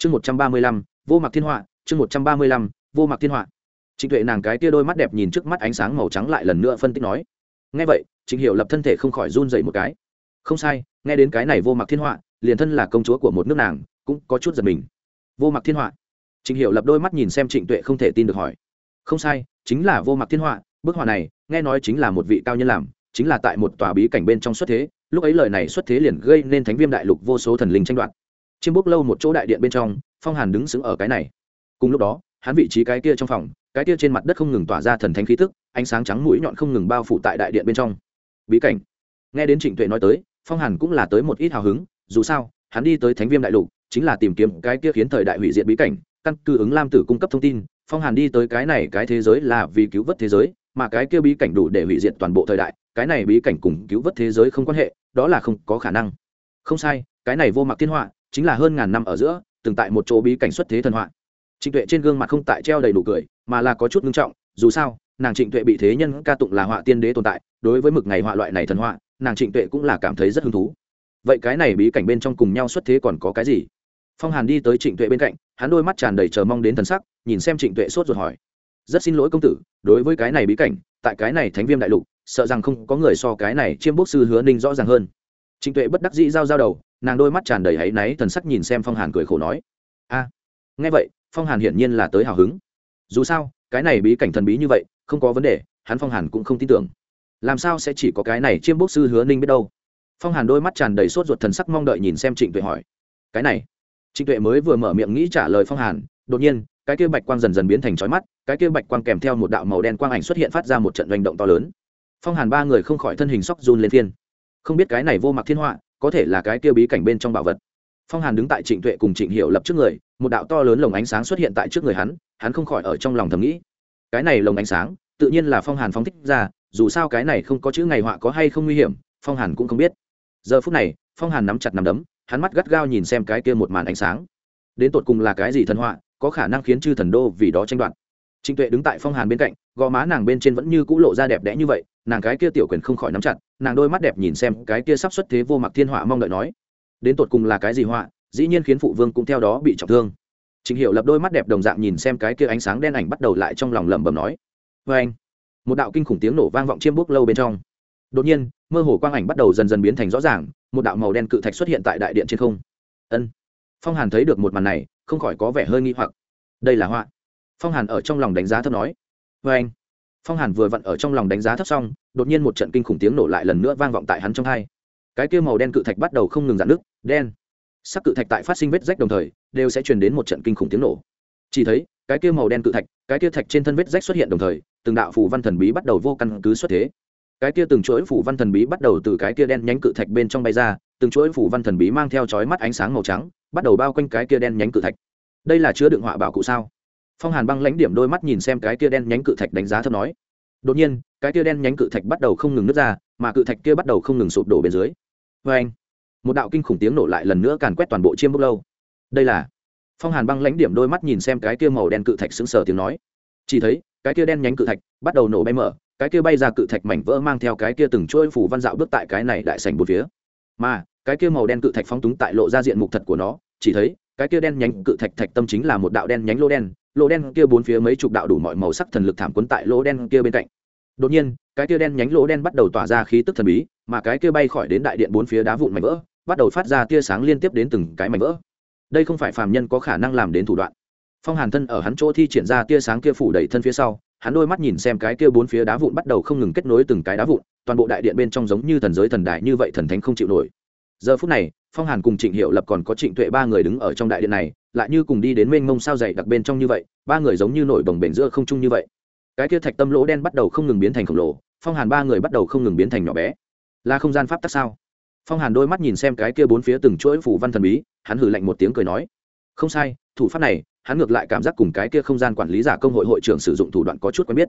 chương một trăm ba mươi lăm, vô mặc thiên họa, chương một trăm ba mươi lăm, vô mặc thiên họa. Trịnh tuệ nàng cái kia đôi mắt đẹp nhìn trước mắt ánh sáng màu trắng lại lần nữa phân tích nói. Nghe vậy, trịnh hiểu lập thân thể không khỏi run dậy một cái. Không sai, nghe đến cái này vô mặc thiên họa, liền thân là công chúa của một nước nàng, cũng có chút giật mình. Vô mặc thiên họa. Trịnh hiểu lập đôi mắt nhìn xem trịnh tuệ không thể tin được hỏi. Không sai, chính là vô mặc thiên họa, bức họa này, nghe nói chính là một vị cao nhân làm, chính là tại một tòa bí cảnh bên trong xuất thế, lúc ấy lời này xuất thế liền gây nên thánh viêm đại lục vô số thần linh tranh đoạt chiêm bốc lâu một chỗ đại điện bên trong, phong hàn đứng sững ở cái này. Cùng lúc đó, hắn vị trí cái kia trong phòng, cái kia trên mặt đất không ngừng tỏa ra thần thánh khí tức, ánh sáng trắng mũi nhọn không ngừng bao phủ tại đại điện bên trong. Bí cảnh. Nghe đến trịnh tuệ nói tới, phong hàn cũng là tới một ít hào hứng, dù sao, hắn đi tới thánh viêm đại lục, chính là tìm kiếm cái kia khiến thời đại hủy diệt bí cảnh, căn cứ ứng lam tử cung cấp thông tin, phong hàn đi tới cái này cái thế giới là vì cứu vớt thế giới, mà cái kia bí cảnh đủ để hủy diệt toàn bộ thời đại, cái này bí cảnh cùng cứu vớt thế giới không quan hệ, đó là không có khả năng. Không sai, cái này vô mặc thiên họa chính là hơn ngàn năm ở giữa, từng tại một chỗ bí cảnh xuất thế thần họa. Trịnh tuệ trên gương mặt không tại treo đầy đủ cười, mà là có chút ngưng trọng, dù sao, nàng trịnh tuệ bị thế nhân ca tụng là họa tiên đế tồn tại, đối với mực ngày họa loại này thần họa, nàng trịnh tuệ cũng là cảm thấy rất hứng thú. Vậy cái này bí cảnh bên trong cùng nhau xuất thế còn có cái gì? Phong hàn đi tới trịnh tuệ bên cạnh, hắn đôi mắt tràn đầy chờ mong đến thần sắc, nhìn xem trịnh tuệ sốt ruột hỏi. Rất xin lỗi công tử, đối với cái này bí cảnh, tại cái này thánh viêm đại lục, sợ rằng không có người so cái này chiêm bốc sư hứa ninh rõ ràng hơn trịnh tuệ bất đắc dĩ giao giao đầu, nàng đôi mắt tràn đầy áy náy thần sắc nhìn xem phong hàn cười khổ nói. A, nghe vậy, phong hàn hiển nhiên là tới hào hứng. Dù sao, cái này bí cảnh thần bí như vậy, không có vấn đề, hắn phong hàn cũng không tin tưởng. Làm sao sẽ chỉ có cái này chiêm bốc sư hứa ninh biết đâu? Phong hàn đôi mắt tràn đầy sốt ruột thần sắc mong đợi nhìn xem trịnh tuệ hỏi. Cái này? Trịnh tuệ mới vừa mở miệng nghĩ trả lời phong hàn, đột nhiên, cái kia bạch quang dần dần biến thành trói mắt, cái kia bạch quang kèm theo một đạo màu đen quang ảnh xuất hiện phát ra một trận hành động to lớn. Phong hàn ba người không khỏi thân hình sóc run lên thiên không biết cái này vô mặc thiên họa, có thể là cái kia bí cảnh bên trong bảo vật. Phong hàn đứng tại trịnh tuệ cùng trịnh hiệu lập trước người, một đạo to lớn lồng ánh sáng xuất hiện tại trước người hắn hắn không khỏi ở trong lòng thầm nghĩ. Cái này lồng ánh sáng, tự nhiên là phong hàn phóng thích ra, dù sao cái này không có chữ ngày họa có hay không nguy hiểm, phong hàn cũng không biết. Giờ phút này, phong hàn nắm chặt nắm đấm, hắn mắt gắt gao nhìn xem cái kia một màn ánh sáng. Đến tột cùng là cái gì thần họa, có khả năng khiến chư thần đô vì đó tranh đoạt. Trịnh tuệ đứng tại phong hàn bên cạnh, gò má nàng bên trên vẫn như cũ lộ ra đẹp đẽ như vậy, nàng cái kia tiểu quyền không khỏi nắm chặt nàng đôi mắt đẹp nhìn xem cái kia sắp xuất thế vô mặc thiên họa mong đợi nói, đến tột cùng là cái gì họa, dĩ nhiên khiến phụ vương cũng theo đó bị trọng thương. Trịnh hiệu lập đôi mắt đẹp đồng dạng nhìn xem cái kia ánh sáng đen ảnh bắt đầu lại trong lòng lẩm bẩm nói vê anh. Một đạo kinh khủng tiếng nổ vang vọng chiêm bước lâu bên trong. Đột nhiên, mơ hồ quang ảnh bắt đầu dần dần biến thành rõ ràng, một đạo màu đen cự thạch xuất hiện tại đại điện trên không. Ân. Phong hàn thấy được một màn này, không khỏi có vẻ hơi nghi hoặc. Đây là họa. Phong hàn ở trong lòng đánh giá thấp nói vê anh phong hàn vừa vặn ở trong lòng đánh giá thấp xong, đột nhiên một trận kinh khủng tiếng nổ lại lần nữa vang vọng tại hắn trong hai. Cái kia màu đen cự thạch bắt đầu không ngừng dạn nước đen. Sắc cự thạch tại phát sinh vết rách đồng thời, đều sẽ truyền đến một trận kinh khủng tiếng nổ. Chỉ thấy, cái kia màu đen cự thạch, cái kia thạch trên thân vết rách xuất hiện đồng thời, từng đạo phù văn thần bí bắt đầu vô căn cứ xuất thế. Cái kia từng chuỗi phủ văn thần bí bắt đầu từ cái kia đen nhánh cự thạch bên trong bay ra, từng chuỗi phủ văn thần bí mang theo chói mắt ánh sáng màu trắng, bắt đầu bao quanh cái kia đen nhánh cự thạch. Đây là chứa đựng họa bảo cụ sao? Phong hàn băng lãnh điểm đôi mắt nhìn xem cái kia đen nhánh cự thạch đánh giá thấp nói. Đột nhiên, cái kia đen nhánh cự thạch bắt đầu không ngừng nứt ra, mà cự thạch kia bắt đầu không ngừng sụp đổ bên dưới. Vê anh, một đạo kinh khủng tiếng nổ lại lần nữa càn quét toàn bộ chiêm bốc lâu. Đây là, phong hàn băng lãnh điểm đôi mắt nhìn xem cái kia màu đen cự thạch sững sờ tiếng nói. Chỉ thấy, cái kia đen nhánh cự thạch bắt đầu nổ bay mở, cái kia bay ra cự thạch mảnh vỡ mang theo cái kia từng trôi phủ văn dạo bước tại cái này đại sảnh bốn phía. Mà, cái kia màu đen cự thạch phóng túng tại lộ ra diện mục thật của nó, chỉ thấy, cái kia đen nhánh cự thạch thạch tâm chính là một đạo đen nhánh lô đen lỗ đen kia bốn phía mấy chục đạo đủ mọi màu sắc thần lực thảm quấn tại lỗ đen kia bên cạnh. Đột nhiên, cái kia đen nhánh lỗ đen bắt đầu tỏa ra khí tức thần bí, mà cái kia bay khỏi đến đại điện bốn phía đá vụn mảnh vỡ, bắt đầu phát ra tia sáng liên tiếp đến từng cái mảnh vỡ. Đây không phải phàm nhân có khả năng làm đến thủ đoạn. Phong hàn thân ở hắn chỗ thi triển ra tia sáng kia phủ đầy thân phía sau, hắn đôi mắt nhìn xem cái kia bốn phía đá vụn bắt đầu không ngừng kết nối từng cái đá vụn, toàn bộ đại điện bên trong giống như thần giới thần đại như vậy thần thánh không chịu nổi. Giờ phút này, phong hàn cùng trịnh hiệu lập còn có trịnh tuệ ba người đứng ở trong đại điện này lại như cùng đi đến mênh mông sao dày đặc bên trong như vậy, ba người giống như nổi đồng bể giữa không trung như vậy. Cái kia thạch tâm lỗ đen bắt đầu không ngừng biến thành khổng lồ, phong hàn ba người bắt đầu không ngừng biến thành nhỏ bé. Là không gian pháp tắc sao? Phong hàn đôi mắt nhìn xem cái kia bốn phía từng chuỗi phủ văn thần bí, hắn hử lạnh một tiếng cười nói, không sai, thủ pháp này, hắn ngược lại cảm giác cùng cái kia không gian quản lý giả công hội hội trưởng sử dụng thủ đoạn có chút quen biết.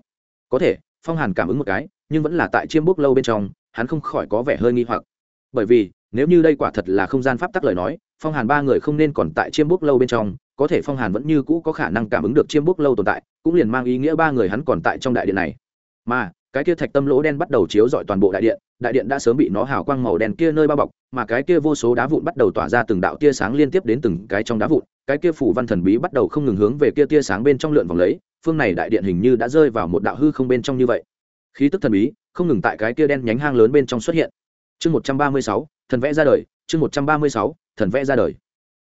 Có thể, phong hàn cảm ứng một cái, nhưng vẫn là tại chiêm bốc lâu bên trong, hắn không khỏi có vẻ hơi nghi hoặc. Bởi vì nếu như đây quả thật là không gian pháp tắc lời nói, phong hàn ba người không nên còn tại chiêm bốc lâu bên trong, có thể phong hàn vẫn như cũ có khả năng cảm ứng được chiêm bốc lâu tồn tại, cũng liền mang ý nghĩa ba người hắn còn tại trong đại điện này. Mà, cái kia thạch tâm lỗ đen bắt đầu chiếu dọi toàn bộ đại điện đại điện đã sớm bị nó hào quang màu đen kia nơi bao bọc, mà cái kia vô số đá vụn bắt đầu tỏa ra từng đạo tia sáng liên tiếp đến từng cái trong đá vụn, cái kia phủ văn thần bí bắt đầu không ngừng hướng về kia tia sáng bên trong lượn vòng lấy, phương này đại điện hình như đã rơi vào một đạo hư không bên trong như vậy. Khí tức thần bí, không ngừng tại cái kia đen nhánh hang lớn bên trong xuất hiện. Chương một trăm ba mươi sáu thần vẽ ra đời, chương một trăm ba mươi sáu, thần vẽ ra đời.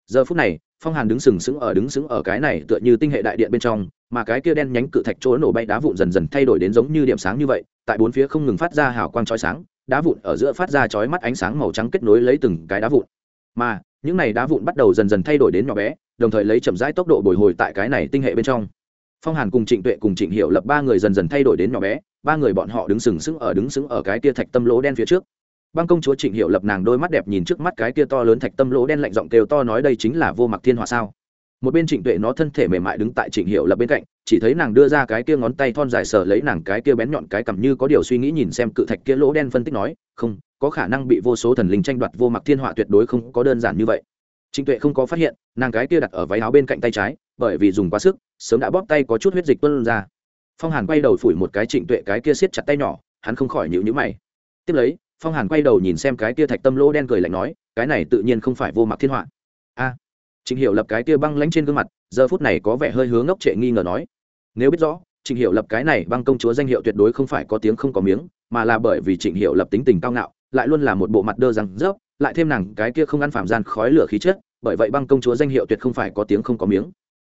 Giờ phút này, phong hàn đứng sừng sững ở, đứng sững ở cái này tựa như tinh hệ đại điện bên trong, mà cái kia đen nhánh cự thạch chỗ nổ bay đá vụn dần dần thay đổi đến giống như điểm sáng như vậy, tại bốn phía không ngừng phát ra hào quang chói sáng, đá vụn ở giữa phát ra chói mắt ánh sáng màu trắng kết nối lấy từng cái đá vụn. Mà, những này đá vụn bắt đầu dần dần thay đổi đến nhỏ bé, đồng thời lấy chậm rãi tốc độ bồi hồi tại cái này tinh hệ bên trong. Phong hàn cùng trịnh tuệ cùng trịnh hiệu lập ba người dần dần thay đổi đến nhỏ bé, ba người bọn họ đứng sừng sững ở, đứng sững ở cái kia thạch tâm lỗ đen phía trước băng công chúa trịnh hiệu lập nàng đôi mắt đẹp nhìn trước mắt cái kia to lớn thạch tâm lỗ đen lạnh giọng kêu to nói đây chính là vô mặc thiên hỏa sao? Một bên trịnh tuệ nó thân thể mềm mại đứng tại trịnh hiệu lập bên cạnh, chỉ thấy nàng đưa ra cái kia ngón tay thon dài sờ lấy nàng cái kia bén nhọn cái cầm như có điều suy nghĩ nhìn xem cự thạch kia lỗ đen phân tích nói, không, có khả năng bị vô số thần linh tranh đoạt vô mặc thiên họa tuyệt đối không có đơn giản như vậy. Trịnh tuệ không có phát hiện, nàng cái kia đặt ở váy áo bên cạnh tay trái, bởi vì dùng quá sức, sớm đã bóp tay có chút huyết dịch tuân ra. Phong hàn quay đầu phủi một cái trịnh tuệ cái kia siết chặt tay nhỏ, hắn không khỏi nhịu nhữ mày. Tiếp lấy phong hàn quay đầu nhìn xem cái kia thạch tâm lỗ đen cười lạnh nói, cái này tự nhiên không phải vô mặc thiên họa. A, trịnh hiệu lập cái kia băng lánh trên gương mặt, giờ phút này có vẻ hơi hướng ngốc trệ nghi ngờ nói, nếu biết rõ, trịnh hiệu lập cái này băng công chúa danh hiệu tuyệt đối không phải có tiếng không có miếng, mà là bởi vì trịnh hiệu lập tính tình cao ngạo, lại luôn là một bộ mặt đơ răng rớp, lại thêm nàng cái kia không ăn phạm gian khói lửa khí chết bởi vậy băng công chúa danh hiệu tuyệt không phải có tiếng không có miếng.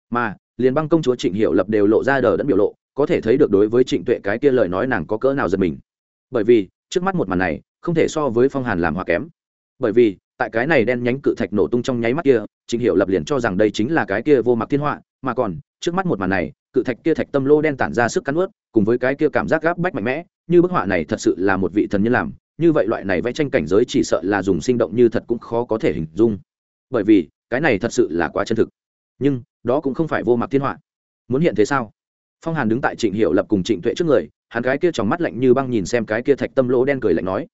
Mà, liền băng công chúa trịnh hiệu lập đều lộ ra đờ đẫn biểu lộ, có thể thấy được đối với trịnh tuệ cái kia lời nói nàng có cỡ nào giật mình. Bởi vì, trước mắt một màn này không thể so với phong hàn làm hòa kém. Bởi vì, tại cái này đen nhánh cự thạch nổ tung trong nháy mắt kia trịnh hiệu lập liền cho rằng đây chính là cái kia vô mặc thiên họa, mà còn, trước mắt một màn này, cự thạch kia thạch tâm lô đen tản ra sức cắn ướt cùng với cái kia cảm giác gáp bách mạnh mẽ, như bức họa này thật sự là một vị thần nhân làm, như vậy loại này vẽ tranh cảnh giới chỉ sợ là dùng sinh động như thật cũng khó có thể hình dung. Bởi vì, cái này thật sự là quá chân thực. Nhưng, đó cũng không phải vô mặc thiên họa. Muốn hiện thế sao? Phong hàn đứng tại trịnh hiệu lập cùng trịnh tuệ trước người, hắn cái kia tròng mắt lạnh như băng nhìn xem cái kia thạch tâm lỗ đen cười lạnh nói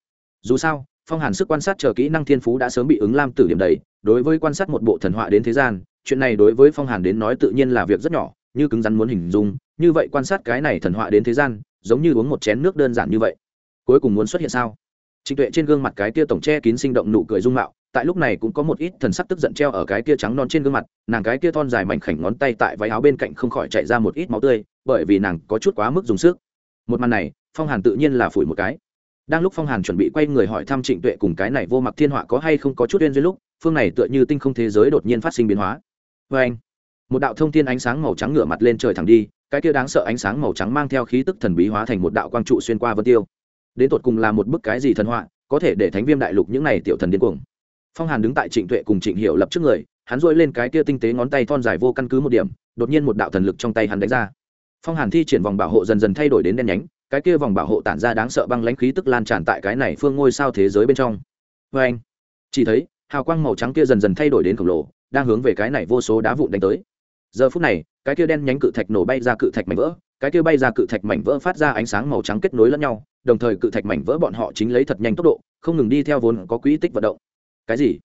dù sao, phong hàn sức quan sát chờ kỹ năng thiên phú đã sớm bị ứng lam tử điểm đầy, đối với quan sát một bộ thần họa đến thế gian, chuyện này đối với phong hàn đến nói tự nhiên là việc rất nhỏ, như cứng rắn muốn hình dung, như vậy quan sát cái này thần họa đến thế gian, giống như uống một chén nước đơn giản như vậy. Cuối cùng muốn xuất hiện sao? Trịnh tuệ trên gương mặt cái kia tổng che kín sinh động nụ cười dung mạo, tại lúc này cũng có một ít thần sắc tức giận treo ở cái kia trắng non trên gương mặt, nàng cái kia thon dài mảnh khảnh ngón tay tại váy áo bên cạnh không khỏi chạy ra một ít máu tươi, bởi vì nàng có chút quá mức dùng sức. Một màn này, phong hàn tự nhiên là phủi một cái đang lúc phong hàn chuẩn bị quay người hỏi thăm trịnh tuệ cùng cái này vô mặc thiên họa có hay không có chút uyên duyên lúc, phương này tựa như tinh không thế giới đột nhiên phát sinh biến hóa. Vê anh, một đạo thông thiên ánh sáng màu trắng ngửa mặt lên trời thẳng đi, cái kia đáng sợ ánh sáng màu trắng mang theo khí tức thần bí hóa thành một đạo quang trụ xuyên qua vân tiêu. Đến tột cùng là một bức cái gì thần họa, có thể để thánh viêm đại lục những này tiểu thần điên cuồng. Phong hàn đứng tại trịnh tuệ cùng trịnh hiệu lập trước người, hắn dội lên cái kia tinh tế ngón tay thon dài vô căn cứ một điểm, đột nhiên một đạo thần lực trong tay hắn đánh ra. Phong hàn thi triển vòng bảo hộ dần dần thay đổi đến đen nhánh cái kia vòng bảo hộ tản ra đáng sợ băng lãnh khí tức lan tràn tại cái này phương ngôi sao thế giới bên trong. Vê anh. Chỉ thấy, hào quang màu trắng kia dần dần thay đổi đến khổng lồ, đang hướng về cái này vô số đá vụn đánh tới. Giờ phút này, cái kia đen nhánh cự thạch nổ bay ra cự thạch mảnh vỡ, cái kia bay ra cự thạch mảnh vỡ phát ra ánh sáng màu trắng kết nối lẫn nhau, đồng thời cự thạch mảnh vỡ bọn họ chính lấy thật nhanh tốc độ, không ngừng đi theo vốn có quỹ tích vận động. Cái gì?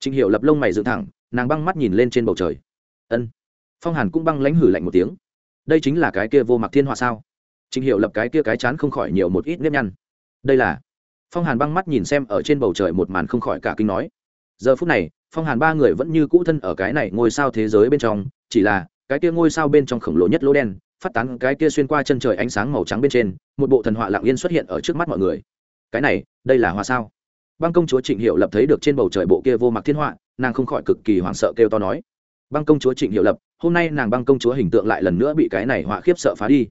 Trình Hiểu lập lông mày dựng thẳng, nàng băng mắt nhìn lên trên bầu trời. Ân. Phong hàn cũng băng lãnh hử lạnh một tiếng. Đây chính là cái kia vô mặc thiên họa sao? Trịnh hiệu lập cái kia cái chán không khỏi nhiều một ít nếp nhăn. Đây là? Phong hàn băng mắt nhìn xem ở trên bầu trời một màn không khỏi cả kinh nói. Giờ phút này, phong hàn ba người vẫn như cũ thân ở cái này ngôi sao thế giới bên trong, chỉ là, cái kia ngôi sao bên trong khổng lồ nhất lỗ đen, phát tán cái kia xuyên qua chân trời ánh sáng màu trắng bên trên, một bộ thần họa lặng yên xuất hiện ở trước mắt mọi người. Cái này, đây là hoa sao? Băng công chúa trịnh hiệu lập thấy được trên bầu trời bộ kia vô mặc thiên họa, nàng không khỏi cực kỳ hoảng sợ kêu to nói. Băng công chúa trịnh hiệu lập, hôm nay nàng băng công chúa hình tượng lại lần nữa bị cái này họa khiếp sợ phá đi.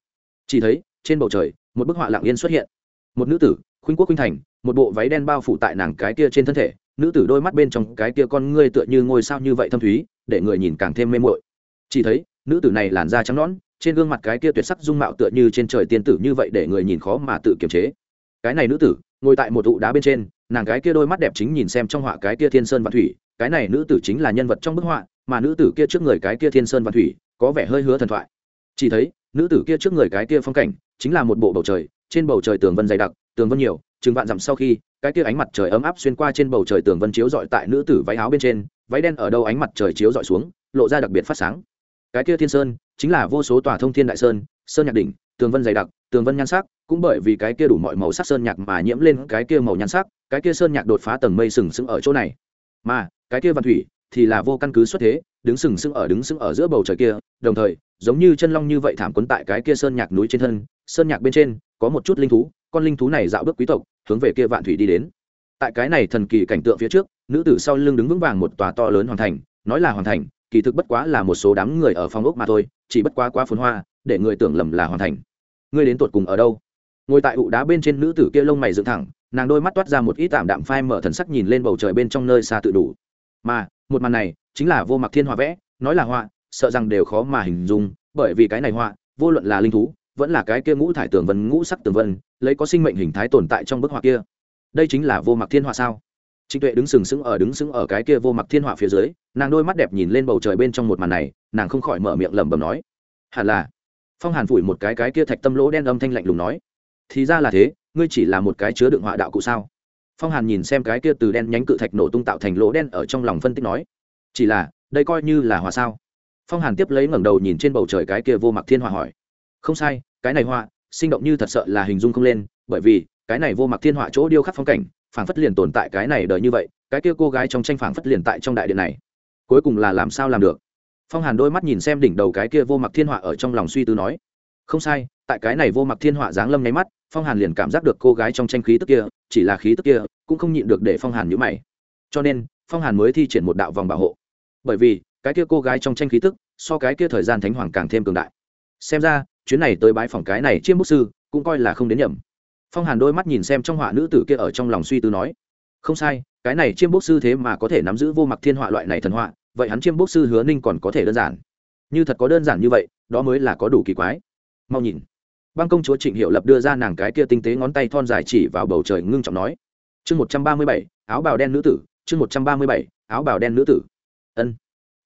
Chỉ thấy trên bầu trời, một bức họa lạng yên xuất hiện. Một nữ tử, khuynh quốc khuynh thành, một bộ váy đen bao phủ tại nàng cái kia trên thân thể. Nữ tử đôi mắt bên trong cái kia con ngươi tựa như ngôi sao như vậy thâm thúy, để người nhìn càng thêm mê muội. Chỉ thấy, nữ tử này làn da trắng nõn, trên gương mặt cái kia tuyệt sắc dung mạo tựa như trên trời tiên tử như vậy để người nhìn khó mà tự kiềm chế. Cái này nữ tử, ngồi tại một tụ đá bên trên, nàng cái kia đôi mắt đẹp chính nhìn xem trong họa cái kia thiên sơn và thủy. Cái này nữ tử chính là nhân vật trong bức họa, mà nữ tử kia trước người cái kia thiên sơn và thủy có vẻ hơi hứa thần thoại. Chỉ thấy, nữ tử kia trước người cái kia phong cảnh chính là một bộ bầu trời, trên bầu trời tường vân dày đặc, tường vân nhiều chừng vạn dặm sau khi, cái kia ánh mặt trời ấm áp xuyên qua trên bầu trời tường vân chiếu dọi tại nữ tử váy áo bên trên, váy đen ở đâu ánh mặt trời chiếu dọi xuống, lộ ra đặc biệt phát sáng. Cái kia thiên sơn, chính là vô số tòa thông thiên đại sơn sơn nhạc đỉnh, tường vân dày đặc, tường vân nhan sắc, cũng bởi vì cái kia đủ mọi màu sắc sơn nhạc mà nhiễm lên cái kia màu nhan sắc, cái kia sơn nhạc đột phá tầng mây sừng sững ở chỗ này. Mà, cái kia văn thủy thì là vô căn cứ xuất thế, đứng sừng sững ở đứng sững ở giữa bầu trời kia, đồng thời giống như chân long như vậy thảm quấn tại cái kia sơn nhạc núi trên thân, sơn nhạc bên trên, có một chút linh thú, con linh thú này dạo bước quý tộc, hướng về kia vạn thủy đi đến. Tại cái này thần kỳ cảnh tượng phía trước, nữ tử sau lưng đứng vững vàng một tòa to lớn hoàn thành, nói là hoàn thành, kỳ thực bất quá là một số đám người ở phòng ốc mà thôi, chỉ bất quá quá phồn hoa, để người tưởng lầm là hoàn thành. Ngươi đến tột cùng ở đâu? Ngồi tại ụ đá bên trên nữ tử kia lông mày dựng thẳng, nàng đôi mắt toát ra một ít tạm đạm phai mở thần sắc nhìn lên bầu trời bên trong nơi xa tự đủ. Mà, một màn này, chính là vô mặc thiên hòa vẽ, nói là họa sợ rằng đều khó mà hình dung, bởi vì cái này họa, vô luận là linh thú, vẫn là cái kia ngũ thải tường vân, ngũ sắc tường vân, lấy có sinh mệnh hình thái tồn tại trong bức họa kia. Đây chính là vô mặc thiên họa sao? Trịnh tuệ đứng sừng sững ở, đứng sững ở cái kia vô mặc thiên họa phía dưới, nàng đôi mắt đẹp nhìn lên bầu trời bên trong một màn này, nàng không khỏi mở miệng lẩm bẩm nói, hẳn là. Phong hàn phủi một cái cái kia thạch tâm lỗ đen âm thanh lạnh lùng nói, thì ra là thế, ngươi chỉ là một cái chứa đựng họa đạo cụ sao? Phong hàn nhìn xem cái kia từ đen nhánh cự thạch nổ tung tạo thành lỗ đen ở trong lòng phân tích nói, chỉ là, đây coi như là họa sao? Phong hàn tiếp lấy ngẩng đầu nhìn trên bầu trời cái kia vô mặc thiên họa hỏi. Không sai, cái này họa, sinh động như thật sợ là hình dung không lên, bởi vì, cái này vô mặc thiên họa chỗ điêu khắc phong cảnh, phảng phất liền tồn tại cái này đời như vậy, cái kia cô gái trong tranh phảng phất liền tại trong đại điện này. Cuối cùng là làm sao làm được? Phong hàn đôi mắt nhìn xem đỉnh đầu cái kia vô mặc thiên họa ở trong lòng suy tư nói. Không sai, tại cái này vô mặc thiên họa giáng lâm nháy mắt, phong hàn liền cảm giác được cô gái trong tranh khí tức kia, chỉ là khí tức kia, cũng không nhịn được để phong hàn nhữ mày. Cho nên, phong hàn mới thi triển một đạo vòng bảo hộ. Bởi vì cái kia cô gái trong tranh khí tức, so cái kia thời gian thánh hoàng càng thêm cường đại. Xem ra, chuyến này tới bãi phòng cái này chiêm bút sư, cũng coi là không đến nhầm. Phong hàn đôi mắt nhìn xem trong họa nữ tử kia ở trong lòng suy tư nói, không sai, cái này chiêm bút sư thế mà có thể nắm giữ vô mặc thiên họa loại này thần họa, vậy hắn chiêm bút sư hứa ninh còn có thể đơn giản. Như thật có đơn giản như vậy, đó mới là có đủ kỳ quái. Mau nhìn. Băng công chúa trịnh hiệu lập đưa ra nàng cái kia tinh tế ngón tay thon dài chỉ vào bầu trời ngưng trọng nói, chương một trăm ba mươi bảy, áo bào đen nữ tử, chương một trăm ba mươi bảy, áo bào đen nữ tử. Ân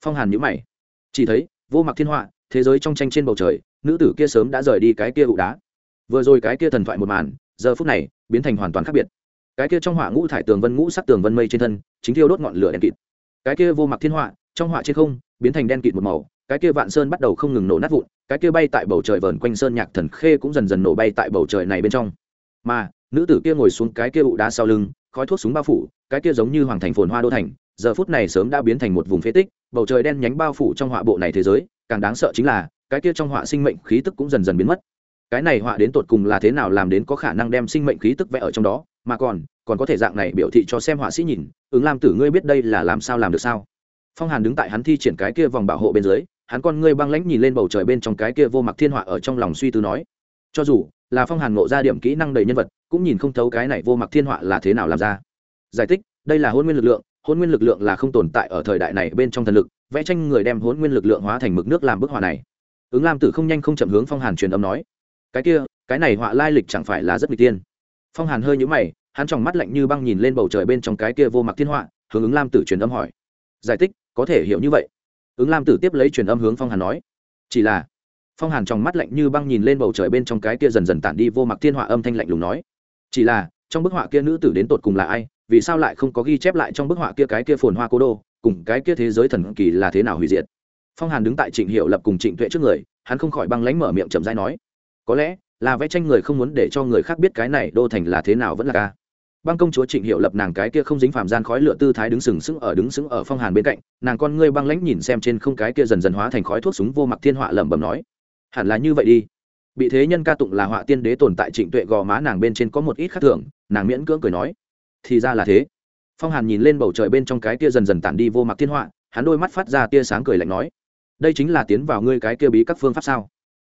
phong hàn nhữ mày. Chỉ thấy, vô mặc thiên họa, thế giới trong tranh trên bầu trời, nữ tử kia sớm đã rời đi cái kia ụ đá. Vừa rồi cái kia thần thoại một màn, giờ phút này, biến thành hoàn toàn khác biệt. Cái kia trong họa ngũ thải tường vân ngũ sắc tường vân mây trên thân, chính thiêu đốt ngọn lửa đen kịt. Cái kia vô mặc thiên họa, trong họa trên không, biến thành đen kịt một màu, cái kia vạn sơn bắt đầu không ngừng nổ nát vụn, cái kia bay tại bầu trời vờn quanh sơn nhạc thần khê cũng dần dần nổ bay tại bầu trời này bên trong. Mà, nữ tử kia ngồi xuống cái kia ụ đá sau lưng, khói thuốc súng bao phủ, cái kia giống như hoàng thành phồn hoa đô thành giờ phút này sớm đã biến thành một vùng phế tích, bầu trời đen nhánh bao phủ trong họa bộ này thế giới, càng đáng sợ chính là, cái kia trong họa sinh mệnh khí tức cũng dần dần biến mất. Cái này họa đến tột cùng là thế nào làm đến có khả năng đem sinh mệnh khí tức vẽ ở trong đó, mà còn còn có thể dạng này biểu thị cho xem họa sĩ nhìn, ứng lam tử ngươi biết đây là làm sao làm được sao? Phong hàn đứng tại hắn thi triển cái kia vòng bảo hộ bên dưới, hắn con ngươi băng lãnh nhìn lên bầu trời bên trong cái kia vô mặc thiên họa ở trong lòng suy tư nói, cho dù là phong hàn ngộ ra điểm kỹ năng đầy nhân vật, cũng nhìn không thấu cái này vô mặc thiên họa là thế nào làm ra. Giải thích, đây là hôn nguyên lực lượng hôn nguyên lực lượng là không tồn tại ở thời đại này bên trong thần lực, vẽ tranh người đem hôn nguyên lực lượng hóa thành mực nước làm bức họa này. Ứng lam tử không nhanh không chậm hướng phong hàn truyền âm nói, cái kia, cái này họa lai lịch chẳng phải là rất n tiên. Phong hàn hơi nhũ mày, hắn tròng mắt lạnh như băng nhìn lên bầu trời bên trong cái kia vô mặc thiên họa, hướng ứng lam tử truyền âm hỏi, giải thích, có thể hiểu như vậy? Ứng lam tử tiếp lấy truyền âm hướng phong hàn nói, chỉ là phong hàn tròng mắt lạnh như băng nhìn lên bầu trời bên trong cái kia dần dần tản đi vô mặc thiên họa âm thanh lạnh lùng nói, chỉ là, trong bức họa kia nữ tử đến tột cùng là ai? Vì sao lại không có ghi chép lại trong bức họa kia cái kia phồn hoa cố đô, cùng cái kia thế giới thần kỳ là thế nào hủy diệt? Phong hàn đứng tại trịnh hiệu lập cùng trịnh tuệ trước người, hắn không khỏi băng lánh mở miệng chậm dãi nói, có lẽ là vẽ tranh người không muốn để cho người khác biết cái này đô thành là thế nào vẫn là ca. Băng công chúa trịnh hiệu lập nàng cái kia không dính phàm gian khói lửa tư thái đứng sừng sững ở đứng sững ở phong hàn bên cạnh, nàng con ngươi băng lãnh nhìn xem trên không cái kia dần dần hóa thành khói thuốc súng vô mặc thiên họa lẩm bẩm nói, hẳn là như vậy đi. Bị thế nhân ca tụng là họa tiên đế tồn tại trịnh tuệ gò má nàng bên trên có một ít khác thường, nàng miễn cưỡng cười nói thì ra là thế. Phong hàn nhìn lên bầu trời bên trong cái kia dần dần tản đi vô mặc thiên họa, hắn đôi mắt phát ra tia sáng cười lạnh nói, đây chính là tiến vào ngươi cái kia bí các phương pháp sao?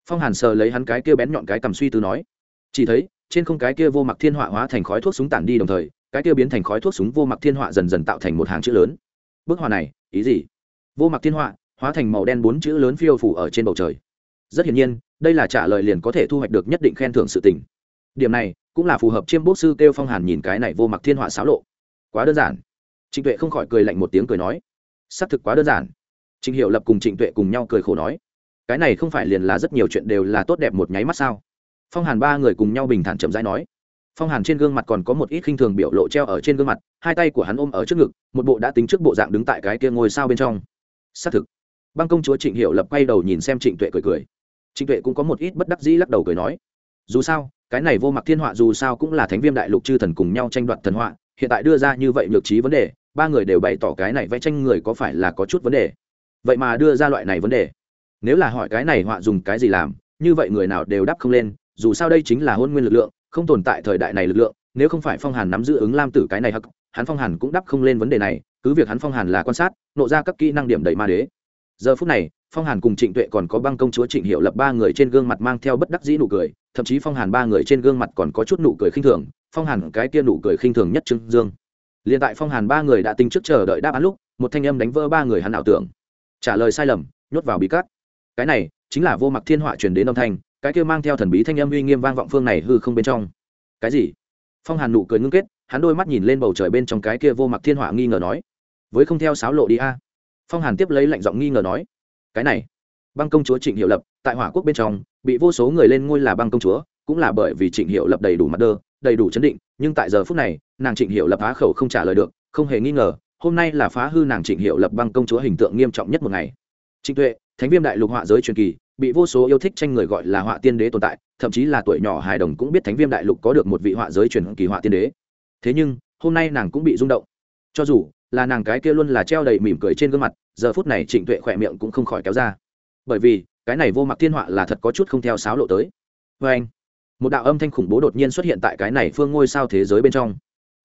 Phong hàn sờ lấy hắn cái kia bén nhọn cái cầm suy tư nói, chỉ thấy, trên không cái kia vô mặc thiên họa hóa thành khói thuốc súng tản đi đồng thời, cái kia biến thành khói thuốc súng vô mặc thiên họa dần dần tạo thành một hàng chữ lớn. Bức họa này, ý gì? Vô mặc thiên họa hóa thành màu đen bốn chữ lớn phiêu phủ ở trên bầu trời. Rất hiển nhiên, đây là trả lời liền có thể thu hoạch được nhất định khen thưởng sự tình điểm này cũng là phù hợp chiêm bốc sư kêu phong hàn nhìn cái này vô mặc thiên họa xáo lộ. Quá đơn giản. Trịnh tuệ không khỏi cười lạnh một tiếng cười nói, xác thực quá đơn giản. Trịnh hiệu lập cùng trịnh tuệ cùng nhau cười khổ nói, cái này không phải liền là rất nhiều chuyện đều là tốt đẹp một nháy mắt sao? Phong hàn ba người cùng nhau bình thản chậm rãi nói, phong hàn trên gương mặt còn có một ít khinh thường biểu lộ treo ở trên gương mặt, hai tay của hắn ôm ở trước ngực, một bộ đã tính trước bộ dạng đứng tại cái kia ngồi sao bên trong. Xác thực. Băng công chúa trịnh hiệu lập quay đầu nhìn xem trịnh tuệ cười cười. Trịnh tuệ cũng có một ít bất đắc dĩ lắc đầu cười nói, dù sao cái này vô mặc thiên họa dù sao cũng là thánh viêm đại lục chư thần cùng nhau tranh đoạt thần họa, hiện tại đưa ra như vậy nhược trí vấn đề, ba người đều bày tỏ cái này vẽ tranh người có phải là có chút vấn đề. Vậy mà đưa ra loại này vấn đề. Nếu là hỏi cái này họa dùng cái gì làm, như vậy người nào đều đáp không lên, dù sao đây chính là hôn nguyên lực lượng, không tồn tại thời đại này lực lượng, nếu không phải phong hàn nắm giữ ứng lam tử cái này hắc, hắn phong hàn cũng đáp không lên vấn đề này, cứ việc hắn phong hàn là quan sát, nộ ra các kỹ năng điểm đầy ma đế. Giờ phút này phong hàn cùng trịnh tuệ còn có băng công chúa trịnh hiệu lập ba người trên gương mặt mang theo bất đắc dĩ nụ cười, thậm chí phong hàn ba người trên gương mặt còn có chút nụ cười khinh thường, phong hàn cái kia nụ cười khinh thường nhất trương dương. L i ê n tại phong hàn ba người đã tính trước chờ đợi đáp án lúc, một thanh âm đánh vỡ ba người hắn ảo tưởng. Trả lời sai lầm, nhốt vào bí cát. Cái này chính là vô mặc thiên họa truyền đến âm thanh, cái kia mang theo thần bí thanh âm uy nghiêm vang vọng phương này hư không bên trong. Cái gì? Phong hàn nụ cười ngưng kết, hắn đôi mắt nhìn lên bầu trời bên trong cái kia vô mặc thiên họa nghi ngờ nói. Với không theo sáo lộ đi a. Phong hàn tiếp lấy lạnh giọng nghi ngờ nói cái này. Băng công chúa trịnh hiệu lập, tại hỏa quốc bên trong, bị vô số người lên ngôi là băng công chúa, cũng là bởi vì trịnh hiệu lập đầy đủ mặt đơ, đầy đủ chấn định, nhưng tại giờ phút này, nàng trịnh hiệu lập á khẩu không trả lời được, không hề nghi ngờ, hôm nay là phá hư nàng trịnh hiệu lập băng công chúa hình tượng nghiêm trọng nhất một ngày. Trịnh tuệ, thánh viêm đại lục họa giới truyền kỳ, bị vô số yêu thích tranh người gọi là họa tiên đế tồn tại, thậm chí là tuổi nhỏ hài đồng cũng biết thánh viêm đại lục có được một vị họa giới truyền kỳ họa tiên đế. Thế nhưng, hôm nay nàng cũng bị rung động. Cho dù là nàng cái kia luôn là treo đầy mỉm cười trên gương mặt, giờ phút này trịnh tuệ khỏe miệng cũng không khỏi kéo ra. Bởi vì, cái này vô mặc thiên họa là thật có chút không theo sáo lộ tới. Vê anh, một đạo âm thanh khủng bố đột nhiên xuất hiện tại cái này phương ngôi sao thế giới bên trong.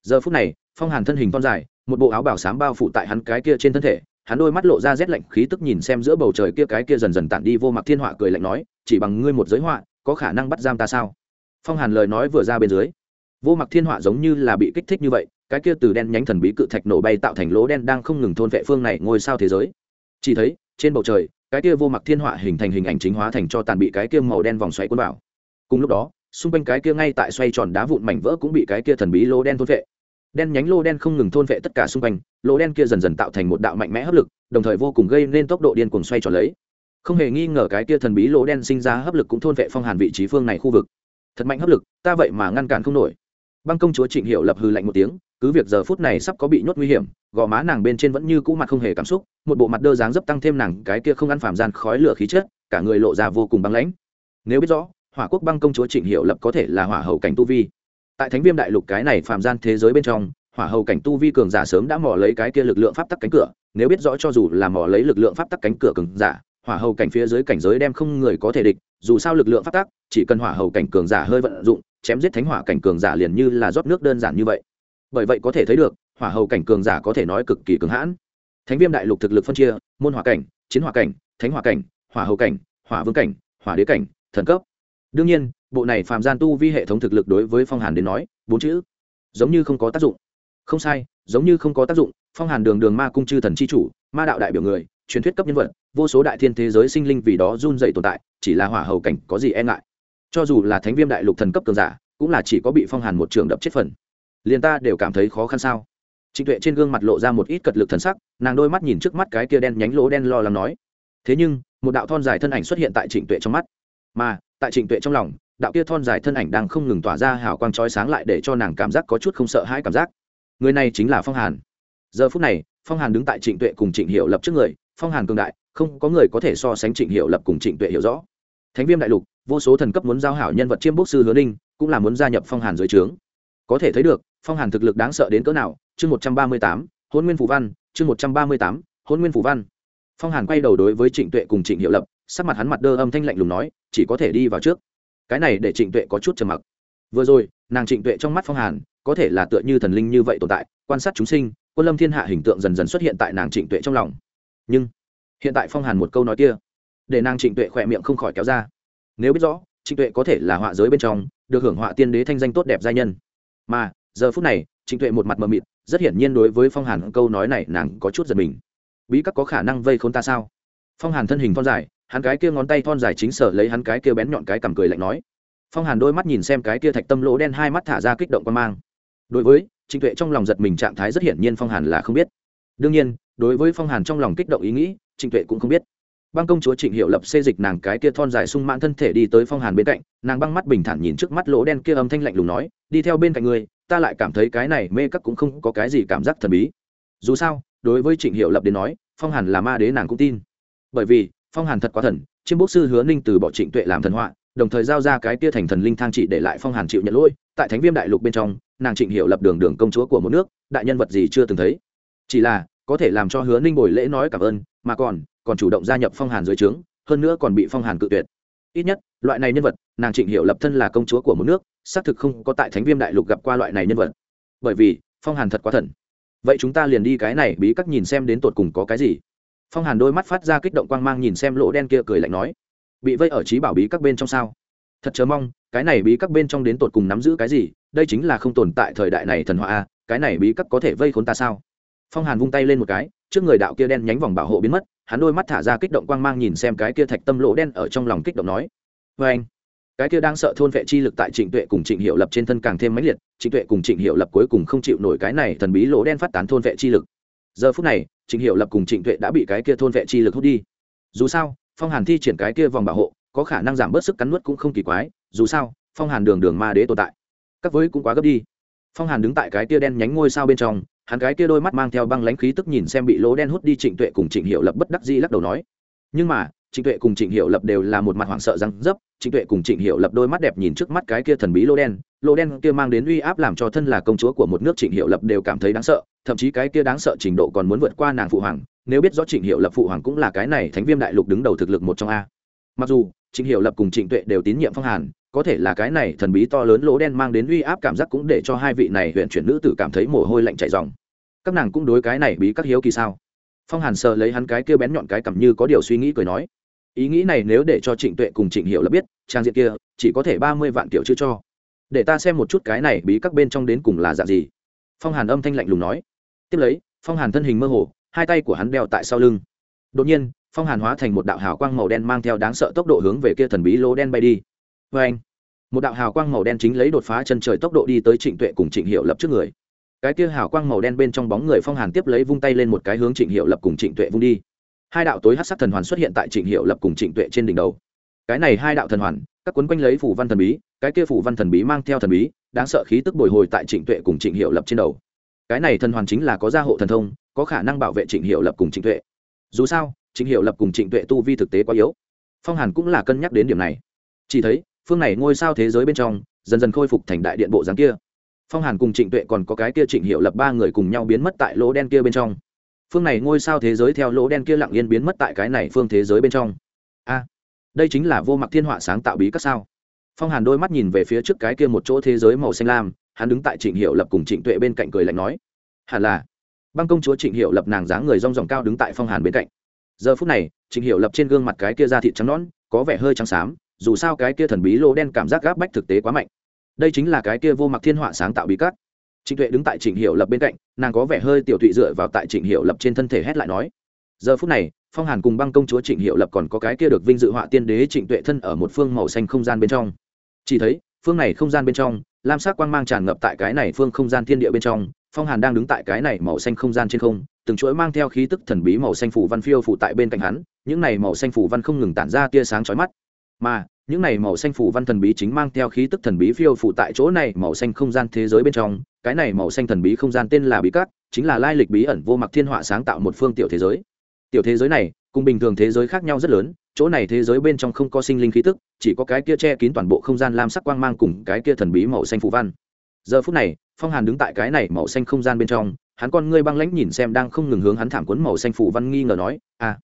Giờ phút này, phong hàn thân hình con dài, một bộ áo bảo sám bao phủ tại hắn cái kia trên thân thể, hắn đôi mắt lộ ra rét lạnh khí tức nhìn xem giữa bầu trời kia cái kia dần dần tản đi vô mặc thiên họa cười lạnh nói, chỉ bằng ngươi một giới họa, có khả năng bắt giam ta sao? Phong hàn lời nói vừa ra bên dưới, vô mặc thiên họa giống như là bị kích thích như vậy cái kia từ đen nhánh thần bí cự thạch nổ bay tạo thành lỗ đen đang không ngừng thôn vệ phương này ngôi sao thế giới. Chỉ thấy, trên bầu trời, cái kia vô mặc thiên họa hình thành hình ảnh chính hóa thành cho tàn bị cái kia màu đen vòng xoáy cuốn vào. Cùng lúc đó, xung quanh cái kia ngay tại xoay tròn đá vụn mảnh vỡ cũng bị cái kia thần bí lỗ đen thôn vệ. Đen nhánh lô đen không ngừng thôn vệ tất cả xung quanh, lỗ đen kia dần dần tạo thành một đạo mạnh mẽ hấp lực, đồng thời vô cùng gây nên tốc độ điên cuồng xoay tròn lấy. Không hề nghi ngờ cái kia thần bí lỗ đen sinh ra hấp lực cũng thôn vệ phong hàn vị trí phương này khu vực. Thật mạnh hấp lực, ta vậy mà ngăn cản không nổi băng công chúa trịnh hiệu lập hư lạnh một tiếng, cứ việc giờ phút này sắp có bị nhốt nguy hiểm, gò má nàng bên trên vẫn như cũ mặt không hề cảm xúc, một bộ mặt đơ dáng dấp tăng thêm nàng cái kia không ăn phàm gian khói lửa khí chết cả người lộ ra vô cùng băng lãnh. Nếu biết rõ, hỏa quốc băng công chúa trịnh hiệu lập có thể là hỏa hầu cảnh tu vi. Tại thánh viêm đại lục cái này phàm gian thế giới bên trong, hỏa hầu cảnh tu vi cường giả sớm đã mò lấy cái kia lực lượng pháp tắc cánh cửa, nếu biết rõ cho dù là mò lấy lực lượng pháp tắc cánh cửa cường giả hỏa hầu cảnh phía dưới cảnh giới đem không người có thể địch, dù sao lực lượng phát tác, chỉ cần hỏa hầu cảnh cường giả hơi vận dụng, chém giết thánh hỏa cảnh cường giả liền như là rót nước đơn giản như vậy. Bởi vậy có thể thấy được, hỏa hầu cảnh cường giả có thể nói cực kỳ cứng hãn. Thánh viêm đại lục thực lực phân chia, môn hỏa cảnh, chiến hỏa cảnh, thánh hỏa cảnh, hỏa hầu cảnh, hỏa vương cảnh, hỏa đế cảnh, thần cấp. Đương nhiên, bộ này phàm gian tu vi hệ thống thực lực đối với phong hàn đến nói, bốn chữ, giống như không có tác dụng. Không sai, giống như không có tác dụng, phong hàn đường đường ma cung chư thần c h i chủ, ma đạo đại biểu người, truyền thuyết cấp nhân vật vô số đại thiên thế giới sinh linh vì đó run dậy tồn tại, chỉ là hỏa hầu cảnh có gì e ngại. Cho dù là thánh viêm đại lục thần cấp cường giả, cũng là chỉ có bị phong hàn một trường đập chết phần. Liền ta đều cảm thấy khó khăn sao? Trịnh tuệ trên gương mặt lộ ra một ít cật lực thần sắc, nàng đôi mắt nhìn trước mắt cái kia đen nhánh lỗ đen lo lắng nói. Thế nhưng, một đạo thon dài thân ảnh xuất hiện tại trịnh tuệ trong mắt. Mà, tại trịnh tuệ trong lòng, đạo kia thon dài thân ảnh đang không ngừng tỏa ra hào quang trói sáng lại để cho nàng cảm giác có chút không sợ hãi cảm giác. Người này chính là phong hàn. Giờ phút này, phong hàn đứng tại trịnh tuệ cùng trịnh hiệu lập trước người phong hàn cường đại, không có người có thể so sánh trịnh hiệu lập cùng trịnh tuệ hiểu rõ. Thánh viêm đại lục, vô số thần cấp muốn giao hảo nhân vật chiêm bốc sư hứa ninh, cũng là muốn gia nhập phong hàn dưới trướng. Có thể thấy được, phong hàn thực lực đáng sợ đến cỡ nào, chương một trăm ba mươi tám, hôn nguyên phủ văn, chương một trăm ba mươi tám, hôn nguyên phủ văn. Phong hàn quay đầu đối với trịnh tuệ cùng trịnh hiệu lập, sắc mặt hắn mặt đơ âm thanh lạnh lùng nói, chỉ có thể đi vào trước. Cái này để trịnh tuệ có chút trầm mặc. Vừa rồi, nàng trịnh tuệ trong mắt phong hàn, có thể là tựa như thần linh như vậy tồn tại, quan sát chúng sinh, quân lâm thiên hạ hình tượng dần dần xuất hiện tại nàng trịnh tuệ trong lòng nhưng hiện tại phong hàn một câu nói kia để nàng trịnh tuệ khỏe miệng không khỏi kéo ra nếu biết rõ trịnh tuệ có thể là họa giới bên trong được hưởng họa tiên đế thanh danh tốt đẹp giai nhân mà giờ phút này trịnh tuệ một mặt mờ mịt rất hiển nhiên đối với phong hàn câu nói này nàng có chút giật mình bí các có khả năng vây khốn ta sao phong hàn thân hình thon dài hắn cái kia ngón tay thon dài chính sở lấy hắn cái kia bén nhọn cái cằm cười lạnh nói phong hàn đôi mắt nhìn xem cái kia thạch tâm lỗ đen hai mắt thả ra kích động quan mang đối với trịnh tuệ trong lòng giật mình trạng thái rất hiển nhiên phong hàn là không biết đương nhiên đối với phong hàn trong lòng kích động ý nghĩ, trịnh tuệ cũng không biết. Băng công chúa trịnh hiệu lập xê dịch nàng cái kia thon dài sung mãn thân thể đi tới phong hàn bên cạnh, nàng băng mắt bình thản nhìn trước mắt lỗ đen kia âm thanh lạnh lùng nói, đi theo bên cạnh người, ta lại cảm thấy cái này mê các cũng không có cái gì cảm giác thần bí. Dù sao, đối với trịnh hiệu lập đến nói, phong hàn là ma đế nàng cũng tin. Bởi vì, phong hàn thật quá thần, chiêm bốc sư hứa ninh từ bỏ trịnh tuệ làm thần họa, đồng thời giao ra cái kia thành thần linh thang trị để lại phong hàn chịu nhận lỗi. Tại thánh viêm đại lục bên trong, nàng trịnh hiệu lập đường đường công chúa của một nước, đại nhân vật gì chưa từng thấy. Chỉ là có thể làm cho hứa ninh bồi lễ nói cảm ơn, mà còn còn chủ động gia nhập phong hàn dưới trướng, hơn nữa còn bị phong hàn cự tuyệt. Ít nhất, loại này nhân vật, nàng trịnh hiệu lập thân là công chúa của một nước, xác thực không có tại thánh viêm đại lục gặp qua loại này nhân vật. Bởi vì, phong hàn thật quá thần. Vậy chúng ta liền đi cái này bí các nhìn xem đến tột cùng có cái gì. Phong hàn đôi mắt phát ra kích động quang mang nhìn xem lỗ đen kia cười lạnh nói, bị vây ở trí bảo bí các bên trong sao? Thật chớ mong, cái này bí các bên trong đến tột cùng nắm giữ cái gì, đây chính là không tồn tại thời đại này thần họa a, cái này bí các có thể vây khốn ta sao? Phong hàn vung tay lên một cái trước người đạo kia đen nhánh vòng bảo hộ biến mất hắn đôi mắt thả ra kích động quang mang nhìn xem cái kia thạch tâm lỗ đen ở trong lòng kích động nói vê anh cái kia đang sợ thôn vệ chi lực tại trịnh tuệ cùng trịnh hiệu lập trên thân càng thêm mãnh liệt trịnh tuệ cùng trịnh hiệu lập cuối cùng không chịu nổi cái này thần bí lỗ đen phát tán thôn vệ chi lực giờ phút này trịnh hiệu lập cùng trịnh tuệ đã bị cái kia thôn vệ chi lực hút đi dù sao phong hàn thi triển cái kia vòng bảo hộ có khả năng giảm bớt sức cắn nuốt cũng không kỳ quái dù sao phong hàn đường đường ma đế tồn tại các với cũng quá gấp đi phong hàn đứng tại cái kia đen nhánh ngôi sao bên trong hắn cái kia đôi mắt mang theo băng lãnh khí tức nhìn xem bị lỗ đen hút đi trịnh tuệ cùng trịnh hiệu lập bất đắc dĩ lắc đầu nói. Nhưng mà, trịnh tuệ cùng trịnh hiệu lập đều là một mặt hoảng sợ răng dấp, trịnh tuệ cùng trịnh hiệu lập đôi mắt đẹp nhìn trước mắt cái kia thần bí lỗ đen lỗ đen kia mang đến uy áp làm cho thân là công chúa của một nước trịnh hiệu lập đều cảm thấy đáng sợ, thậm chí cái kia đáng sợ trình độ còn muốn vượt qua nàng phụ hoàng, nếu biết rõ trịnh hiệu lập phụ hoàng cũng là cái này thánh viêm đại lục đứng đầu thực lực một trong a. Mặc dù, trịnh hiệu lập cùng trịnh tuệ đều tín nhiệm phong hàn, có thể là cái này thần bí to lớn lỗ đen mang đến uy áp cảm giác cũng để cho hai vị này huyện chuyển nữ tử cảm thấy mồ hôi lạnh chảy dòng các nàng cũng đối cái này bí các hiếu kỳ sao? Phong hàn sờ lấy hắn cái kia bén nhọn cái cầm như có điều suy nghĩ cười nói, ý nghĩ này nếu để cho trịnh tuệ cùng trịnh hiệu là biết, trang diện kia chỉ có thể ba mươi vạn kiểu chưa cho. Để ta xem một chút cái này bí các bên trong đến cùng là dạng gì. Phong hàn âm thanh lạnh lùng nói. Tiếp lấy, phong hàn thân hình mơ hồ, hai tay của hắn đeo tại sau lưng. Đột nhiên, phong hàn hóa thành một đạo hào quang màu đen mang theo đáng sợ tốc độ hướng về kia thần bí lô đen bay đi. Vê anh một đạo hào quang màu đen chính lấy đột phá chân trời tốc độ đi tới trịnh tuệ cùng trịnh hiệu lập trước người cái kia hào quang màu đen bên trong bóng người phong hàn tiếp lấy vung tay lên một cái hướng trịnh hiệu lập cùng trịnh tuệ vung đi. Hai đạo tối hát sắc thần hoàn xuất hiện tại trịnh hiệu lập cùng trịnh tuệ trên đỉnh đầu. Cái này hai đạo thần hoàn, các quấn quanh lấy phủ văn thần bí, cái kia phủ văn thần bí mang theo thần bí, đáng sợ khí tức bồi hồi tại trịnh tuệ cùng trịnh hiệu lập trên đầu. Cái này thần hoàn chính là có gia hộ thần thông, có khả năng bảo vệ trịnh hiệu lập cùng trịnh tuệ. Dù sao, trịnh hiệu lập cùng trịnh tuệ tu vi thực tế quá yếu. Phong hàn cũng là cân nhắc đến điểm này. Chỉ thấy, phương này ngôi sao thế giới bên trong, dần dần khôi phục thành đại điện bộ dáng kia phong hàn cùng trịnh tuệ còn có cái kia trịnh hiệu lập ba người cùng nhau biến mất tại lỗ đen kia bên trong. Phương này ngôi sao thế giới theo lỗ đen kia lặng yên biến mất tại cái này phương thế giới bên trong. A, đây chính là vô mặc thiên họa sáng tạo bí các sao. Phong hàn đôi mắt nhìn về phía trước cái kia một chỗ thế giới màu xanh lam, hắn đứng tại trịnh hiệu lập cùng trịnh tuệ bên cạnh cười lạnh nói, hẳn là. Băng công chúa trịnh hiệu lập nàng dáng người rong ròng cao đứng tại phong hàn bên cạnh. Giờ phút này, trịnh hiệu lập trên gương mặt cái kia da thịt trắng nõn, có vẻ hơi trắng xám, dù sao cái kia thần bí lô đen cảm giác gáp bách thực tế quá mạnh đây chính là cái kia vô mặc thiên họa sáng tạo bí cắt trịnh tuệ đứng tại trịnh hiệu lập bên cạnh, nàng có vẻ hơi tiểu tụy dựa vào tại trịnh hiệu lập trên thân thể hét lại nói, giờ phút này, phong hàn cùng băng công chúa trịnh hiệu lập còn có cái kia được vinh dự họa tiên đế trịnh tuệ thân ở một phương màu xanh không gian bên trong. Chỉ thấy, phương này không gian bên trong, lam sắc quang mang tràn ngập tại cái này phương không gian thiên địa bên trong, phong hàn đang đứng tại cái này màu xanh không gian trên không, từng chuỗi mang theo khí tức thần bí màu xanh phủ văn phiêu phủ tại bên cạnh hắn, những này màu xanh phủ văn không ngừng tản ra tia sáng chói mắt. Mà những này màu xanh phủ văn thần bí chính mang theo khí tức thần bí phiêu phủ tại chỗ này, màu xanh không gian thế giới bên trong. Cái này màu xanh thần bí không gian tên là bí cát, chính là lai lịch bí ẩn vô mặc thiên họa sáng tạo một phương tiểu thế giới. Tiểu thế giới này, cùng bình thường thế giới khác nhau rất lớn, chỗ này thế giới bên trong không có sinh linh khí tức, chỉ có cái kia che kín toàn bộ không gian lam sắc quang mang cùng cái kia thần bí màu xanh phủ văn. Giờ phút này, phong hàn đứng tại cái này màu xanh không gian bên trong, hắn con ngươi băng lãnh nhìn xem đang không ngừng hướng hắn thảm cuốn màu xanh phủ văn nghi ngờ nói à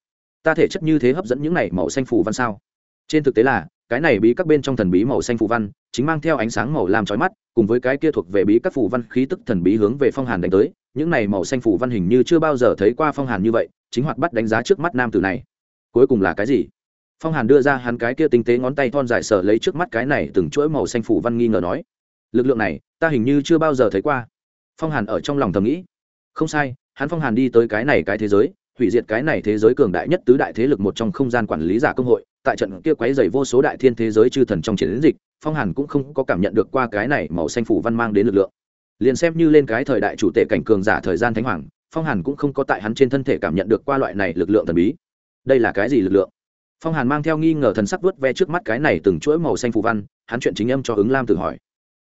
ta thể chất như thế hấp dẫn những này màu xanh phủ văn sao? Trên thực tế là cái này bí các bên trong thần bí màu xanh phủ văn, chính mang theo ánh sáng màu làm chói mắt, cùng với cái kia thuộc về bí các phủ văn khí tức thần bí hướng về phong hàn đánh tới. Những này màu xanh phủ văn hình như chưa bao giờ thấy qua phong hàn như vậy, chính hoạt bắt đánh giá trước mắt nam tử này. Cuối cùng là cái gì? Phong hàn đưa ra hắn cái kia tinh tế ngón tay thon dài sở lấy trước mắt cái này từng chuỗi màu xanh phủ văn nghi ngờ nói, lực lượng này, ta hình như chưa bao giờ thấy qua. Phong hàn ở trong lòng thầm nghĩ. Không sai, hắn phong hàn đi tới cái này cái thế giới hủy diệt cái này thế giới cường đại nhất tứ đại thế lực một trong không gian quản lý giả công hội, tại trận kia quấy dày vô số đại thiên thế giới chư thần trong chiến dịch, phong hàn cũng không có cảm nhận được qua cái này màu xanh phủ văn mang đến lực lượng. Liền xem như lên cái thời đại chủ tệ cảnh cường giả thời gian thánh hoàng, phong hàn cũng không có tại hắn trên thân thể cảm nhận được qua loại này lực lượng thần bí. Đây là cái gì lực lượng? Phong hàn mang theo nghi ngờ thần sắc vớt ve trước mắt cái này từng chuỗi màu xanh phù văn, hắn chuyện chính âm cho ứng lam tử hỏi.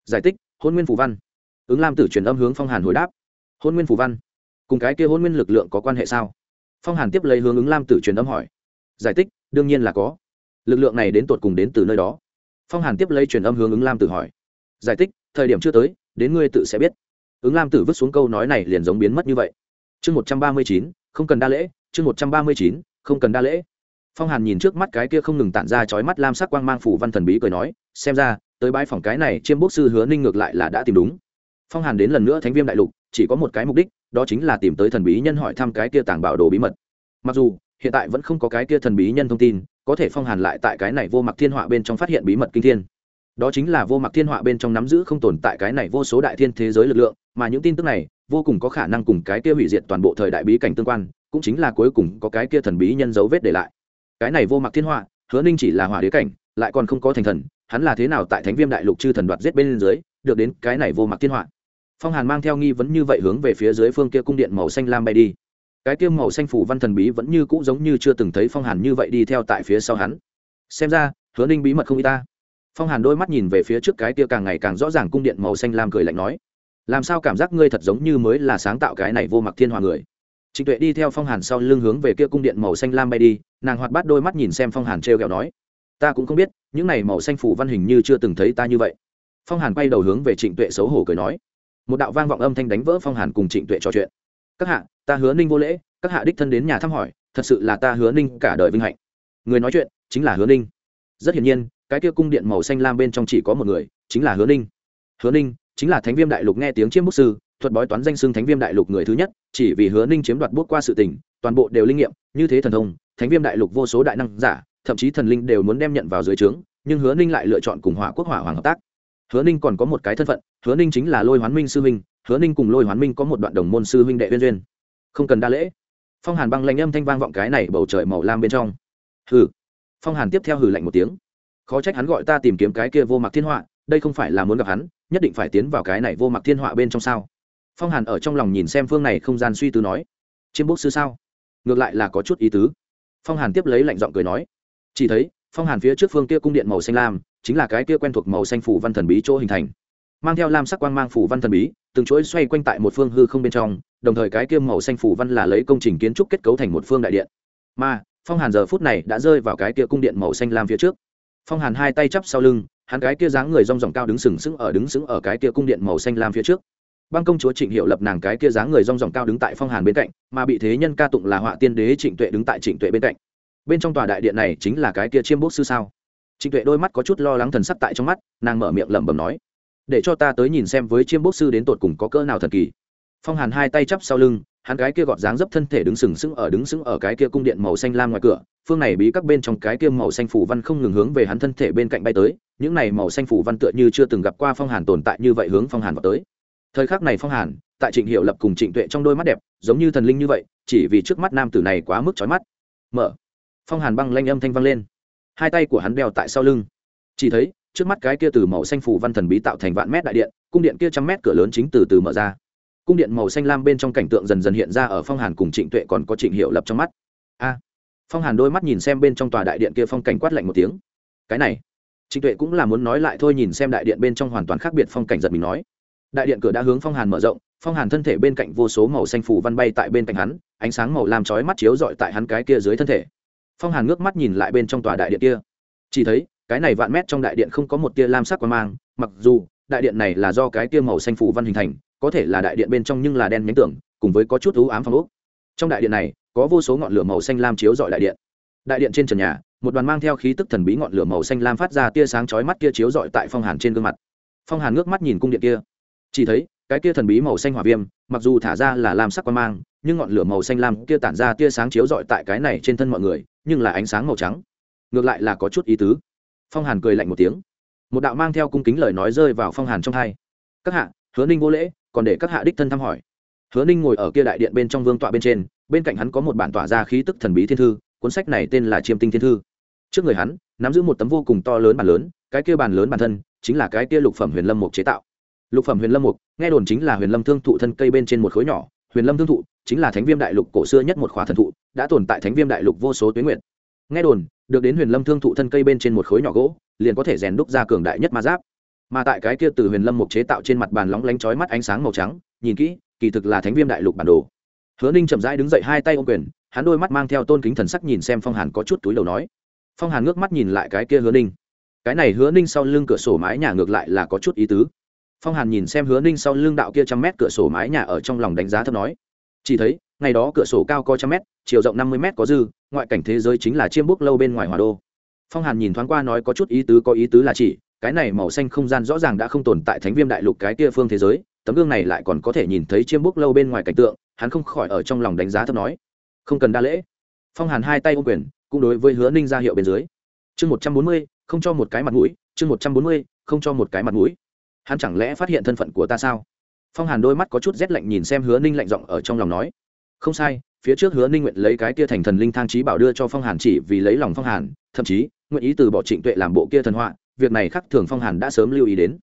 Giải tích hôn nguyên phù văn. Ứng lam tử truyền âm hướng phong hàn hồi đáp. Hôn nguyên phù văn? Cùng cái kia hôn nguyên lực lượng có quan hệ sao? Phong hàn tiếp lấy hướng ứng lam tử truyền âm hỏi. Giải thích, đương nhiên là có. Lực lượng này đến tột cùng đến từ nơi đó. Phong hàn tiếp lấy truyền âm hướng ứng lam tử hỏi. Giải thích, thời điểm chưa tới đến ngươi tự sẽ biết. Ứng lam tử vứt xuống câu nói này liền giống biến mất như vậy. Chương một trăm ba mươi chín không cần đa lễ chương một trăm ba mươi chín không cần đa lễ. Phong hàn nhìn trước mắt cái kia không ngừng tản ra chói mắt lam sắc quang mang phủ văn thần bí cười nói xem ra tới bãi phòng cái này chiêm bốc sư hứa ninh ngược lại là đã tìm đúng. Phong hàn đến lần nữa thánh viêm đại lục chỉ có một cái mục đích đó chính là tìm tới thần bí nhân hỏi thăm cái kia tàng bảo đồ bí mật. Mặc dù, hiện tại vẫn không có cái kia thần bí nhân thông tin, có thể phong hàn lại tại cái này vô mặc thiên họa bên trong phát hiện bí mật kinh thiên. Đó chính là vô mặc thiên họa bên trong nắm giữ không tồn tại cái này vô số đại thiên thế giới lực lượng, mà những tin tức này, vô cùng có khả năng cùng cái kia hủy diệt toàn bộ thời đại bí cảnh tương quan, cũng chính là cuối cùng có cái kia thần bí nhân dấu vết để lại. Cái này vô mặc thiên họa, hứa ninh chỉ là hỏa đế cảnh, lại còn không có thành thần, hắn là thế nào tại thánh viêm đại lục chư thần đoạt giết bên dưới, được đến cái này vô mặc thiên họa? Phong hàn mang theo nghi vấn như vậy hướng về phía dưới phương kia cung điện màu xanh lam bay đi. Cái kia màu xanh phủ văn thần bí vẫn như cũ giống như chưa từng thấy phong hàn như vậy đi theo tại phía sau hắn. Xem ra, hứa ninh bí mật không y ta. Phong hàn đôi mắt nhìn về phía trước cái kia càng ngày càng rõ ràng cung điện màu xanh lam cười lạnh nói, làm sao cảm giác ngươi thật giống như mới là sáng tạo cái này vô mặc thiên hòa người? Trịnh tuệ đi theo phong hàn sau lưng hướng về kia cung điện màu xanh lam bay đi, nàng hoạt bắt đôi mắt nhìn xem phong hàn t r e o kẹo nói, ta cũng không biết, những này màu xanh phủ văn hình như chưa từng thấy ta như vậy. Phong hàn quay đầu hướng về trịnh tuệ xấu hổ cười nói một đạo vang vọng âm thanh đánh vỡ phong hàn cùng trịnh tuệ trò chuyện. Các hạ, ta hứa ninh vô lễ, các hạ đích thân đến nhà thăm hỏi, thật sự là ta hứa ninh cả đời vinh hạnh. Người nói chuyện chính là hứa ninh. Rất hiển nhiên, cái kia cung điện màu xanh lam bên trong chỉ có một người, chính là hứa ninh. Hứa ninh chính là thánh viêm đại lục nghe tiếng chiêm bút sư, thuật bói toán danh xưng thánh viêm đại lục người thứ nhất, chỉ vì hứa ninh chiếm đoạt bút qua sự tình, toàn bộ đều linh nghiệm, như thế thần thông, thánh viêm đại lục vô số đại năng giả, thậm chí thần linh đều muốn đem nhận vào dưới trướng, nhưng hứa ninh lại lựa chọn cùng hỏa quốc hỏa hoàng hợp tác. Hứa ninh còn có một cái thân phận hứa ninh chính là lôi hoán minh sư huynh, hứa ninh cùng lôi hoán minh có một đoạn đồng môn sư huynh đệ viên duyên. Không cần đa lễ. Phong hàn băng lạnh âm thanh vang vọng cái này bầu trời màu lam bên trong. Hừ. Phong hàn tiếp theo hừ lạnh một tiếng. Khó trách hắn gọi ta tìm kiếm cái kia vô mặc thiên họa, đây không phải là muốn gặp hắn, nhất định phải tiến vào cái này vô mặc thiên họa bên trong sao? Phong hàn ở trong lòng nhìn xem phương này không gian suy tư nói. Chiêm bốc sư sao? Ngược lại là có chút ý tứ. Phong hàn tiếp lấy lạnh giọng cười nói. Chỉ thấy, phong hàn phía trước phương kia cung điện màu xanh lam, chính là cái kia quen thuộc màu xanh phủ văn thần bí chỗ hình thành mang theo lam sắc quang mang phủ văn thần bí, từng chuỗi xoay quanh tại một phương hư không bên trong, đồng thời cái kiêm màu xanh phủ văn là lấy công trình kiến trúc kết cấu thành một phương đại điện. Mà, phong hàn giờ phút này đã rơi vào cái kia cung điện màu xanh lam phía trước. Phong hàn hai tay chắp sau lưng, hắn cái kia dáng người rong ròng cao đứng sừng sững ở đứng sững ở cái kia cung điện màu xanh lam phía trước. Băng công chúa trịnh hiệu lập nàng cái kia dáng người rong ròng cao đứng tại phong hàn bên cạnh, mà bị thế nhân ca tụng là họa tiên đế trịnh tuệ đứng tại trịnh tuệ bên cạnh. Bên trong tòa đại điện này chính là cái kia chiêm bốc sư sao. Trịnh tuệ đôi mắt có chút lo lắng thần sắc tại trong mắt, nàng mở miệng lẩm bẩm nói để cho ta tới nhìn xem với chiêm bốc sư đến tột cùng có cỡ nào thần kỳ. Phong hàn hai tay chắp sau lưng, hắn cái kia gọt dáng dấp thân thể đứng sừng sững ở đứng sững ở cái kia cung điện màu xanh lam ngoài cửa, phương này bí các bên trong cái kia màu xanh phủ văn không ngừng hướng về hắn thân thể bên cạnh bay tới, những này màu xanh phủ văn tựa như chưa từng gặp qua phong hàn tồn tại như vậy hướng phong hàn vào tới. Thời khắc này phong hàn, tại trịnh hiệu lập cùng trịnh tuệ trong đôi mắt đẹp, giống như thần linh như vậy, chỉ vì trước mắt nam tử này quá mức trói mắt. Mở. Phong hàn băng lanh âm thanh vang lên. Hai tay của hắn đeo tại sau lưng. Chỉ thấy trước mắt cái kia từ màu xanh phủ văn thần bí tạo thành vạn mét đại điện, cung điện kia trăm mét cửa lớn chính từ từ mở ra. Cung điện màu xanh lam bên trong cảnh tượng dần dần hiện ra ở phong hàn cùng trịnh tuệ còn có trịnh hiệu lập trong mắt. A! Phong hàn đôi mắt nhìn xem bên trong tòa đại điện kia phong cảnh quát lạnh một tiếng. Cái này, trịnh tuệ cũng là muốn nói lại thôi nhìn xem đại điện bên trong hoàn toàn khác biệt phong cảnh giật mình nói. Đại điện cửa đã hướng phong hàn mở rộng, phong hàn thân thể bên cạnh vô số màu xanh phủ văn bay tại bên cạnh hắn, ánh sáng màu làm chói mắt chiếu dọi tại hắn cái kia dưới thân thể. Phong hàn ngước mắt nhìn lại bên trong tòa đại điện kia. Chỉ thấy cái này vạn mét trong đại điện không có một tia lam sắc quang mang, mặc dù, đại điện này là do cái tia màu xanh phủ văn hình thành, có thể là đại điện bên trong nhưng là đen nhánh tưởng, cùng với có chút ưu ám phong ốc. Trong đại điện này, có vô số ngọn lửa màu xanh lam chiếu dọi đại điện. Đại điện trên trần nhà, một đoàn mang theo khí tức thần bí ngọn lửa màu xanh lam phát ra tia sáng chói mắt kia chiếu dọi tại phong hàn trên gương mặt. Phong hàn ngước mắt nhìn cung điện kia. Chỉ thấy, cái kia thần bí màu xanh hỏa viêm, mặc dù thả ra là lam sắc quan mang, nhưng ngọn lửa màu xanh lam kia tản ra tia sáng chiếu rọi tại cái này trên thân mọi người, nhưng là ánh sáng màu trắng. Ngược lại là có chút ý tứ phong hàn cười lạnh một tiếng một đạo mang theo cung kính lời nói rơi vào phong hàn trong hai các hạ hứa ninh vô lễ còn để các hạ đích thân thăm hỏi hứa ninh ngồi ở kia đại điện bên trong vương tọa bên trên bên cạnh hắn có một bản tỏa ra khí tức thần bí thiên thư cuốn sách này tên là chiêm tinh thiên thư trước người hắn nắm giữ một tấm vô cùng to lớn bàn lớn cái kia bàn lớn bản thân chính là cái kia lục phẩm huyền lâm mục chế tạo lục phẩm huyền lâm mục nghe đồn chính là huyền lâm thương thụ thân cây bên trên một khối nhỏ huyền lâm thương thụ chính là thánh viêm đại lục cổ xưa nhất một khóa thần thụ đã tồn tại thánh viêm đại lục vô số tuyến nguyện nghe đồn được đến huyền lâm thương thụ thân cây bên trên một khối nhỏ gỗ, liền có thể rèn đúc ra cường đại nhất ma giáp. Mà tại cái kia từ huyền lâm mục chế tạo trên mặt bàn lóng lánh chói mắt ánh sáng màu trắng, nhìn kỹ, kỳ thực là thánh viêm đại lục bản đồ. Hứa ninh chậm rãi đứng dậy hai tay ô quyền, hắn đôi mắt mang theo tôn kính thần sắc nhìn xem phong hàn có chút túi đầu nói. Phong hàn ngước mắt nhìn lại cái kia hứa ninh. Cái này hứa ninh sau lưng cửa sổ mái nhà ngược lại là có chút ý tứ. Phong hàn nhìn xem hứa ninh sau lưng đạo kia trăm mét cửa sổ mái nhà ở trong lòng đánh giá thấp nói chỉ thấy, ngày đó cửa sổ cao có trăm mét, chiều rộng năm mươi mét có dư, ngoại cảnh thế giới chính là chiêm bước lâu bên ngoài hòa đô. Phong hàn nhìn thoáng qua nói có chút ý tứ, có ý tứ là chỉ, cái này màu xanh không gian rõ ràng đã không tồn tại thánh viêm đại lục cái kia phương thế giới, tấm gương này lại còn có thể nhìn thấy chiêm bước lâu bên ngoài cảnh tượng, hắn không khỏi ở trong lòng đánh giá thấp nói, không cần đa lễ. Phong hàn hai tay ô quyền, cũng đối với hứa ninh ra hiệu bên dưới. Chương một trăm bốn mươi, không cho một cái mặt mũi, chương một trăm bốn mươi, không cho một cái mặt mũi. Hắn chẳng lẽ phát hiện thân phận của ta sao? Phong hàn đôi mắt có chút rét lạnh nhìn xem hứa ninh lạnh giọng ở trong lòng nói không sai phía trước hứa ninh nguyện lấy cái kia thành thần linh thang trí bảo đưa cho phong hàn chỉ vì lấy lòng phong hàn thậm chí nguyện ý từ bỏ trịnh tuệ làm bộ kia thần họa việc này khắc thường phong hàn đã sớm lưu ý đến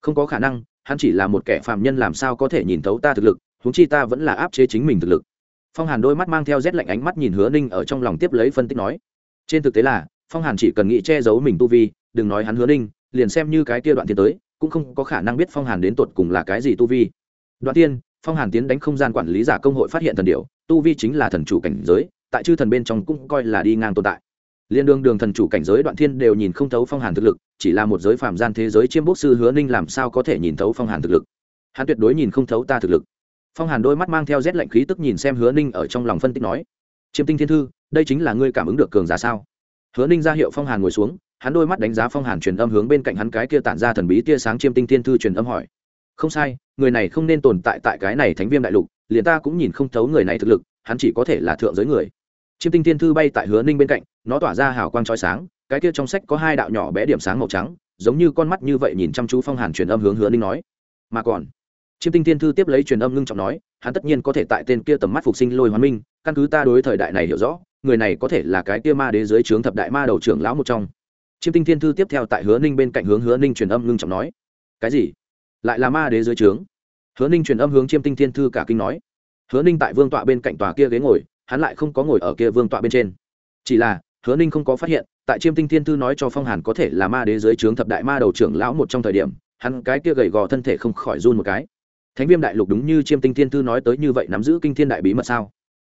không có khả năng hắn chỉ là một kẻ phạm nhân làm sao có thể nhìn thấu ta thực lực huống chi ta vẫn là áp chế chính mình thực lực phong hàn đôi mắt mang theo rét lạnh ánh mắt nhìn hứa ninh ở trong lòng tiếp lấy phân tích nói trên thực tế là phong hàn chỉ cần nghĩ che giấu mình tu vi đừng nói hắn hứa ninh liền xem như cái kia đoạn tiến tới cũng không có khả năng biết phong hàn đến tột cùng là cái gì tu vi. Đoạn tiên, phong hàn tiến đánh không gian quản lý giả công hội phát hiện thần điệu tu vi chính là thần chủ cảnh giới, tại chư thần bên trong cũng coi là đi ngang tồn tại. Liên đương đường thần chủ cảnh giới đoạn thiên đều nhìn không thấu phong hàn thực lực, chỉ là một giới phạm gian thế giới chiêm bốc sư hứa ninh làm sao có thể nhìn thấu phong hàn thực lực. Hắn tuyệt đối nhìn không thấu ta thực lực. Phong hàn đôi mắt mang theo rét lạnh khí tức nhìn xem hứa ninh ở trong lòng phân tích nói, chiêm tinh thiên thư, đây chính là ngươi cảm ứng được cường giả sao? Hứa ninh ra hiệu phong hàn ngồi xuống hắn đôi mắt đánh giá phong hàn truyền âm hướng bên cạnh hắn cái kia tản ra thần bí tia sáng chiêm tinh thiên thư truyền âm hỏi. Không sai, người này không nên tồn tại tại cái này thánh viêm đại lục, liền ta cũng nhìn không thấu người này thực lực, hắn chỉ có thể là thượng giới người. Chiêm tinh thiên thư bay tại hứa ninh bên cạnh, nó tỏa ra hào quang trói sáng, cái kia trong sách có hai đạo nhỏ bé điểm sáng màu trắng, giống như con mắt như vậy nhìn chăm chú phong hàn truyền âm hướng hứa ninh nói. Mà còn, chiêm tinh thiên thư tiếp lấy truyền âm ngưng trọng nói, hắn tất nhiên có thể tại tên kia tầm mắt phục sinh lôi hoán minh, căn cứ ta đối thời đại này hiểu rõ, người này có thể là cái kia ma đế dưới trướng thập đại ma đầu trưởng lão một trong chiêm tinh thiên thư tiếp theo tại hứa ninh bên cạnh hướng hứa ninh truyền âm ngưng trọng nói, cái gì? Lại là ma đế dưới trướng? Hứa ninh truyền âm hướng chiêm tinh thiên thư cả kinh nói, hứa ninh tại vương tọa bên cạnh tòa kia ghế ngồi, hắn lại không có ngồi ở kia vương tọa bên trên. Chỉ là, hứa ninh không có phát hiện, tại chiêm tinh thiên thư nói cho phong hàn có thể là ma đế dưới trướng thập đại ma đầu trưởng lão một trong thời điểm, hắn cái kia gầy gò thân thể không khỏi run một cái. Thánh viêm đại lục đúng như chiêm tinh thiên thư nói tới như vậy nắm giữ kinh thiên đại bí mật sao?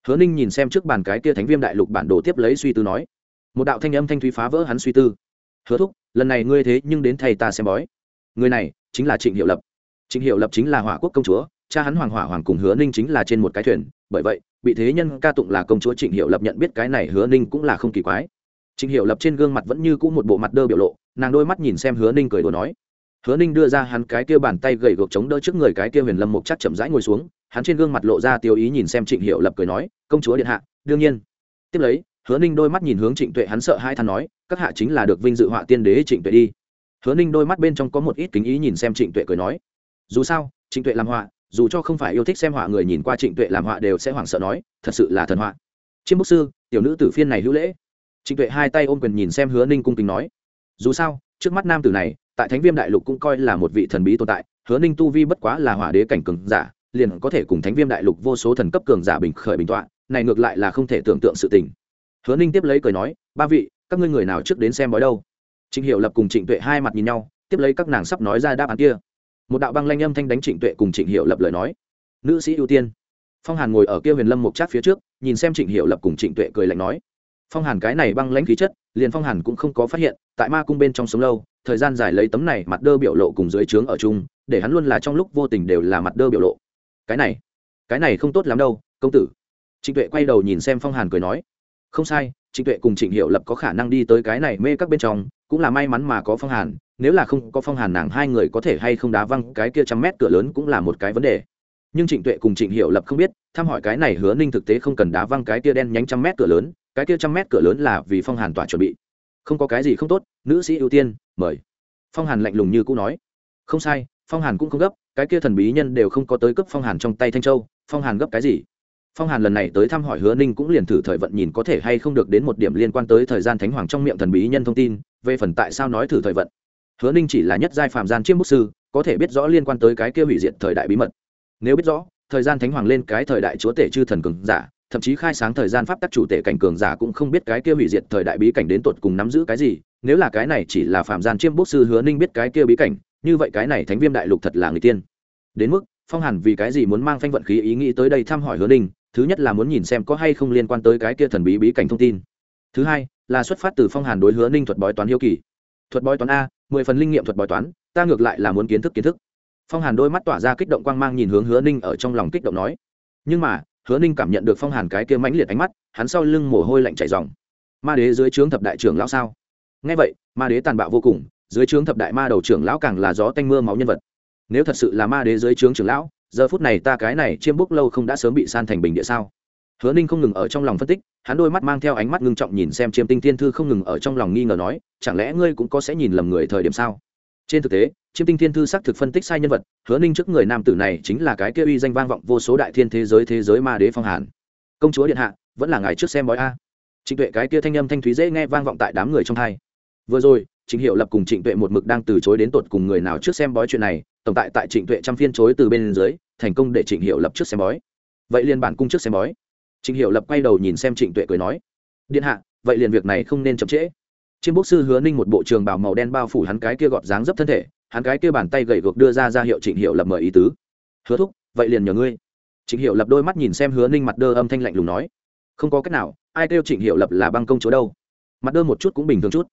Hứa ninh nhìn xem trước bàn cái kia thánh viêm đại lục bản đồ tiếp lấy suy tư nói. Một đạo thanh âm thanh thúy phá vỡ hắn suy tư hứa thúc, lần này ngươi thế nhưng đến thầy ta xem bói. Người này chính là trịnh hiệu lập. Trịnh hiệu lập chính là hỏa quốc công chúa, cha hắn hoàng hỏa hoàng cùng hứa ninh chính là trên một cái thuyền. Bởi vậy, bị thế nhân ca tụng là công chúa trịnh hiệu lập nhận biết cái này hứa ninh cũng là không kỳ quái. Trịnh hiệu lập trên gương mặt vẫn như cũ một bộ mặt đơ biểu lộ, nàng đôi mắt nhìn xem hứa ninh cười đồ nói. Hứa ninh đưa ra hắn cái kia bàn tay gậy gộc chống đỡ trước người cái kia huyền lâm mục chắc chậm rãi ngồi xuống, hắn trên gương mặt lộ ra tiêu ý nhìn xem trịnh hiệu lập cười nói, công chúa điện hạ, đương nhiên. Tiếp lấy, hứa ninh đôi mắt nhìn hướng trịnh tuệ, hắn sợ hai than nói các hạ chính là được vinh dự họa tiên đế trịnh tuệ đi. Hứa ninh đôi mắt bên trong có một ít kính ý nhìn xem trịnh tuệ cười nói, dù sao, trịnh tuệ làm họa, dù cho không phải yêu thích xem họa người nhìn qua trịnh tuệ làm họa đều sẽ hoảng sợ nói, thật sự là thần họa. Chiêm bức sư, tiểu nữ tử phiên này hữu lễ. Trịnh tuệ hai tay ôm quyền nhìn xem hứa ninh cung kính nói, dù sao, trước mắt nam tử này, tại thánh viêm đại lục cũng coi là một vị thần bí tồn tại, hứa ninh tu vi bất quá là hỏa đế cảnh cường giả, liền có thể cùng thánh viêm đại lục vô số thần cấp cường giả bình khởi bình tọa, này ngược lại là không thể tưởng tượng sự tình. Hứa ninh tiếp lấy cười nói, ba vị các ngươi người nào trước đến xem bói đâu? Trịnh hiệu lập cùng trịnh tuệ hai mặt nhìn nhau, tiếp lấy các nàng sắp nói ra đáp án kia. Một đạo băng lanh âm thanh đánh trịnh tuệ cùng trịnh hiệu lập lời nói. Nữ sĩ ưu tiên. Phong hàn ngồi ở kia huyền lâm mục trát phía trước, nhìn xem trịnh hiệu lập cùng trịnh tuệ cười lạnh nói. Phong hàn cái này băng lãnh khí chất, liền phong hàn cũng không có phát hiện, tại ma cung bên trong sống lâu, thời gian dài lấy tấm này mặt đơ biểu lộ cùng dưới trướng ở chung, để hắn luôn là trong lúc vô tình đều là mặt đơ biểu lộ. Cái này cái này không tốt lắm đâu, công tử. Trịnh tuệ quay đầu nhìn xem phong hàn cười nói. Không sai trịnh tuệ cùng trịnh hiệu lập có khả năng đi tới cái này mê các bên trong, cũng là may mắn mà có phong hàn, nếu là không có phong hàn nàng hai người có thể hay không đá văng cái kia trăm mét cửa lớn cũng là một cái vấn đề. Nhưng trịnh tuệ cùng trịnh hiệu lập không biết thăm hỏi cái này hứa ninh thực tế không cần đá văng cái kia đen nhánh trăm mét cửa lớn, cái kia trăm mét cửa lớn là vì phong hàn tỏa chuẩn bị. Không có cái gì không tốt, nữ sĩ ưu tiên, mời. Phong hàn lạnh lùng như cũ nói. Không sai, phong hàn cũng không gấp, cái kia thần bí nhân đều không có tới cấp phong hàn trong tay thanh châu, phong hàn gấp cái gì? Phong hàn lần này tới thăm hỏi hứa ninh cũng liền thử thời vận nhìn có thể hay không được đến một điểm liên quan tới thời gian thánh hoàng trong miệng thần bí nhân thông tin, về phần tại sao nói thử thời vận. Hứa ninh chỉ là nhất giai phạm gian chiêm bút sư, có thể biết rõ liên quan tới cái kia hủy diệt thời đại bí mật. Nếu biết rõ, thời gian thánh hoàng lên cái thời đại chúa tể chư thần cường giả, thậm chí khai sáng thời gian pháp tắc chủ tể cảnh cường giả cũng không biết cái kia hủy diệt thời đại bí cảnh đến tột cùng nắm giữ cái gì, nếu là cái này chỉ là phạm gian chiêm bút sư hứa ninh biết cái kia bí cảnh, như vậy cái này thánh viêm đại lục thật là người tiên. Đến mức, phong hàn vì cái gì muốn mang phanh vận khí ý nghĩ tới đây thăm hỏi hứa ninh thứ nhất là muốn nhìn xem có hay không liên quan tới cái kia thần bí bí cảnh thông tin. Thứ hai, là xuất phát từ phong hàn đối hứa ninh thuật bói toán hiếu kỳ. Thuật bói toán a, mười phần linh nghiệm thuật bói toán, ta ngược lại là muốn kiến thức kiến thức. Phong hàn đôi mắt tỏa ra kích động quang mang nhìn hướng hứa ninh ở trong lòng kích động nói. Nhưng mà, hứa ninh cảm nhận được phong hàn cái kia mãnh liệt ánh mắt, hắn sau lưng mồ hôi lạnh chảy dòng ma đế dưới trướng thập đại trưởng lão sao? Ngay vậy, ma đế tàn bạo vô cùng, dưới trướng thập đại ma đầu trưởng lão càng là gió tanh mưa máu nhân vật. Nếu thật sự là ma đế dưới trướng trưởng lão giờ phút này ta cái này chiêm bốc lâu không đã sớm bị san thành bình địa sao? Hứa ninh không ngừng ở trong lòng phân tích, hắn đôi mắt mang theo ánh mắt ngưng trọng nhìn xem chiêm tinh thiên thư không ngừng ở trong lòng nghi ngờ nói, chẳng lẽ ngươi cũng có sẽ nhìn lầm người thời điểm sao? Trên thực tế, chiêm tinh thiên thư xác thực phân tích sai nhân vật, hứa ninh trước người nam tử này chính là cái kia uy danh vang vọng vô số đại thiên thế giới thế giới ma đế phong hàn. Công chúa điện hạ, vẫn là ngài trước xem bói a. Trịnh tuệ cái kia thanh âm thanh thúy dễ nghe vang vọng tại đám người trong thai vừa rồi trịnh hiệu lập cùng trịnh tuệ một mực đang từ chối đến tột cùng người nào trước xem bói chuyện này, tổng tại tại trịnh tuệ trăm phiên chối từ bên dưới, thành công để trịnh hiệu lập trước xem bói. Vậy liền bản cung trước xem bói. Trịnh hiệu lập quay đầu nhìn xem trịnh tuệ cười nói, điện hạ, vậy liền việc này không nên chậm trễ. Chiêm bốc sư hứa ninh một bộ trường bào màu đen bao phủ hắn cái kia gọt dáng dấp thân thể, hắn cái kia bàn tay gầy gộc đưa ra ra hiệu trịnh hiệu lập mời ý tứ. Hứa thúc, vậy liền nhờ ngươi. Trịnh hiệu lập đôi mắt nhìn xem hứa ninh mặt đơ âm thanh lạnh lùng nói, không có cách nào, ai kêu trịnh hiệu lập là băng công chúa đâu. Mặt đơ một chút cũng bình thường chút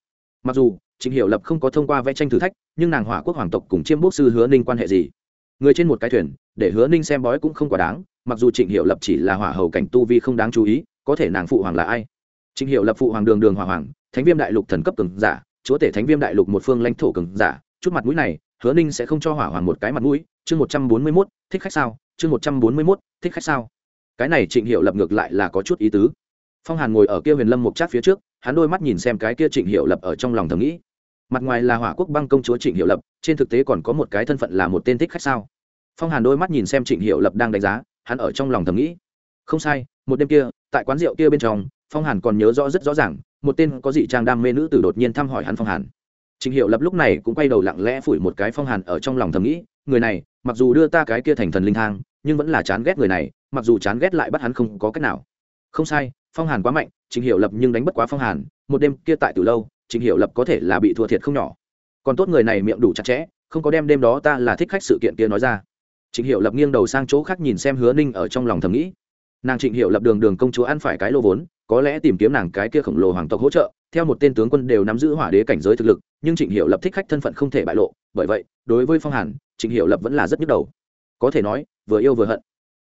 mặc dù trịnh hiệu lập không có thông qua vẽ tranh thử thách, nhưng nàng hỏa quốc hoàng tộc cùng chiêm bốc sư hứa ninh quan hệ gì? Người trên một cái thuyền, để hứa ninh xem bói cũng không quá đáng, mặc dù trịnh hiệu lập chỉ là hỏa hầu cảnh tu vi không đáng chú ý, có thể nàng phụ hoàng là ai? Trịnh hiệu lập phụ hoàng đường đường hỏa hoàng, thánh viêm đại lục thần cấp cường giả, chúa tể thánh viêm đại lục một phương lãnh thổ cường giả, chút mặt mũi này, hứa ninh sẽ không cho hỏa hoàng một cái mặt mũi. Chương một trăm bốn mươi mốt, thích khách sao? Chương một trăm bốn mươi mốt, thích khách sao? Cái này trịnh hiệu lập ngược lại là có chút ý tứ. Phong hàn ngồi ở kia huyền lâm mục trác phía trước hắn đôi mắt nhìn xem cái kia trịnh hiệu lập ở trong lòng thầm nghĩ. Mặt ngoài là hỏa quốc băng công chúa trịnh hiệu lập, trên thực tế còn có một cái thân phận là một tên thích khách sao? Phong hàn đôi mắt nhìn xem trịnh hiệu lập đang đánh giá, hắn ở trong lòng thầm nghĩ. Không sai, một đêm kia, tại quán rượu kia bên trong, phong hàn còn nhớ rõ rất rõ ràng, một tên có dị trang đam mê nữ tử đột nhiên thăm hỏi hắn phong hàn. Trịnh hiệu lập lúc này cũng quay đầu lặng lẽ phủi một cái phong hàn ở trong lòng thầm nghĩ, người này, mặc dù đưa ta cái kia thành thần linh thang, nhưng vẫn là chán ghét người này, mặc dù chán ghét lại bắt hắn không có cách nào. Không sai phong hàn quá mạnh trịnh hiệu lập nhưng đánh bất quá phong hàn, một đêm kia tại từ lâu trịnh hiệu lập có thể là bị thua thiệt không nhỏ. Còn tốt người này miệng đủ chặt chẽ, không có đem đêm đó ta là thích khách sự kiện kia nói ra. Trịnh hiệu lập nghiêng đầu sang chỗ khác nhìn xem hứa ninh ở trong lòng thầm nghĩ. Nàng trịnh hiệu lập đường đường công chúa ăn phải cái lô vốn, có lẽ tìm kiếm nàng cái kia khổng lồ hoàng tộc hỗ trợ, theo một tên tướng quân đều nắm giữ hỏa đế cảnh giới thực lực, nhưng trịnh hiệu lập thích khách thân phận không thể bại lộ, bởi vậy, đối với phong hàn trịnh hiệu lập vẫn là rất nhức đầu. Có thể nói, vừa yêu vừa hận.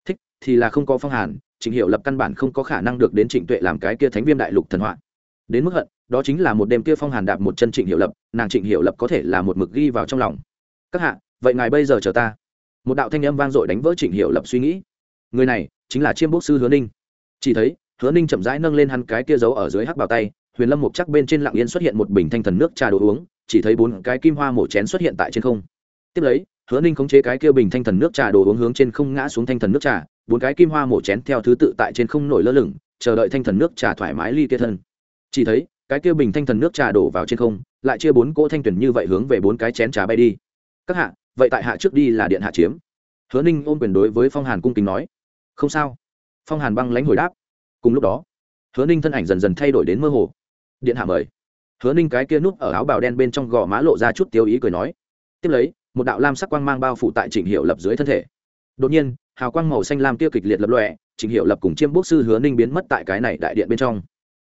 Thích thì là không có phong hàn trịnh hiệu lập căn bản không có khả năng được đến trịnh tuệ làm cái kia thánh viêm đại lục thần họa. Đến mức hận, đó chính là một đêm kia phong hàn đạp một chân trịnh hiệu lập, nàng trịnh hiệu lập có thể là một mực ghi vào trong lòng. Các hạ, vậy ngài bây giờ chờ ta. Một đạo thanh âm vang dội đánh vỡ trịnh hiệu lập suy nghĩ. Người này chính là chiêm bốc sư hứa ninh. Chỉ thấy, hứa ninh chậm rãi nâng lên hắn cái kia giấu ở dưới hắc bào tay, huyền lâm mục chắc bên trên lặng yên xuất hiện một bình thanh thần nước trà đồ uống, chỉ thấy bốn cái kim hoa mổ chén xuất hiện tại trên không. Tiếp lấy, hứa ninh khống chế cái kia bình thanh thần nước trà đồ uống hướng trên không ngã xuống thanh thần nước trà bốn cái kim hoa mổ chén theo thứ tự tại trên không nổi lơ lửng, chờ đợi thanh thần nước trà thoải mái ly kia thân. Chỉ thấy, cái kia bình thanh thần nước trà đổ vào trên không, lại chia bốn cỗ thanh tuyển như vậy hướng về bốn cái chén trà bay đi. Các hạ, vậy tại hạ trước đi là điện hạ chiếm. Hứa ninh ôm quyền đối với phong hàn cung kính nói. Không sao. Phong hàn băng lãnh hồi đáp. Cùng lúc đó, hứa ninh thân ảnh dần dần thay đổi đến mơ hồ. Điện hạ mời. Hứa ninh cái kia núp ở áo bào đen bên trong gò má lộ ra chút tiêu ý cười nói. Tiếp lấy, một đạo lam sắc quang mang bao phủ tại trịnh hiệu lập dưới thân thể. Đột nhiên hào quang màu xanh lam kia kịch liệt lập lòe, trình hiệu lập cùng chiêm bốc sư hứa ninh biến mất tại cái này đại điện bên trong.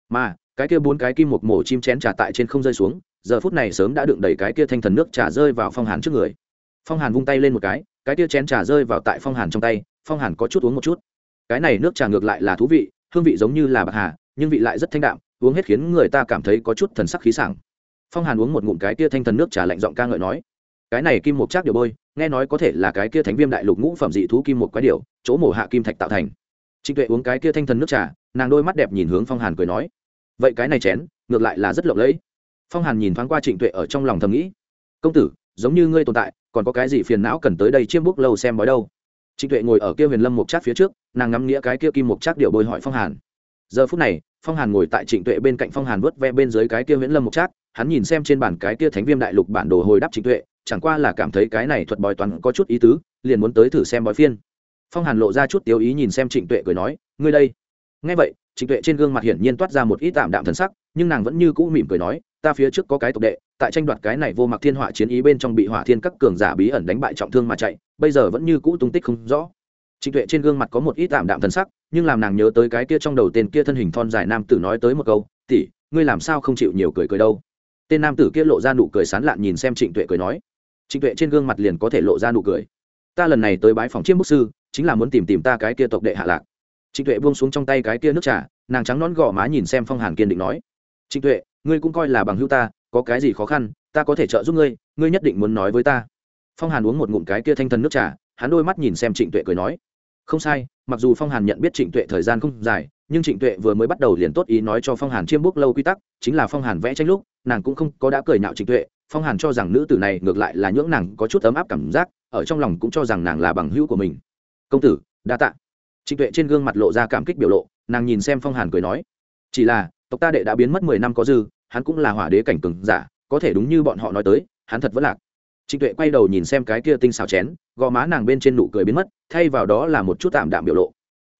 Mà, cái kia bốn cái kim một mổ chim chén trà tại trên không rơi xuống, giờ phút này sớm đã đựng đầy cái kia thanh thần nước trà rơi vào phong hàn trước người. Phong hàn vung tay lên một cái cái kia chén trà rơi vào tại phong hàn trong tay, phong hàn có chút uống một chút. Cái này nước trà ngược lại là thú vị, hương vị giống như là bạc hà, nhưng vị lại rất thanh đạm, uống hết khiến người ta cảm thấy có chút thần sắc khí sảng. Phong hàn uống một ngụm cái kia thanh thần nước trà lạnh giọng ca ngợi nói, cái này kim mục chắc điều bôi nghe nói có thể là cái kia thánh viêm đại lục ngũ phẩm dị thú kim một quái điệu chỗ mổ hạ kim thạch tạo thành. Trịnh tuệ uống cái kia thanh thần nước trà, nàng đôi mắt đẹp nhìn hướng phong hàn cười nói, vậy cái này chén, ngược lại là rất lộng lẫy. Phong hàn nhìn thoáng qua trịnh tuệ ở trong lòng thầm nghĩ, công tử, giống như ngươi tồn tại, còn có cái gì phiền não cần tới đây chiêm bút lâu xem bói đâu? Trịnh tuệ ngồi ở kia huyền lâm mục chát phía trước, nàng ngắm nghĩa cái kia kim mục chát điệu bôi hỏi phong hàn. Giờ phút này, phong hàn ngồi tại trịnh tuệ bên cạnh phong hàn vớt ve bên dưới cái kia huyền lâm mục chát hắn nhìn xem trên bản cái kia thánh viêm đại lục bản đồ hồi đáp trịnh tuệ chẳng qua là cảm thấy cái này thuật bói toán có chút ý tứ, liền muốn tới thử xem bói phiên. Phong hàn lộ ra chút tiêu ý nhìn xem trịnh tuệ cười nói, ngươi đây. Ngay vậy, trịnh tuệ trên gương mặt hiển nhiên toát ra một ít tạm đạm thần sắc, nhưng nàng vẫn như cũ mỉm cười nói, ta phía trước có cái tộc đệ, tại tranh đoạt cái này vô mặc thiên họa chiến ý bên trong bị hỏa thiên các cường giả bí ẩn đánh bại trọng thương mà chạy, bây giờ vẫn như cũ tung tích không rõ. Trịnh tuệ trên gương mặt có một ít tạm đạm thần sắc, nhưng làm nàng nhớ tới cái kia trong đầu tên kia thân hình thon dài nam tử nói tới một câu, tỷ, ngươi làm sao không chịu nhiều cười cười đâu? Tên nam tử kia lộ ra nụ cười sán lạn nhìn xem trịnh tuệ cười nói trịnh tuệ trên gương mặt liền có thể lộ ra nụ cười. Ta lần này tới bái phòng chiêm bút sư, chính là muốn tìm tìm ta cái kia tộc đệ hạ lạc. Trịnh tuệ buông xuống trong tay cái kia nước trà, nàng trắng nón gò má nhìn xem phong hàn kiên định nói. Trịnh tuệ, ngươi cũng coi là bằng hữu ta, có cái gì khó khăn, ta có thể trợ giúp ngươi ngươi nhất định muốn nói với ta. Phong hàn uống một ngụm cái kia thanh thần nước trà, hắn đôi mắt nhìn xem trịnh tuệ cười nói. Không sai, mặc dù phong hàn nhận biết trịnh tuệ thời gian không dài, nhưng trịnh tuệ vừa mới bắt đầu liền tốt ý nói cho phong hàn chiêm bút lâu quy tắc, chính là phong hàn vẽ tranh lúc, nàng cũng không có đã cười nhạo trịnh tuệ phong hàn cho rằng nữ tử này ngược lại là nhưỡng nàng có chút ấm áp cảm giác, ở trong lòng cũng cho rằng nàng là bằng hữu của mình. Công tử, đa tạ. Trịnh tuệ trên gương mặt lộ ra cảm kích biểu lộ, nàng nhìn xem phong hàn cười nói, chỉ là, tộc ta đệ đã biến mất mười năm có dư, hắn cũng là hỏa đế cảnh cừng giả, có thể đúng như bọn họ nói tới, hắn thật vẫn lạc. Trịnh tuệ quay đầu nhìn xem cái kia tinh xào chén, gò má nàng bên trên nụ cười biến mất, thay vào đó là một chút tạm đạm biểu lộ.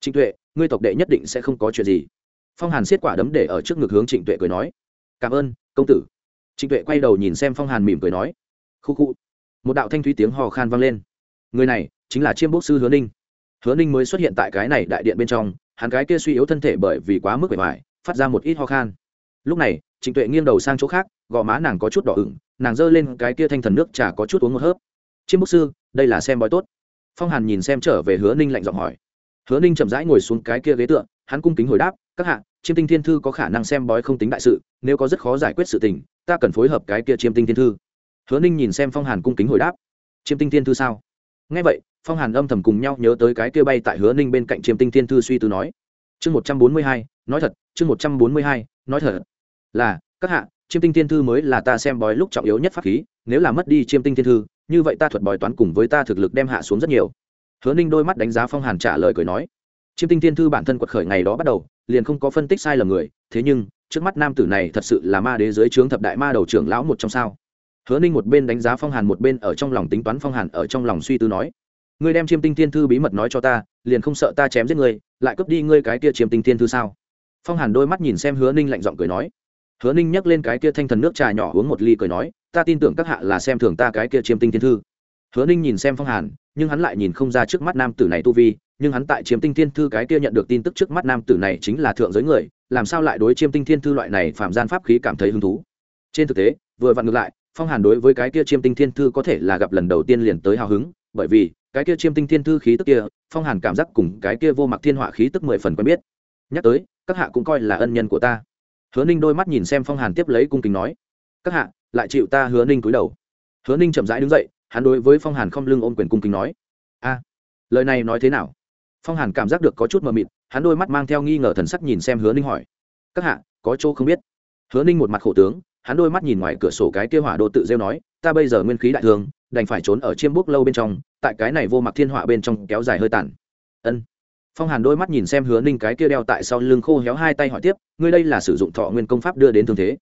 Trịnh tuệ, ngươi tộc đệ nhất định sẽ không có chuyện gì. Phong hàn xiết quả đấm để ở trước ngực hướng trịnh tuệ cười nói, cảm ơn, công tử trịnh tuệ quay đầu nhìn xem phong hàn mỉm cười nói, khu khu. Một đạo thanh thúy tiếng hò khan vang lên. Người này chính là chiêm bốc sư hứa ninh. Hứa ninh mới xuất hiện tại cái này đại điện bên trong, hắn cái kia suy yếu thân thể bởi vì quá mức bề ngoài phát ra một ít ho khan. Lúc này, trịnh tuệ nghiêng đầu sang chỗ khác, gò má nàng có chút đỏ ửng, nàng giơ lên cái kia thanh thần nước trà có chút uống một hớp. Chiêm bốc sư, đây là xem bói tốt. Phong hàn nhìn xem trở về hứa ninh lạnh giọng hỏi. Hứa ninh chậm rãi ngồi xuống cái kia ghế tựa, hắn cung kính hồi đáp, các hạ chiêm tinh thiên thư có khả năng xem bói không tính đại sự, nếu có rất khó giải quyết sự tình, ta cần phối hợp cái kia chiêm tinh thiên thư. Hứa ninh nhìn xem phong hàn cung kính hồi đáp. Chiêm tinh thiên thư sao? Ngay vậy, phong hàn âm thầm cùng nhau nhớ tới cái kia bay tại hứa ninh bên cạnh chiêm tinh thiên thư suy tư nói. Chương một trăm bốn mươi hai, nói thật, chương một trăm bốn mươi hai, nói thật. Là, các hạ, chiêm tinh thiên thư mới là ta xem bói lúc trọng yếu nhất pháp khí, nếu là mất đi chiêm tinh thiên thư, như vậy ta thuật bói toán cùng với ta thực lực đem hạ xuống rất nhiều. Hứa ninh đôi mắt đánh giá phong hàn trả lời cười nói chiêm tinh thiên thư bản thân quật khởi ngày đó bắt đầu, liền không có phân tích sai lầm người, thế nhưng, trước mắt nam tử này thật sự là ma đế dưới trướng thập đại ma đầu trưởng lão một trong sao. Hứa ninh một bên đánh giá phong hàn một bên ở trong lòng tính toán phong hàn ở trong lòng suy tư nói, ngươi đem chiêm tinh thiên thư bí mật nói cho ta, liền không sợ ta chém giết ngươi, lại cướp đi ngươi cái kia chiêm tinh thiên thư sao? Phong hàn đôi mắt nhìn xem hứa ninh lạnh giọng cười nói. Hứa ninh nhấc lên cái kia thanh thần nước trà nhỏ uống một ly cười nói, ta tin tưởng các hạ là xem thường ta cái kia chiêm tinh thiên thư. Hứa ninh nhìn xem phong hàn nhưng hắn lại nhìn không ra trước mắt nam tử này tu vi, nhưng hắn tại chiêm tinh thiên thư cái kia nhận được tin tức trước mắt nam tử này chính là thượng giới người, làm sao lại đối chiêm tinh thiên thư loại này phạm gian pháp khí cảm thấy hứng thú? Trên thực tế, vừa vặn ngược lại, phong hàn đối với cái kia chiêm tinh thiên thư có thể là gặp lần đầu tiên liền tới hào hứng, bởi vì, cái kia chiêm tinh thiên thư khí tức kia, phong hàn cảm giác cùng cái kia vô mặc thiên họa khí tức mười phần quen biết. Nhắc tới, các hạ cũng coi là ân nhân của ta. Hứa ninh đôi mắt nhìn xem phong hàn tiếp lấy cung kính nói, các hạ, lại chịu ta hứa ninh cúi đầu. Hứa ninh chậm rãi đứng dậy hắn đối với phong hàn không lưng ôm quyền cung kính nói, a, lời này nói thế nào? Phong hàn cảm giác được có chút mờ mịt, hắn đôi mắt mang theo nghi ngờ thần sắc nhìn xem hứa ninh hỏi, các hạ, có chỗ không biết? Hứa ninh một mặt khổ tướng, hắn đôi mắt nhìn ngoài cửa sổ cái kia hỏa đô tự rêu nói, ta bây giờ nguyên khí đại thương đành phải trốn ở chiêm bút lâu bên trong, tại cái này vô mặc thiên họa bên trong kéo dài hơi tàn. Ân. Phong hàn đôi mắt nhìn xem hứa ninh cái kia đeo tại sau lưng khô héo hai tay hỏi tiếp, ngươi đây là sử dụng thọ nguyên công pháp đưa đến thương thế?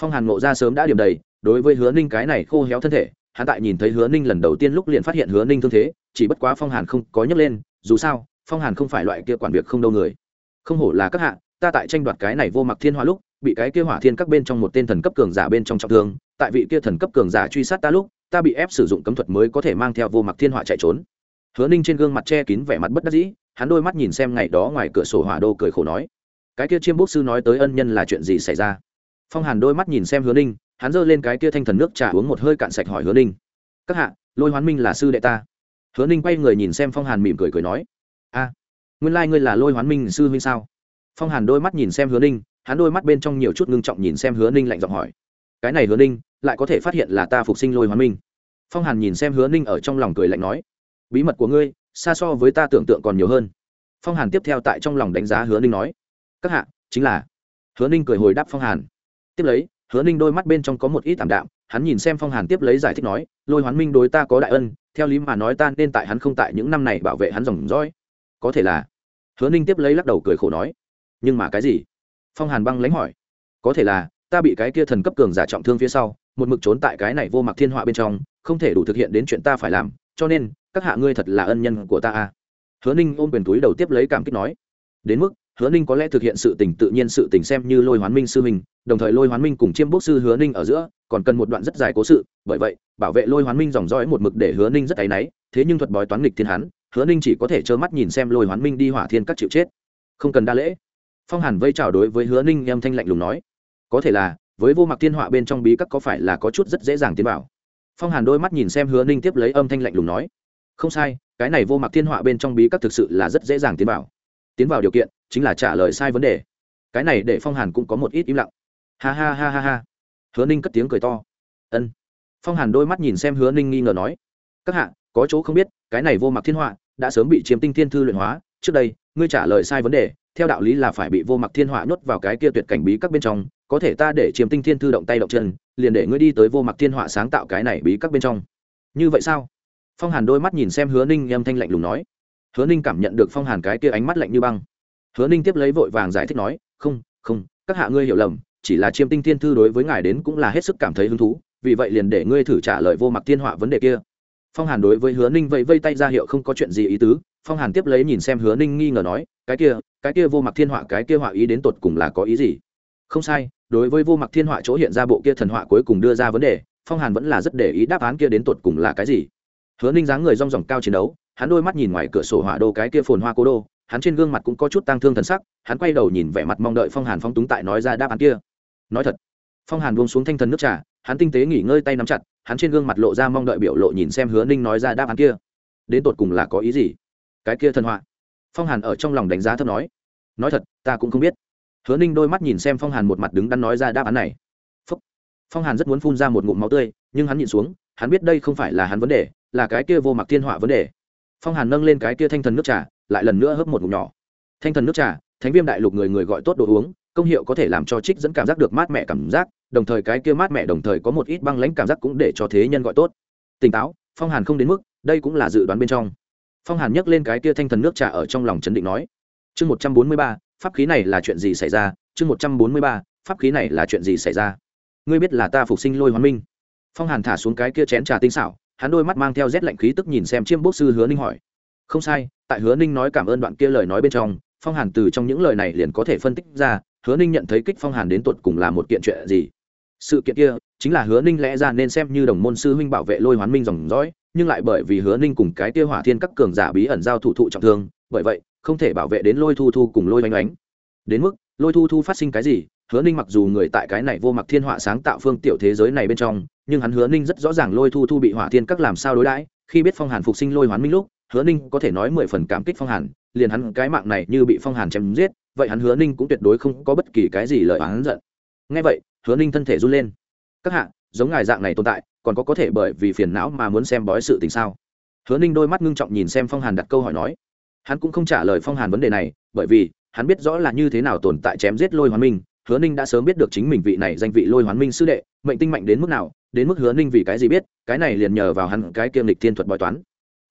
Phong hàn ngộ ra sớm đã điểm đầy, đối với hứa ninh cái này khô héo thân thể hắn tại nhìn thấy hứa ninh lần đầu tiên lúc liền phát hiện hứa ninh thương thế, chỉ bất quá phong hàn không có nhấc lên, dù sao, phong hàn không phải loại kia quản việc không đâu người. Không hổ là các hạ, ta tại tranh đoạt cái này vô mặc thiên hỏa lúc, bị cái kia hỏa thiên các bên trong một tên thần cấp cường giả bên trong trọng thương, tại vị kia thần cấp cường giả truy sát ta lúc, ta bị ép sử dụng cấm thuật mới có thể mang theo vô mặc thiên hỏa chạy trốn. Hứa ninh trên gương mặt che kín vẻ mặt bất đắc dĩ, hắn đôi mắt nhìn xem ngày đó ngoài cửa sổ hỏa đô cười khổ nói. Cái kia chiêm bốc sư nói tới ân nhân là chuyện gì xảy ra? Phong hàn đôi mắt nhìn xem hứa ninh hắn giơ lên cái kia thanh thần nước trà uống một hơi cạn sạch hỏi hứa ninh. Các hạ, lôi hoán minh là sư đệ ta. Hứa ninh quay người nhìn xem phong hàn mỉm cười cười nói, a, nguyên lai、like、ngươi là lôi hoán minh sư huynh sao? Phong hàn đôi mắt nhìn xem hứa ninh, hắn đôi mắt bên trong nhiều chút ngưng trọng nhìn xem hứa ninh lạnh giọng hỏi, cái này hứa ninh, lại có thể phát hiện là ta phục sinh lôi hoán minh? Phong hàn nhìn xem hứa ninh ở trong lòng cười lạnh nói, bí mật của ngươi, xa so với ta tưởng tượng còn nhiều hơn. Phong hàn tiếp theo tại trong lòng đánh giá hứa ninh nói, các hạ, chính là. Hứa ninh cười hồi đáp phong hàn, tiếp lấy hứa ninh đôi mắt bên trong có một ít tảm đạm, hắn nhìn xem phong hàn tiếp lấy giải thích nói, lôi hoán minh đối ta có đại ân, theo lý mà nói ta nên tại hắn không tại những năm này bảo vệ hắn dòng dõi. Có thể là. Hứa ninh tiếp lấy lắc đầu cười khổ nói, nhưng mà cái gì? Phong hàn băng lãnh hỏi, có thể là, ta bị cái kia thần cấp cường giả trọng thương phía sau, một mực trốn tại cái này vô mặc thiên họa bên trong, không thể đủ thực hiện đến chuyện ta phải làm, cho nên, các hạ ngươi thật là ân nhân của ta a hứa ninh ôm quyền túi đầu tiếp lấy cảm kích nói, đến mức hứa ninh có lẽ thực hiện sự tình tự nhiên sự tình xem như lôi hoán minh sư mình, đồng thời lôi hoán minh cùng chiêm bốc sư hứa ninh ở giữa còn cần một đoạn rất dài cố sự bởi vậy bảo vệ lôi hoán minh dòng dõi một mực để hứa ninh rất áy náy thế nhưng thuật bói toán nghịch thiên hắn hứa ninh chỉ có thể trơ mắt nhìn xem lôi hoán minh đi hỏa thiên các chịu chết. Không cần đa lễ. Phong hàn vây chào đối với hứa ninh em thanh lạnh lùng nói. Có thể là với vô mặc thiên họa bên trong bí các có phải là có chút rất dễ dàng tiến vào. phong hàn đôi mắt nhìn xem hứa ninh tiếp lấy âm thanh lạnh lùng nói. Không sai cái này vô mặc thiên họa bên trong bí các thực sự là rất dễ dàng tiến vào. Tiến vào điều kiện chính là trả lời sai vấn đề. Cái này để phong hàn cũng có một ít im lặng. Ha ha ha ha ha. Hứa ninh cất tiếng cười to. Ân. Phong hàn đôi mắt nhìn xem hứa ninh nghi ngờ nói. Các hạ, có chỗ không biết, cái này vô mặc thiên họa, đã sớm bị chiếm tinh thiên thư luyện hóa. Trước đây, ngươi trả lời sai vấn đề, theo đạo lý là phải bị vô mặc thiên họa nhốt vào cái kia tuyệt cảnh bí các bên trong. Có thể ta để chiếm tinh thiên thư động tay động chân, liền để ngươi đi tới vô mặc thiên họa sáng tạo cái này bí các bên trong. Như vậy sao? Phong hàn đôi mắt nhìn xem hứa ninh âm thanh lạnh lùng nói. Hứa ninh cảm nhận được phong hàn cái kia ánh mắt lạnh như băng hứa ninh tiếp lấy vội vàng giải thích nói, không không, các hạ ngươi hiểu lầm, chỉ là chiêm tinh thiên thư đối với ngài đến cũng là hết sức cảm thấy hứng thú, vì vậy liền để ngươi thử trả lời vô mặc thiên họa vấn đề kia. Phong hàn đối với hứa ninh vẫy vây tay ra hiệu không có chuyện gì ý tứ, phong hàn tiếp lấy nhìn xem hứa ninh nghi ngờ nói, cái kia cái kia vô mặc thiên họa, cái kia họa ý đến tột cùng là có ý gì? Không sai, đối với vô mặc thiên họa chỗ hiện ra bộ kia thần họa cuối cùng đưa ra vấn đề, phong hàn vẫn là rất để ý đáp án kia đến tột cùng là cái gì. Hứa ninh dáng người rong ròng cao chiến đấu, hắn đôi mắt nhìn ngoài cửa sổ hỏa đô cái kia phồn hoa cố đô hắn trên gương mặt cũng có chút tăng thương thần sắc, hắn quay đầu nhìn vẻ mặt mong đợi phong hàn phong túng tại nói ra đáp án kia. Nói thật, phong hàn buông xuống thanh thần nước trà, hắn tinh tế nghỉ ngơi tay nắm chặt, hắn trên gương mặt lộ ra mong đợi biểu lộ nhìn xem hứa ninh nói ra đáp án kia. Đến tột cùng là có ý gì? Cái kia thần họa. Phong hàn ở trong lòng đánh giá thấp nói. Nói thật, ta cũng không biết. Hứa ninh đôi mắt nhìn xem phong hàn một mặt đứng đắn nói ra đáp án này. Phong hàn rất muốn phun ra một ngụm máu tươi, nhưng hắn nhìn xuống, hắn biết đây không phải là hắn vấn đề, là cái kia vô mặc thiên họa vấn đề. Phong hàn nâng lên cái kia thanh thần nước trà lại lần nữa hớp một ngụm nhỏ. Thanh thần nước trà, thánh viêm đại lục người người gọi tốt đồ uống, công hiệu có thể làm cho trích dẫn cảm giác được mát mẻ cảm giác, đồng thời cái kia mát mẻ đồng thời có một ít băng lãnh cảm giác cũng để cho thế nhân gọi tốt. Tỉnh táo, phong hàn không đến mức, đây cũng là dự đoán bên trong. Phong hàn nhấc lên cái kia thanh thần nước trà ở trong lòng chấn định nói, chương một trăm bốn mươi ba, pháp khí này là chuyện gì xảy ra? Chương một trăm bốn mươi ba, pháp khí này là chuyện gì xảy ra? Ngươi biết là ta phục sinh lôi hoán minh. Phong hàn thả xuống cái kia chén trà tinh xảo, hắn đôi mắt mang theo rét lạnh khí tức nhìn xem chiêm bốc sư hứa ninh hỏi, không sai tại hứa ninh nói cảm ơn đoạn kia lời nói bên trong, phong hàn từ trong những lời này liền có thể phân tích ra, hứa ninh nhận thấy kích phong hàn đến tột cùng là một kiện chuyện gì. Sự kiện kia chính là hứa ninh lẽ ra nên xem như đồng môn sư huynh bảo vệ lôi hoán minh dòng dõi, nhưng lại bởi vì hứa ninh cùng cái Tiêu hỏa thiên các cường giả bí ẩn giao thủ thụ trọng thương, bởi vậy, không thể bảo vệ đến lôi thu thu cùng lôi oanh oánh đến mức, lôi thu thu phát sinh cái gì, hứa ninh mặc dù người tại cái này vô mặc thiên họa sáng tạo phương tiểu thế giới này bên trong, nhưng hắn hứa ninh rất rõ ràng lôi thu thu bị hỏa thiên các làm sao đối đãi, khi biết phong hàn phục sinh lôi hoán minh lúc hứa ninh có thể nói mười phần cảm kích phong hàn, liền hắn cái mạng này như bị phong hàn chém giết, vậy hắn hứa ninh cũng tuyệt đối không có bất kỳ cái gì lời oán giận. Ngay vậy, hứa ninh thân thể run lên. Các hạ, giống ngài dạng này tồn tại, còn có có thể bởi vì phiền não mà muốn xem bói sự tình sao? Hứa ninh đôi mắt ngưng trọng nhìn xem phong hàn đặt câu hỏi nói. Hắn cũng không trả lời phong hàn vấn đề này, bởi vì hắn biết rõ là như thế nào tồn tại chém giết lôi hoán minh. Hứa ninh đã sớm biết được chính mình vị này danh vị lôi hoán minh sư đệ, mệnh tinh mạnh đến mức nào, đến mức hứa ninh vì cái gì biết, cái này liền nhờ vào hắn cái kiêm lịch thiên thuật bói toán.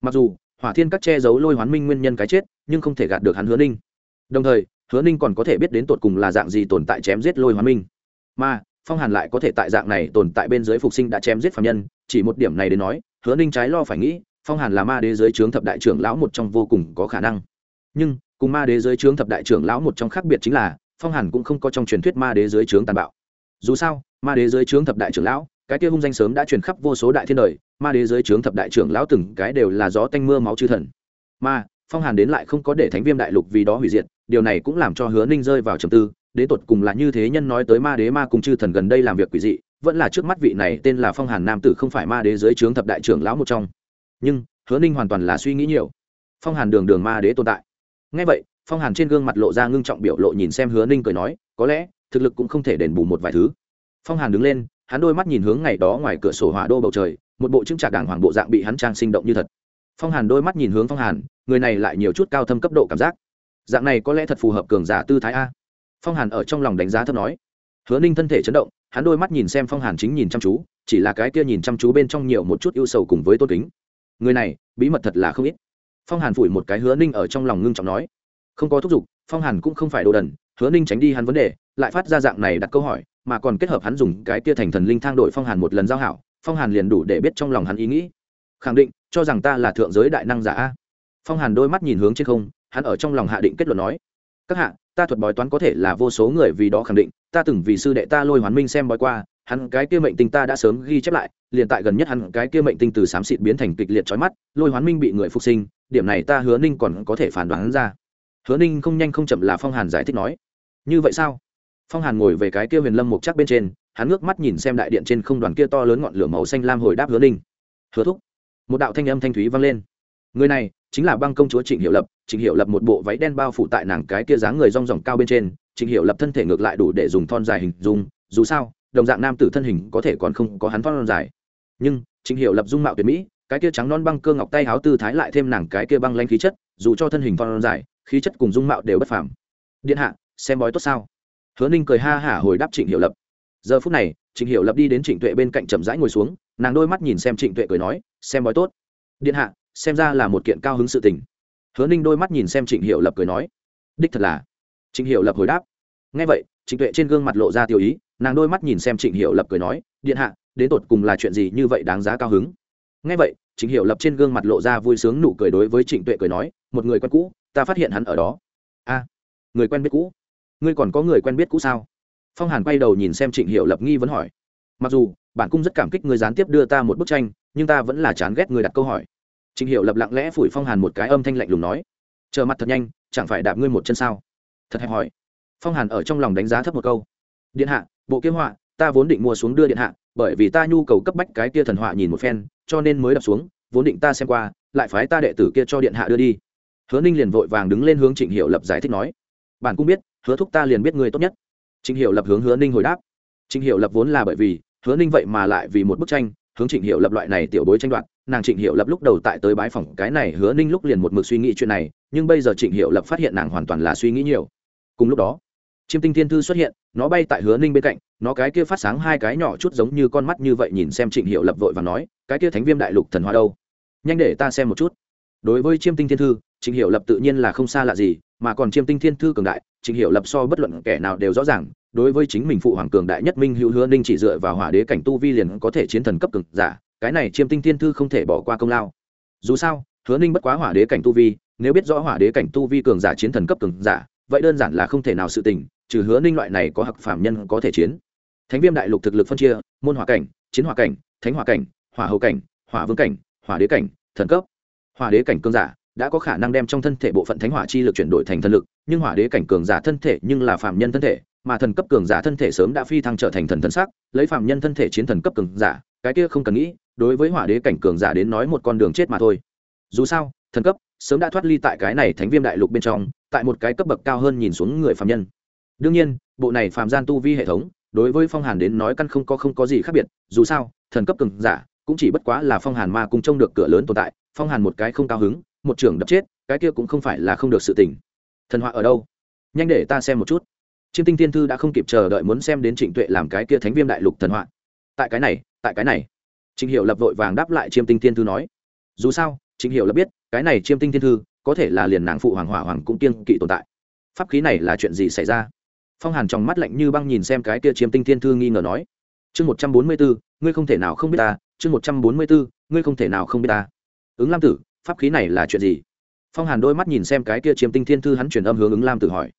Mặc dù hỏa thiên các che giấu lôi hoán minh nguyên nhân cái chết, nhưng không thể gạt được hắn hứa ninh. Đồng thời, hứa ninh còn có thể biết đến tột cùng là dạng gì tồn tại chém giết lôi hoán minh. Mà, phong hàn lại có thể tại dạng này tồn tại bên dưới phục sinh đã chém giết phạm nhân, chỉ một điểm này đến nói, hứa ninh trái lo phải nghĩ, phong hàn là ma đế giới trướng thập đại trưởng lão một trong vô cùng có khả năng. Nhưng, cùng ma đế giới trướng thập đại trưởng lão một trong khác biệt chính là, phong hàn cũng không có trong truyền thuyết ma đế giới trướng tàn bạo. Dù sao, ma đế giới trướng thập đại trưởng lão cái kia hung danh sớm đã truyền khắp vô số đại thiên đời, ma đế giới trướng thập đại trưởng lão từng cái đều là gió tanh mưa máu chư thần. Mà phong hàn đến lại không có để thánh viêm đại lục vì đó hủy diệt, điều này cũng làm cho hứa ninh rơi vào trầm tư đến tột cùng là như thế nhân nói tới ma đế ma cùng chư thần gần đây làm việc quỷ dị, vẫn là trước mắt vị này tên là phong hàn nam tử không phải ma đế dưới trướng thập đại trưởng lão một trong. Nhưng, hứa ninh hoàn toàn là suy nghĩ nhiều. Phong hàn đường đường ma đế tồn tại. Ngay vậy, phong hàn trên gương mặt lộ ra ngưng trọng biểu lộ nhìn xem hứa ninh cười nói, có lẽ, thực lực cũng không thể đền bù một vài thứ. Phong hàn đứng lên hắn đôi mắt nhìn hướng ngày đó ngoài cửa sổ hỏa đô bầu trời, một bộ chứng trả đảng hoàng bộ dạng bị hắn trang sinh động như thật. Phong hàn đôi mắt nhìn hướng phong hàn, người này lại nhiều chút cao thâm cấp độ cảm giác. Dạng này có lẽ thật phù hợp cường giả tư thái a. Phong hàn ở trong lòng đánh giá thấp nói. Hứa ninh thân thể chấn động, hắn đôi mắt nhìn xem phong hàn chính nhìn chăm chú, chỉ là cái kia nhìn chăm chú bên trong nhiều một chút ưu sầu cùng với tôn kính. Người này, bí mật thật là không ít. Phong hàn phủi một cái hứa ninh ở trong lòng ngưng trọng nói. Không có thúc giục, phong hàn cũng không phải đồ đần, hứa ninh tránh đi hắn vấn đề, lại phát ra dạng này đặt câu hỏi mà còn kết hợp hắn dùng cái kia thành thần linh thang đổi phong hàn một lần giao hảo, phong hàn liền đủ để biết trong lòng hắn ý nghĩ. Khẳng định, cho rằng ta là thượng giới đại năng giả a. Phong hàn đôi mắt nhìn hướng trên không, hắn ở trong lòng hạ định kết luận nói. Các hạ, ta thuật bói toán có thể là vô số người vì đó khẳng định, ta từng vì sư đệ ta lôi hoán minh xem bói qua, hắn cái kia mệnh tinh ta đã sớm ghi chép lại, liền tại gần nhất hắn cái kia mệnh tinh từ xám xịt biến thành kịch liệt trói mắt, lôi hoán minh bị người phục sinh, điểm này ta hứa ninh còn có thể phản đoán ra. Hứa ninh không nhanh không chậm là phong hàn giải thích nói. Như vậy sao? Phong hàn ngồi về cái kia huyền lâm mục chắc bên trên, hắn ngước mắt nhìn xem đại điện trên không đoàn kia to lớn ngọn lửa màu xanh lam hồi đáp hứa ninh. Hứa thúc. Một đạo thanh âm thanh thúy vang lên. Người này chính là băng công chúa trịnh hiệu lập. Trịnh hiệu lập một bộ váy đen bao phủ tại nàng cái kia dáng người rong ròng cao bên trên. Trịnh hiệu lập thân thể ngược lại đủ để dùng thon dài hình dung, dù sao, đồng dạng nam tử thân hình có thể còn không có hắn thon dài. Nhưng, trịnh hiệu lập dung mạo tuyệt mỹ, cái kia trắng non băng cơ ngọc tay háo tư thái lại thêm nàng cái kia băng lanh khí chất, dù cho thân hình thon dài, khí chất cùng dung mạo đều bất phàm. Điện hạ, xem bói tốt sao? Hứa ninh cười ha hả hồi đáp trịnh hiệu lập. Giờ phút này, trịnh hiệu lập đi đến trịnh tuệ bên cạnh chậm rãi ngồi xuống, nàng đôi mắt nhìn xem trịnh tuệ cười nói, xem bói tốt. Điện hạ, xem ra là một kiện cao hứng sự tình. Hứa ninh đôi mắt nhìn xem trịnh hiệu lập cười nói, đích thật là. Trịnh hiệu lập hồi đáp. Ngay vậy, trịnh tuệ trên gương mặt lộ ra tiêu ý, nàng đôi mắt nhìn xem trịnh hiệu lập cười nói, điện hạ, đến tột cùng là chuyện gì như vậy đáng giá cao hứng? Ngay vậy, trịnh hiệu lập trên gương mặt lộ ra vui sướng nụ cười đối với trịnh tuệ cười nói, một người quen cũ, ta phát hiện hắn ở đó. A, người quen biết cũ? Ngươi còn có người quen biết cũ sao? Phong hàn quay đầu nhìn xem trịnh hiệu lập nghi vấn hỏi. Mặc dù bản cung rất cảm kích người gián tiếp đưa ta một bức tranh, nhưng ta vẫn là chán ghét người đặt câu hỏi. Trịnh hiệu lập lặng lẽ phủi phong hàn một cái âm thanh lạnh lùng nói. Chờ mặt thật nhanh, chẳng phải đạp ngươi một chân sao? Thật hẹp hỏi. Phong hàn ở trong lòng đánh giá thấp một câu. Điện hạ, bộ kiếm họa, ta vốn định mua xuống đưa điện hạ, bởi vì ta nhu cầu cấp bách cái kia thần họa nhìn một phen, cho nên mới đập xuống, vốn định ta xem qua, lại phái ta đệ tử kia cho điện hạ đưa đi. Hứa ninh liền vội vàng đứng lên hướng trịnh hiệu lập giải thích nói. Bản cũng biết hứa thúc ta liền biết người tốt nhất. Trịnh hiệu lập hướng hứa ninh hồi đáp. Trịnh hiệu lập vốn là bởi vì, hứa ninh vậy mà lại vì một bức tranh, hướng trịnh hiệu lập loại này tiểu bối tranh đoạt. Nàng trịnh hiệu lập lúc đầu tại tới bái phòng cái này, hứa ninh lúc liền một mực suy nghĩ chuyện này, nhưng bây giờ trịnh hiệu lập phát hiện nàng hoàn toàn là suy nghĩ nhiều. Cùng lúc đó, chiêm tinh thiên thư xuất hiện, nó bay tại hứa ninh bên cạnh, nó cái kia phát sáng hai cái nhỏ chút giống như con mắt như vậy nhìn xem trịnh hiệu lập vội và nói, cái kia thánh viêm đại lục thần hoa đâu? Nhanh để ta xem một chút. Đối với chiêm tinh thiên thư, trịnh hiệu lập tự nhiên là không xa lạ gì mà còn chiêm tinh thiên thư cường đại, trịnh hiệu lập so bất luận kẻ nào đều rõ ràng, đối với chính mình phụ hoàng cường đại nhất minh hữu hứa ninh chỉ dựa vào hỏa đế cảnh tu vi liền có thể chiến thần cấp cường giả, cái này chiêm tinh thiên thư không thể bỏ qua công lao. Dù sao, hứa ninh bất quá hỏa đế cảnh tu vi, nếu biết rõ hỏa đế cảnh tu vi cường giả chiến thần cấp cường giả, vậy đơn giản là không thể nào sự tình, trừ hứa ninh loại này có hặc phạm nhân có thể chiến. Thánh viêm đại lục thực lực phân chia, môn hỏa cảnh, chiến hỏa cảnh, thánh hỏa cảnh, hỏa hậu cảnh, hỏa vương cảnh, hỏa đế cảnh, thần cấp. Hỏa đế cảnh cường giả đã có khả năng đem trong thân thể bộ phận thánh hỏa chi lực chuyển đổi thành thần lực, nhưng hỏa đế cảnh cường giả thân thể nhưng là phạm nhân thân thể, mà thần cấp cường giả thân thể sớm đã phi thăng trở thành thần thân sắc, lấy phạm nhân thân thể chiến thần cấp cường giả, cái kia không cần nghĩ, đối với hỏa đế cảnh cường giả đến nói một con đường chết mà thôi. Dù sao, thần cấp sớm đã thoát ly tại cái này thánh viêm đại lục bên trong, tại một cái cấp bậc cao hơn nhìn xuống người phạm nhân. Đương nhiên, bộ này phạm gian tu vi hệ thống, đối với phong hàn đến nói căn không có không có gì khác biệt, dù sao, thần cấp cường giả cũng chỉ bất quá là phong hàn ma cùng trông được cửa lớn tồn tại, phong hàn một cái không cao hứng một trưởng đập chết, cái kia cũng không phải là không được sự tỉnh thần họa ở đâu? Nhanh để ta xem một chút. Chiêm tinh thiên thư đã không kịp chờ đợi muốn xem đến trịnh tuệ làm cái kia thánh viêm đại lục thần họa. Tại cái này, tại cái này. Trịnh hiệu lập vội vàng đáp lại chiêm tinh thiên thư nói. Dù sao, trịnh hiệu lập biết, cái này chiêm tinh thiên thư, có thể là liền nàng phụ hoàng hỏa hoàng cũng kiên kỵ tồn tại. Pháp khí này là chuyện gì xảy ra? Phong hàn trong mắt lạnh như băng nhìn xem cái kia chiêm tinh thiên thư nghi ngờ nói. Chương một trăm bốn mươi bốn ngươi không thể nào không biết ta. Chương một trăm bốn mươi bốn ngươi không thể nào không biết ta. Ứng lam tử pháp khí này là chuyện gì? Phong hàn đôi mắt nhìn xem cái kia chiêm tinh thiên thư, hắn truyền âm hướng ứng lam tử hỏi.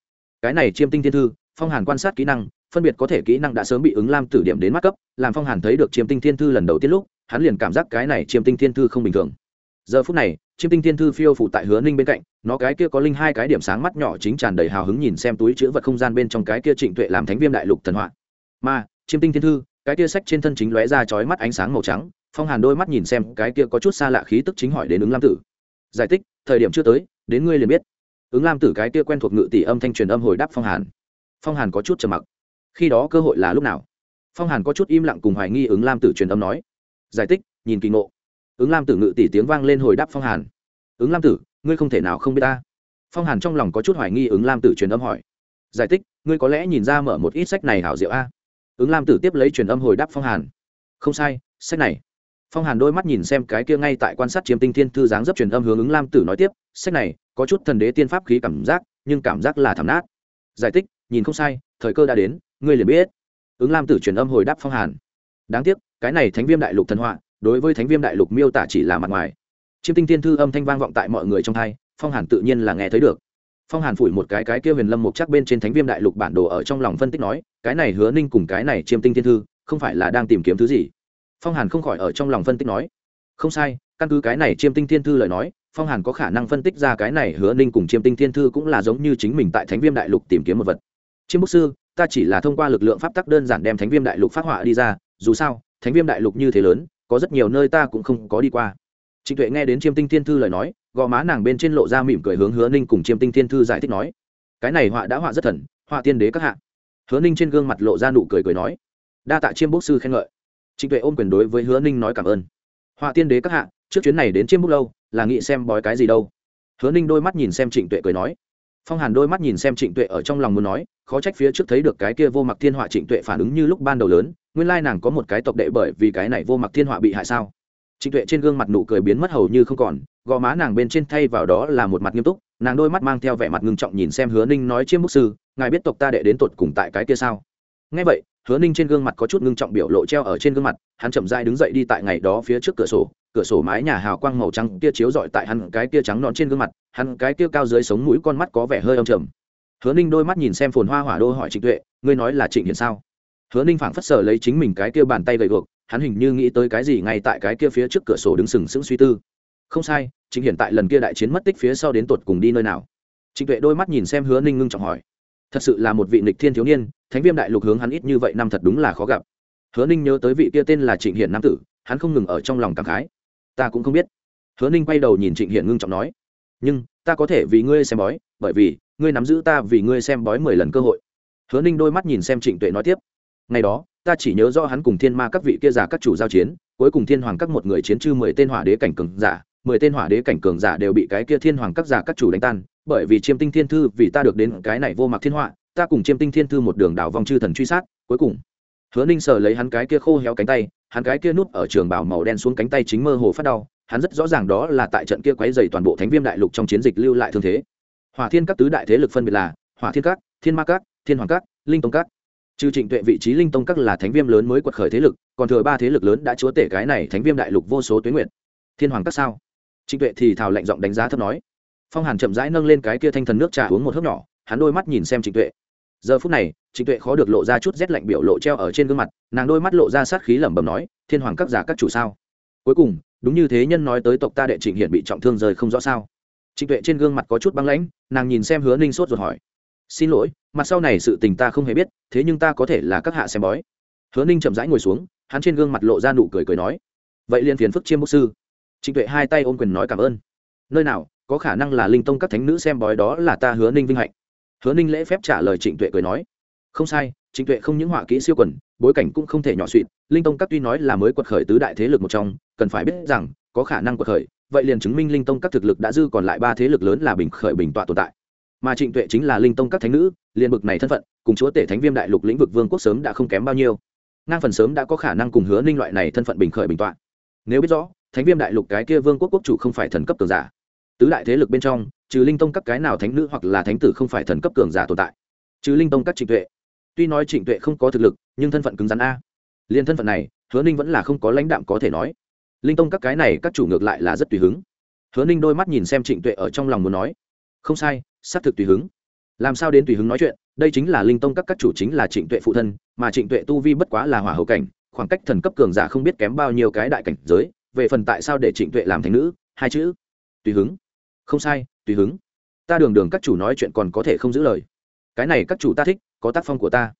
Cái này chiêm tinh thiên thư, phong hàn quan sát kỹ năng, phân biệt có thể kỹ năng đã sớm bị ứng lam tử điểm đến mắt cấp, làm phong hàn thấy được chiêm tinh thiên thư lần đầu tiên lúc, hắn liền cảm giác cái này chiêm tinh thiên thư không bình thường. Giờ phút này, chiêm tinh thiên thư phiêu phụ tại hứa ninh bên cạnh, nó cái kia có linh hai cái điểm sáng mắt nhỏ chính tràn đầy hào hứng nhìn xem túi chữ vật không gian bên trong cái kia trịnh tuệ làm thánh viêm đại lục thần họa. Mà, chiêm tinh thiên thư, cái kia sách trên thân chính lóe ra chói mắt ánh sáng màu trắng phong hàn đôi mắt nhìn xem cái kia có chút xa lạ khí tức chính hỏi đến ứng lam tử. Giải thích, thời điểm chưa tới, đến ngươi liền biết. Ứng lam tử cái kia quen thuộc ngự tỷ âm thanh truyền âm hồi đáp phong hàn. Phong hàn có chút trầm mặc. Khi đó cơ hội là lúc nào? Phong hàn có chút im lặng cùng hoài nghi ứng lam tử truyền âm nói. Giải thích, nhìn kỳ ngộ. Ứng lam tử ngự tỷ tiếng vang lên hồi đáp phong hàn. Ứng lam tử, ngươi không thể nào không biết ta. Phong hàn trong lòng có chút hoài nghi ứng lam tử truyền âm hỏi. Giải thích, ngươi có lẽ nhìn ra mở một ít sách này hảo diệu a. Ứng lam tử tiếp lấy truyền âm hồi đáp phong hàn. Không sai, sách này phong hàn đôi mắt nhìn xem cái kia ngay tại quan sát chiếm tinh thiên thư dáng dấp truyền âm hướng ứng lam tử nói tiếp, sách này, có chút thần đế tiên pháp khí cảm giác, nhưng cảm giác là thảm nát. Giải thích, nhìn không sai, thời cơ đã đến, ngươi liền biết. Ứng lam tử truyền âm hồi đáp phong hàn. Đáng tiếc, cái này thánh viêm đại lục thần họa, đối với thánh viêm đại lục miêu tả chỉ là mặt ngoài. Chiêm tinh thiên thư âm thanh vang vọng tại mọi người trong thai phong hàn tự nhiên là nghe thấy được. Phong hàn phủi một cái cái kia huyền lâm một chắc bên trên thánh viêm đại lục bản đồ ở trong lòng phân tích nói, cái này hứa ninh cùng cái này chiêm tinh thiên thư, không phải là đang tìm kiếm thứ gì? Phong hàn không khỏi ở trong lòng phân tích nói, không sai, căn cứ cái này chiêm tinh thiên thư lời nói, phong hàn có khả năng phân tích ra cái này hứa ninh cùng chiêm tinh thiên thư cũng là giống như chính mình tại thánh viêm đại lục tìm kiếm một vật. Chiêm bức sư, ta chỉ là thông qua lực lượng pháp tắc đơn giản đem thánh viêm đại lục phát họa đi ra, dù sao, thánh viêm đại lục như thế lớn, có rất nhiều nơi ta cũng không có đi qua. Trịnh tuệ nghe đến chiêm tinh thiên thư lời nói, gò má nàng bên trên lộ ra mỉm cười hướng hứa ninh cùng chiêm tinh thiên thư giải thích nói, cái này họa đã họa rất thần, họa tiên đế các hạ. Hứa ninh trên gương mặt lộ ra nụ cười cười nói, đa tạ chiêm bốc sư khen ngợi trịnh tuệ ôm quyền đối với hứa ninh nói cảm ơn. Họa tiên đế các hạ, trước chuyến này đến chiêm bút lâu, là nghĩ xem bói cái gì đâu. Hứa ninh đôi mắt nhìn xem trịnh tuệ cười nói. Phong hàn đôi mắt nhìn xem trịnh tuệ ở trong lòng muốn nói, khó trách phía trước thấy được cái kia vô mặc thiên họa trịnh tuệ phản ứng như lúc ban đầu lớn, nguyên lai nàng có một cái tộc đệ bởi vì cái này vô mặc thiên họa bị hại sao? Trịnh tuệ trên gương mặt nụ cười biến mất hầu như không còn, gò má nàng bên trên thay vào đó là một mặt nghiêm túc, nàng đôi mắt mang theo vẻ mặt ngưng trọng nhìn xem hứa ninh nói chiêm bức sư, ngài biết tộc ta đệ đến tột cùng tại cái kia sao? Ngay vậy hứa ninh trên gương mặt có chút ngưng trọng biểu lộ treo ở trên gương mặt, hắn chậm dai đứng dậy đi tại ngày đó phía trước cửa sổ cửa sổ mái nhà hào quang màu trắng kia chiếu rọi tại hắn cái kia trắng nón trên gương mặt, hắn cái kia cao dưới sống mũi con mắt có vẻ hơi âm trầm. Hứa ninh đôi mắt nhìn xem phồn hoa hỏa đô hỏi trịnh tuệ, ngươi nói là trịnh hiển sao? Hứa ninh phảng phất sở lấy chính mình cái kia bàn tay gầy guộc, hắn hình như nghĩ tới cái gì ngay tại cái kia phía trước cửa sổ đứng sừng sững suy tư. Không sai chính hiện tại lần kia đại chiến mất tích phía sau đến tột cùng đi nơi nào? Trịnh tuệ đôi mắt nhìn xem hứa ninh ngưng trọng hỏi thật sự là một vị nịch thiên thiếu niên, thánh viêm đại lục hướng hắn ít như vậy năm thật đúng là khó gặp. Hứa ninh nhớ tới vị kia tên là trịnh hiển nam tử, hắn không ngừng ở trong lòng cảm khái. Ta cũng không biết. Hứa ninh quay đầu nhìn trịnh hiển ngưng trọng nói, nhưng, ta có thể vì ngươi xem bói, bởi vì, ngươi nắm giữ ta vì ngươi xem bói mười lần cơ hội. Hứa ninh đôi mắt nhìn xem trịnh tuệ nói tiếp, ngày đó, ta chỉ nhớ rõ hắn cùng thiên ma các vị kia giả các chủ giao chiến, cuối cùng thiên hoàng các một người chiến trư mười tên hỏa đế cảnh cường giả, mười tên hỏa đế cảnh cường giả đều bị cái kia thiên hoàng các giả các chủ đánh tan bởi vì chiêm tinh thiên thư vì ta được đến cái này vô mặc thiên họa, ta cùng chiêm tinh thiên thư một đường đảo vòng chư thần truy sát, cuối cùng, hứa ninh sờ lấy hắn cái kia khô héo cánh tay, hắn cái kia nút ở trường bảo màu đen xuống cánh tay chính mơ hồ phát đau, hắn rất rõ ràng đó là tại trận kia quấy dày toàn bộ thánh viêm đại lục trong chiến dịch lưu lại thương thế. Hỏa thiên các tứ đại thế lực phân biệt là hỏa thiên các, thiên ma các, thiên hoàng các, linh tông các. Trừ trịnh tuệ vị trí linh tông các là thánh viêm lớn mới quật khởi thế lực, còn thừa ba thế lực lớn đã chúa tể cái này thánh viêm đại lục vô số tuyến nguyện. Thiên hoàng các sao? Trịnh tuệ thì thào lệnh giọng đánh giá thấp nói phong hàn chậm rãi nâng lên cái kia thanh thần nước trà uống một hớp nhỏ, hắn đôi mắt nhìn xem trịnh tuệ. Giờ phút này, trịnh tuệ khó được lộ ra chút rét lạnh biểu lộ treo ở trên gương mặt, nàng đôi mắt lộ ra sát khí lẩm bẩm nói, thiên hoàng các giả các chủ sao? Cuối cùng, đúng như thế nhân nói tới tộc ta đệ trịnh hiện bị trọng thương rời không rõ sao. Trịnh tuệ trên gương mặt có chút băng lãnh, nàng nhìn xem hứa ninh sốt rồi hỏi, xin lỗi, mặt sau này sự tình ta không hề biết, thế nhưng ta có thể là các hạ xem bói. Hứa ninh chậm rãi ngồi xuống, hắn trên gương mặt lộ ra nụ cười cười nói, vậy liền phiền phức chiêm bốc sư. Trịnh tuệ hai tay ôm quyền nói cảm ơn. Nơi nào có khả năng là linh tông các thánh nữ xem bói đó là ta hứa ninh vinh hạnh. Hứa ninh lễ phép trả lời trịnh tuệ cười nói, không sai, trịnh tuệ không những họa kỹ siêu quần, bối cảnh cũng không thể nhỏ suỵt linh tông các tuy nói là mới quật khởi tứ đại thế lực một trong, cần phải biết rằng, có khả năng quật khởi, vậy liền chứng minh linh tông các thực lực đã dư còn lại ba thế lực lớn là bình khởi bình tọa tồn tại. Mà trịnh tuệ chính là linh tông các thánh nữ, liền bực này thân phận, cùng chúa tể thánh viêm đại lục lĩnh vực vương quốc sớm đã không kém bao nhiêu. Ngang phần sớm đã có khả năng cùng hứa ninh loại này thân phận bình khởi bình tọa. Nếu biết rõ, thánh viêm đại lục cái kia vương quốc quốc chủ không phải thần cấp cường giả tứ đại thế lực bên trong, trừ linh tông các cái nào thánh nữ hoặc là thánh tử không phải thần cấp cường giả tồn tại. Trừ linh tông các trịnh tuệ. Tuy nói trịnh tuệ không có thực lực, nhưng thân phận cứng rắn a. Liên thân phận này, hứa ninh vẫn là không có lãnh đạm có thể nói. Linh tông các cái này, các chủ ngược lại là rất tùy hứng. Hứa ninh đôi mắt nhìn xem trịnh tuệ ở trong lòng muốn nói, không sai, xác thực tùy hứng. Làm sao đến tùy hứng nói chuyện? Đây chính là linh tông các các chủ chính là trịnh tuệ phụ thân, mà trịnh tuệ tu vi bất quá là hỏa hậu cảnh, khoảng cách thần cấp cường giả không biết kém bao nhiêu cái đại cảnh giới, về phần tại sao để trịnh tuệ làm thành nữ? Hai chữ. Tùy hứng không sai, tùy hứng. Ta đường đường các chủ nói chuyện còn có thể không giữ lời. Cái này các chủ ta thích, có tác phong của ta.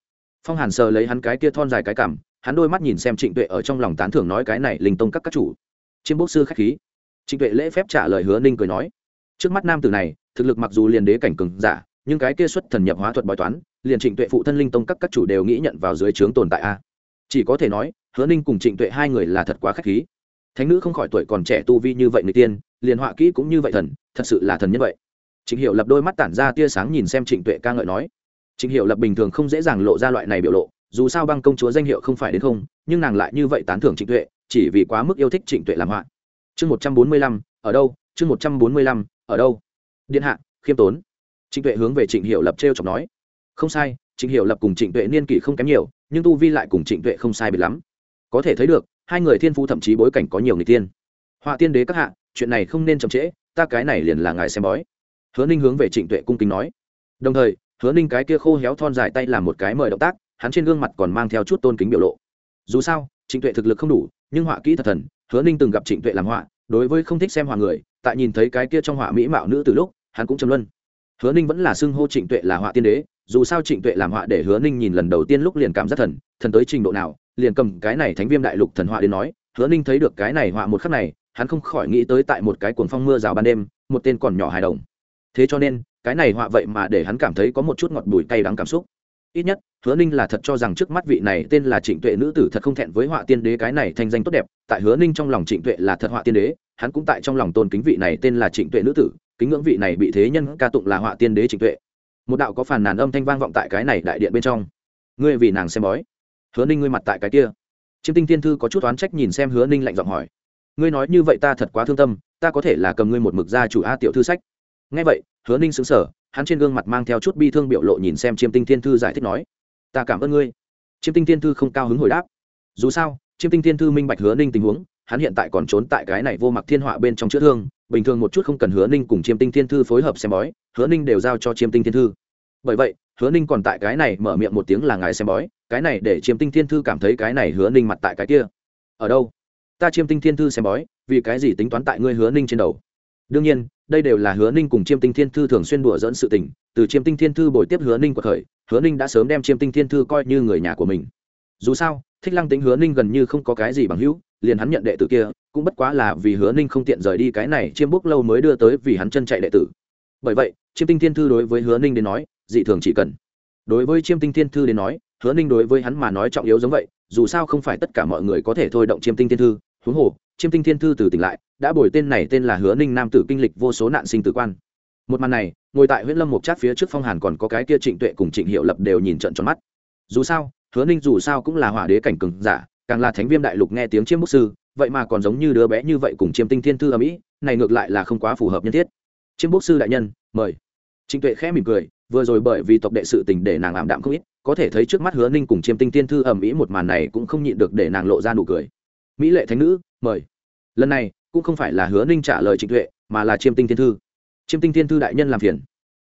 Phong hàn sờ lấy hắn cái kia thon dài cái cảm hắn đôi mắt nhìn xem trịnh tuệ ở trong lòng tán thưởng nói cái này linh tông các các chủ. Chiêm bốc sư khách khí. Trịnh tuệ lễ phép trả lời hứa ninh cười nói. Trước mắt nam tử này, thực lực mặc dù liền đế cảnh cường giả, nhưng cái kia xuất thần nhập hóa thuật bói toán, liền trịnh tuệ phụ thân linh tông các các chủ đều nghĩ nhận vào dưới trướng tồn tại a. Chỉ có thể nói, hứa ninh cùng trịnh tuệ hai người là thật quá khách khí. Thánh nữ không khỏi tuổi còn trẻ tu vi như vậy người tiên liền họa kỹ cũng như vậy thần, thật sự là thần như vậy. Trịnh hiệu lập đôi mắt tản ra tia sáng nhìn xem trịnh tuệ ca ngợi nói. Trịnh hiệu lập bình thường không dễ dàng lộ ra loại này biểu lộ, dù sao băng công chúa danh hiệu không phải đến không, nhưng nàng lại như vậy tán thưởng trịnh tuệ, chỉ vì quá mức yêu thích trịnh tuệ làm họa. Chương một trăm bốn mươi lăm, ở đâu? Chương một trăm bốn mươi lăm, ở đâu? Điện hạ, khiêm tốn. Trịnh tuệ hướng về trịnh hiệu lập t r e o chọc nói. Không sai, trịnh hiệu lập cùng trịnh tuệ niên kỷ không kém nhiều, nhưng tu vi lại cùng trịnh tuệ không sai biệt lắm. Có thể thấy được, hai người thiên phu thậm chí bối cảnh có nhiều người tiên họa tiên đế các hạ chuyện này không nên chậm trễ, ta cái này liền là ngài xem bói. Hứa ninh hướng về trịnh tuệ cung kính nói. Đồng thời, hứa ninh cái kia khô héo thon dài tay làm một cái mời động tác, hắn trên gương mặt còn mang theo chút tôn kính biểu lộ. Dù sao, trịnh tuệ thực lực không đủ, nhưng họa kỹ thật thần, hứa ninh từng gặp trịnh tuệ làm họa, đối với không thích xem họa người, tại nhìn thấy cái kia trong họa mỹ mạo nữ từ lúc, hắn cũng chấm luân. Hứa ninh vẫn là xưng hô trịnh tuệ là họa tiên đế, dù sao trịnh tuệ làm họa để hứa ninh nhìn lần đầu tiên lúc liền cảm giác thần thần tới trình độ nào, liền cầm cái này thánh viêm đại lục thần họa đến nói, hứa ninh thấy được cái này họa một khắc này hắn không khỏi nghĩ tới tại một cái cuồng phong mưa rào ban đêm, một tên còn nhỏ hài đồng. Thế cho nên, cái này họa vậy mà để hắn cảm thấy có một chút ngọt bùi cay đắng cảm xúc. Ít nhất, hứa ninh là thật cho rằng trước mắt vị này tên là trịnh tuệ nữ tử thật không thẹn với họa tiên đế cái này thanh danh tốt đẹp, tại hứa ninh trong lòng trịnh tuệ là thật họa tiên đế, hắn cũng tại trong lòng tôn kính vị này tên là trịnh tuệ nữ tử, kính ngưỡng vị này bị thế nhân ca tụng là họa tiên đế trịnh tuệ. Một đạo có phản nàn âm thanh vang vọng tại cái này đại điện bên trong. Ngươi vì nàng xem bói. Hứa ninh ngươi mặt tại cái kia. Chiêm tinh thiên thư có chút oán trách nhìn xem hứa ninh lạnh giọng hỏi ngươi nói như vậy ta thật quá thương tâm, ta có thể là cầm ngươi một mực gia chủ a tiểu thư sách. Ngay vậy, hứa ninh xứng sở hắn trên gương mặt mang theo chút bi thương biểu lộ nhìn xem chiêm tinh thiên thư giải thích nói, ta cảm ơn ngươi. Chiêm tinh thiên thư không cao hứng hồi đáp, dù sao, chiêm tinh thiên thư minh bạch hứa ninh tình huống, hắn hiện tại còn trốn tại cái này vô mặc thiên họa bên trong chữa thương, bình thường một chút không cần hứa ninh cùng chiêm tinh thiên thư phối hợp xem bói, hứa ninh đều giao cho chiêm tinh thiên thư. Bởi vậy, hứa ninh còn tại cái này mở miệng một tiếng là ngài xem bói, cái này để chiêm tinh thiên thư cảm thấy cái này hứa ninh mặt tại cái kia. Ở đâu? Ta chiêm tinh thiên thư xem bói, vì cái gì tính toán tại ngươi hứa ninh trên đầu? Đương nhiên, đây đều là hứa ninh cùng chiêm tinh thiên thư thường xuyên đùa dẫn sự tình, từ chiêm tinh thiên thư bồi tiếp hứa ninh của khởi hứa ninh đã sớm đem chiêm tinh thiên thư coi như người nhà của mình. Dù sao, thích lăng tính hứa ninh gần như không có cái gì bằng hữu, liền hắn nhận đệ tử kia, cũng bất quá là vì hứa ninh không tiện rời đi cái này chiêm bốc lâu mới đưa tới vì hắn chân chạy đệ tử. Bởi vậy, chiêm tinh thiên thư đối với hứa ninh đến nói, dị thường chỉ cần. Đối với chiêm tinh thiên thư đến nói, hứa ninh đối với hắn mà nói trọng yếu giống vậy, dù sao không phải tất cả mọi người có thể thôi động chiêm tinh thiên thư huống hồ, chiêm tinh thiên thư từ tỉnh lại, đã bồi tên này tên là hứa ninh nam tử kinh lịch vô số nạn sinh tử quan. Một màn này, ngồi tại huyện lâm một chát phía trước phong hàn còn có cái kia trịnh tuệ cùng trịnh hiệu lập đều nhìn trận tròn mắt. Dù sao, hứa ninh dù sao cũng là hỏa đế cảnh cường giả, càng là thánh viêm đại lục nghe tiếng chiêm bức sư, vậy mà còn giống như đứa bé như vậy cùng chiêm tinh thiên thư ở mỹ, này ngược lại là không quá phù hợp nhân thiết. Chiêm bức sư đại nhân, mời. Trịnh tuệ khẽ mỉm cười, vừa rồi bởi vì tộc đệ sự tình để nàng ảm đạm không ít, có thể thấy trước mắt hứa ninh cùng chiêm tinh thiên thư ầm ĩ một màn này cũng không nhịn được để nàng lộ ra nụ cười mỹ lệ thánh nữ, mời. Lần này, cũng không phải là hứa ninh trả lời trịnh tuệ, mà là chiêm tinh thiên thư. Chiêm tinh thiên thư đại nhân làm phiền.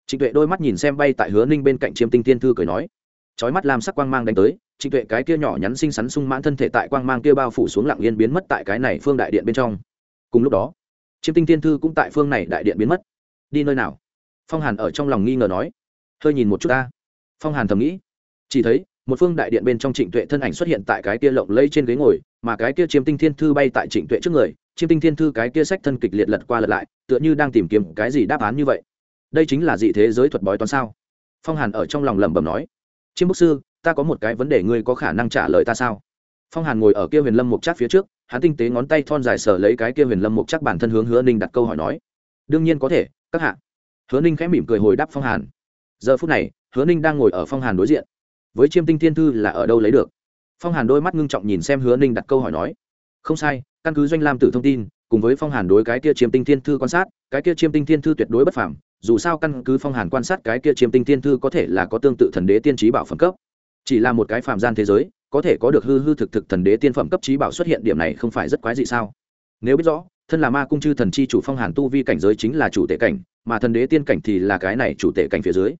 Trịnh tuệ đôi mắt nhìn xem bay tại hứa ninh bên cạnh chiêm tinh thiên thư cười nói. Trói mắt làm sắc quang mang đánh tới, trịnh tuệ cái kia nhỏ nhắn xinh xắn sung mãn thân thể tại quang mang kia bao phủ xuống lặng yên biến mất tại cái này phương đại điện bên trong. Cùng lúc đó, chiêm tinh thiên thư cũng tại phương này đại điện biến mất. Đi nơi nào? Phong hàn ở trong lòng nghi ngờ nói. Hơi nhìn một chút ta. Phong hàn thầm nghĩ. Chỉ thấy, một phương đại điện bên trong trịnh tuệ thân ảnh xuất hiện tại cái kia lộng lây trên ghế ngồi mà cái kia chiêm tinh thiên thư bay tại trịnh tuệ trước người, chiêm tinh thiên thư cái kia sách thân kịch liệt lật qua lật lại, tựa như đang tìm kiếm cái gì đáp án như vậy. Đây chính là dị thế giới thuật bói toán sao? Phong hàn ở trong lòng lẩm bẩm nói. Chiêm bức sư, ta có một cái vấn đề ngươi có khả năng trả lời ta sao? Phong hàn ngồi ở kia huyền lâm mục chắc phía trước, hắn tinh tế ngón tay thon dài sở lấy cái kia huyền lâm mục chắc bản thân hướng hứa ninh đặt câu hỏi nói. Đương nhiên có thể, các hạ. Hứa ninh khẽ mỉm cười hồi đáp phong hàn. Giờ phút này, hứa ninh đang ngồi ở phong hàn đối diện. Với chiêm tinh thiên thư là ở đâu lấy được? Phong hàn đôi mắt ngưng trọng nhìn xem hứa ninh đặt câu hỏi nói, không sai, căn cứ doanh lam tử thông tin, cùng với phong hàn đối cái kia chiêm tinh thiên thư quan sát, cái kia chiêm tinh thiên thư tuyệt đối bất phẳng dù sao căn cứ phong hàn quan sát cái kia chiêm tinh thiên thư có thể là có tương tự thần đế tiên trí bảo phẩm cấp. Chỉ là một cái phàm gian thế giới, có thể có được hư hư thực thực thần đế tiên phẩm cấp trí bảo xuất hiện điểm này không phải rất quái dị sao? Nếu biết rõ, thân là ma cung chư thần chi chủ phong hàn tu vi cảnh giới chính là chủ tệ cảnh, mà thần đế tiên cảnh thì là cái này chủ tệ cảnh phía dưới.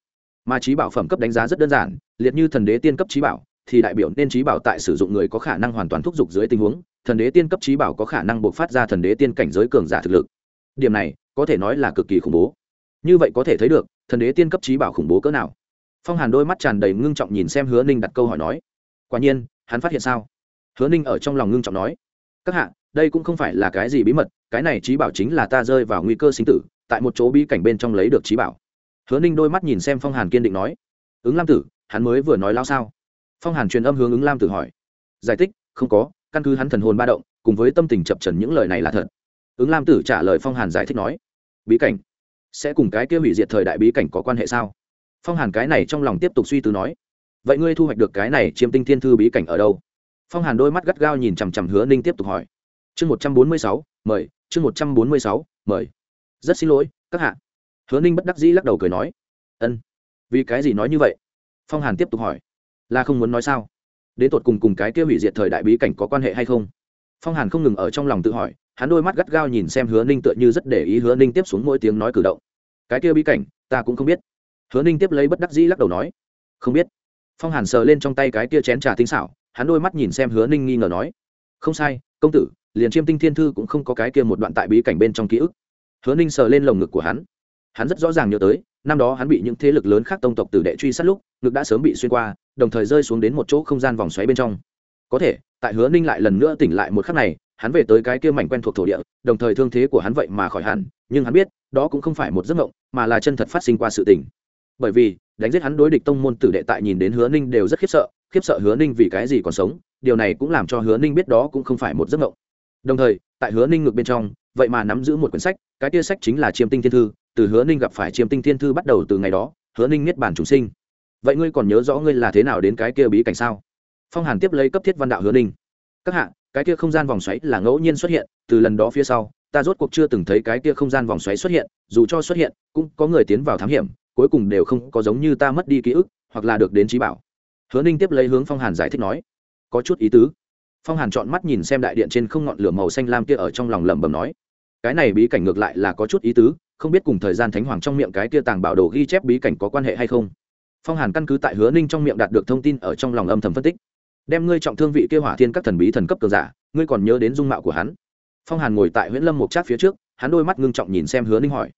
Mà trí bảo phẩm cấp đánh giá rất đơn giản, liệt như thần đế tiên cấp trí bảo thì đại biểu nên trí bảo tại sử dụng người có khả năng hoàn toàn thúc giục dưới tình huống, thần đế tiên cấp trí bảo có khả năng buộc phát ra thần đế tiên cảnh giới cường giả thực lực. Điểm này, có thể nói là cực kỳ khủng bố. Như vậy có thể thấy được, thần đế tiên cấp trí bảo khủng bố cỡ nào. Phong hàn đôi mắt tràn đầy ngưng trọng nhìn xem hứa ninh đặt câu hỏi nói. Quả nhiên, hắn phát hiện sao? Hứa ninh ở trong lòng ngưng trọng nói. Các hạ, đây cũng không phải là cái gì bí mật, cái này trí bảo chính là ta rơi vào nguy cơ sinh tử, tại một chỗ bí cảnh bên trong lấy được trí bảo. Hứa ninh đôi mắt nhìn xem phong hàn kiên định nói. Ứng lam tử, hắn mới vừa nói lao sao? Phong hàn truyền âm hướng ứng lam tử hỏi. Giải thích, không có, căn cứ hắn thần hồn ba động, cùng với tâm tình chập trần những lời này là thật. Ứng lam tử trả lời phong hàn giải thích nói. Bí cảnh, sẽ cùng cái kia hủy diệt thời đại bí cảnh có quan hệ sao? Phong hàn cái này trong lòng tiếp tục suy tư nói. Vậy ngươi thu hoạch được cái này chiêm tinh thiên thư bí cảnh ở đâu? Phong hàn đôi mắt gắt gao nhìn chằm chằm hứa ninh tiếp tục hỏi. Chương một trăm bốn mươi sáu, mời. Chương một trăm bốn mươi sáu, mời. Rất xin lỗi, các hạ. Hứa ninh bất đắc dĩ lắc đầu cười nói. Ân. Vì cái gì nói như vậy? Phong hàn tiếp tục hỏi là không muốn nói sao? Đến tột cùng cùng cái kia hủy diệt thời đại bí cảnh có quan hệ hay không? Phong hàn không ngừng ở trong lòng tự hỏi, hắn đôi mắt gắt gao nhìn xem hứa ninh tựa như rất để ý hứa ninh tiếp xuống mỗi tiếng nói cử động. Cái kia bí cảnh, ta cũng không biết. Hứa ninh tiếp lấy bất đắc dĩ lắc đầu nói, không biết. Phong hàn sờ lên trong tay cái kia chén trà tinh xảo, hắn đôi mắt nhìn xem hứa ninh nghi ngờ nói, không sai, công tử, liền chiêm tinh thiên thư cũng không có cái kia một đoạn tại bí cảnh bên trong ký ức. Hứa ninh sờ lên lồng ngực của hắn. Hắn rất rõ ràng nhớ tới năm đó hắn bị những thế lực lớn khác tông tộc tử đệ truy sát lúc, ngực đã sớm bị xuyên qua, đồng thời rơi xuống đến một chỗ không gian vòng xoáy bên trong. Có thể, tại hứa ninh lại lần nữa tỉnh lại một khắc này, hắn về tới cái kia mảnh quen thuộc thổ địa, đồng thời thương thế của hắn vậy mà khỏi hẳn, nhưng hắn biết, đó cũng không phải một giấc mộng, mà là chân thật phát sinh qua sự tình. Bởi vì, đánh giết hắn đối địch tông môn tử đệ tại nhìn đến hứa ninh đều rất khiếp sợ khiếp sợ hứa ninh vì cái gì còn sống, điều này cũng làm cho hứa ninh biết đó cũng không phải một giấc mộng. Đồng thời, tại hứa ninh ngược bên trong, vậy mà nắm giữ một quyển sách, cái tia sách chính là chiêm tinh thiên thư từ hứa ninh gặp phải chiêm tinh thiên thư bắt đầu từ ngày đó, hứa ninh niết bản chúng sinh. Vậy ngươi còn nhớ rõ ngươi là thế nào đến cái kia bí cảnh sao? Phong hàn tiếp lấy cấp thiết văn đạo hứa ninh. Các hạ, cái kia không gian vòng xoáy là ngẫu nhiên xuất hiện, từ lần đó phía sau, ta rốt cuộc chưa từng thấy cái kia không gian vòng xoáy xuất hiện, dù cho xuất hiện, cũng có người tiến vào thám hiểm, cuối cùng đều không có giống như ta mất đi ký ức, hoặc là được đến trí bảo. Hứa ninh tiếp lấy hướng phong hàn giải thích nói, có chút ý tứ. Phong hàn chọn mắt nhìn xem đại điện trên không ngọn lửa màu xanh lam kia ở trong lòng lẩm bẩm nói, cái này bí cảnh ngược lại là có chút ý tứ không biết cùng thời gian thánh hoàng trong miệng cái kia tàng bảo đồ ghi chép bí cảnh có quan hệ hay không. Phong hàn căn cứ tại hứa ninh trong miệng đạt được thông tin ở trong lòng âm thầm phân tích. Đem ngươi trọng thương vị kêu hỏa thiên các thần bí thần cấp cường giả, ngươi còn nhớ đến dung mạo của hắn? Phong hàn ngồi tại huyện lâm một trác phía trước, hắn đôi mắt ngưng trọng nhìn xem hứa ninh hỏi.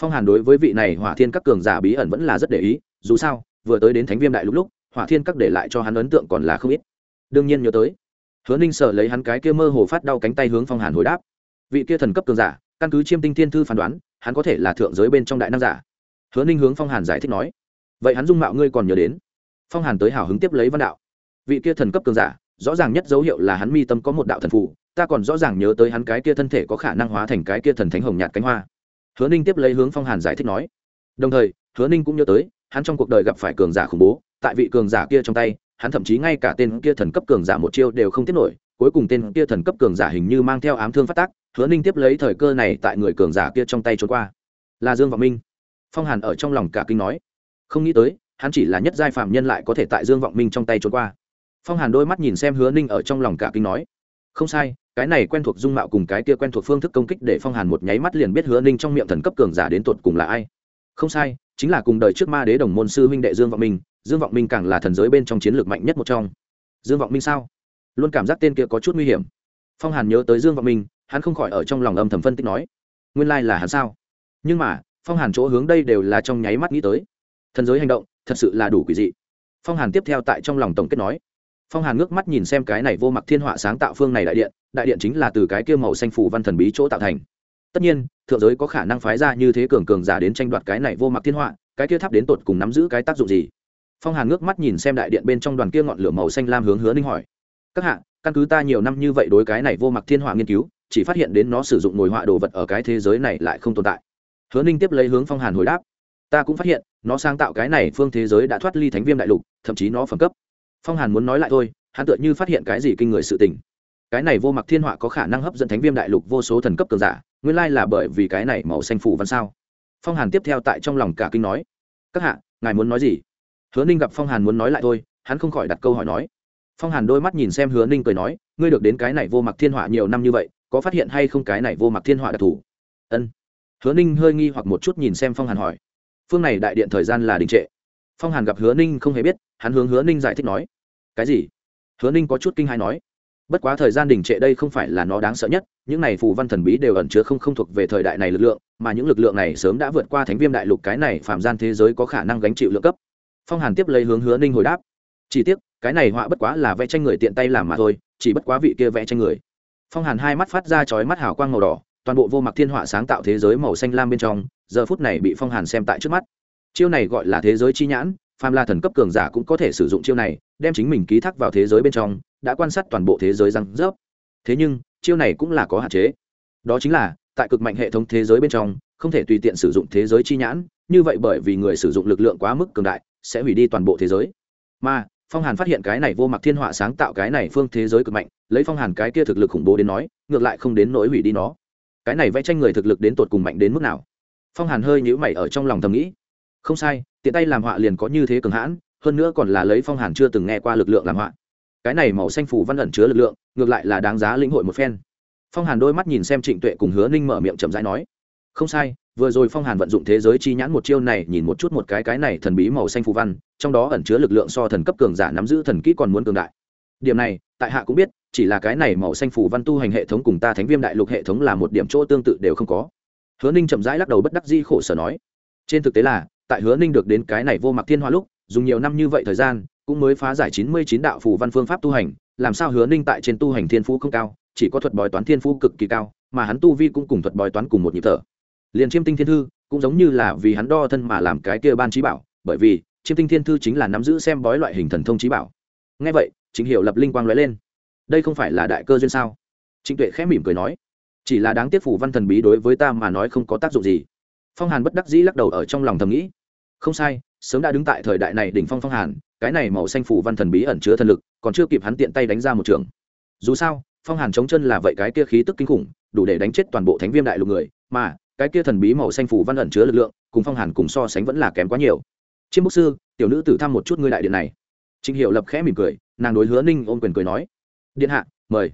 Phong hàn đối với vị này hỏa thiên các cường giả bí ẩn vẫn là rất để ý, dù sao, vừa tới đến thánh viêm đại lúc lúc, hỏa thiên các để lại cho hắn ấn tượng còn là không ít. Đương nhiên nhớ tới, hứa ninh sợ lấy hắn cái kia mơ hồ phát đau cánh tay hướng phong hàn hồi đáp. Vị kia thần cấp cường giả căn cứ chiêm tinh thiên thư phán đoán, hắn có thể là thượng giới bên trong đại nam giả. Hứa ninh hướng phong hàn giải thích nói, vậy hắn dung mạo ngươi còn nhớ đến? Phong hàn tới hào hứng tiếp lấy văn đạo, vị kia thần cấp cường giả, rõ ràng nhất dấu hiệu là hắn mi tâm có một đạo thần phụ ta còn rõ ràng nhớ tới hắn cái kia thân thể có khả năng hóa thành cái kia thần thánh hồng nhạt cánh hoa. Hứa ninh tiếp lấy hướng phong hàn giải thích nói, đồng thời, hứa ninh cũng nhớ tới, hắn trong cuộc đời gặp phải cường giả khủng bố, tại vị cường giả kia trong tay, hắn thậm chí ngay cả tên kia thần cấp cường giả một chiêu đều không tiếp nổi, cuối cùng tên kia thần cấp cường giả hình như mang theo ám thương phát tác hứa ninh tiếp lấy thời cơ này tại người cường giả kia trong tay trốn qua. Là dương vọng minh. Phong hàn ở trong lòng cả kinh nói. Không nghĩ tới, hắn chỉ là nhất giai phạm nhân lại có thể tại dương vọng minh trong tay trốn qua. Phong hàn đôi mắt nhìn xem hứa ninh ở trong lòng cả kinh nói. Không sai, cái này quen thuộc dung mạo cùng cái kia quen thuộc phương thức công kích để phong hàn một nháy mắt liền biết hứa ninh trong miệng thần cấp cường giả đến tột cùng là ai. Không sai, chính là cùng đời trước ma đế đồng môn sư huynh đệ dương vọng minh, dương vọng minh càng là thần giới bên trong chiến lược mạnh nhất một trong. Dương vọng minh sao? Luôn cảm giác tên kia có chút nguy hiểm. Phong hàn nhớ tới dương vọng minh hắn không khỏi ở trong lòng âm thầm phân tích nói, nguyên lai là hắn sao? Nhưng mà, phong hàn chỗ hướng đây đều là trong nháy mắt nghĩ tới. Thần giới hành động, thật sự là đủ quỷ dị. Phong hàn tiếp theo tại trong lòng tổng kết nói, phong hàn ngước mắt nhìn xem cái này vô mặc thiên họa sáng tạo phương này đại điện đại điện chính là từ cái kia màu xanh phủ văn thần bí chỗ tạo thành. Tất nhiên, thượng giới có khả năng phái ra như thế cường cường giả đến tranh đoạt cái này vô mặc thiên họa, cái kia tháp đến tột cùng nắm giữ cái tác dụng gì? Phong hàn ngước mắt nhìn xem đại điện bên trong đoàn kia ngọn lửa màu xanh lam hướng hứa ninh hỏi, các hạ, căn cứ ta nhiều năm như vậy đối cái này vô mặc thiên họa nghiên cứu chỉ phát hiện đến nó sử dụng ngồi họa đồ vật ở cái thế giới này lại không tồn tại. Hứa ninh tiếp lấy hướng phong hàn hồi đáp. Ta cũng phát hiện, nó sáng tạo cái này phương thế giới đã thoát ly thánh viêm đại lục, thậm chí nó phẩm cấp. Phong hàn muốn nói lại thôi, hắn tựa như phát hiện cái gì kinh người sự tình. Cái này vô mặc thiên họa có khả năng hấp dẫn thánh viêm đại lục vô số thần cấp cường giả, nguyên lai là bởi vì cái này màu xanh phủ văn sao? Phong hàn tiếp theo tại trong lòng cả kinh nói. Các hạ, ngài muốn nói gì? Hứa ninh gặp phong hàn muốn nói lại thôi, hắn không khỏi đặt câu hỏi nói. Phong hàn đôi mắt nhìn xem hứa ninh cười nói, ngươi được đến cái này vô mặc thiên họa nhiều năm như vậy có phát hiện hay không cái này vô mặc thiên họa đặc thù? Ân. Hứa ninh hơi nghi hoặc một chút nhìn xem phong hàn hỏi. Phương này đại điện thời gian là đình trệ. Phong hàn gặp hứa ninh không hề biết, hắn hướng hứa ninh giải thích nói. Cái gì? Hứa ninh có chút kinh hài nói. Bất quá thời gian đình trệ đây không phải là nó đáng sợ nhất, những này phù văn thần bí đều ẩn chứa không không thuộc về thời đại này lực lượng, mà những lực lượng này sớm đã vượt qua thánh viêm đại lục cái này phạm gian thế giới có khả năng gánh chịu lượng cấp. Phong hàn tiếp lấy hướng hứa ninh hồi đáp. Chỉ tiếc, cái này họa bất quá là vẽ tranh người tiện tay làm mà thôi, chỉ bất quá vị kia vẽ tranh người phong hàn hai mắt phát ra chói mắt hào quang màu đỏ, toàn bộ vô mặc thiên họa sáng tạo thế giới màu xanh lam bên trong, giờ phút này bị phong hàn xem tại trước mắt. Chiêu này gọi là thế giới chi nhãn, phàm là thần cấp cường giả cũng có thể sử dụng chiêu này, đem chính mình ký thác vào thế giới bên trong, đã quan sát toàn bộ thế giới răng rớp. Thế nhưng, chiêu này cũng là có hạn chế. Đó chính là, tại cực mạnh hệ thống thế giới bên trong, không thể tùy tiện sử dụng thế giới chi nhãn, như vậy bởi vì người sử dụng lực lượng quá mức cường đại, sẽ hủy đi toàn bộ thế giới. Mà, phong hàn phát hiện cái này vô mặc thiên họa sáng tạo cái này phương thế giới cực mạnh lấy phong hàn cái kia thực lực khủng bố đến nói, ngược lại không đến nỗi hủy đi nó. Cái này vẽ tranh người thực lực đến tột cùng mạnh đến mức nào? Phong hàn hơi nhữ mày ở trong lòng thầm nghĩ. Không sai, tiện tay làm họa liền có như thế cường hãn, hơn nữa còn là lấy phong hàn chưa từng nghe qua lực lượng làm họa. Cái này màu xanh phủ văn ẩn chứa lực lượng, ngược lại là đáng giá lĩnh hội một phen. Phong hàn đôi mắt nhìn xem trịnh tuệ cùng hứa ninh mở miệng chậm rãi nói, không sai, vừa rồi phong hàn vận dụng thế giới chi nhãn một chiêu này, nhìn một chút một cái cái này thần bí màu xanh phù văn, trong đó ẩn chứa lực lượng so thần cấp cường giả nắm giữ thần kỹ còn muốn cường đại. Điểm này, tại hạ cũng biết chỉ là cái này màu xanh phù văn tu hành hệ thống cùng ta thánh viêm đại lục hệ thống là một điểm chỗ tương tự đều không có. Hứa ninh chậm rãi lắc đầu bất đắc di khổ sở nói. Trên thực tế là, tại hứa ninh được đến cái này vô mặc thiên hoa lúc, dùng nhiều năm như vậy thời gian, cũng mới phá giải chín mươi chín đạo phù văn phương pháp tu hành, làm sao hứa ninh tại trên tu hành thiên phú không cao, chỉ có thuật bói toán thiên phú cực kỳ cao, mà hắn tu vi cũng cùng thuật bói toán cùng một nhịp thở. Liền chiêm tinh thiên thư, cũng giống như là vì hắn đo thân mà làm cái kia ban trí bảo, bởi vì chiêm tinh thiên thư chính là nắm giữ xem bói loại hình thần thông trí bảo. Ngay vậy chính hiệu lập linh quang lóe lên đây không phải là đại cơ duyên sao? Trịnh tuệ khẽ mỉm cười nói, chỉ là đáng tiếc phủ văn thần bí đối với ta mà nói không có tác dụng gì. Phong hàn bất đắc dĩ lắc đầu ở trong lòng thầm nghĩ, không sai, sớm đã đứng tại thời đại này đỉnh phong phong hàn, cái này màu xanh phủ văn thần bí ẩn chứa thần lực, còn chưa kịp hắn tiện tay đánh ra một trường. Dù sao, phong hàn chống chân là vậy cái kia khí tức kinh khủng, đủ để đánh chết toàn bộ thánh viêm đại lục người, mà cái kia thần bí màu xanh phủ văn ẩn chứa lực lượng, cùng phong hàn cùng so sánh vẫn là kém quá nhiều. Chiêm bốc sư, tiểu nữ tử thăm một chút ngươi đại điện này. Trịnh hiệu lập khẽ mỉm cười, nàng đối hứa ninh ôm quyền cười nói điện hạ, mời.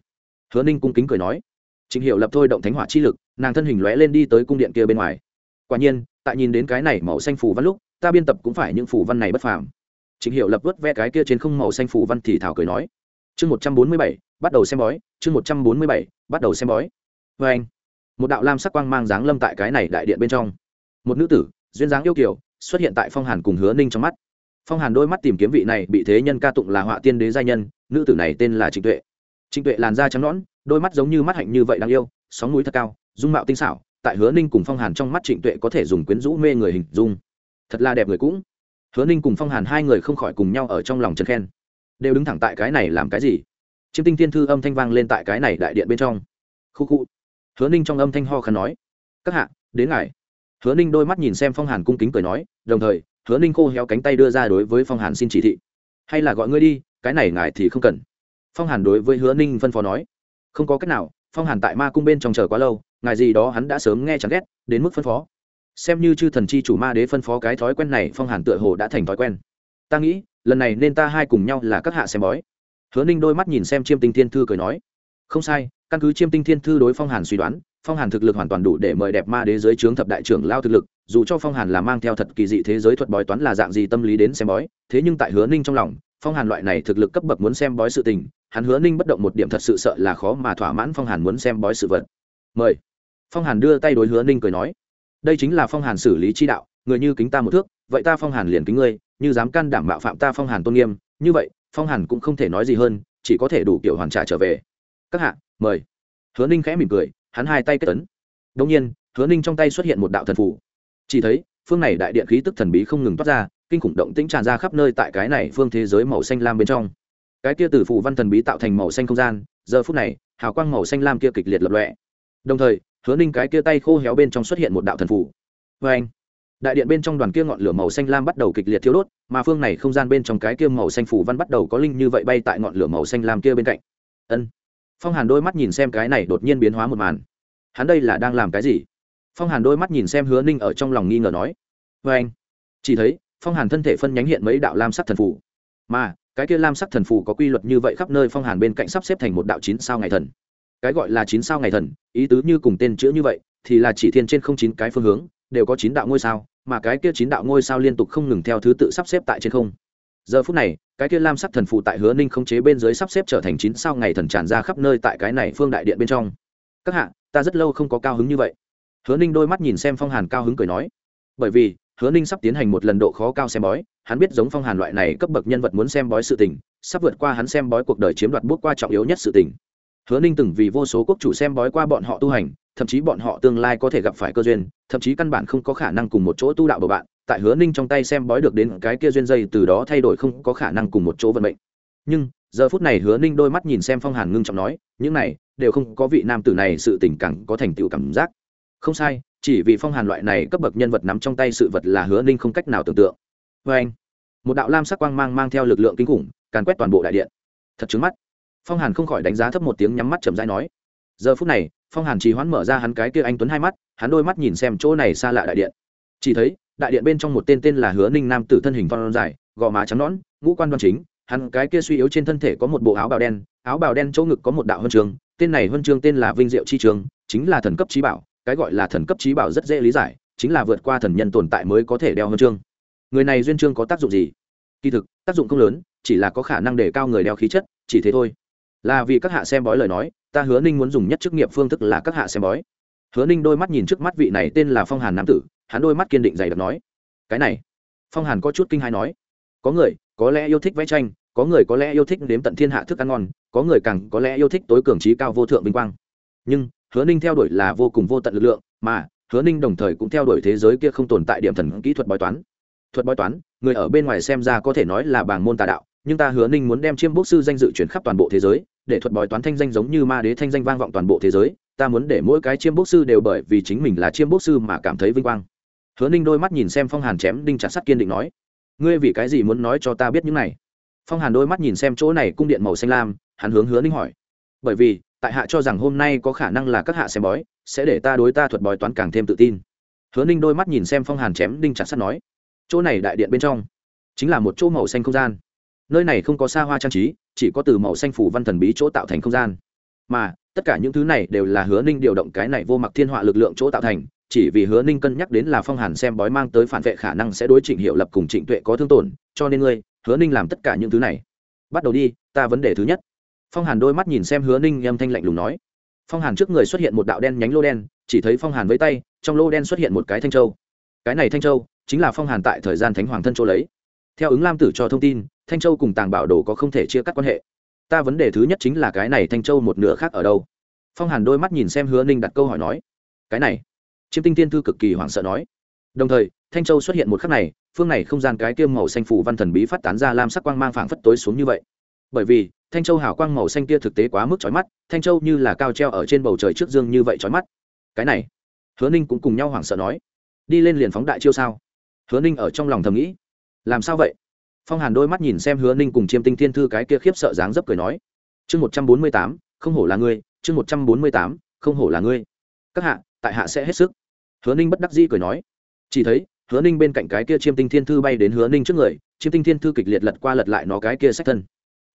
Hứa ninh cung kính cười nói. Trịnh hiệu lập thôi động thánh hỏa chi lực, nàng thân hình lóe lên đi tới cung điện kia bên ngoài. Quả nhiên, tại nhìn đến cái này màu xanh phủ văn lúc, ta biên tập cũng phải những phủ văn này bất phàm. Trịnh hiệu lập vớt ve cái kia trên không màu xanh phủ văn thì thảo cười nói. Chương một trăm bốn mươi bảy, bắt đầu xem bói, chương một trăm bốn mươi bảy, bắt đầu xem bói. Vê anh, một đạo lam sắc quang mang dáng lâm tại cái này đại điện bên trong. Một nữ tử, duyên dáng yêu kiều, xuất hiện tại phong hàn cùng hứa ninh trong mắt. Phong hàn đôi mắt tìm kiếm vị này bị thế nhân ca tụng là họa tiên đế gia nhân, nữ tử này tên là trịnh tuệ trịnh tuệ làn da trắng nõn, đôi mắt giống như mắt hạnh như vậy đáng yêu, sóng mũi thật cao, dung mạo tinh xảo, tại hứa ninh cùng phong hàn trong mắt trịnh tuệ có thể dùng quyến rũ mê người hình dung. Thật là đẹp người cũng. Hứa ninh cùng phong hàn hai người không khỏi cùng nhau ở trong lòng chân khen. Đều đứng thẳng tại cái này làm cái gì? Chiêm tinh thiên thư âm thanh vang lên tại cái này đại điện bên trong. Khu khu. Hứa ninh trong âm thanh ho khăn nói, các hạ, đến ngài. Hứa ninh đôi mắt nhìn xem phong hàn cung kính cười nói, đồng thời, hứa ninh khô héo cánh tay đưa ra đối với phong hàn xin chỉ thị. Hay là gọi ngươi đi, cái này ngài thì không cần phong hàn đối với hứa ninh phân phó nói không có cách nào phong hàn tại ma cung bên trong chờ quá lâu ngài gì đó hắn đã sớm nghe chẳng ghét đến mức phân phó xem như chư thần chi chủ ma đế phân phó cái thói quen này phong hàn tựa hồ đã thành thói quen ta nghĩ lần này nên ta hai cùng nhau là các hạ xem bói hứa ninh đôi mắt nhìn xem chiêm tinh thiên thư cười nói không sai căn cứ chiêm tinh thiên thư đối phong hàn suy đoán phong hàn thực lực hoàn toàn đủ để mời đẹp ma đế giới trướng thập đại trưởng lao thực lực dù cho phong hàn là mang theo thật kỳ dị thế giới thuật bói toán là dạng gì tâm lý đến xem bói thế nhưng tại hứa ninh trong lòng phong hàn loại này thực lực cấp bậc muốn xem bói sự tình hắn hứa ninh bất động một điểm thật sự sợ là khó mà thỏa mãn phong hàn muốn xem bói sự vật. Mời. Phong hàn đưa tay đối hứa ninh cười nói. Đây chính là phong hàn xử lý chi đạo, người như kính ta một thước, vậy ta phong hàn liền kính ngươi, như dám can đảm bạo phạm ta phong hàn tôn nghiêm, như vậy, phong hàn cũng không thể nói gì hơn, chỉ có thể đủ kiểu hoàn trả trở về. Các hạ, mời. Hứa ninh khẽ mỉm cười, hắn hai tay kết tấn đông nhiên, hứa ninh trong tay xuất hiện một đạo thần phủ chỉ thấy, phương này đại điện khí tức thần bí không ngừng toát ra, kinh khủng động tĩnh tràn ra khắp nơi tại cái này phương thế giới màu xanh lam bên trong cái kia từ phủ văn thần bí tạo thành màu xanh không gian, giờ phút này, hào quang màu xanh lam kia kịch liệt lập lọe đồng thời, hứa ninh cái kia tay khô héo bên trong xuất hiện một đạo thần phủ vê anh, đại điện bên trong đoàn kia ngọn lửa màu xanh lam bắt đầu kịch liệt thiêu đốt, mà phương này không gian bên trong cái kia màu xanh phủ văn bắt đầu có linh như vậy bay tại ngọn lửa màu xanh lam kia bên cạnh. Ân. Phong hàn đôi mắt nhìn xem cái này đột nhiên biến hóa một màn. Hắn đây là đang làm cái gì? Phong hàn đôi mắt nhìn xem hứa ninh ở trong lòng nghi ngờ nói. Vê anh, chỉ thấy, phong hàn thân thể phân nhánh hiện mấy đạo lam sắc thần phủ mà cái kia lam sắc thần phù có quy luật như vậy khắp nơi phong hàn bên cạnh sắp xếp thành một đạo chín sao ngày thần. Cái gọi là chín sao ngày thần, ý tứ như cùng tên chữ như vậy, thì là chỉ thiên trên không chín cái phương hướng, đều có chín đạo ngôi sao, mà cái kia chín đạo ngôi sao liên tục không ngừng theo thứ tự sắp xếp tại trên không. Giờ phút này, cái kia lam sắc thần phụ tại hứa ninh không chế bên dưới sắp xếp trở thành chín sao ngày thần tràn ra khắp nơi tại cái này phương đại điện bên trong. Các hạ, ta rất lâu không có cao hứng như vậy. Hứa ninh đôi mắt nhìn xem phong hàn cao hứng cười nói, bởi vì hứa ninh sắp tiến hành một lần độ khó cao xem bói, hắn biết giống phong hàn loại này cấp bậc nhân vật muốn xem bói sự tình, sắp vượt qua hắn xem bói cuộc đời chiếm đoạt bước qua trọng yếu nhất sự tình. Hứa ninh từng vì vô số quốc chủ xem bói qua bọn họ tu hành, thậm chí bọn họ tương lai có thể gặp phải cơ duyên, thậm chí căn bản không có khả năng cùng một chỗ tu đạo bầu bạn, tại hứa ninh trong tay xem bói được đến cái kia duyên dây từ đó thay đổi không có khả năng cùng một chỗ vận mệnh. Nhưng, giờ phút này hứa ninh đôi mắt nhìn xem phong hàn ngưng trọng nói, những này đều không có vị nam tử này sự tình càng có thành tựu cảm giác. Không sai chỉ vì phong hàn loại này cấp bậc nhân vật nắm trong tay sự vật là hứa ninh không cách nào tưởng tượng. Vê anh. Một đạo lam sắc quang mang mang theo lực lượng kinh khủng, càn quét toàn bộ đại điện. Thật trứng mắt. Phong hàn không khỏi đánh giá thấp một tiếng nhắm mắt chậm rãi nói. Giờ phút này, phong hàn trì hoãn mở ra hắn cái kia anh tuấn hai mắt, hắn đôi mắt nhìn xem chỗ này xa lạ đại điện. Chỉ thấy, đại điện bên trong một tên tên là hứa ninh nam tử thân hình phong dài, gò má trắng nõn, ngũ quan đoan chính, hắn cái kia suy yếu trên thân thể có một bộ áo bào đen, áo bào đen chỗ ngực có một đạo huân trường tên này huân chương tên là vinh diệu chi trường, chính là thần cấp trí bảo cái gọi là thần cấp trí bảo rất dễ lý giải, chính là vượt qua thần nhân tồn tại mới có thể đeo huân chương. Người này duyên chương có tác dụng gì? Kỳ thực, tác dụng không lớn, chỉ là có khả năng để cao người đeo khí chất, chỉ thế thôi. Là vì các hạ xem bói lời nói, ta hứa ninh muốn dùng nhất chức nghiệp phương thức là các hạ xem bói. Hứa ninh đôi mắt nhìn trước mắt vị này tên là phong hàn nam tử, hắn đôi mắt kiên định dày đặc nói, cái này. Phong hàn có chút kinh hãi nói, có người, có lẽ yêu thích vẽ tranh, có người có lẽ yêu thích đếm tận thiên hạ thức ăn ngon, có người càng có lẽ yêu thích tối cường trí cao vô thượng vinh quang. Nhưng hứa ninh theo đuổi là vô cùng vô tận lực lượng, mà hứa ninh đồng thời cũng theo đuổi thế giới kia không tồn tại điểm thần kỹ thuật bói toán. Thuật bói toán, người ở bên ngoài xem ra có thể nói là bảng môn tà đạo, nhưng ta hứa ninh muốn đem chiêm bốc sư danh dự chuyển khắp toàn bộ thế giới, để thuật bói toán thanh danh giống như ma đế thanh danh vang vọng toàn bộ thế giới, ta muốn để mỗi cái chiêm bốc sư đều bởi vì chính mình là chiêm bốc sư mà cảm thấy vinh quang. Hứa ninh đôi mắt nhìn xem phong hàn chém đinh chặt sắt kiên định nói, ngươi vì cái gì muốn nói cho ta biết những này? Phong hàn đôi mắt nhìn xem chỗ này cung điện màu xanh lam, hắn hướng hứa ninh hỏi, bởi vì tại hạ cho rằng hôm nay có khả năng là các hạ xem bói, sẽ để ta đối ta thuật bói toán càng thêm tự tin. Hứa ninh đôi mắt nhìn xem phong hàn chém đinh chặt sắt nói, chỗ này đại điện bên trong chính là một chỗ màu xanh không gian. Nơi này không có xa hoa trang trí, chỉ có từ màu xanh phủ văn thần bí chỗ tạo thành không gian. Mà, tất cả những thứ này đều là hứa ninh điều động cái này vô mặc thiên họa lực lượng chỗ tạo thành, chỉ vì hứa ninh cân nhắc đến là phong hàn xem bói mang tới phản vệ khả năng sẽ đối trịnh hiệu lập cùng trịnh tuệ có thương tổn, cho nên ngươi, hứa ninh làm tất cả những thứ này. Bắt đầu đi, ta vấn đề thứ nhất phong hàn đôi mắt nhìn xem hứa ninh âm thanh lạnh lùng nói. Phong hàn trước người xuất hiện một đạo đen nhánh lô đen, chỉ thấy phong hàn với tay, trong lô đen xuất hiện một cái thanh châu. Cái này thanh châu chính là phong hàn tại thời gian thánh hoàng thân châu lấy. Theo ứng lam tử cho thông tin, thanh châu cùng tàng bảo đồ có không thể chia cắt quan hệ. Ta vấn đề thứ nhất chính là cái này thanh châu một nửa khác ở đâu? Phong hàn đôi mắt nhìn xem hứa ninh đặt câu hỏi nói. Cái này, chiêm tinh tiên thư cực kỳ hoảng sợ nói. Đồng thời, thanh châu xuất hiện một khắc này, phương này không gian cái tiêm màu xanh phủ văn thần bí phát tán ra lam sắc quang mang phảng phất tối xuống như vậy bởi vì thanh châu hào quang màu xanh kia thực tế quá mức chói mắt, thanh châu như là cao treo ở trên bầu trời trước dương như vậy chói mắt. Cái này, hứa ninh cũng cùng nhau hoảng sợ nói, đi lên liền phóng đại chiêu sao? Hứa ninh ở trong lòng thầm nghĩ, làm sao vậy? Phong hàn đôi mắt nhìn xem hứa ninh cùng chiêm tinh thiên thư cái kia khiếp sợ dáng dấp cười nói, chương một trăm bốn mươi tám, không hổ là ngươi, chương một trăm bốn mươi tám, không hổ là ngươi. Các hạ, tại hạ sẽ hết sức. Hứa ninh bất đắc dĩ cười nói, chỉ thấy hứa ninh bên cạnh cái kia chiêm tinh thiên thư bay đến hứa ninh trước người, chiêm tinh thiên thư kịch liệt lật qua lật lại nó cái kia sách thân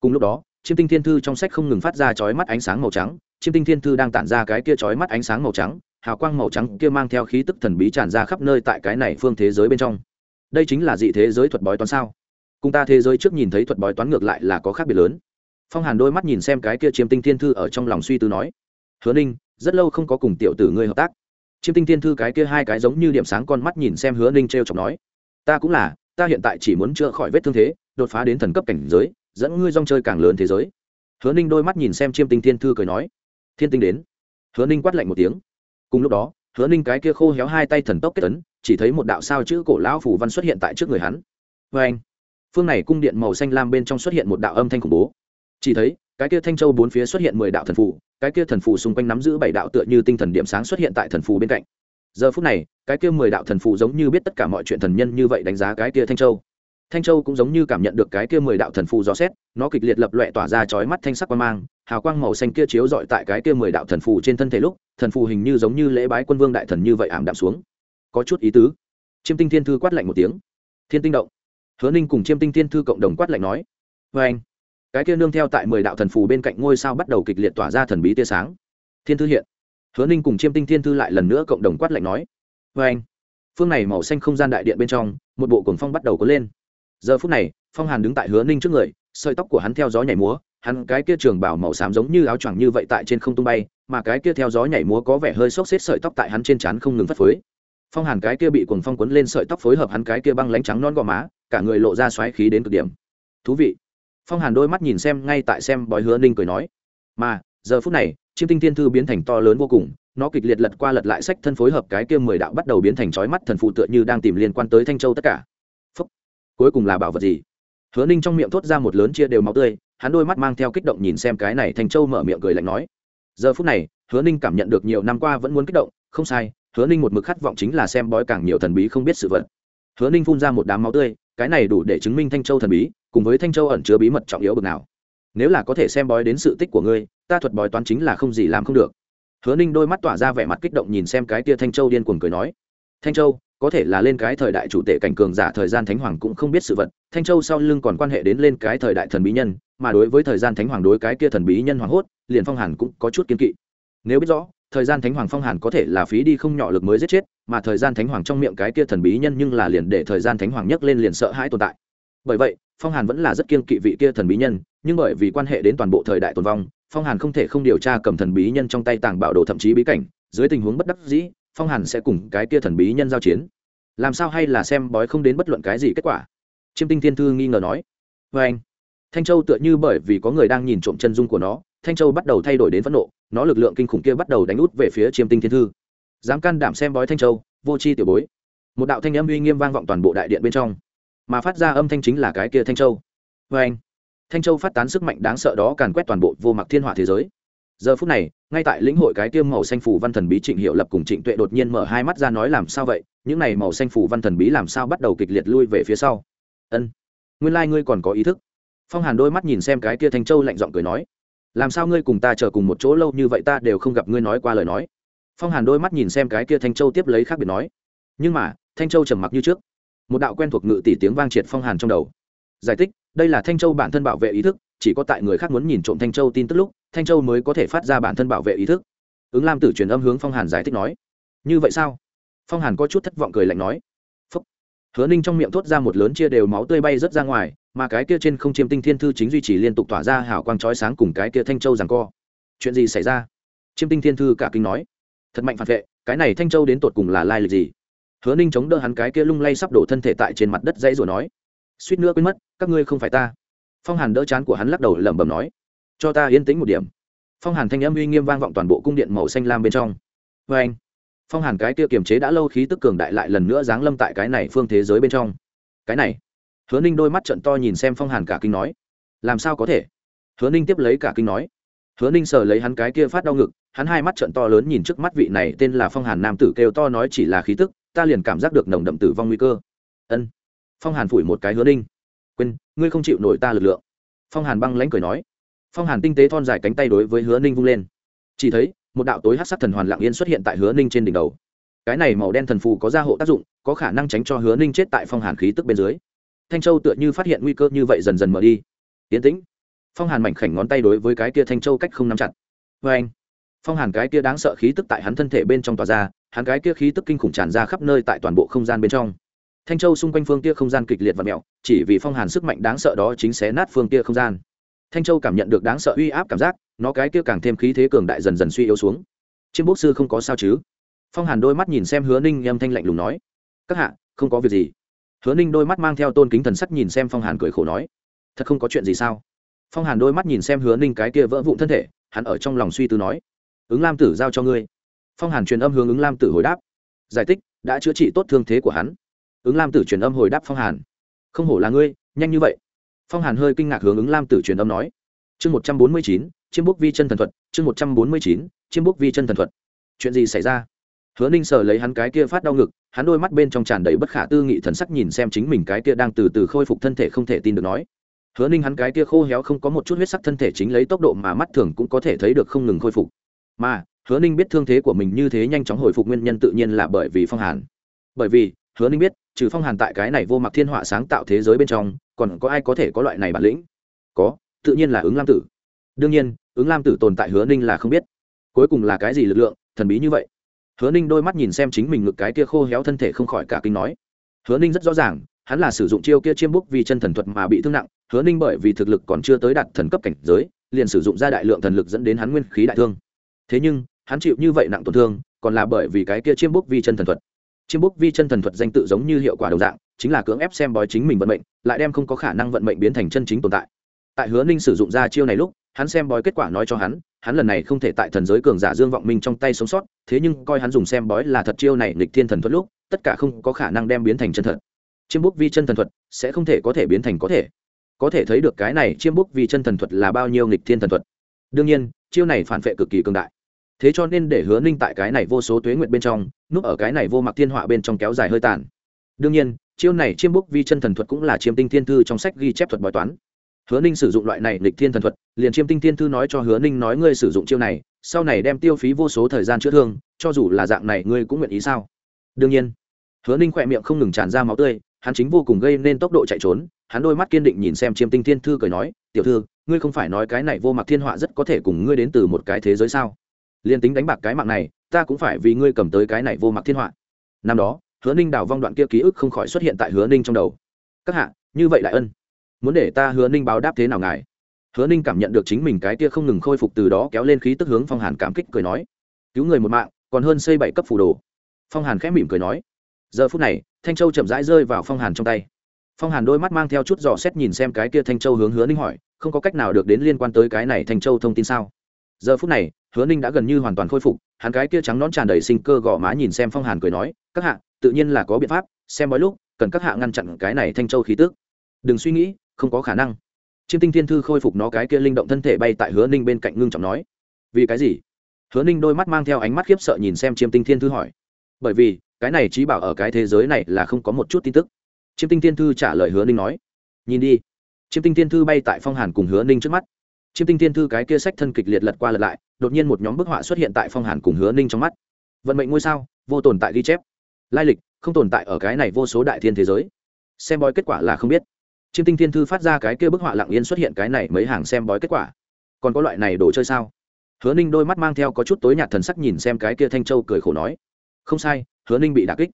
cùng lúc đó, chiêm tinh thiên thư trong sách không ngừng phát ra chói mắt ánh sáng màu trắng, chiêm tinh thiên thư đang tản ra cái kia chói mắt ánh sáng màu trắng, hào quang màu trắng kia mang theo khí tức thần bí tràn ra khắp nơi tại cái này phương thế giới bên trong. Đây chính là dị thế giới thuật bói toán sao? Cùng ta thế giới trước nhìn thấy thuật bói toán ngược lại là có khác biệt lớn. Phong hàn đôi mắt nhìn xem cái kia chiêm tinh thiên thư ở trong lòng suy tư nói, hứa ninh, rất lâu không có cùng tiểu tử ngươi hợp tác. Chiêm tinh thiên thư cái kia hai cái giống như điểm sáng con mắt nhìn xem hứa ninh t r e o chọc nói, ta cũng là, ta hiện tại chỉ muốn chữa khỏi vết thương thế, đột phá đến thần cấp cảnh giới dẫn ngươi rong chơi càng lớn thế giới. Hứa ninh đôi mắt nhìn xem chiêm tinh thiên thư cười nói, thiên tinh đến. Hứa ninh quát lạnh một tiếng. Cùng lúc đó, hứa ninh cái kia khô héo hai tay thần tốc kết tấn chỉ thấy một đạo sao chữ cổ lão phủ văn xuất hiện tại trước người hắn. Vê anh, phương này cung điện màu xanh lam bên trong xuất hiện một đạo âm thanh khủng bố. Chỉ thấy, cái kia thanh châu bốn phía xuất hiện mười đạo thần phủ cái kia thần phủ xung quanh nắm giữ bảy đạo tựa như tinh thần điểm sáng xuất hiện tại thần phủ bên cạnh. Giờ phút này, cái kia mười đạo thần phủ giống như biết tất cả mọi chuyện thần nhân như vậy đánh giá cái kia thanh châu thanh châu cũng giống như cảm nhận được cái kia mười đạo thần phù gió xét, nó kịch liệt lập loẹ tỏa ra chói mắt thanh sắc quan mang, hào quang màu xanh kia chiếu dọi tại cái kia mười đạo thần phù trên thân thể lúc, thần phù hình như giống như lễ bái quân vương đại thần như vậy ảm đạm xuống. Có chút ý tứ. Chiêm tinh thiên thư quát lạnh một tiếng. Thiên tinh động. Hứa ninh cùng chiêm tinh thiên thư cộng đồng quát lạnh nói. Vê anh, cái kia nương theo tại mười đạo thần phù bên cạnh ngôi sao bắt đầu kịch liệt tỏa ra thần bí tia sáng. Thiên thư hiện. Hứa ninh cùng chiêm tinh thiên thư lại lần nữa cộng đồng quát lạnh nói. Vê anh, phương này màu xanh không gian đại điện bên trong, một bộ cuồng phong bắt đầu có lên giờ phút này, phong hàn đứng tại hứa ninh trước người, sợi tóc của hắn theo gió nhảy múa, hắn cái kia trường bảo màu xám giống như áo choàng như vậy tại trên không tung bay, mà cái kia theo gió nhảy múa có vẻ hơi xốc xếp sợi tóc tại hắn trên trán không ngừng phất phới. Phong hàn cái kia bị cuồng phong quấn lên sợi tóc phối hợp hắn cái kia băng lánh trắng non gò má, cả người lộ ra xoáy khí đến cực điểm. Thú vị. Phong hàn đôi mắt nhìn xem ngay tại xem bói hứa ninh cười nói. Mà, giờ phút này, chiêm tinh thiên thư biến thành to lớn vô cùng, nó kịch liệt lật qua lật lại sách thân phối hợp cái kia mười đạo bắt đầu biến thành trói mắt thần phụ tựa như đang tìm liên quan tới thanh châu tất cả cuối cùng là bảo vật gì? Hứa ninh trong miệng thốt ra một lớn chia đều máu tươi, hắn đôi mắt mang theo kích động nhìn xem cái này thanh châu mở miệng cười lạnh nói. Giờ phút này, hứa ninh cảm nhận được nhiều năm qua vẫn muốn kích động, không sai, hứa ninh một mực khát vọng chính là xem bói càng nhiều thần bí không biết sự vật. Hứa ninh phun ra một đám máu tươi, cái này đủ để chứng minh thanh châu thần bí, cùng với thanh châu ẩn chứa bí mật trọng yếu bực nào. Nếu là có thể xem bói đến sự tích của ngươi, ta thuật bói toán chính là không gì làm không được. Hứa ninh đôi mắt tỏa ra vẻ mặt kích động nhìn xem cái tia thanh châu điên cuồng cười nói. Thanh châu có thể là lên cái thời đại chủ tể cảnh cường giả thời gian thánh hoàng cũng không biết sự vật, thanh châu sau lưng còn quan hệ đến lên cái thời đại thần bí nhân, mà đối với thời gian thánh hoàng đối cái kia thần bí nhân hoàng hốt, liền phong hàn cũng có chút kiên kỵ. Nếu biết rõ, thời gian thánh hoàng phong hàn có thể là phí đi không nhỏ lực mới giết chết, mà thời gian thánh hoàng trong miệng cái kia thần bí nhân nhưng là liền để thời gian thánh hoàng nhấc lên liền sợ hãi tồn tại. Bởi vậy, phong hàn vẫn là rất kiên kỵ vị kia thần bí nhân, nhưng bởi vì quan hệ đến toàn bộ thời đại tồn vong, phong hàn không thể không điều tra cầm thần bí nhân trong tay tàng bảo đồ thậm chí bí cảnh, dưới tình huống bất đắc dĩ phong hàn sẽ cùng cái kia thần bí nhân giao chiến. Làm sao hay là xem bói không đến bất luận cái gì kết quả? Chiêm tinh thiên thư nghi ngờ nói. Vê anh, thanh châu tựa như bởi vì có người đang nhìn trộm chân dung của nó, thanh châu bắt đầu thay đổi đến phẫn nộ, nó lực lượng kinh khủng kia bắt đầu đánh út về phía chiêm tinh thiên thư. Dám can đảm xem bói thanh châu, vô c h i tiểu bối. Một đạo thanh âm uy nghiêm vang vọng toàn bộ đại điện bên trong. Mà phát ra âm thanh chính là cái kia thanh châu. Vê anh, thanh châu phát tán sức mạnh đáng sợ đó càn quét toàn bộ vô mặc thiên hỏa thế giới giờ phút này, ngay tại lĩnh hội cái tiêm màu xanh phủ văn thần bí trịnh hiệu lập cùng trịnh tuệ đột nhiên mở hai mắt ra nói làm sao vậy, những này màu xanh phủ văn thần bí làm sao bắt đầu kịch liệt lui về phía sau? Ân, nguyên lai、like、ngươi còn có ý thức. Phong hàn đôi mắt nhìn xem cái kia thanh châu lạnh giọng cười nói, làm sao ngươi cùng ta chờ cùng một chỗ lâu như vậy ta đều không gặp ngươi nói qua lời nói. Phong hàn đôi mắt nhìn xem cái kia thanh châu tiếp lấy khác biệt nói, nhưng mà, thanh châu trầm mặc như trước. Một đạo quen thuộc ngự tỷ tiếng vang triệt phong hàn trong đầu. Giải thích, đây là thanh châu bản thân bảo vệ ý thức chỉ có tại người khác muốn nhìn trộm thanh châu tin tức lúc, thanh châu mới có thể phát ra bản thân bảo vệ ý thức. Ứng lam tử truyền âm hướng phong hàn giải thích nói, như vậy sao? Phong hàn có chút thất vọng cười lạnh nói, Phúc. hứa ninh trong miệng thốt ra một lớn chia đều máu tươi bay rớt ra ngoài, mà cái kia trên không chiêm tinh thiên thư chính duy trì liên tục tỏa ra hào quang chói sáng cùng cái kia thanh châu rằng co. Chuyện gì xảy ra? Chiêm tinh thiên thư cả kinh nói, thật mạnh phản vệ, cái này thanh châu đến tột cùng là lai lịch gì? Hứa ninh chống đỡ hắn cái kia lung lay sắp đổ thân thể tại trên mặt đất dãy rồi nói, suýt nữa quên mất, các ngươi không phải ta phong hàn đỡ chán của hắn lắc đầu lẩm bẩm nói, cho ta yên tĩnh một điểm. Phong hàn thanh âm uy nghiêm vang vọng toàn bộ cung điện màu xanh lam bên trong. Vê anh. Phong hàn cái kia kiềm chế đã lâu khí tức cường đại lại lần nữa giáng lâm tại cái này phương thế giới bên trong. Cái này? Hứa ninh đôi mắt trận to nhìn xem phong hàn cả kinh nói, làm sao có thể? Hứa ninh tiếp lấy cả kinh nói, hứa ninh sờ lấy hắn cái kia phát đau ngực, hắn hai mắt trận to lớn nhìn trước mắt vị này tên là phong hàn nam tử kêu to nói chỉ là khí tức, ta liền cảm giác được nồng đậm tử vong nguy cơ. Ân. Phong hàn phủi một cái hứa ninh ngươi không chịu nổi ta lực lượng. Phong hàn băng lãnh cười nói. Phong hàn tinh tế thon dài cánh tay đối với hứa ninh vung lên. Chỉ thấy, một đạo tối hát sắc thần hoàn lạng yên xuất hiện tại hứa ninh trên đỉnh đầu. Cái này màu đen thần phù có gia hộ tác dụng, có khả năng tránh cho hứa ninh chết tại phong hàn khí tức bên dưới. Thanh châu tựa như phát hiện nguy cơ như vậy dần dần mở đi. Tiến tĩnh. Phong hàn mảnh khảnh ngón tay đối với cái kia thanh châu cách không nắm chặt. Vê anh, phong hàn cái kia đáng sợ khí tức tại hắn thân thể bên trong tòa ra, hắn cái kia khí tức kinh khủng tràn ra khắp nơi tại toàn bộ không gian bên trong thanh châu xung quanh phương kia không gian kịch liệt và mẹo, chỉ vì phong hàn sức mạnh đáng sợ đó chính xé nát phương kia không gian. Thanh châu cảm nhận được đáng sợ uy áp cảm giác, nó cái kia càng thêm khí thế cường đại dần dần suy yếu xuống. Chiêm bốc sư không có sao chứ? Phong hàn đôi mắt nhìn xem hứa ninh em thanh lạnh lùng nói, các hạ, không có việc gì. Hứa ninh đôi mắt mang theo tôn kính thần sắc nhìn xem phong hàn cười khổ nói, thật không có chuyện gì sao? Phong hàn đôi mắt nhìn xem hứa ninh cái kia vỡ vụn thân thể, hắn ở trong lòng suy tư nói, ứng lam tử giao cho ngươi. Phong hàn truyền âm hướng ứng lam tử hồi đáp, giải thích, đã chữa trị tốt thương thế của hắn ứng lam tử truyền âm hồi đáp phong hàn. Không hổ là ngươi, nhanh như vậy. Phong hàn hơi kinh ngạc hướng ứng lam tử truyền âm nói. Chương một trăm bốn mươi chín, chiêm bút vi chân thần thuật, chương một trăm bốn mươi chín, chiêm bút vi chân thần thuật. Chuyện gì xảy ra? Hứa ninh sờ lấy hắn cái kia phát đau ngực, hắn đôi mắt bên trong tràn đầy bất khả tư nghị thần sắc nhìn xem chính mình cái kia đang từ từ khôi phục thân thể không thể tin được nói. Hứa ninh hắn cái kia khô héo không có một chút huyết sắc thân thể chính lấy tốc độ mà mắt thường cũng có thể thấy được không ngừng khôi phục. Mà, hứa ninh biết thương thế của mình như thế nhanh chóng hồi phục nguyên nhân tự nhiên là bởi vì phong hàn. Bởi vì, hứa ninh biết trừ phong hàn tại cái này vô mặc thiên họa sáng tạo thế giới bên trong, còn có ai có thể có loại này bản lĩnh? Có, tự nhiên là ứng lam tử. Đương nhiên, ứng lam tử tồn tại hứa ninh là không biết. Cuối cùng là cái gì lực lượng, thần bí như vậy? Hứa ninh đôi mắt nhìn xem chính mình ngực cái kia khô héo thân thể không khỏi cả kinh nói. Hứa ninh rất rõ ràng, hắn là sử dụng chiêu kia chiêm búc vì chân thần thuật mà bị thương nặng, hứa ninh bởi vì thực lực còn chưa tới đạt thần cấp cảnh giới, liền sử dụng ra đại lượng thần lực dẫn đến hắn nguyên khí đại thương. Thế nhưng, hắn chịu như vậy nặng tổn thương, còn là bởi vì cái kia chiêm búc vi chân thần thuật chiêm Bút vi chân thần thuật danh tự giống như hiệu quả đồng dạng, chính là cưỡng ép xem bói chính mình vận mệnh, lại đem không có khả năng vận mệnh biến thành chân chính tồn tại. Tại hứa ninh sử dụng ra chiêu này lúc, hắn xem bói kết quả nói cho hắn hắn lần này không thể tại thần giới cường giả dương vọng minh trong tay sống sót, thế nhưng coi hắn dùng xem bói là thật chiêu này lịch thiên thần thuật lúc, tất cả không có khả năng đem biến thành chân thật. Chiêm bút vi chân thần thuật sẽ không thể có thể biến thành có thể. Có thể thấy được cái này chiêm bút vi chân thần thuật là bao nhiêu nghịch thiên thần thuật. Đương nhiên, chiêu này phản vệ cực kỳ cường đại thế cho nên để hứa ninh tại cái này vô số tuế nguyện bên trong, núp ở cái này vô mặc thiên họa bên trong kéo dài hơi tàn. Đương nhiên, chiêu này chiêm búc vi chân thần thuật cũng là chiêm tinh thiên thư trong sách ghi chép thuật bói toán. Hứa ninh sử dụng loại này lịch thiên thần thuật, liền chiêm tinh thiên thư nói cho hứa ninh nói ngươi sử dụng chiêu này, sau này đem tiêu phí vô số thời gian chữa thương, cho dù là dạng này ngươi cũng nguyện ý sao? Đương nhiên, hứa ninh khỏe miệng không ngừng tràn ra máu tươi, hắn chính vô cùng gây nên tốc độ chạy trốn, hắn đôi mắt kiên định nhìn xem chiêm tinh thiên thư cười nói, tiểu thư, ngươi không phải nói cái này vô mặc thiên họa rất có thể cùng ngươi đến từ một cái thế giới sao? Liền tính đánh bạc cái mạng này, ta cũng phải vì ngươi cầm tới cái này vô mặc thiên họa. Năm đó, hứa ninh đào vong đoạn kia ký ức không khỏi xuất hiện tại hứa ninh trong đầu. Các hạ, như vậy đại ân. Muốn để ta hứa ninh báo đáp thế nào ngài? Hứa ninh cảm nhận được chính mình cái kia không ngừng khôi phục từ đó kéo lên khí tức hướng phong hàn cảm kích cười nói, cứu người một mạng, còn hơn xây bảy cấp phủ đồ. Phong hàn khẽ mỉm cười nói, giờ phút này, thanh châu chậm rãi rơi vào phong hàn trong tay. Phong hàn đôi mắt mang theo chút dò xét nhìn xem cái kia thanh châu hướng hứa ninh hỏi, không có cách nào được đến liên quan tới cái này thanh châu thông tin sao? Giờ phút này, hứa ninh đã gần như hoàn toàn khôi phục, hắn cái kia trắng nón tràn đầy sinh cơ gò má nhìn xem phong hàn cười nói, các hạ, tự nhiên là có biện pháp, xem bói lúc, cần các hạ ngăn chặn cái này thanh châu khí tức. Đừng suy nghĩ, không có khả năng. Chiêm tinh thiên thư khôi phục nó cái kia linh động thân thể bay tại hứa ninh bên cạnh ngưng trọng nói, vì cái gì? Hứa ninh đôi mắt mang theo ánh mắt khiếp sợ nhìn xem chiêm tinh thiên thư hỏi, bởi vì, cái này trí bảo ở cái thế giới này là không có một chút tin tức. Chiêm tinh thiên thư trả lời hứa ninh nói, nhìn đi. Chiêm tinh thiên thư bay tại phong hàn cùng hứa ninh trước mắt chiêm tinh thiên thư cái kia sách thân kịch liệt lật qua lật lại, đột nhiên một nhóm bức họa xuất hiện tại phong hàn cùng hứa ninh trong mắt. Vận mệnh ngôi sao, vô tồn tại ghi chép. Lai lịch, không tồn tại ở cái này vô số đại thiên thế giới. Xem bói kết quả là không biết. Chiêm tinh thiên thư phát ra cái kia bức họa lặng yên xuất hiện cái này mấy hàng xem bói kết quả. Còn có loại này đồ chơi sao? Hứa ninh đôi mắt mang theo có chút tối nhạt thần sắc nhìn xem cái kia thanh châu cười khổ nói. Không sai, hứa ninh bị đà kích.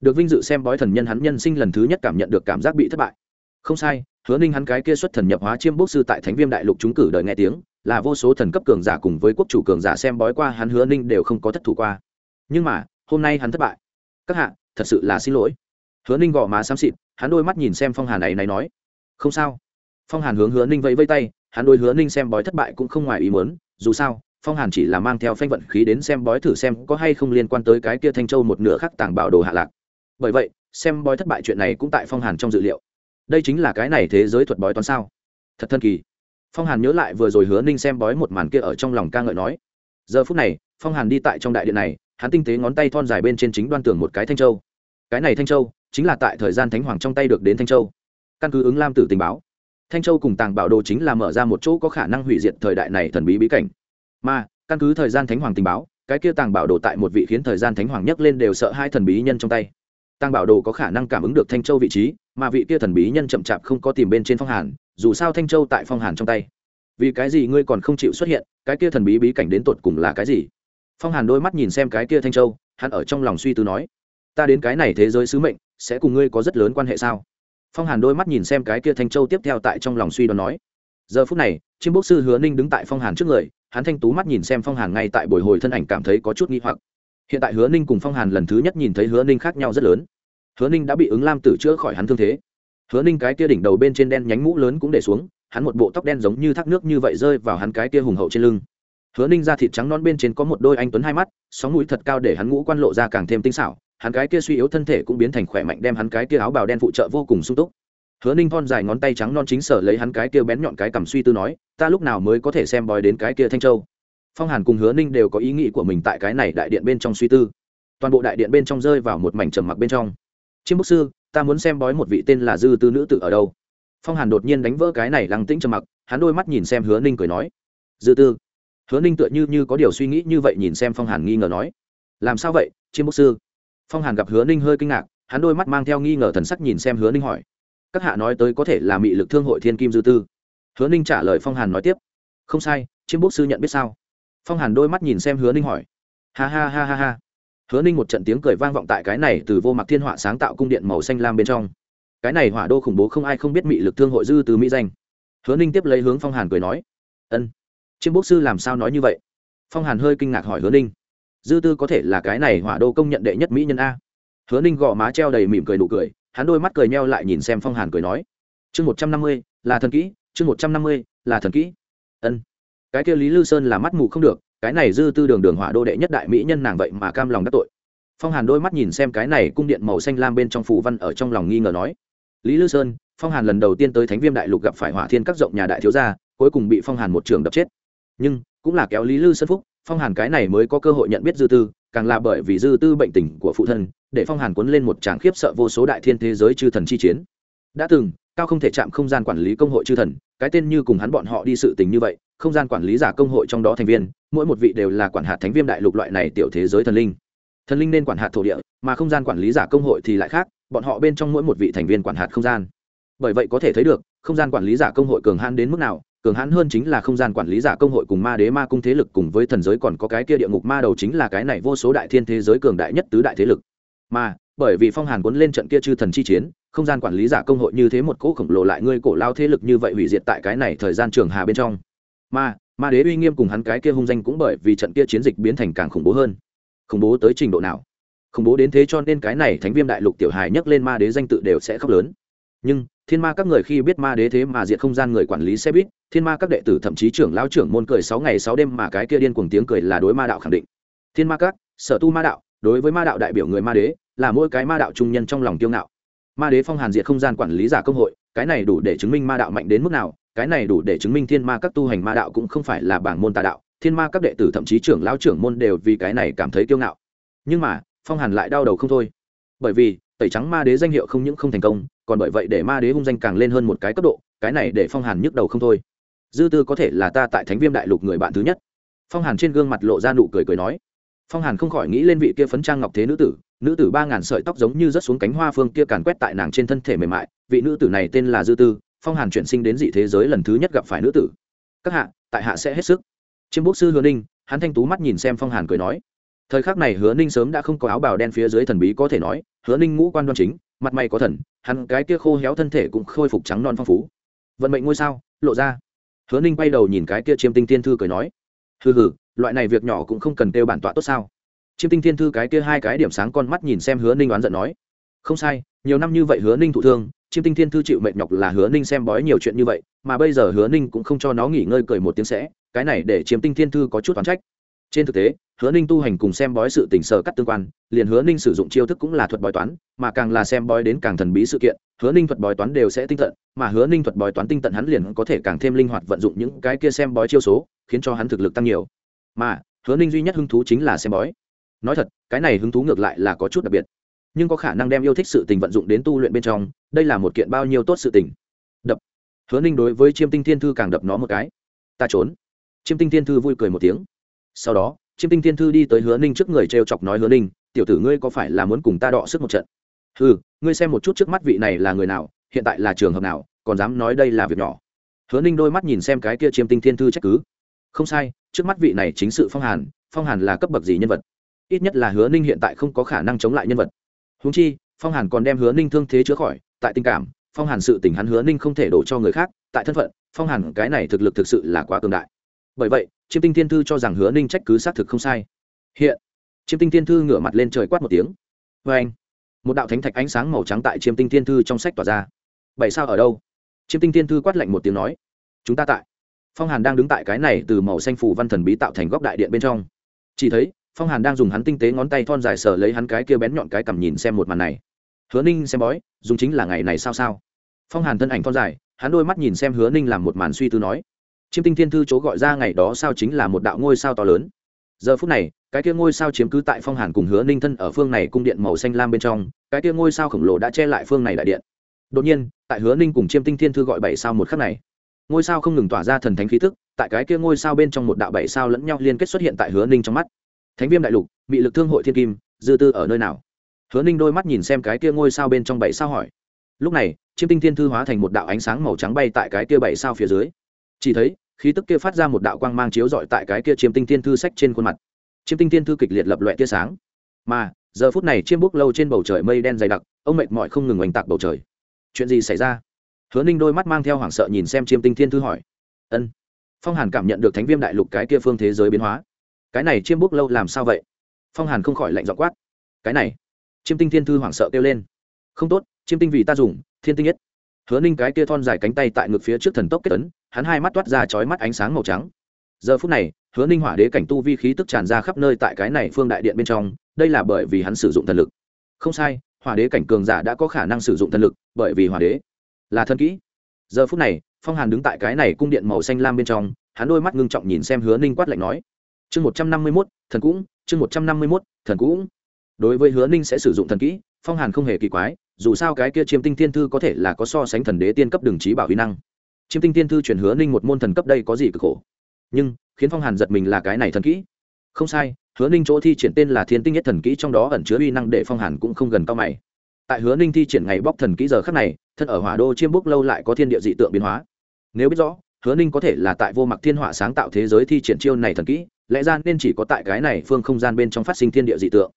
Được vinh dự xem bói thần nhân hắn nhân sinh lần thứ nhất cảm nhận được cảm giác bị thất bại. Không sai hứa ninh hắn cái kia xuất thần nhập hóa chiêm bốc sư tại thánh viêm đại lục chúng cử đời nghe tiếng, là vô số thần cấp cường giả cùng với quốc chủ cường giả xem bói qua, hắn hứa ninh đều không có thất thủ qua. Nhưng mà, hôm nay hắn thất bại. Các hạ, thật sự là xin lỗi. Hứa ninh gõ má xám xịt, hắn đôi mắt nhìn xem phong hàn này này nói. Không sao. Phong hàn hướng hứa ninh vẫy vây tay, hắn đôi hứa ninh xem bói thất bại cũng không ngoài ý muốn, dù sao, phong hàn chỉ là mang theo phanh vận khí đến xem bói thử xem có hay không liên quan tới cái kia thanh châu một nửa khác tàng bảo đồ hạ lạc. Bởi vậy, xem bói thất bại chuyện này cũng tại phong hàn trong dự liệu đây chính là cái này thế giới thuật bói toán sao? Thật thân kỳ. Phong hàn nhớ lại vừa rồi hứa ninh xem bói một màn kia ở trong lòng ca ngợi nói. Giờ phút này, phong hàn đi tại trong đại điện này, hắn tinh tế ngón tay thon dài bên trên chính đoan tường một cái thanh châu. Cái này thanh châu chính là tại thời gian thánh hoàng trong tay được đến thanh châu. Căn cứ ứng lam tử tình báo, thanh châu cùng tàng bảo đồ chính là mở ra một chỗ có khả năng hủy diệt thời đại này thần bí bí cảnh. Mà, căn cứ thời gian thánh hoàng tình báo, cái kia tàng bảo đồ tại một vị khiến thời gian thánh hoàng nhấc lên đều sợ hai thần bí nhân trong tay. Tăng bảo đồ có khả năng cảm ứng được thanh châu vị trí, mà vị kia thần bí nhân chậm chạp không có tìm bên trên phong hàn, dù sao thanh châu tại phong hàn trong tay. Vì cái gì ngươi còn không chịu xuất hiện, cái kia thần bí bí cảnh đến tột cùng là cái gì? Phong hàn đôi mắt nhìn xem cái kia thanh châu, hắn ở trong lòng suy tư nói, ta đến cái này thế giới sứ mệnh, sẽ cùng ngươi có rất lớn quan hệ sao? Phong hàn đôi mắt nhìn xem cái kia thanh châu tiếp theo tại trong lòng suy đoán nói, giờ phút này chiêm bốc sư hứa ninh đứng tại phong hàn trước người, hắn thanh tú mắt nhìn xem phong hàn ngay tại bồi hồi thân ảnh cảm thấy có chút nghi hoặc hiện tại hứa ninh cùng phong hàn lần thứ nhất nhìn thấy hứa ninh khác nhau rất lớn. Hứa ninh đã bị ứng lam tử chữa khỏi hắn thương thế. Hứa ninh cái kia đỉnh đầu bên trên đen nhánh mũ lớn cũng để xuống, hắn một bộ tóc đen giống như thác nước như vậy rơi vào hắn cái kia hùng hậu trên lưng. Hứa ninh da thịt trắng non bên trên có một đôi anh tuấn hai mắt, sóng mũi thật cao để hắn ngũ quan lộ ra càng thêm tinh xảo, hắn cái kia suy yếu thân thể cũng biến thành khỏe mạnh đem hắn cái kia áo bào đen phụ trợ vô cùng sung túc. Hứa ninh thon dài ngón tay trắng non chính sở lấy hắn cái kia bén nhọn cái cầm suy tư nói, ta lúc nào mới có thể xem bói đến cái kia thanh châu? Phong hàn cùng hứa ninh đều có ý nghĩ của mình tại cái này đại điện bên trong suy tư. Toàn bộ đại điện bên trong rơi vào một mảnh trầm mặc bên trong. Chiêm bức sư, ta muốn xem bói một vị tên là dư tư nữ tử ở đâu. Phong hàn đột nhiên đánh vỡ cái này lăng tĩnh trầm mặc, hắn đôi mắt nhìn xem hứa ninh cười nói, dư tư. Hứa ninh tựa như như có điều suy nghĩ như vậy nhìn xem phong hàn nghi ngờ nói, làm sao vậy, chiêm bức sư? Phong hàn gặp hứa ninh hơi kinh ngạc, hắn đôi mắt mang theo nghi ngờ thần sắc nhìn xem hứa ninh hỏi, các hạ nói tới có thể là mị lực thương hội thiên kim dư tư? Hứa ninh trả lời phong hàn nói tiếp, không sai, chiêm bức sư nhận biết sao? Phong hàn đôi mắt nhìn xem hứa ninh hỏi. Ha ha ha ha ha. Hứa ninh một trận tiếng cười vang vọng tại cái này từ vô mặc thiên họa sáng tạo cung điện màu xanh lam bên trong. Cái này hỏa đô khủng bố không ai không biết mị lực thương hội dư từ mỹ danh. Hứa ninh tiếp lấy hướng phong hàn cười nói. Ân, chiêm bốc sư làm sao nói như vậy? Phong hàn hơi kinh ngạc hỏi hứa ninh. Dư tư có thể là cái này hỏa đô công nhận đệ nhất mỹ nhân a? Hứa ninh gõ má treo đầy mỉm cười nụ cười, hắn đôi mắt cười neo lại nhìn xem phong hàn cười nói. Chương một trăm năm mươi, là thần kỹ, chương một trăm năm mươi, là thần kỹ. Ân cái kia lý lư sơn là mắt mù không được, cái này dư tư đường đường hỏa đô đệ nhất đại mỹ nhân nàng vậy mà cam lòng đắc tội. Phong hàn đôi mắt nhìn xem cái này cung điện màu xanh lam bên trong phù văn ở trong lòng nghi ngờ nói, lý lư sơn, phong hàn lần đầu tiên tới thánh viêm đại lục gặp phải hỏa thiên các rộng nhà đại thiếu gia, cuối cùng bị phong hàn một trường đập chết. Nhưng, cũng là kéo lý lư sơn phúc, phong hàn cái này mới có cơ hội nhận biết dư tư, càng là bởi vì dư tư bệnh tình của phụ thân, để phong hàn cuốn lên một tràng khiếp sợ vô số đại thiên thế giới chư thần chi chiến. Đã từng cao không thể chạm không gian quản lý công hội chư thần, cái tên như cùng hắn bọn họ đi sự tình như vậy, không gian quản lý giả công hội trong đó thành viên, mỗi một vị đều là quản hạt thánh viêm đại lục loại này tiểu thế giới thần linh. Thần linh nên quản hạt thổ địa, mà không gian quản lý giả công hội thì lại khác, bọn họ bên trong mỗi một vị thành viên quản hạt không gian. Bởi vậy có thể thấy được, không gian quản lý giả công hội cường hãn đến mức nào, cường hãn hơn chính là không gian quản lý giả công hội cùng ma đế ma cung thế lực cùng với thần giới còn có cái kia địa ngục ma đầu chính là cái này vô số đại thiên thế giới cường đại nhất tứ đại thế lực. Mà bởi vì phong hàn cuốn lên trận kia chư thần chi chiến, không gian quản lý giả công hội như thế một cỗ khổng lồ lại ngươi cổ lao thế lực như vậy hủy diệt tại cái này thời gian trường hà bên trong. Mà ma đế uy nghiêm cùng hắn cái kia hung danh cũng bởi vì trận kia chiến dịch biến thành càng khủng bố hơn. Khủng bố tới trình độ nào? Khủng bố đến thế cho nên cái này thánh viêm đại lục tiểu hài nhắc lên ma đế danh tự đều sẽ khóc lớn. Nhưng, thiên ma các người khi biết ma đế thế mà diệt không gian người quản lý xe buýt, thiên ma các đệ tử thậm chí trưởng lao trưởng môn cười sáu ngày sáu đêm mà cái kia điên cuồng tiếng cười là đối ma đạo khẳng định. Thiên ma các, sở tu ma đạo, đối với ma đạo đại biểu người ma đế là mỗi cái ma đạo trung nhân trong lòng kiêu ngạo. Ma đế phong hàn diệt không gian quản lý giả công hội, cái này đủ để chứng minh ma đạo mạnh đến mức nào, cái này đủ để chứng minh thiên ma các tu hành ma đạo cũng không phải là bảng môn tà đạo, thiên ma các đệ tử thậm chí trưởng lão trưởng môn đều vì cái này cảm thấy kiêu ngạo. Nhưng mà, phong hàn lại đau đầu không thôi. Bởi vì, tẩy trắng ma đế danh hiệu không những không thành công, còn bởi vậy để ma đế hung danh càng lên hơn một cái cấp độ, cái này để phong hàn nhức đầu không thôi. Dư tư có thể là ta tại thánh viêm đại lục người bạn thứ nhất. Phong hàn trên gương mặt lộ ra nụ cười cười nói. Phong hàn không khỏi nghĩ lên vị kia phấn trang ngọc thế nữ tử nữ tử ba ngàn sợi tóc giống như rớt xuống cánh hoa phương kia càn quét tại nàng trên thân thể mềm mại, vị nữ tử này tên là dư tư, phong hàn chuyển sinh đến dị thế giới lần thứ nhất gặp phải nữ tử. Các hạ, tại hạ sẽ hết sức. Chiêm bốc sư hứa ninh, hắn thanh tú mắt nhìn xem phong hàn cười nói. Thời khắc này hứa ninh sớm đã không có áo bào đen phía dưới thần bí có thể nói, hứa ninh ngũ quan đoan chính, mặt mày có thần, hắn cái kia khô héo thân thể cũng khôi phục trắng non phong phú. Vận mệnh ngôi sao, lộ ra. Hứa ninh bay đầu nhìn cái kia chiêm tinh tiên thư cười nói. Hừ hừ, loại này việc nhỏ cũng không cần kêu bản tọa tốt sao? Chiêm tinh Thiên thư cái kia hai cái điểm sáng con mắt nhìn xem hứa ninh oán giận nói, không sai, nhiều năm như vậy hứa ninh thụ thương, chiêm tinh thiên thư chịu mệt nhọc là hứa ninh xem bói nhiều chuyện như vậy, mà bây giờ hứa ninh cũng không cho nó nghỉ ngơi cười một tiếng sẽ, cái này để chiêm tinh thiên thư có chút oán trách. Trên thực tế, hứa ninh tu hành cùng xem bói sự tình sở cắt tương quan, liền hứa ninh sử dụng chiêu thức cũng là thuật bói toán, mà càng là xem bói đến càng thần bí sự kiện, hứa ninh thuật bói toán đều sẽ tinh tận, mà hứa ninh thuật bói toán tinh tận hắn liền có thể càng thêm linh hoạt vận dụng những cái kia xem bói chiêu số, khiến cho hắn thực lực tăng nhiều. Mà, hứa ninh duy nhất hứng thú chính là xem bói nói thật, cái này hứng thú ngược lại là có chút đặc biệt. Nhưng có khả năng đem yêu thích sự tình vận dụng đến tu luyện bên trong, đây là một kiện bao nhiêu tốt sự tình. Đập. Hứa ninh đối với chiêm tinh thiên thư càng đập nó một cái. Ta trốn. Chiêm tinh thiên thư vui cười một tiếng. Sau đó, chiêm tinh thiên thư đi tới hứa ninh trước người t r e o chọc nói hứa ninh, tiểu tử ngươi có phải là muốn cùng ta đọ sức một trận? Ừ ngươi xem một chút trước mắt vị này là người nào, hiện tại là trường hợp nào, còn dám nói đây là việc nhỏ. Hứa ninh đôi mắt nhìn xem cái kia chiêm tinh thiên thư trách cứ. Không sai, trước mắt vị này chính sự phong hàn phong hàn là cấp bậc gì nhân vật? Ít nhất là hứa ninh hiện tại không có khả năng chống lại nhân vật. Húng chi, phong hàn còn đem hứa ninh thương thế chữa khỏi, tại tình cảm, phong hàn sự tình hắn hứa ninh không thể đổ cho người khác, tại thân phận, phong hàn cái này thực lực thực sự là quá cường đại. Bởi vậy, chiêm tinh thiên thư cho rằng hứa ninh trách cứ xác thực không sai. Hiện, chiêm tinh thiên thư ngửa mặt lên trời quát một tiếng. Vê anh, một đạo thánh thạch ánh sáng màu trắng tại chiêm tinh thiên thư trong sách tỏa ra. Bảy sao ở đâu? Chiêm tinh thiên thư quát lạnh một tiếng nói. Chúng ta tại. Phong hàn đang đứng tại cái này từ màu xanh phủ văn thần bí tạo thành góc đại điện bên trong. Chỉ thấy phong hàn đang dùng hắn tinh tế ngón tay thon dài sờ lấy hắn cái kia bén nhọn cái cầm nhìn xem một màn này. Hứa ninh xem bói, dùng chính là ngày này sao sao? Phong hàn thân ảnh thon dài, hắn đôi mắt nhìn xem hứa ninh làm một màn suy tư nói, chiêm tinh thiên thư chỗ gọi ra ngày đó sao chính là một đạo ngôi sao to lớn. Giờ phút này, cái kia ngôi sao chiếm cứ tại phong hàn cùng hứa ninh thân ở phương này cung điện màu xanh lam bên trong, cái kia ngôi sao khổng lồ đã che lại phương này đại điện. Đột nhiên, tại hứa ninh cùng chiêm tinh thiên thư gọi bảy sao một khắc này, ngôi sao không ngừng tỏa ra thần thánh khí thức tại cái kia ngôi sao bên trong một đạo bảy sao lẫn nhau liên kết xuất hiện tại hứa ninh trong mắt thánh viêm đại lục bị lực thương hội thiên kim, dư tư ở nơi nào? Hứa ninh đôi mắt nhìn xem cái kia ngôi sao bên trong bảy sao hỏi. Lúc này, chiêm tinh thiên thư hóa thành một đạo ánh sáng màu trắng bay tại cái kia bảy sao phía dưới. Chỉ thấy, khí tức kia phát ra một đạo quang mang chiếu dọi tại cái kia chiêm tinh thiên thư sách trên khuôn mặt. Chiêm tinh thiên thư kịch liệt lập loại tia sáng. Mà, giờ phút này chiêm bốc lâu trên bầu trời mây đen dày đặc, ông mệt mỏi không ngừng oanh tạc bầu trời. Chuyện gì xảy ra? Hứa ninh đôi mắt mang theo hoảng sợ nhìn xem chiêm tinh thiên thư hỏi. Ân. Phong hàn cảm nhận được thánh viêm đại lục cái kia phương thế giới biến hóa cái này chiêm bốc lâu làm sao vậy? Phong hàn không khỏi lạnh dọ quát. Cái này, chiêm tinh thiên thư hoảng sợ kêu lên. Không tốt, chiêm tinh vì ta dùng, thiên tinh nhất. Hứa ninh cái kia thon dài cánh tay tại ngực phía trước thần tốc kết tấn hắn hai mắt toát ra chói mắt ánh sáng màu trắng. Giờ phút này, hứa ninh hỏa đế cảnh tu vi khí tức tràn ra khắp nơi tại cái này phương đại điện bên trong, đây là bởi vì hắn sử dụng thần lực. Không sai, hỏa đế cảnh cường giả đã có khả năng sử dụng thần lực, bởi vì hỏa đế là thân kỹ. Giờ phút này, phong hàn đứng tại cái này cung điện màu xanh lam bên trong, hắn đôi mắt ngưng trọng nhìn xem hứa ninh quát lạnh nói chương một trăm năm mươi mốt, thần cũng. Chương một trăm năm mươi mốt, thần cũng. Đối với hứa ninh sẽ sử dụng thần kỹ, phong hàn không hề kỳ quái, dù sao cái kia chiêm tinh thiên thư có thể là có so sánh thần đế tiên cấp đường trí bảo huy năng. Chiêm tinh thiên thư chuyển hứa ninh một môn thần cấp đây có gì cực khổ. Nhưng, khiến phong hàn giật mình là cái này thần kỹ. Không sai, hứa ninh chỗ thi triển tên là thiên tinh nhất thần kỹ trong đó ẩn chứa uy năng để phong hàn cũng không gần cao mày. Tại hứa ninh thi triển ngày bóc thần kỹ giờ khắc này, thân ở hỏa đô chiêm bốc lâu lại có thiên địa dị tượng biến hóa. Nếu biết rõ hứa ninh có thể là tại vô mặc thiên họa sáng tạo thế giới thi triển chiêu này thần kỹ, lẽ ra nên chỉ có tại cái này phương không gian bên trong phát sinh thiên địa dị tượng.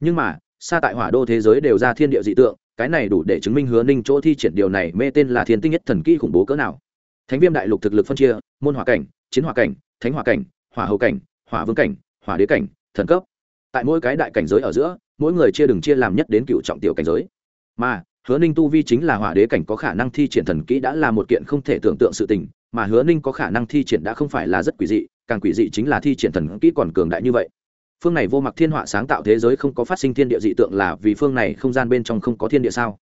Nhưng mà, xa tại hỏa đô thế giới đều ra thiên địa dị tượng, cái này đủ để chứng minh hứa ninh chỗ thi triển điều này mê tên là thiên tinh nhất thần kỹ khủng bố cỡ nào. Thánh viêm đại lục thực lực phân chia, môn hỏa cảnh, chiến hỏa cảnh, thánh hỏa cảnh, hỏa hậu cảnh, hỏa vương cảnh, hỏa đế cảnh, thần cấp. Tại mỗi cái đại cảnh giới ở giữa, mỗi người chia đừng chia làm nhất đến cựu trọng tiểu cảnh giới. Mà, hứa ninh tu vi chính là hỏa đế cảnh có khả năng thi triển thần kỹ đã là một kiện không thể tưởng tượng sự tình mà hứa ninh có khả năng thi triển đã không phải là rất quỷ dị, càng quỷ dị chính là thi triển thần kỹ còn cường đại như vậy. Phương này vô mặc thiên họa sáng tạo thế giới không có phát sinh thiên địa dị tượng là vì phương này không gian bên trong không có thiên địa sao?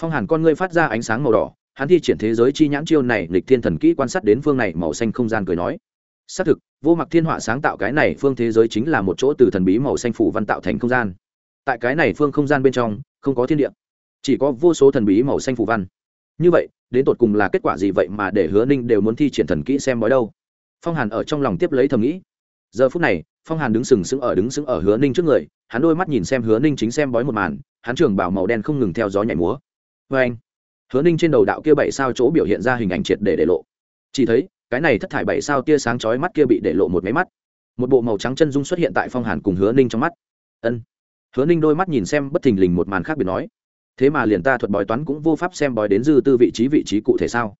Phong hàn con ngươi phát ra ánh sáng màu đỏ, hắn thi triển thế giới chi nhãn chiêu này lịch thiên thần kỹ quan sát đến phương này màu xanh không gian cười nói. Xác thực, vô mặc thiên họa sáng tạo cái này phương thế giới chính là một chỗ từ thần bí màu xanh phủ văn tạo thành không gian. Tại cái này phương không gian bên trong, không có thiên địa. Chỉ có vô số thần bí màu xanh phủ văn như vậy, đến tột cùng là kết quả gì vậy mà để hứa ninh đều muốn thi triển thần kỹ xem bói đâu? Phong hàn ở trong lòng tiếp lấy thầm nghĩ. Giờ phút này, phong hàn đứng sừng sững ở đứng sững ở hứa ninh trước người, hắn đôi mắt nhìn xem hứa ninh chính xem bói một màn, hắn trường bảo màu đen không ngừng theo gió nhảy múa. Vê anh, hứa ninh trên đầu đạo kia bảy sao chỗ biểu hiện ra hình ảnh triệt để để lộ. Chỉ thấy, cái này thất thải bảy sao tia sáng chói mắt kia bị để lộ một máy mắt. Một bộ màu trắng chân dung xuất hiện tại phong hàn cùng hứa ninh trong mắt. Ân. Hứa ninh đôi mắt nhìn xem bất thình lình một màn khác biệt nói thế mà liền ta thuật bói toán cũng vô pháp xem bói đến dư tư vị trí vị trí cụ thể sao?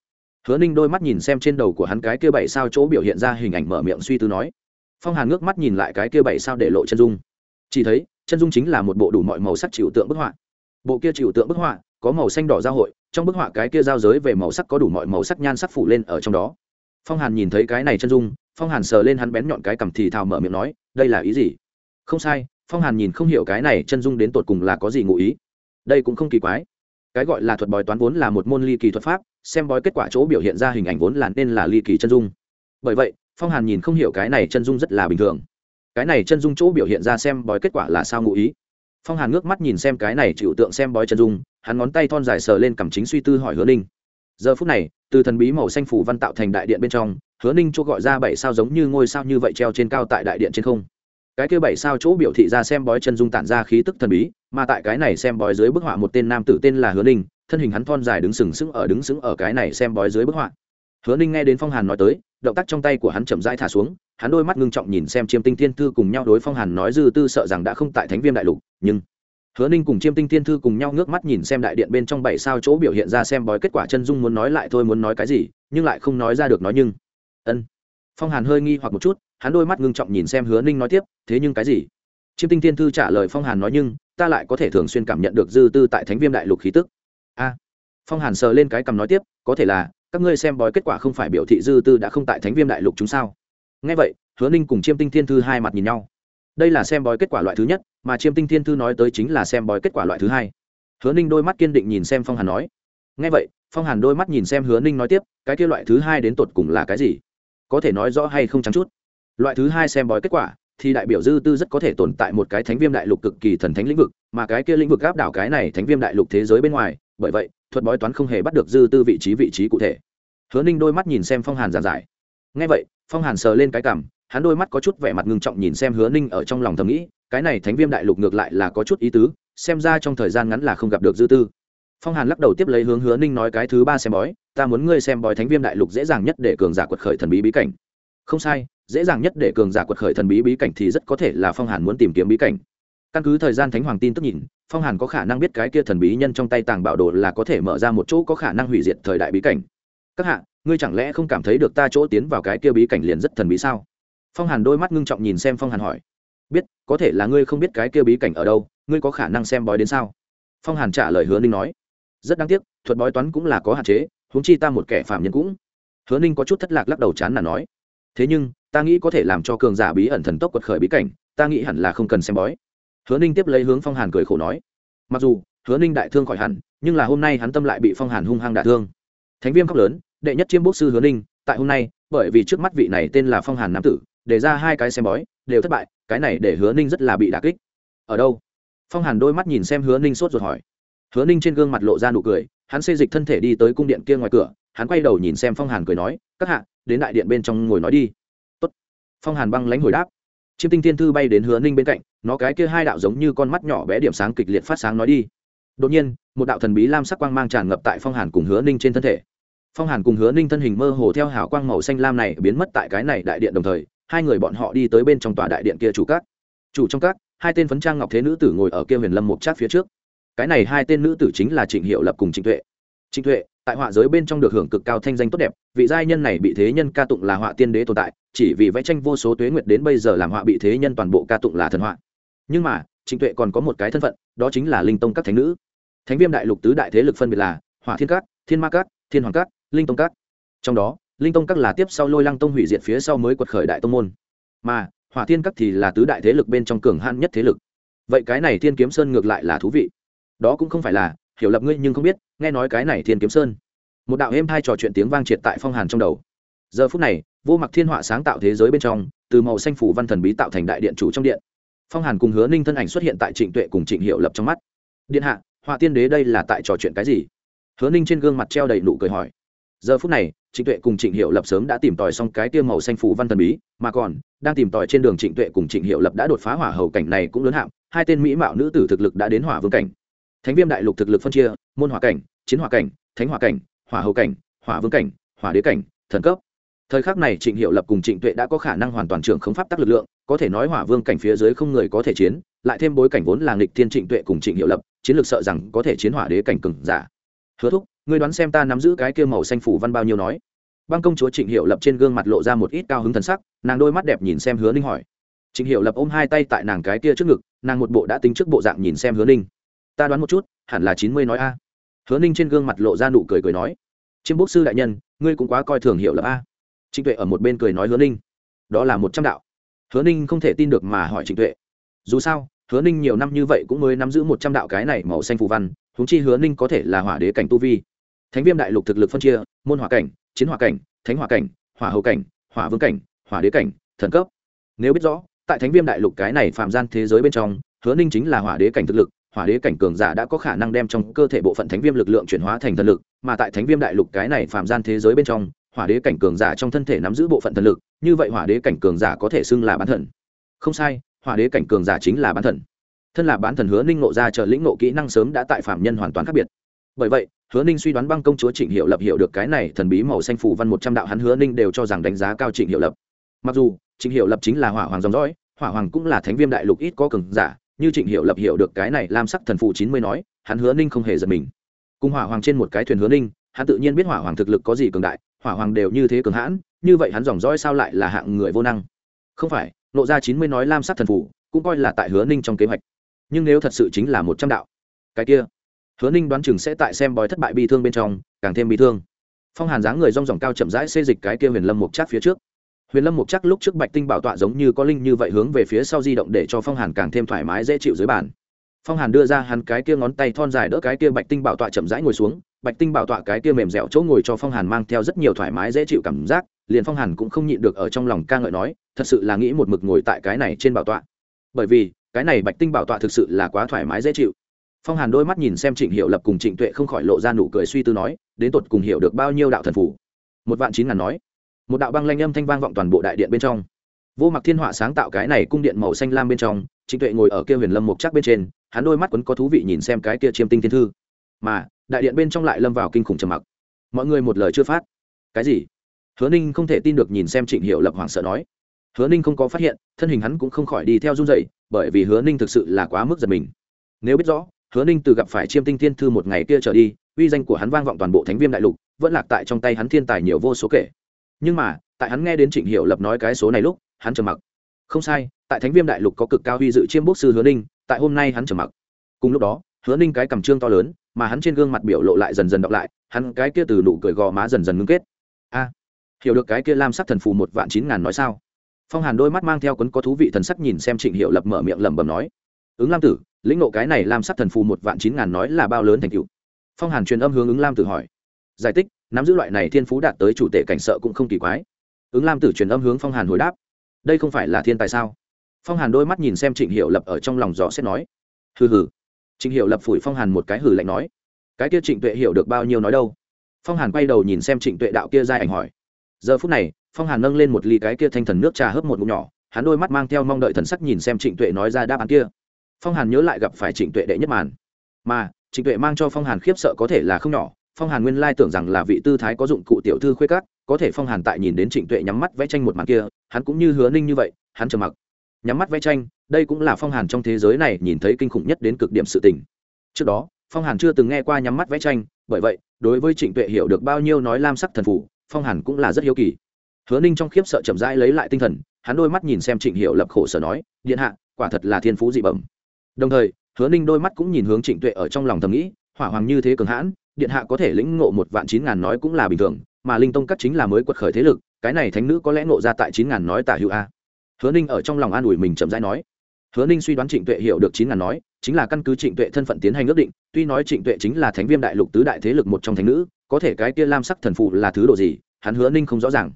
Hứa ninh đôi mắt nhìn xem trên đầu của hắn cái kia bảy sao chỗ biểu hiện ra hình ảnh mở miệng suy tư nói. Phong hàn ngước mắt nhìn lại cái kia bảy sao để lộ chân dung. Chỉ thấy, chân dung chính là một bộ đủ mọi màu sắc chịu tượng bức họa. Bộ kia chịu tượng bức họa, có màu xanh đỏ giao hội, trong bức họa cái kia giao giới về màu sắc có đủ mọi màu sắc nhan sắc phủ lên ở trong đó. Phong hàn nhìn thấy cái này chân dung, phong hàn sờ lên hắn bén nhọn cái cầm thì thào mở miệng nói, đây là ý gì? Không sai. Phong hàn nhìn không hiểu cái này chân dung đến tột cùng là có gì ngụ ý đây cũng không kỳ quái. Cái gọi là thuật bói toán vốn là một môn ly kỳ thuật pháp, xem bói kết quả chỗ biểu hiện ra hình ảnh vốn là nên là ly kỳ chân dung. Bởi vậy, phong hàn nhìn không hiểu cái này chân dung rất là bình thường. Cái này chân dung chỗ biểu hiện ra xem bói kết quả là sao ngụ ý. Phong hàn ngước mắt nhìn xem cái này chịu tượng xem bói chân dung, hắn ngón tay thon dài sờ lên cảm chính suy tư hỏi hứa ninh. Giờ phút này, từ thần bí màu xanh phủ văn tạo thành đại điện bên trong, hứa ninh chỗ gọi ra bảy sao giống như ngôi sao như vậy treo trên cao tại đại điện trên không cái kia bảy sao chỗ biểu thị ra xem bói chân dung tản ra khí tức thần bí, mà tại cái này xem bói dưới bức họa một tên nam tử tên là hứa ninh, thân hình hắn thon dài đứng sừng sững ở đứng sững ở cái này xem bói dưới bức họa. Hứa ninh nghe đến phong hàn nói tới, động tác trong tay của hắn chậm rãi thả xuống, hắn đôi mắt ngưng trọng nhìn xem chiêm tinh thiên thư cùng nhau đối phong hàn nói dư tư sợ rằng đã không tại thánh viêm đại lục, nhưng hứa ninh cùng chiêm tinh thiên thư cùng nhau ngước mắt nhìn xem đại điện bên trong bảy sao chỗ biểu hiện ra xem bói kết quả chân dung muốn nói lại thôi muốn nói cái gì, nhưng lại không nói ra được nói nhưng. Ân. Phong hàn hơi nghi hoặc một chút hắn đôi mắt ngưng trọng nhìn xem hứa ninh nói tiếp, thế nhưng cái gì? Chiêm tinh thiên thư trả lời phong hàn nói, nhưng, ta lại có thể thường xuyên cảm nhận được dư tư tại thánh viêm đại lục khí tức. A. Phong hàn sờ lên cái cầm nói tiếp, có thể là, các ngươi xem bói kết quả không phải biểu thị dư tư đã không tại thánh viêm đại lục chúng sao? Ngay vậy, hứa ninh cùng chiêm tinh thiên thư hai mặt nhìn nhau. Đây là xem bói kết quả loại thứ nhất, mà chiêm tinh thiên thư nói tới chính là xem bói kết quả loại thứ hai. Hứa ninh đôi mắt kiên định nhìn xem phong hàn nói. Ngay vậy, phong hàn đôi mắt nhìn xem hứa ninh nói tiếp, cái kia loại thứ hai đến tột cùng là cái gì? Có thể nói rõ hay không trắng chút? Loại thứ hai xem bói kết quả, thì đại biểu dư tư rất có thể tồn tại một cái thánh viêm đại lục cực kỳ thần thánh lĩnh vực, mà cái kia lĩnh vực áp đảo cái này thánh viêm đại lục thế giới bên ngoài, bởi vậy, thuật bói toán không hề bắt được dư tư vị trí vị trí cụ thể. Hứa ninh đôi mắt nhìn xem phong hàn giàn giải. Ngay vậy, phong hàn sờ lên cái cảm, hắn đôi mắt có chút vẻ mặt ngưng trọng nhìn xem hứa ninh ở trong lòng thầm nghĩ, cái này thánh viêm đại lục ngược lại là có chút ý tứ, xem ra trong thời gian ngắn là không gặp được dư tư. Phong hàn lắc đầu tiếp lấy hướng hứa ninh nói cái thứ ba xem bói, ta muốn ngươi xem bói thánh viêm đại lục dễ dàng nhất để cường giả quật khởi thần bí bí cảnh không sai, dễ dàng nhất để cường giả quật khởi thần bí bí cảnh thì rất có thể là phong hàn muốn tìm kiếm bí cảnh. Căn cứ thời gian thánh hoàng tin tức nhìn, phong hàn có khả năng biết cái kia thần bí nhân trong tay tàng bảo đồ là có thể mở ra một chỗ có khả năng hủy diệt thời đại bí cảnh. Các hạ, ngươi chẳng lẽ không cảm thấy được ta chỗ tiến vào cái kia bí cảnh liền rất thần bí sao? Phong hàn đôi mắt ngưng trọng nhìn xem phong hàn hỏi. Biết, có thể là ngươi không biết cái kia bí cảnh ở đâu, ngươi có khả năng xem bói đến sao? Phong hàn trả lời hứa ninh nói. Rất đáng tiếc, thuật bói toán cũng là có hạn chế, huống chi ta một kẻ phạm nhân cũng. Hứa ninh có chút thất lạc lắc đầu chán là nói thế nhưng, ta nghĩ có thể làm cho cường giả bí ẩn thần tốc quật khởi bí cảnh, ta nghĩ hẳn là không cần xem bói. Hứa ninh tiếp lấy hướng phong hàn cười khổ nói. Mặc dù, hứa ninh đại thương khỏi hẳn, nhưng là hôm nay hắn tâm lại bị phong hàn hung hăng đả thương. Thánh viêm khóc lớn, đệ nhất chiêm bốc sư hứa ninh, tại hôm nay, bởi vì trước mắt vị này tên là phong hàn nam tử, để ra hai cái xem bói, đều thất bại, cái này để hứa ninh rất là bị đà kích. Ở đâu? Phong hàn đôi mắt nhìn xem hứa ninh sốt ruột hỏi. Hứa ninh trên gương mặt lộ ra nụ cười hắn xê dịch thân thể đi tới cung điện kia ngoài cửa, hắn quay đầu nhìn xem phong hàn cười nói, các hạ, đến đại điện bên trong ngồi nói đi. Tốt. phong hàn băng lãnh hồi đáp. Chiêm tinh thiên thư bay đến hứa ninh bên cạnh, nó cái kia hai đạo giống như con mắt nhỏ bé điểm sáng kịch liệt phát sáng nói đi. Đột nhiên, một đạo thần bí lam sắc quang mang tràn ngập tại phong hàn cùng hứa ninh trên thân thể. Phong hàn cùng hứa ninh thân hình mơ hồ theo hảo quang màu xanh lam này biến mất tại cái này đại điện đồng thời, hai người bọn họ đi tới bên trong tòa đại điện kia chủ các. Chủ trong các, hai tên phấn trang ngọc thế nữ tử ngồi ở kia huyền lâm mục trác phía trước cái này hai tên nữ tử chính là trịnh hiệu lập cùng trịnh tuệ. Trịnh tuệ, tại họa giới bên trong được hưởng cực cao thanh danh tốt đẹp, vị giai nhân này bị thế nhân ca tụng là họa tiên đế tồn tại, chỉ vì vẽ tranh vô số tuế nguyệt đến bây giờ làm họa bị thế nhân toàn bộ ca tụng là thần họa. Nhưng mà, trịnh tuệ còn có một cái thân phận, đó chính là linh tông các thánh nữ. Thánh viêm đại lục tứ đại thế lực phân biệt là hỏa thiên cát thiên ma cát thiên hoàng cát linh tông cát trong đó, linh tông các là tiếp sau lôi lăng tông hủy diệt phía sau mới quật khởi đại tông môn. Mà, hỏa thiên các thì là tứ đại thế lực bên trong cường hạn nhất thế lực. Vậy cái này thiên kiếm sơn ngược lại là thú vị đó cũng không phải là, hiểu lập ngươi nhưng không biết, nghe nói cái này thiên kiếm sơn. Một đạo êm hai trò chuyện tiếng vang triệt tại phong hàn trong đầu. Giờ phút này, vô mặc thiên họa sáng tạo thế giới bên trong, từ màu xanh phủ văn thần bí tạo thành đại điện chủ trong điện. Phong hàn cùng hứa ninh thân ảnh xuất hiện tại trịnh tuệ cùng trịnh hiệu lập trong mắt. Điện hạ, họa tiên đế đây là tại trò chuyện cái gì? Hứa ninh trên gương mặt treo đầy nụ cười hỏi. Giờ phút này, trịnh tuệ cùng trịnh hiệu lập sớm đã tìm tòi xong cái tiêu màu xanh phủ văn thần bí, mà còn, đang tìm tòi trên đường trịnh tuệ cùng trịnh hiệu lập đã đột phá hỏa hầu cảnh này cũng lớn hạng, hai tên mỹ mạo nữ tử thực lực đã đến hỏa vương cảnh thánh viêm đại lục thực lực phân chia, môn hỏa cảnh, chiến hỏa cảnh, thánh hỏa cảnh, hỏa hầu cảnh, hỏa vương cảnh, hỏa đế cảnh, thần cấp. Thời khắc này trịnh hiệu lập cùng trịnh tuệ đã có khả năng hoàn toàn trưởng khống pháp tắc lực lượng, có thể nói hỏa vương cảnh phía dưới không người có thể chiến, lại thêm bối cảnh vốn là nghịch thiên trịnh tuệ cùng trịnh hiệu lập, chiến lược sợ rằng có thể chiến hỏa đế cảnh cừng giả. Hứa thúc, ngươi đoán xem ta nắm giữ cái kia màu xanh phủ văn bao nhiêu nói. Băng công chúa trịnh hiệu lập trên gương mặt lộ ra một ít cao hứng thần sắc, nàng đôi mắt đẹp nhìn xem hứa ninh hỏi. Trịnh hiệu lập ôm hai tay tại nàng cái kia trước ngực, nàng một bộ đã tính trước bộ dạng nhìn xem hứa ninh ta đoán một chút, hẳn là chín mươi nói a. Hứa ninh trên gương mặt lộ ra nụ cười cười nói, chiêm bốc sư đại nhân, ngươi cũng quá coi thường hiểu lập a. Trịnh tuệ ở một bên cười nói hứa ninh, đó là một trăm đạo. Hứa ninh không thể tin được mà hỏi trịnh tuệ, dù sao, hứa ninh nhiều năm như vậy cũng mới nắm giữ một trăm đạo cái này màu xanh phù văn húng chi hứa ninh có thể là hỏa đế cảnh tu vi. Thánh viêm đại lục thực lực phân chia, môn hỏa cảnh, chiến hỏa cảnh, thánh hỏa cảnh, hỏa hậu cảnh, hỏa vương cảnh, hỏa đế cảnh, thần cấp. Nếu biết rõ, tại thánh viêm đại lục cái này phạm gian thế giới bên trong, hứa ninh chính là hỏa đế cảnh thực lực hỏa đế cảnh cường giả đã có khả năng đem trong cơ thể bộ phận thánh viêm lực lượng chuyển hóa thành thần lực, mà tại thánh viêm đại lục cái này phạm gian thế giới bên trong, hỏa đế cảnh cường giả trong thân thể nắm giữ bộ phận thần lực, như vậy hỏa đế cảnh cường giả có thể xưng là bán thần. Không sai, hỏa đế cảnh cường giả chính là bán thần. Thân là bán thần hứa ninh nộ ra chờ lĩnh nộ kỹ năng sớm đã tại phạm nhân hoàn toàn khác biệt. Bởi vậy, hứa ninh suy đoán băng công chúa trịnh hiệu lập hiệu được cái này thần bí màu xanh phủ văn một trăm đạo hắn hứa ninh đều cho rằng đánh giá cao trịnh hiệu lập. Mặc dù, trịnh hiệu lập chính là hỏa hoàng dòng dõi, hỏa hoàng cũng là thánh viêm đại lục ít có cường giả như trịnh hiệu lập hiệu được cái này lam sắc thần phụ chín mươi nói, hắn hứa ninh không hề giật mình. Cùng hỏa hoàng trên một cái thuyền hứa ninh, hắn tự nhiên biết hỏa hoàng thực lực có gì cường đại, hỏa hoàng đều như thế cường hãn, như vậy hắn dòng dõi sao lại là hạng người vô năng? Không phải, nộ ra chín mươi nói lam sắc thần phụ cũng coi là tại hứa ninh trong kế hoạch. Nhưng nếu thật sự chính là một trăm đạo, cái kia, hứa ninh đoán chừng sẽ tại xem bói thất bại bi thương bên trong, càng thêm bi thương. Phong hàn dáng người rong ròng cao chậm rãi xê dịch cái kia huyền lâm mục chát phía trước huyền lâm mục chắc lúc trước bạch tinh bảo tọa giống như có linh như vậy hướng về phía sau di động để cho phong hàn càng thêm thoải mái dễ chịu dưới bàn. Phong hàn đưa ra hắn cái kia ngón tay thon dài đỡ cái kia bạch tinh bảo tọa chậm rãi ngồi xuống. Bạch tinh bảo tọa cái kia mềm dẻo chỗ ngồi cho phong hàn mang theo rất nhiều thoải mái dễ chịu cảm giác, liền phong hàn cũng không nhịn được ở trong lòng ca ngợi nói, thật sự là nghĩ một mực ngồi tại cái này trên bảo tọa. Bởi vì, cái này bạch tinh bảo tọa thực sự là quá thoải mái dễ chịu. Phong hàn đôi mắt nhìn xem trịnh hiệu lập cùng trịnh tuệ không khỏi lộ ra nụ cười suy tư nói, đến tột cùng hiểu được bao nhiêu đạo thần phủ một vạn chín ngàn nói một đạo băng lanh âm thanh vang vọng toàn bộ đại điện bên trong. Vô mặc thiên họa sáng tạo cái này cung điện màu xanh lam bên trong, trịnh tuệ ngồi ở kia huyền lâm mục chắc bên trên, hắn đôi mắt quấn có thú vị nhìn xem cái kia chiêm tinh thiên thư. Mà, đại điện bên trong lại lâm vào kinh khủng trầm mặc. Mọi người một lời chưa phát. Cái gì? Hứa ninh không thể tin được nhìn xem trịnh hiệu lập hoảng sợ nói. Hứa ninh không có phát hiện, thân hình hắn cũng không khỏi đi theo run dậy bởi vì hứa ninh thực sự là quá mức giật mình. Nếu biết rõ, hứa ninh từ gặp phải chiêm tinh thiên thư một ngày kia trở đi, uy danh của hắn vang vọng toàn bộ thánh viêm đại lục, vẫn lạc tại trong tay hắn thiên tài nhiều vô số kể nhưng mà, tại hắn nghe đến trịnh hiệu lập nói cái số này lúc, hắn trầm mặc. Không sai, tại thánh viêm đại lục có cực cao huy dự chiêm bốc sư hứa ninh, tại hôm nay hắn trầm mặc. Cùng lúc đó, hứa ninh cái cầm trương to lớn, mà hắn trên gương mặt biểu lộ lại dần dần đọc lại, hắn cái kia từ nụ cười gò má dần dần ngưng kết. A, hiểu được cái kia lam sắc thần phù một vạn chín ngàn nói sao? Phong hàn đôi mắt mang theo quấn có thú vị thần sắc nhìn xem trịnh hiệu lập mở miệng lẩm bẩm nói. Ứng lam tử, lĩnh nộ cái này lam sắc thần phù một vạn chín ngàn nói là bao lớn thành cựu phong hàn truyền âm hướng ứng lam tử hỏi giải tích nắm giữ loại này thiên phú đạt tới chủ tể cảnh sợ cũng không kỳ quái. Ứng lam tử truyền âm hướng phong hàn hồi đáp, đây không phải là thiên tài sao? Phong hàn đôi mắt nhìn xem trịnh hiệu lập ở trong lòng gió xét nói, hừ hừ. Trịnh hiệu lập phủi phong hàn một cái hừ lạnh nói, cái kia trịnh tuệ hiểu được bao nhiêu nói đâu? Phong hàn quay đầu nhìn xem trịnh tuệ đạo kia ra ảnh hỏi, giờ phút này, phong hàn nâng lên một ly cái kia thanh thần nước trà hớp một ngụm nhỏ, hắn đôi mắt mang theo mong đợi thần sắc nhìn xem trịnh tuệ nói ra đáp án kia. Phong hàn nhớ lại gặp phải trịnh tuệ đệ nhất màn, mà trịnh tuệ mang cho phong hàn khiếp sợ có thể là không nhỏ phong hàn nguyên lai tưởng rằng là vị tư thái có dụng cụ tiểu thư khuê cát có thể phong hàn tại nhìn đến trịnh tuệ nhắm mắt vẽ tranh một màn kia, hắn cũng như hứa ninh như vậy, hắn trầm mặc. Nhắm mắt vẽ tranh, đây cũng là phong hàn trong thế giới này nhìn thấy kinh khủng nhất đến cực điểm sự tình. Trước đó, phong hàn chưa từng nghe qua nhắm mắt vẽ tranh, bởi vậy, đối với trịnh tuệ hiểu được bao nhiêu nói lam sắc thần phủ phong hàn cũng là rất hiếu kỳ. Hứa ninh trong khiếp sợ chậm rãi lấy lại tinh thần, hắn đôi mắt nhìn xem trịnh hiệu lập khổ sở nói, điện hạ, quả thật là thiên phú dị bẩm. Đồng thời, hứa ninh đôi mắt cũng nhìn hướng trịnh tuệ ở trong lòng thầm nghĩ, hỏa hoàng như thế cường hãn điện hạ có thể lĩnh ngộ một vạn chín ngàn nói cũng là bình thường, mà linh tông cắt chính là mới quật khởi thế lực, cái này thánh nữ có lẽ ngộ ra tại chín ngàn nói tả hữu a. Hứa ninh ở trong lòng an ủi mình chậm rãi nói. Hứa ninh suy đoán trịnh tuệ hiểu được chín ngàn nói, chính là căn cứ trịnh tuệ thân phận tiến hành ước định, tuy nói trịnh tuệ chính là thánh viêm đại lục tứ đại thế lực một trong thánh nữ, có thể cái kia lam sắc thần phụ là thứ độ gì, hắn hứa ninh không rõ ràng.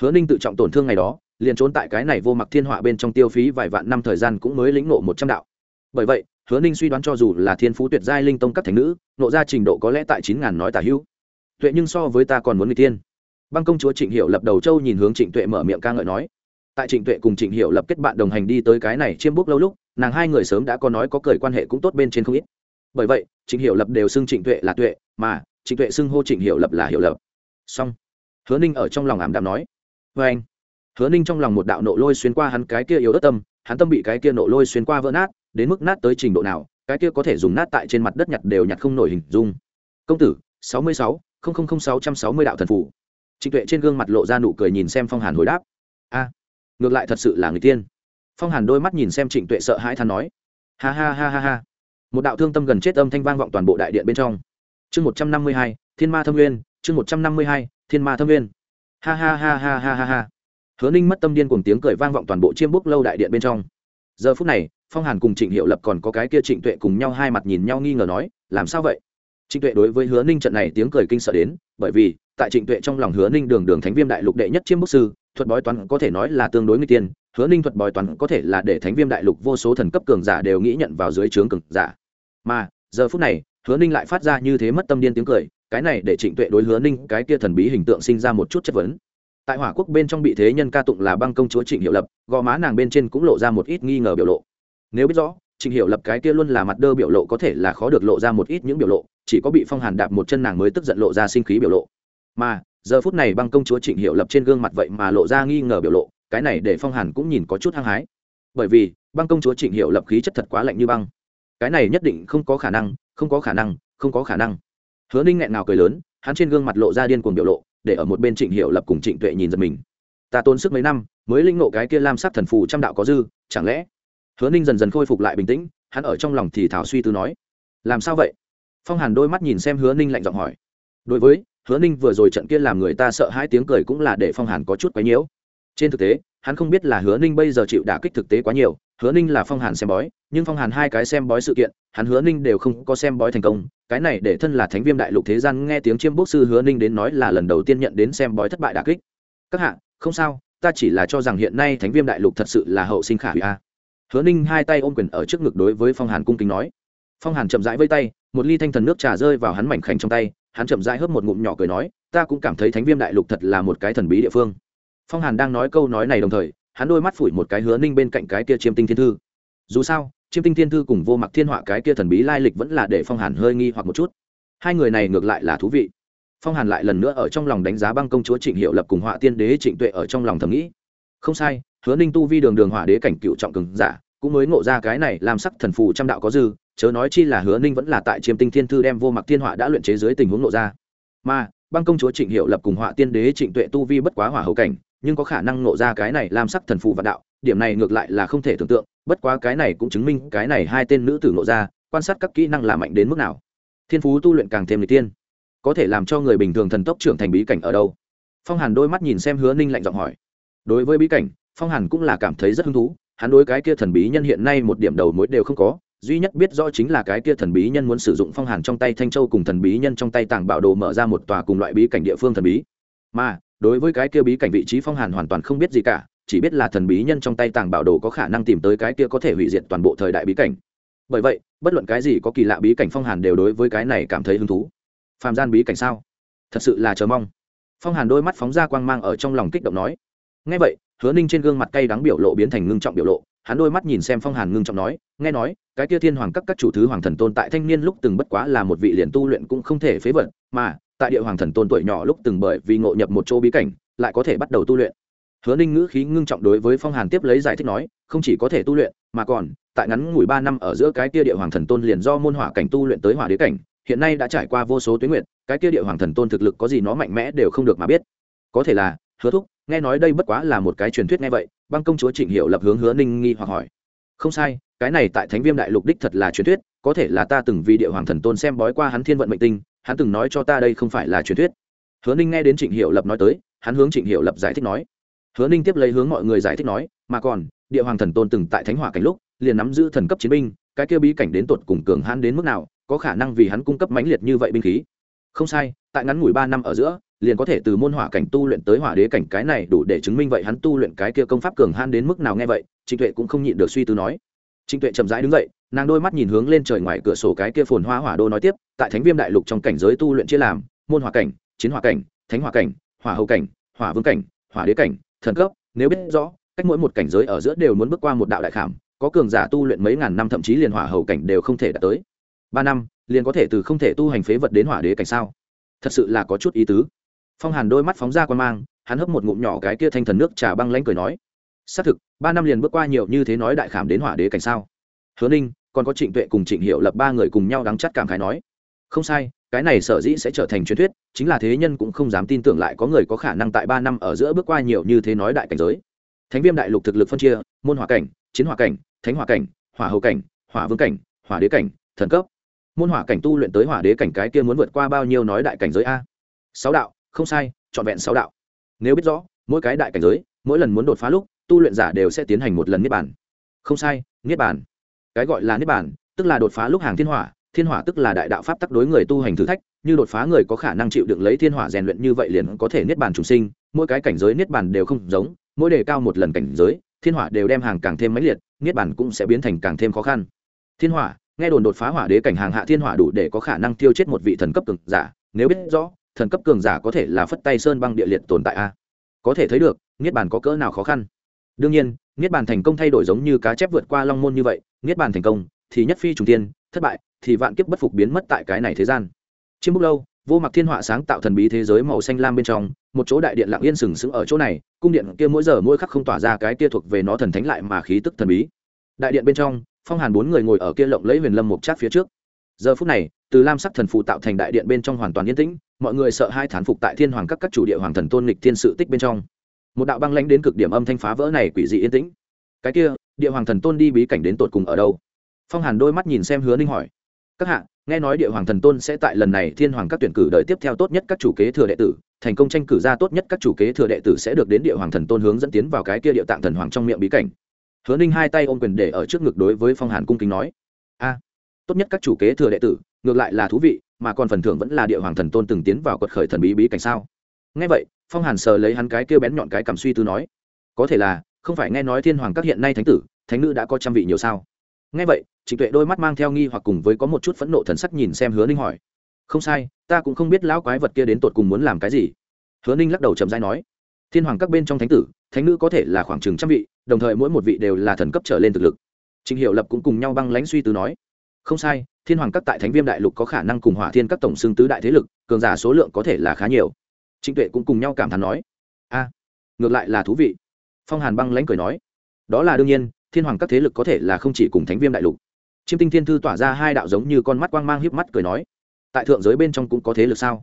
Hứa ninh tự trọng tổn thương ngày đó, liền trốn tại cái này vô mặc thiên họa bên trong tiêu phí vài vạn năm thời gian cũng mới lĩnh nộ một trăm đạo. Bởi vậy hứa ninh suy đoán cho dù là thiên phú tuyệt giai linh tông các thành nữ, nộ ra trình độ có lẽ tại chín ngàn nói tả hữu. Tuệ nhưng so với ta còn muốn người tiên băng công chúa trịnh hiệu lập đầu châu nhìn hướng trịnh tuệ mở miệng ca ngợi nói. Tại trịnh tuệ cùng trịnh hiệu lập kết bạn đồng hành đi tới cái này chiêm bút lâu lúc, nàng hai người sớm đã có nói có cười quan hệ cũng tốt bên trên không ít. Bởi vậy, trịnh hiệu lập đều xưng trịnh tuệ là tuệ, mà trịnh tuệ xưng hô trịnh hiệu lập là hiệu lập. Song hứa ninh ở trong lòng ảm đạm nói. Vê anh, hứa ninh trong lòng một đạo nộ lôi xuyên qua hắn cái kia yếu đất tâm, hắn tâm bị cái kia nộ lôi xuyên qua vỡ nát đến mức nát tới trình độ nào, cái kia có thể dùng nát tại trên mặt đất nhặt đều nhặt không nổi hình dung. Công tử, sáu mươi sáu sáu trăm sáu mươi đạo thần phủ trịnh tuệ trên gương mặt lộ ra nụ cười nhìn xem phong hàn hồi đáp. A, ngược lại thật sự là người tiên. Phong hàn đôi mắt nhìn xem trịnh tuệ sợ hãi than nói. Ha ha ha ha ha. Một đạo thương tâm gần chết âm thanh vang vọng toàn bộ đại điện bên trong. Chương một trăm năm mươi hai, thiên ma thâm nguyên, chương một trăm năm mươi hai, thiên ma thâm nguyên. Ha ha ha ha ha ha ha. Hứa ninh mất tâm điên cùng tiếng cười vang vọng toàn bộ chiêm búc lâu đại điện bên trong. Giờ phút này phong hàn cùng trịnh hiệu lập còn có cái kia trịnh tuệ cùng nhau hai mặt nhìn nhau nghi ngờ nói, làm sao vậy? Trịnh tuệ đối với hứa ninh trận này tiếng cười kinh sợ đến, bởi vì, tại trịnh tuệ trong lòng hứa ninh đường đường thánh viêm đại lục đệ nhất chiêm bốc sư, thuật bói toán có thể nói là tương đối người tiên, hứa ninh thuật bói toán có thể là để thánh viêm đại lục vô số thần cấp cường giả đều nghĩ nhận vào dưới trướng cường giả. Mà, giờ phút này, hứa ninh lại phát ra như thế mất tâm điên tiếng cười, cái này để trịnh tuệ đối hứa ninh cái kia thần bí hình tượng sinh ra một chút chất vấn. Tại hỏa quốc bên trong bị thế nhân ca tụng là băng công chúa trịnh hiệu lập, gò má nàng bên trên cũng lộ ra một ít nghi ngờ biểu lộ nếu biết rõ trịnh hiệu lập cái kia luôn là mặt đơ biểu lộ có thể là khó được lộ ra một ít những biểu lộ, chỉ có bị phong hàn đạp một chân nàng mới tức giận lộ ra sinh khí biểu lộ. Mà, giờ phút này băng công chúa trịnh hiệu lập trên gương mặt vậy mà lộ ra nghi ngờ biểu lộ, cái này để phong hàn cũng nhìn có chút hăng hái. Bởi vì, băng công chúa trịnh hiệu lập khí chất thật quá lạnh như băng. Cái này nhất định không có khả năng, không có khả năng, không có khả năng. Hứa ninh nghẹn nào cười lớn, hắn trên gương mặt lộ ra điên cuồng biểu lộ, để ở một bên trịnh hiệu lập cùng trịnh tuệ nhìn giật mình. Ta tốn sức mấy năm, mới linh nộ cái kia lam sắc thần phù trăm đạo có dư, chẳng lẽ hứa ninh dần dần khôi phục lại bình tĩnh, hắn ở trong lòng thì thảo suy tư nói, làm sao vậy? Phong hàn đôi mắt nhìn xem hứa ninh lạnh giọng hỏi. Đối với, hứa ninh vừa rồi trận kia làm người ta sợ hai tiếng cười cũng là để phong hàn có chút quấy nhiễu. Trên thực tế, hắn không biết là hứa ninh bây giờ chịu đả kích thực tế quá nhiều, hứa ninh là phong hàn xem bói, nhưng phong hàn hai cái xem bói sự kiện, hắn hứa ninh đều không có xem bói thành công, cái này để thân là thánh viêm đại lục thế gian nghe tiếng chiêm bốc sư hứa ninh đến nói là lần đầu tiên nhận đến xem bói thất bại đả kích. Các hạ, không sao, ta chỉ là cho rằng hiện nay thánh viêm đại lục thật sự là hậu sinh khả hủy a hứa ninh hai tay ôm quyền ở trước ngực đối với phong hàn cung kính nói. Phong hàn chậm rãi vây tay, một ly thanh thần nước trà rơi vào hắn mảnh khảnh trong tay, hắn chậm rãi hớp một ngụm nhỏ cười nói, ta cũng cảm thấy thánh viêm đại lục thật là một cái thần bí địa phương. Phong hàn đang nói câu nói này đồng thời, hắn đôi mắt phủi một cái hứa ninh bên cạnh cái kia chiêm tinh thiên thư. Dù sao, chiêm tinh thiên thư cùng vô mặc thiên họa cái kia thần bí lai lịch vẫn là để phong hàn hơi nghi hoặc một chút. Hai người này ngược lại là thú vị. Phong hàn lại lần nữa ở trong lòng đánh giá băng công chúa trịnh hiệu lập cùng họa tiên đế trịnh tuệ ở trong lòng thầm nghĩ. Không sai hứa ninh tu vi đường đường hỏa đế cảnh cựu trọng cường giả, cũng mới ngộ ra cái này làm sắc thần phù trăm đạo có dư, chớ nói chi là hứa ninh vẫn là tại chiêm tinh thiên thư đem vô mặc thiên họa đã luyện chế dưới tình huống ngộ ra. Mà, băng công chúa trịnh hiệu lập cùng họa tiên đế trịnh tuệ tu vi bất quá hỏa hậu cảnh, nhưng có khả năng ngộ ra cái này làm sắc thần phù vạn đạo, điểm này ngược lại là không thể tưởng tượng, bất quá cái này cũng chứng minh cái này hai tên nữ tử ngộ ra, quan sát các kỹ năng là mạnh đến mức nào. Thiên phú tu luyện càng thêm lịch tiên có thể làm cho người bình thường thần tốc trưởng thành bí cảnh ở đâu? Phong hàn đôi mắt nhìn xem hứa ninh lạnh giọng hỏi. Đối với bí cảnh phong hàn cũng là cảm thấy rất hứng thú, hắn đối cái kia thần bí nhân hiện nay một điểm đầu mối đều không có, duy nhất biết rõ chính là cái kia thần bí nhân muốn sử dụng phong hàn trong tay thanh châu cùng thần bí nhân trong tay tàng bảo đồ mở ra một tòa cùng loại bí cảnh địa phương thần bí. Mà, đối với cái kia bí cảnh vị trí phong hàn hoàn toàn không biết gì cả, chỉ biết là thần bí nhân trong tay tàng bảo đồ có khả năng tìm tới cái kia có thể hủy diệt toàn bộ thời đại bí cảnh. Bởi vậy, bất luận cái gì có kỳ lạ bí cảnh phong hàn đều đối với cái này cảm thấy hứng thú. Phàm gian bí cảnh sao? Thật sự là chờ mong. Phong hàn đôi mắt phóng ra quang mang ở trong lòng kích động nói. Ngay vậy hứa ninh trên gương mặt cay đắng biểu lộ biến thành ngưng trọng biểu lộ, hắn đôi mắt nhìn xem phong hàn ngưng trọng nói, nghe nói, cái kia thiên hoàng các các chủ thứ hoàng thần tôn tại thanh niên lúc từng bất quá là một vị liền tu luyện cũng không thể phế vật, mà tại địa hoàng thần tôn tuổi nhỏ lúc từng bởi vì ngộ nhập một chỗ bí cảnh, lại có thể bắt đầu tu luyện. Hứa ninh ngữ khí ngưng trọng đối với phong hàn tiếp lấy giải thích nói, không chỉ có thể tu luyện, mà còn, tại ngắn ngủi ba năm ở giữa cái kia địa hoàng thần tôn liền do môn hỏa cảnh tu luyện tới hỏa đế cảnh, hiện nay đã trải qua vô số tuyến nguyện, cái kia địa hoàng thần tôn thực lực có gì nó mạnh mẽ đều không được mà biết. Có thể là, hứa thúc nghe nói đây bất quá là một cái truyền thuyết nghe vậy, băng công chúa trịnh hiệu lập hướng hứa ninh nghi hoặc hỏi. Không sai, cái này tại thánh viêm đại lục đích thật là truyền thuyết, có thể là ta từng vì địa hoàng thần tôn xem bói qua hắn thiên vận mệnh tinh, hắn từng nói cho ta đây không phải là truyền thuyết. Hứa ninh nghe đến trịnh hiệu lập nói tới, hắn hướng trịnh hiệu lập giải thích nói. Hứa ninh tiếp lấy hướng mọi người giải thích nói, mà còn, địa hoàng thần tôn từng tại thánh hỏa cảnh lúc, liền nắm giữ thần cấp chiến binh, cái kia bí cảnh đến tột cùng cường hãn đến mức nào, có khả năng vì hắn cung cấp mãnh liệt như vậy binh khí. Không sai, tại ngắn ngủi ba năm ở giữa liền có thể từ môn hỏa cảnh tu luyện tới hỏa đế cảnh cái này đủ để chứng minh vậy hắn tu luyện cái kia công pháp cường han đến mức nào nghe vậy, trịnh tuệ cũng không nhịn được suy tư nói. Trịnh tuệ chậm rãi đứng dậy, nàng đôi mắt nhìn hướng lên trời ngoài cửa sổ cái kia phồn hoa hỏa đô nói tiếp, tại thánh viêm đại lục trong cảnh giới tu luyện chia làm, môn hỏa cảnh, chiến hỏa cảnh, thánh hỏa cảnh, hỏa hậu cảnh, hỏa vương cảnh, hỏa đế cảnh, thần cấp, nếu biết rõ, cách mỗi một cảnh giới ở giữa đều muốn bước qua một đạo đại khảm, có cường giả tu luyện mấy ngàn năm thậm chí liền hỏa hậu cảnh đều không thể đạt tới. Ba năm, liền có thể từ không thể tu hành phế vật đến hỏa đế cảnh sao? Thật sự là có chút ý tứ phong hàn đôi mắt phóng ra quan mang, hắn hấp một ngụm nhỏ cái kia thanh thần nước trà băng lanh cười nói, xác thực, ba năm liền bước qua nhiều như thế nói đại khảm đến hỏa đế cảnh sao? Hứa ninh, còn có trịnh tuệ cùng trịnh hiệu lập ba người cùng nhau đắng chắt cảm khái nói, không sai, cái này sở dĩ sẽ trở thành truyền thuyết, chính là thế nhân cũng không dám tin tưởng lại có người có khả năng tại ba năm ở giữa bước qua nhiều như thế nói đại cảnh giới. Thánh viêm đại lục thực lực phân chia, môn hỏa cảnh, chiến hỏa cảnh, thánh hỏa cảnh, hỏa hậu cảnh, hỏa vương cảnh, hỏa đế cảnh, thần cấp. Môn hỏa cảnh tu luyện tới hỏa đế cảnh cái kia muốn vượt qua bao nhiêu nói đại cảnh giới a? Sáu đạo không sai, trọn vẹn sáu đạo. Nếu biết rõ, mỗi cái đại cảnh giới, mỗi lần muốn đột phá lúc, tu luyện giả đều sẽ tiến hành một lần niết bàn. Không sai, niết bàn. Cái gọi là niết bàn, tức là đột phá lúc hàng thiên hỏa thiên hỏa tức là đại đạo pháp tắc đối người tu hành thử thách, như đột phá người có khả năng chịu đựng lấy thiên hỏa rèn luyện như vậy liền có thể niết bàn trùng sinh, mỗi cái cảnh giới niết bàn đều không giống, mỗi đề cao một lần cảnh giới, thiên hỏa đều đem hàng càng thêm mãnh liệt, niết bàn cũng sẽ biến thành càng thêm khó khăn. Thiên hỏa, nghe đồn đột phá hỏa đế cảnh hàng hạ thiên hỏa đủ để có khả năng tiêu chết một vị thần cấp cực giả, nếu biết rõ thần cấp cường giả có thể là phất tay sơn băng địa liệt tồn tại a? Có thể thấy được, niết bàn có cỡ nào khó khăn? Đương nhiên, niết bàn thành công thay đổi giống như cá chép vượt qua long môn như vậy, niết bàn thành công thì nhất phi trùng tiên thất bại thì vạn kiếp bất phục biến mất tại cái này thế gian. Chiêm búc lâu, vô mặc thiên họa sáng tạo thần bí thế giới màu xanh lam bên trong, một chỗ đại điện lặng yên sừng sững ở chỗ này, cung điện kia mỗi giờ mỗi khắc không tỏa ra cái kia thuộc về nó thần thánh lại mà khí tức thần bí. Đại điện bên trong, phong hàn bốn người ngồi ở kia lộng lấy huyền lâm một chát phía trước. Giờ phút này, từ lam sắc thần phụ tạo thành đại điện bên trong hoàn toàn yên tĩnh mọi người sợ hai thán phục tại thiên hoàng các các chủ địa hoàng thần tôn lịch thiên sự tích bên trong. Một đạo băng lãnh đến cực điểm âm thanh phá vỡ này quỷ dị yên tĩnh. Cái kia, địa hoàng thần tôn đi bí cảnh đến tột cùng ở đâu? Phong hàn đôi mắt nhìn xem hứa ninh hỏi. Các hạ, nghe nói địa hoàng thần tôn sẽ tại lần này thiên hoàng các tuyển cử đợi tiếp theo tốt nhất các chủ kế thừa đệ tử, thành công tranh cử ra tốt nhất các chủ kế thừa đệ tử sẽ được đến địa hoàng thần tôn hướng dẫn tiến vào cái kia địa tạng thần hoàng trong miệng bí cảnh. Hứa ninh hai tay ôm quyền để ở trước ngực đối với phong hàn cung kính nói. A, tốt nhất các chủ kế thừa đệ tử, ngược lại là thú vị mà còn phần thưởng vẫn là địa hoàng thần tôn từng tiến vào quật khởi thần bí bí cảnh sao? Nghe vậy, phong hàn sờ lấy hắn cái kia bén nhọn cái cảm suy tư nói, có thể là, không phải nghe nói thiên hoàng các hiện nay thánh tử, thánh nữ đã có trăm vị nhiều sao? Nghe vậy, trịnh tuệ đôi mắt mang theo nghi hoặc cùng với có một chút phẫn nộ thần sắc nhìn xem hứa ninh hỏi, không sai, ta cũng không biết lão quái vật kia đến tột cùng muốn làm cái gì. Hứa ninh lắc đầu chậm dai nói, thiên hoàng các bên trong thánh tử, thánh nữ có thể là khoảng chừng trăm vị, đồng thời mỗi một vị đều là thần cấp trở lên thực lực. Trịnh hiệu lập cũng cùng nhau băng lãnh suy tư nói, không sai thiên hoàng các tại thánh viêm đại lục có khả năng cùng hỏa thiên các tổng xương tứ đại thế lực, cường giả số lượng có thể là khá nhiều. Trịnh tuệ cũng cùng nhau cảm thán nói, a, ngược lại là thú vị. Phong hàn băng lãnh cười nói, đó là đương nhiên, thiên hoàng các thế lực có thể là không chỉ cùng thánh viêm đại lục. Chiêm tinh thiên thư tỏa ra hai đạo giống như con mắt quang mang hiếp mắt cười nói, tại thượng giới bên trong cũng có thế lực sao?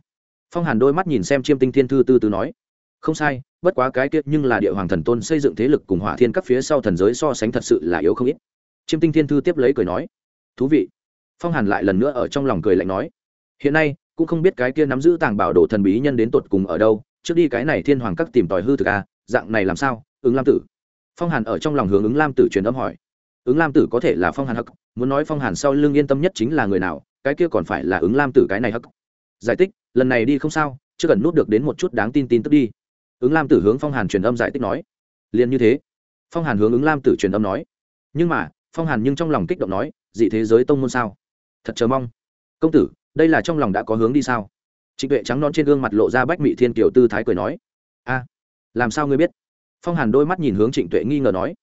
Phong hàn đôi mắt nhìn xem chiêm tinh thiên thư tư tư nói, không sai, bất quá cái tiết nhưng là địa hoàng thần tôn xây dựng thế lực cùng hỏa thiên các phía sau thần giới so sánh thật sự là yếu không ít. Chiêm tinh thiên thư tiếp lấy cười nói, thú vị phong hàn lại lần nữa ở trong lòng cười lạnh nói, hiện nay, cũng không biết cái kia nắm giữ tàng bảo đồ thần bí nhân đến tột cùng ở đâu, trước đi cái này thiên hoàng các tìm tòi hư thực à dạng này làm sao, ứng lam tử. Phong hàn ở trong lòng hướng ứng lam tử truyền âm hỏi, ứng lam tử có thể là phong hàn hắc, muốn nói phong hàn sau lưng yên tâm nhất chính là người nào, cái kia còn phải là ứng lam tử cái này hắc. Giải thích, lần này đi không sao, chưa cần nút được đến một chút đáng tin tin tức đi. Ứng lam tử hướng phong hàn truyền âm giải thích nói, liền như thế. Phong hàn hướng ứng lam tử truyền âm nói, nhưng mà, phong hàn nhưng trong lòng kích động nói, dị thế giới tông môn sao? Thật chờ mong. Công tử, đây là trong lòng đã có hướng đi sao? Trịnh tuệ trắng non trên gương mặt lộ ra bách mị thiên kiều tư thái cười nói. A, làm sao ngươi biết? Phong hàn đôi mắt nhìn hướng trịnh tuệ nghi ngờ nói.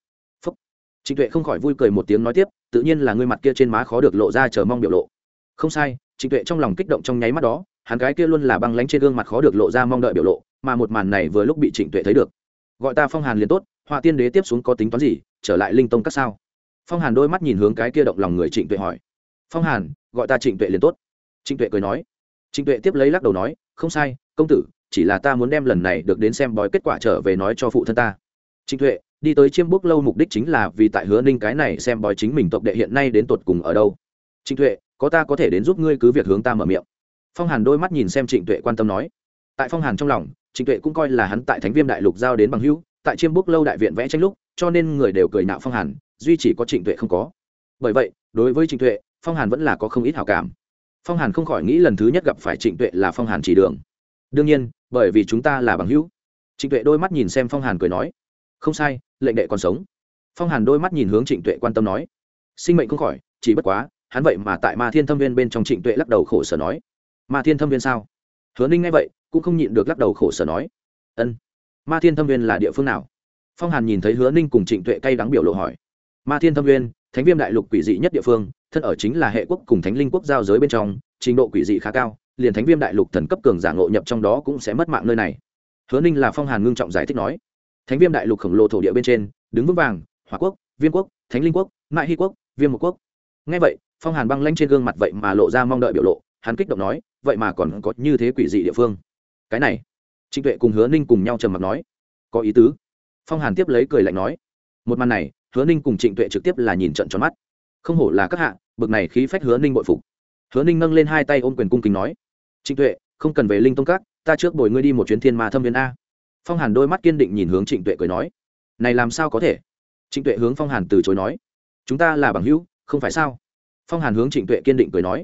Phúc. Trịnh tuệ không khỏi vui cười một tiếng nói tiếp, tự nhiên là ngươi mặt kia trên má khó được lộ ra chờ mong biểu lộ. Không sai, trịnh tuệ trong lòng kích động trong nháy mắt đó, hắn gái kia luôn là băng lánh trên gương mặt khó được lộ ra mong đợi biểu lộ, mà một màn này vừa lúc bị trịnh tuệ thấy được. Gọi ta phong hàn liền tốt, họa tiên đế tiếp xuống có tính toán gì, trở lại linh tông các sao? Phong hàn đôi mắt nhìn hướng cái kia động lòng người trịnh tuệ hỏi phong hàn, gọi ta trịnh tuệ liền tốt. Trịnh tuệ cười nói. Trịnh tuệ tiếp lấy lắc đầu nói, không sai, công tử, chỉ là ta muốn đem lần này được đến xem bói kết quả trở về nói cho phụ thân ta. Trịnh tuệ, đi tới chiêm Búc lâu mục đích chính là vì tại hứa ninh cái này xem bói chính mình tộc đệ hiện nay đến tột cùng ở đâu. Trịnh tuệ, có ta có thể đến giúp ngươi cứ việc hướng ta mở miệng. Phong hàn đôi mắt nhìn xem trịnh tuệ quan tâm nói. Tại phong hàn trong lòng, trịnh tuệ cũng coi là hắn tại thánh viêm đại lục giao đến bằng hữu, tại chiêm Búc lâu đại viện vẽ tranh lúc, cho nên người đều cười nạo phong hàn, duy chỉ có trịnh tuệ không có. Bởi vậy, đối với trịnh tuệ phong hàn vẫn là có không ít hào cảm. Phong hàn không khỏi nghĩ lần thứ nhất gặp phải trịnh tuệ là phong hàn chỉ đường. Đương nhiên, bởi vì chúng ta là bằng hữu. Trịnh tuệ đôi mắt nhìn xem phong hàn cười nói, không sai, lệnh đệ còn sống. Phong hàn đôi mắt nhìn hướng trịnh tuệ quan tâm nói, sinh mệnh không khỏi, chỉ bất quá, hắn vậy mà tại ma thiên thâm viên bên trong trịnh tuệ lắc đầu khổ sở nói. Ma thiên thâm viên sao? Hứa ninh nghe vậy, cũng không nhịn được lắc đầu khổ sở nói, ân, ma thiên thâm viên là địa phương nào? Phong hàn nhìn thấy hứa ninh cùng trịnh tuệ cay đắng biểu lộ hỏi, ma thiên thâm viên, thánh viêm đại lục quỷ dị nhất địa phương thân ở chính là hệ quốc cùng thánh linh quốc giao giới bên trong, trình độ quỷ dị khá cao, liền thánh viêm đại lục thần cấp cường giả ngộ nhập trong đó cũng sẽ mất mạng nơi này. Hứa ninh là phong hàn ngưng trọng giải thích nói. Thánh viêm đại lục khổng lồ thổ địa bên trên, đứng vững vàng, hỏa quốc, viêm quốc, thánh linh quốc, mại hy quốc, viêm một quốc. Ngay vậy, phong hàn băng lanh trên gương mặt vậy mà lộ ra mong đợi biểu lộ, hắn kích động nói, vậy mà còn có như thế quỷ dị địa phương. Cái này, trịnh tuệ cùng hứa ninh cùng nhau trầm mặt nói. Có ý tứ. Phong hàn tiếp lấy cười lạnh nói. Một màn này, hứa ninh cùng trịnh tuệ trực tiếp là nhìn trận tròn mắt không hổ là các hạ, bực này khí phách hứa ninh bội phục. Hứa ninh nâng lên hai tay ôm quyền cung kính nói, trịnh tuệ, không cần về linh tông các, ta trước bồi ngươi đi một chuyến thiên ma thâm viên a. Phong hàn đôi mắt kiên định nhìn hướng trịnh tuệ cười nói, này làm sao có thể? Trịnh tuệ hướng phong hàn từ chối nói, chúng ta là bằng hữu, không phải sao? Phong hàn hướng trịnh tuệ kiên định cười nói,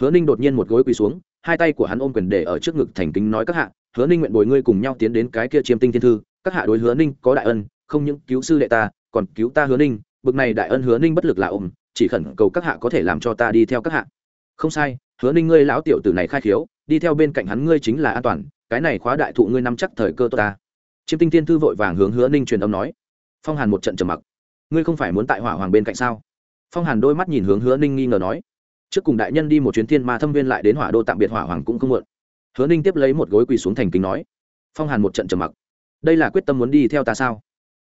hứa ninh đột nhiên một gối quỳ xuống, hai tay của hắn ôm quyền để ở trước ngực thành kính nói các hạ, hứa ninh nguyện bồi ngươi cùng nhau tiến đến cái kia chiêm tinh thiên thư, các hạ đối hứa ninh có đại ân, không những cứu sư đệ ta, còn cứu ta hứa ninh, bực này đại ân hứa ninh bất lực là ôm chỉ khẩn cầu các hạ có thể làm cho ta đi theo các hạ. Không sai, hứa ninh ngươi lão tiểu tử này khai khiếu, đi theo bên cạnh hắn ngươi chính là an toàn, cái này khóa đại thụ ngươi nắm chắc thời cơ tốt ta. Chiêm tinh thiên thư vội vàng hướng hứa ninh truyền âm nói. Phong hàn một trận trầm mặc. Ngươi không phải muốn tại hỏa hoàng bên cạnh sao? Phong hàn đôi mắt nhìn hướng hứa ninh nghi ngờ nói. Trước cùng đại nhân đi một chuyến thiên ma thâm viên lại đến hỏa đô tạm biệt hỏa hoàng cũng không muộn. Hứa ninh tiếp lấy một gối quỳ xuống thành kính nói. Phong hàn một trận trầm mặc. Đây là quyết tâm muốn đi theo ta sao?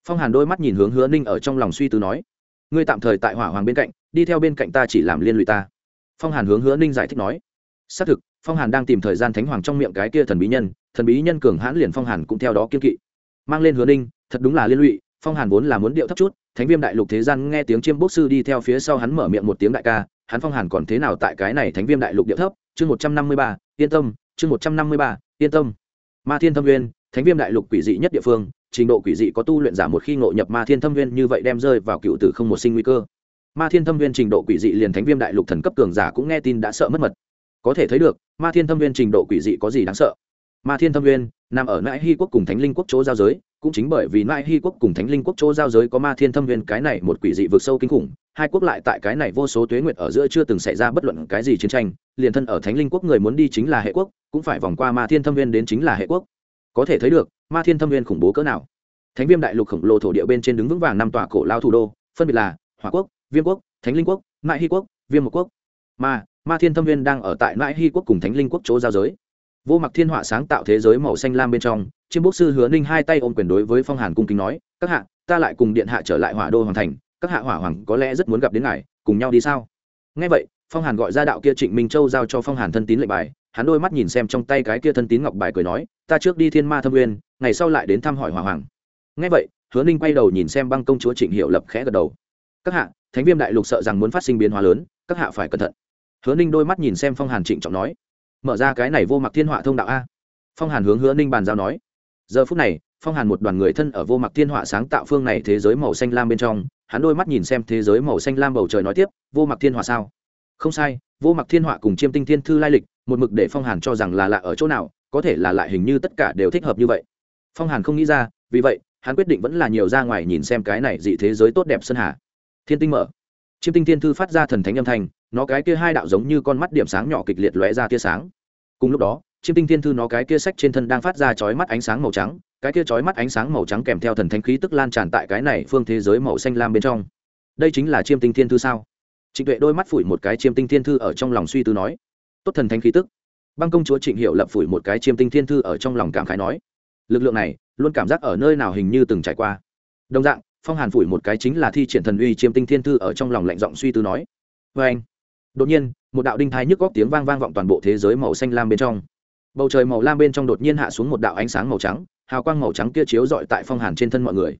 Phong hàn đôi mắt nhìn hướng hứa ninh ở trong lòng suy tư nói ngươi tạm thời tại hỏa hoàng bên cạnh, đi theo bên cạnh ta chỉ làm liên lụy ta. Phong hàn hướng hứa ninh giải thích nói. Xác thực, phong hàn đang tìm thời gian thánh hoàng trong miệng cái kia thần bí nhân, thần bí nhân cường hãn liền phong hàn cũng theo đó kiên kỵ. Mang lên hứa ninh, thật đúng là liên lụy, phong hàn vốn là muốn điệu thấp chút, thánh viêm đại lục thế gian nghe tiếng chiêm bốc sư đi theo phía sau hắn mở miệng một tiếng đại ca, hắn phong hàn còn thế nào tại cái này thánh viêm đại lục điệu thấp? Chương một trăm năm mươi ba, yên tâm, chương một trăm năm mươi ba, yên tâm. Ma thiên thâm uyên thánh viêm đại lục quỷ dị nhất địa phương trình độ quỷ dị có tu luyện giả một khi ngộ nhập ma thiên thâm viên như vậy đem rơi vào cựu tử không một sinh nguy cơ. Ma thiên thâm viên trình độ quỷ dị liền thánh viêm đại lục thần cấp cường giả cũng nghe tin đã sợ mất mật. Có thể thấy được, ma thiên thâm viên trình độ quỷ dị có gì đáng sợ? Ma thiên thâm viên nằm ở nãi hy quốc cùng thánh linh quốc chỗ giao giới, cũng chính bởi vì nãi hy quốc cùng thánh linh quốc chỗ giao giới có ma thiên thâm viên cái này một quỷ dị vượt sâu kinh khủng, hai quốc lại tại cái này vô số tuế nguyệt ở giữa chưa từng xảy ra bất luận cái gì chiến tranh, liền thân ở thánh linh quốc người muốn đi chính là hệ quốc, cũng phải vòng qua ma thiên thâm viên đến chính là hệ quốc có thể thấy được, ma thiên thâm viên khủng bố cỡ nào. Thánh viêm đại lục khổng lồ thổ địa bên trên đứng vững vàng năm tòa cổ lao thủ đô, phân biệt là hỏa quốc, viêm quốc, thánh linh quốc mãi hy quốc, viêm một quốc. Mà, ma thiên thâm viên đang ở tại mãi hy quốc cùng thánh linh quốc chỗ giao giới. Vô mặc thiên họa sáng tạo thế giới màu xanh lam bên trong, chiêm bốc sư hứa ninh hai tay ôm quyền đối với phong hàn cung kính nói, các hạ, ta lại cùng điện hạ trở lại hỏa đô hoàng thành, các hạ hỏa hoàng có lẽ rất muốn gặp đến ngài, cùng nhau đi sao? Ngay vậy, phong hàn gọi ra đạo kia trịnh minh châu giao cho phong hàn thân tín lệnh bài hắn đôi mắt nhìn xem trong tay cái kia thân tín ngọc bài cười nói, ta trước đi thiên ma thâm uyên ngày sau lại đến thăm hỏi hòa hoàng. Ngay vậy, hứa ninh quay đầu nhìn xem băng công chúa trịnh hiệu lập khẽ gật đầu. Các hạ, thánh viêm đại lục sợ rằng muốn phát sinh biến hóa lớn, các hạ phải cẩn thận. Hứa ninh đôi mắt nhìn xem phong hàn trịnh trọng nói, mở ra cái này vô mặc thiên họa thông đạo a. Phong hàn hướng hứa ninh bàn giao nói, giờ phút này, phong hàn một đoàn người thân ở vô mặc thiên họa sáng tạo phương này thế giới màu xanh lam bên trong, hắn đôi mắt nhìn xem thế giới màu xanh lam bầu trời nói tiếp, vô mặc thiên họa sao? Không sai, vô mặc thiên họa cùng chiêm tinh thiên thư lai lịch một mực để phong hàn cho rằng là lạ ở chỗ nào, có thể là lại hình như tất cả đều thích hợp như vậy. Phong hàn không nghĩ ra, vì vậy, hắn quyết định vẫn là nhiều ra ngoài nhìn xem cái này dị thế giới tốt đẹp sơn hà. Thiên tinh mở. Chiêm tinh thiên thư phát ra thần thánh âm thanh, nó cái kia hai đạo giống như con mắt điểm sáng nhỏ kịch liệt lóe ra tia sáng. Cùng lúc đó, chiêm tinh thiên thư nó cái kia sách trên thân đang phát ra chói mắt ánh sáng màu trắng, cái kia chói mắt ánh sáng màu trắng kèm theo thần thánh khí tức lan tràn tại cái này phương thế giới màu xanh lam bên trong. Đây chính là chiêm tinh thiên thư sao? Trịnh tuệ đôi mắt phủi một cái chiêm tinh thiên thư ở trong lòng suy tư nói tốt thần thánh khí tức. Băng công chúa trịnh hiệu lập phủi một cái chiêm tinh thiên thư ở trong lòng cảm khái nói, lực lượng này, luôn cảm giác ở nơi nào hình như từng trải qua. Đồng dạng, phong hàn phủi một cái chính là thi triển thần uy chiêm tinh thiên thư ở trong lòng lạnh giọng suy tư nói vê anh. Đột nhiên, một đạo đinh thái nhức góc tiếng vang vang vọng toàn bộ thế giới màu xanh lam bên trong. Bầu trời màu lam bên trong đột nhiên hạ xuống một đạo ánh sáng màu trắng, hào quang màu trắng kia chiếu rọi tại phong hàn trên thân mọi người.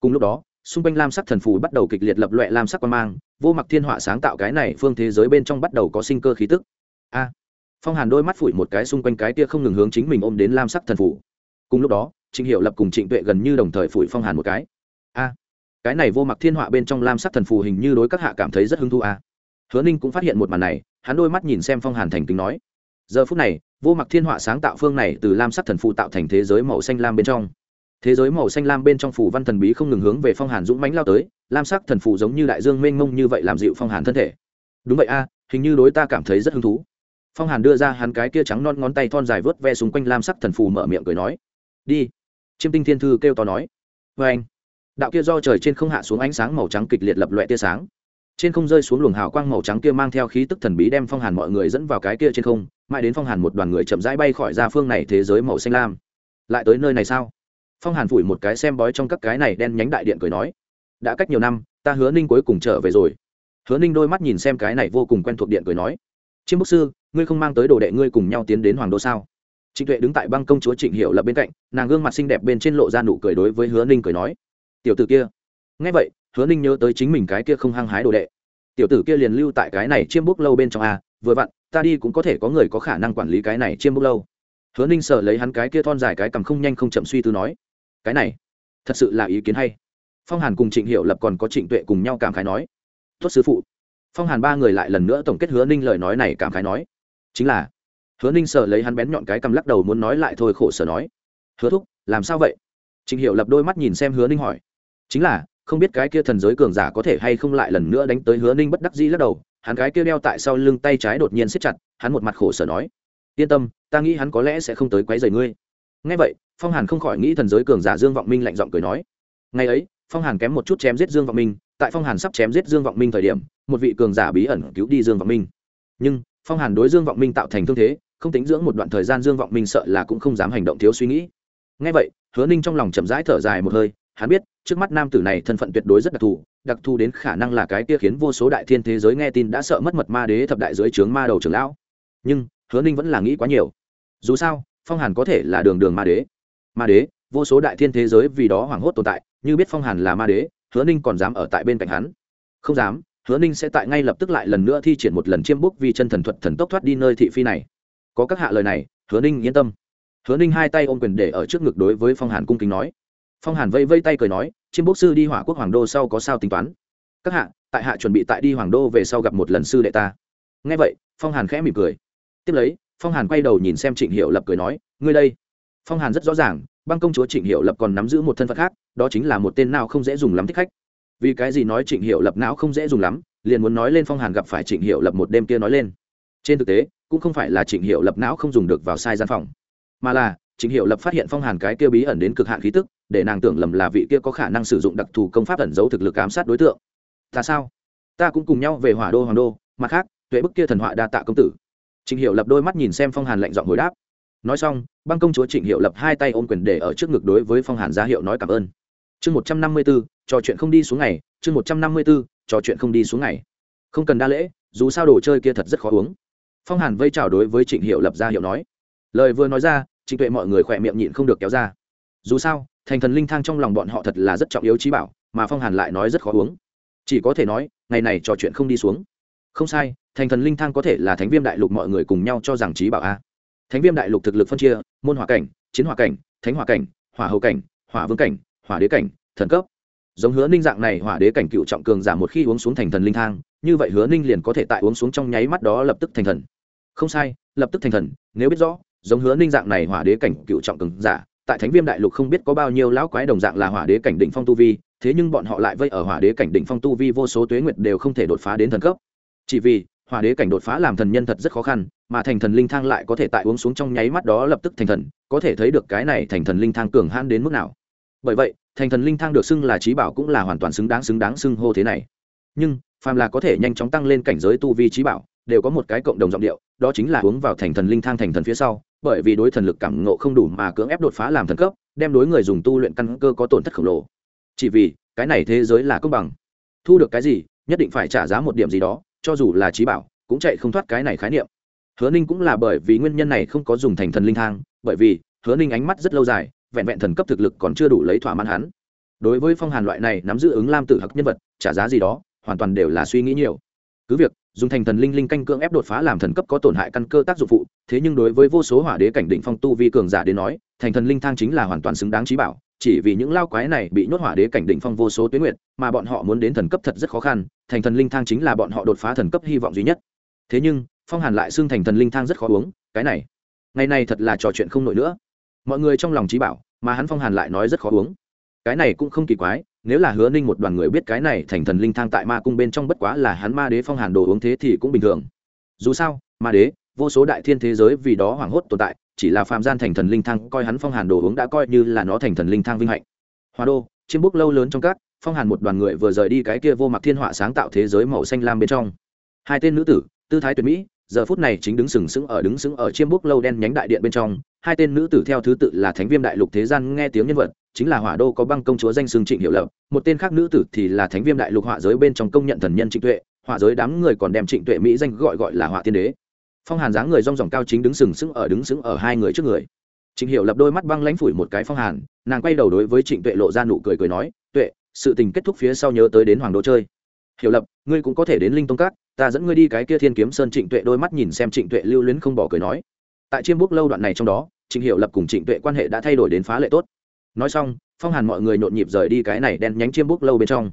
Cùng lúc đó, xung quanh lam sắc thần phù bắt đầu kịch liệt lập loẹ lam sắc quan mang, vô mặc thiên họa sáng tạo cái này phương thế giới bên trong bắt đầu có sinh cơ khí tức a. Phong hàn đôi mắt phủi một cái xung quanh cái kia không ngừng hướng chính mình ôm đến lam sắc thần phù cùng lúc đó, trịnh hiệu lập cùng trịnh tuệ gần như đồng thời phủi phong hàn một cái. A. Cái này vô mặc thiên họa bên trong lam sắc thần phù hình như đối các hạ cảm thấy rất hứng thú a. Hứa ninh cũng phát hiện một màn này, hắn đôi mắt nhìn xem phong hàn thành kính nói. Giờ phút này, vô mặc thiên họa sáng tạo phương này từ lam sắc thần phù tạo thành thế giới màu xanh lam bên trong. Thế giới màu xanh lam bên trong phủ văn thần bí không ngừng hướng về phong hàn dũng mánh lao tới, lam sắc thần phù giống như đại dương mênh mông như vậy làm dịu phong hàn thân thể. Đúng vậy a, hình như đối ta cảm thấy rất hứng thú phong hàn đưa ra hắn cái kia trắng non ngón tay thon dài vớt ve xung quanh lam sắc thần phù mở miệng cười nói, đi. Chiêm tinh thiên thư kêu to nói vê anh. Đạo kia do trời trên không hạ xuống ánh sáng màu trắng kịch liệt lập loẹ tia sáng. Trên không rơi xuống luồng hào quang màu trắng kia mang theo khí tức thần bí đem phong hàn mọi người dẫn vào cái kia trên không, mãi đến phong hàn một đoàn người chậm rãi bay khỏi ra phương này thế giới màu xanh lam. Lại tới nơi này sao? Phong hàn phủi một cái xem bói trong các cái này đen nhánh đại điện cười nói, đã cách nhiều năm, ta hứa ninh cuối cùng trở về rồi. Hứa ninh đôi mắt nhìn xem cái này vô cùng quen thuộc điện cười nói chiêm bức sư, ngươi không mang tới đồ đệ ngươi cùng nhau tiến đến hoàng đô sao? Trịnh tuệ đứng tại băng công chúa trịnh hiệu lập bên cạnh, nàng gương mặt xinh đẹp bên trên lộ ra nụ cười đối với hứa ninh cười nói, tiểu tử kia. Ngay vậy, hứa ninh nhớ tới chính mình cái kia không hăng hái đồ đệ. Tiểu tử kia liền lưu tại cái này chiêm bút lâu bên trong a, vừa vặn, ta đi cũng có thể có người có khả năng quản lý cái này chiêm bút lâu. Hứa ninh sợ lấy hắn cái kia thon dài cái cầm không nhanh không chậm suy tư nói, cái này, thật sự là ý kiến hay. Phong hàn cùng trịnh hiệu lập còn có trịnh tuệ cùng nhau cảm khái nói tuất sư phụ phong hàn ba người lại lần nữa tổng kết hứa ninh lời nói này cảm khái nói. Chính là, hứa ninh sợ lấy hắn bén nhọn cái cầm lắc đầu muốn nói lại thôi khổ sở nói. Hứa thúc, làm sao vậy? Trịnh hiệu lập đôi mắt nhìn xem hứa ninh hỏi. Chính là, không biết cái kia thần giới cường giả có thể hay không lại lần nữa đánh tới hứa ninh bất đắc dĩ lắc đầu. Hắn cái kia đeo tại sau lưng tay trái đột nhiên siết chặt, hắn một mặt khổ sở nói. Yên tâm, ta nghĩ hắn có lẽ sẽ không tới quấy rầy ngươi. Ngay vậy, phong hàn không khỏi nghĩ thần giới cường giả dương vọng minh lạnh giọng cười nói. Ngày ấy phong hàn kém một chút chém giết dương vọng minh, tại phong hàn sắp chém giết dương vọng minh thời điểm, một vị cường giả bí ẩn cứu đi dương vọng minh. Nhưng, phong hàn đối dương vọng minh tạo thành thương thế, không tính dưỡng một đoạn thời gian dương vọng minh sợ là cũng không dám hành động thiếu suy nghĩ. Ngay vậy, hứa ninh trong lòng chậm rãi thở dài một hơi, hắn biết, trước mắt nam tử này thân phận tuyệt đối rất đặc thù đặc thù đến khả năng là cái kia khiến vô số đại thiên thế giới nghe tin đã sợ mất mật ma đế thập đại dưới trướng ma đầu trưởng lão. Nhưng, hứa ninh vẫn là nghĩ quá nhiều. Dù sao, phong hàn có thể là đường đường ma đế. Ma đế vô số đại thiên thế giới vì đó hoảng hốt tồn tại, như biết phong hàn là ma đế, hứa ninh còn dám ở tại bên cạnh hắn. Không dám, hứa ninh sẽ tại ngay lập tức lại lần nữa thi triển một lần chiêm búc vì chân thần thuật thần tốc thoát đi nơi thị phi này. Có các hạ lời này, hứa ninh yên tâm. Hứa ninh hai tay ôm quyền để ở trước ngực đối với phong hàn cung kính nói. Phong hàn vây vây tay cười nói, chiêm búc sư đi hỏa quốc hoàng đô sau có sao tính toán? Các hạ, tại hạ chuẩn bị tại đi hoàng đô về sau gặp một lần sư đệ ta. Nghe vậy, phong hàn khẽ mỉm cười. Tiếp lấy, phong hàn quay đầu nhìn xem trịnh hiệu lập cười nói, ngươi đây. Phong hàn rất rõ ràng băng công chúa trịnh hiệu lập còn nắm giữ một thân phận khác, đó chính là một tên nào không dễ dùng lắm thích khách. Vì cái gì nói trịnh hiệu lập não không dễ dùng lắm, liền muốn nói lên phong hàn gặp phải trịnh hiệu lập một đêm kia nói lên. Trên thực tế, cũng không phải là trịnh hiệu lập não không dùng được vào sai gian phòng, mà là trịnh hiệu lập phát hiện phong hàn cái kia bí ẩn đến cực hạn khí tức, để nàng tưởng lầm là vị kia có khả năng sử dụng đặc thù công pháp ẩn giấu thực lực ám sát đối tượng. Ta sao? Ta cũng cùng nhau về hỏa đô hoàng đô, mặt khác, tuệ bức kia thần họa đa tạ công tử. Trịnh hiệu lập đôi mắt nhìn xem phong hàn lạnh giọng hồi đáp nói xong, băng công chúa trịnh hiệu lập hai tay ôm quyền để ở trước ngực đối với phong hàn ra hiệu nói cảm ơn. Chương một trăm năm mươi b ố trò chuyện không đi xuống ngày. Chương một trăm năm mươi b ố trò chuyện không đi xuống ngày. Không cần đa lễ, dù sao đồ chơi kia thật rất khó uống. Phong hàn vây trào đối với trịnh hiệu lập ra hiệu nói. Lời vừa nói ra, trịnh tuệ mọi người khỏe miệng nhịn không được kéo ra. Dù sao, thành thần linh thang trong lòng bọn họ thật là rất trọng yếu trí bảo, mà phong hàn lại nói rất khó uống. Chỉ có thể nói, ngày này trò chuyện không đi xuống. Không sai, thành thần linh thang có thể là thánh viêm đại lục mọi người cùng nhau cho rằng trí bảo a thánh viêm đại lục thực lực phân chia, môn hỏa cảnh, chiến hỏa cảnh, thánh hỏa cảnh, hỏa hầu cảnh, hỏa vương cảnh, hỏa đế cảnh, thần cấp. Giống hứa ninh dạng này, hỏa đế cảnh cựu trọng cường giảm một khi uống xuống thành thần linh thang, như vậy hứa ninh liền có thể tại uống xuống trong nháy mắt đó lập tức thành thần. Không sai, lập tức thành thần, nếu biết rõ, giống hứa ninh dạng này hỏa đế cảnh cựu trọng cường giả, tại thánh viêm đại lục không biết có bao nhiêu lão quái đồng dạng là hỏa đế cảnh đỉnh phong tu vi, thế nhưng bọn họ lại vây ở hỏa đế cảnh đỉnh phong tu vi vô số tuế nguyệt đều không thể đột phá đến thần cấp. Chỉ vì hỏa đế cảnh đột phá làm thần nhân thật rất khó khăn, mà thành thần linh thang lại có thể tại uống xuống trong nháy mắt đó lập tức thành thần, có thể thấy được cái này thành thần linh thang cường hãn đến mức nào. Bởi vậy, thành thần linh thang được xưng là trí bảo cũng là hoàn toàn xứng đáng xứng đáng xưng hô thế này. Nhưng, phàm là có thể nhanh chóng tăng lên cảnh giới tu vi trí bảo, đều có một cái cộng đồng giọng điệu, đó chính là uống vào thành thần linh thang thành thần phía sau, bởi vì đối thần lực cảm ngộ không đủ mà cưỡng ép đột phá làm thần cấp, đem đối người dùng tu luyện căn cơ có tổn thất khổng lồ. Chỉ vì, cái này thế giới là công bằng. Thu được cái gì, nhất định phải trả giá một điểm gì đó cho dù là trí bảo, cũng chạy không thoát cái này khái niệm. Hứa ninh cũng là bởi vì nguyên nhân này không có dùng thành thần linh thang, bởi vì hứa ninh ánh mắt rất lâu dài, vẹn vẹn thần cấp thực lực còn chưa đủ lấy thỏa mãn hắn. Đối với phong hàn loại này nắm giữ ứng lam tử hặc nhân vật, trả giá gì đó, hoàn toàn đều là suy nghĩ nhiều. Cứ việc, dùng thành thần linh linh canh cưỡng ép đột phá làm thần cấp có tổn hại căn cơ tác dụng phụ, thế nhưng đối với vô số hỏa đế cảnh định phong tu vi cường giả đến nói, thành thần linh thang chính là hoàn toàn xứng đáng trí bảo chỉ vì những lao quái này bị nhốt hỏa đế cảnh đỉnh phong vô số tuyến nguyện mà bọn họ muốn đến thần cấp thật rất khó khăn, thành thần linh thang chính là bọn họ đột phá thần cấp hy vọng duy nhất. Thế nhưng, phong hàn lại xưng thành thần linh thang rất khó uống, cái này, ngày này thật là trò chuyện không nổi nữa. Mọi người trong lòng trí bảo, mà hắn phong hàn lại nói rất khó uống. Cái này cũng không kỳ quái, nếu là hứa ninh một đoàn người biết cái này thành thần linh thang tại ma cung bên trong bất quá là hắn ma đế phong hàn đồ uống thế thì cũng bình thường. Dù sao, ma đế, vô số đại thiên thế giới vì đó hoảng hốt tồn tại chỉ là phạm gian thành thần linh thang coi hắn phong hàn đồ uống đã coi như là nó thành thần linh thang vinh hạnh. Hoa đô, chiêm búc lâu lớn trong các, phong hàn một đoàn người vừa rời đi cái kia vô mặc thiên họa sáng tạo thế giới màu xanh lam bên trong. Hai tên nữ tử, tư thái tuyệt mỹ, giờ phút này chính đứng sừng sững ở đứng sững ở chiêm bút lâu đen nhánh đại điện bên trong. Hai tên nữ tử theo thứ tự là thánh viêm đại lục thế gian nghe tiếng nhân vật, chính là hỏa đô có băng công chúa danh xương trịnh hiệu lập. Một tên khác nữ tử thì là thánh viêm đại lục họa giới bên trong công nhận thần nhân trịnh tuệ. Họa giới đám người còn đem trịnh tuệ mỹ danh gọi gọi là họa tiên đế phong hàn dáng người rong ròng cao chính đứng sừng sững ở đứng sững ở hai người trước người. Trịnh hiệu lập đôi mắt băng lãnh phủi một cái phong hàn, nàng quay đầu đối với trịnh tuệ lộ ra nụ cười cười nói, tuệ, sự tình kết thúc phía sau nhớ tới đến hoàng đô chơi. Hiểu lập, ngươi cũng có thể đến linh tông cát ta dẫn ngươi đi cái kia thiên kiếm sơn. Trịnh tuệ đôi mắt nhìn xem trịnh tuệ lưu luyến không bỏ cười nói. Tại chiêm bút lâu đoạn này trong đó, trịnh hiệu lập cùng trịnh tuệ quan hệ đã thay đổi đến phá lệ tốt. Nói xong, phong hàn mọi người nhộn nhịp rời đi cái này đen nhánh chiêm bút lâu bên trong.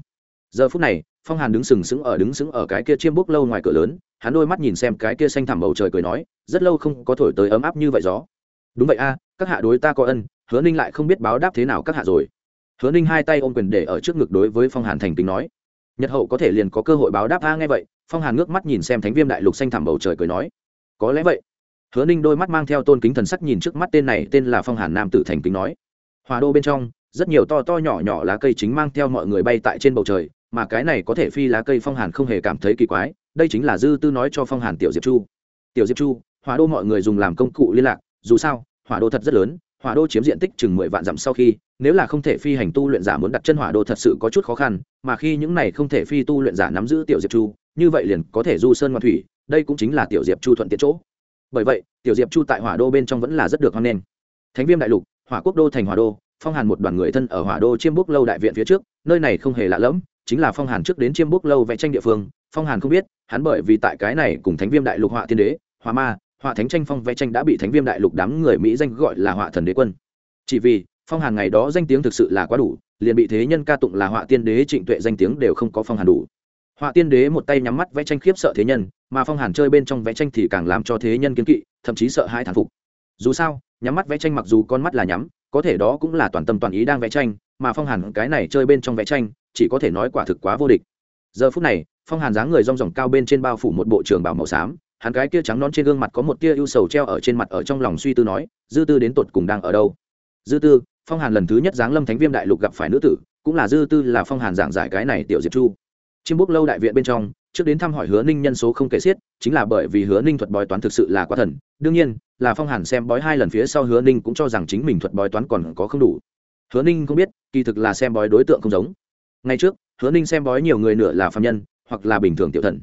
Giờ phút này phong hàn đứng sừng sững ở, đứng sững ở cái kia chiêm bốc lâu ngoài cửa lớn, hắn đôi mắt nhìn xem cái kia xanh thẳm bầu trời cười nói, rất lâu không có thổi tới ấm áp như vậy gió. Đúng vậy a, các hạ đối ta có ân, hứa ninh lại không biết báo đáp thế nào các hạ rồi. Hứa ninh hai tay ôm quyền để ở trước ngực đối với phong hàn thành kính nói. Nhật hậu có thể liền có cơ hội báo đáp a nghe vậy, phong hàn ngước mắt nhìn xem thánh viêm đại lục xanh thẳm bầu trời cười nói. Có lẽ vậy. Hứa ninh đôi mắt mang theo tôn kính thần sắc nhìn trước mắt tên này, tên là phong hàn nam tử thành kính nói. Hòa đô bên trong, rất nhiều to to nhỏ nhỏ lá cây chính mang theo mọi người bay tại trên bầu trời mà cái này có thể phi lá cây phong hàn không hề cảm thấy kỳ quái, đây chính là dư tư nói cho phong hàn tiểu diệp chu. Tiểu diệp chu, hỏa đô mọi người dùng làm công cụ liên lạc, dù sao, hỏa đô thật rất lớn, hỏa đô chiếm diện tích chừng mười vạn dặm sau khi, nếu là không thể phi hành tu luyện giả muốn đặt chân hỏa đô thật sự có chút khó khăn, mà khi những này không thể phi tu luyện giả nắm giữ tiểu diệp chu, như vậy liền có thể du sơn ngoan thủy, đây cũng chính là tiểu diệp chu thuận tiện chỗ. Bởi vậy, tiểu diệp chu tại hỏa đô bên trong vẫn là rất được hoan nghênh. Thánh viêm đại lục, hỏa quốc đô thành hỏa đô, phong hàn một đoàn người thân ở hỏa đô chiêm búc lâu đại viện phía trước, nơi này không hề lạ lẫm chính là phong hàn trước đến chiêm Bút lâu vẽ tranh địa phương, phong hàn không biết, hắn bởi vì tại cái này cùng thánh viêm đại lục họa thiên đế hòa ma, họa thánh tranh phong vẽ tranh đã bị thánh viêm đại lục đám người mỹ danh gọi là họa thần đế quân. Chỉ vì, phong hàn ngày đó danh tiếng thực sự là quá đủ, liền bị thế nhân ca tụng là họa tiên đế trịnh tuệ danh tiếng đều không có phong hàn đủ. Họa tiên đế một tay nhắm mắt vẽ tranh khiếp sợ thế nhân, mà phong hàn chơi bên trong vẽ tranh thì càng làm cho thế nhân kiến kỵ, thậm chí sợ hai thán phục. Dù sao, nhắm mắt vẽ tranh mặc dù con mắt là nhắm, có thể đó cũng là toàn tâm toàn ý đang vẽ tranh, mà phong hàn cái này chơi bên trong vẽ tranh chỉ có thể nói quả thực quá vô địch. Giờ phút này, phong hàn dáng người rong ròng cao bên trên bao phủ một bộ trường bảo màu xám, hắn cái kia trắng non trên gương mặt có một tia ưu sầu treo ở trên mặt ở trong lòng suy tư nói, dư tư đến tột cùng đang ở đâu? Dư tư, phong hàn lần thứ nhất giáng lâm thánh viêm đại lục gặp phải nữ tử, cũng là dư tư là phong hàn giảng giải cái này tiểu diệp chu. Chiêm búc lâu đại viện bên trong, trước đến thăm hỏi hứa ninh nhân số không kể xiết, chính là bởi vì hứa ninh thuật bói toán thực sự là quá thần, đương nhiên, là phong hàn xem bói hai lần phía sau hứa ninh cũng cho rằng chính mình thuật bói toán còn có không đủ. Hứa ninh không biết, kỳ thực là xem bói đối tượng không giống ngay trước, hứa ninh xem bói nhiều người nửa là phạm nhân, hoặc là bình thường tiểu thần.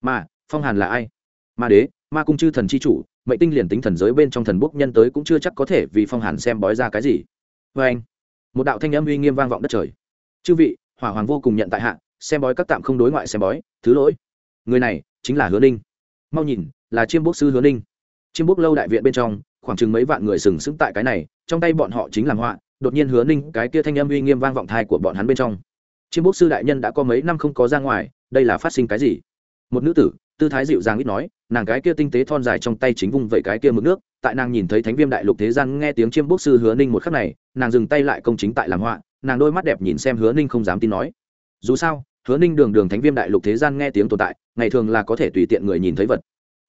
Mà, phong hàn là ai? Ma đế, ma cung chư thần c h i chủ, mệnh tinh liền tính thần giới bên trong thần bốc nhân tới cũng chưa chắc có thể vì phong hàn xem bói ra cái gì. Vê anh, một đạo thanh âm uy nghiêm vang vọng đất trời. Chư vị, hỏa hoàng vô cùng nhận tại hạ, xem bói các tạm không đối ngoại xem bói, thứ lỗi. Người này chính là hứa ninh. Mau nhìn, là chiêm bốc sư hứa ninh. Chiêm bốc lâu đại viện bên trong, khoảng chừng mấy vạn người sừng sững tại cái này, trong tay bọn họ chính làm họa, đột nhiên hứa ninh, cái kia thanh âm uy nghiêm vang vọng thai của bọn hắn bên trong chiêm bốc sư đại nhân đã có mấy năm không có ra ngoài, đây là phát sinh cái gì? Một nữ tử, tư thái dịu dàng ít nói, nàng cái kia tinh tế thon dài trong tay chính vung vẩy cái kia mực nước, tại nàng nhìn thấy thánh viêm đại lục thế gian nghe tiếng chiêm bốc sư hứa ninh một khắc này, nàng dừng tay lại công chính tại làm họa, nàng đôi mắt đẹp nhìn xem hứa ninh không dám tin nói. Dù sao, hứa ninh đường đường thánh viêm đại lục thế gian nghe tiếng tồn tại, ngày thường là có thể tùy tiện người nhìn thấy vật.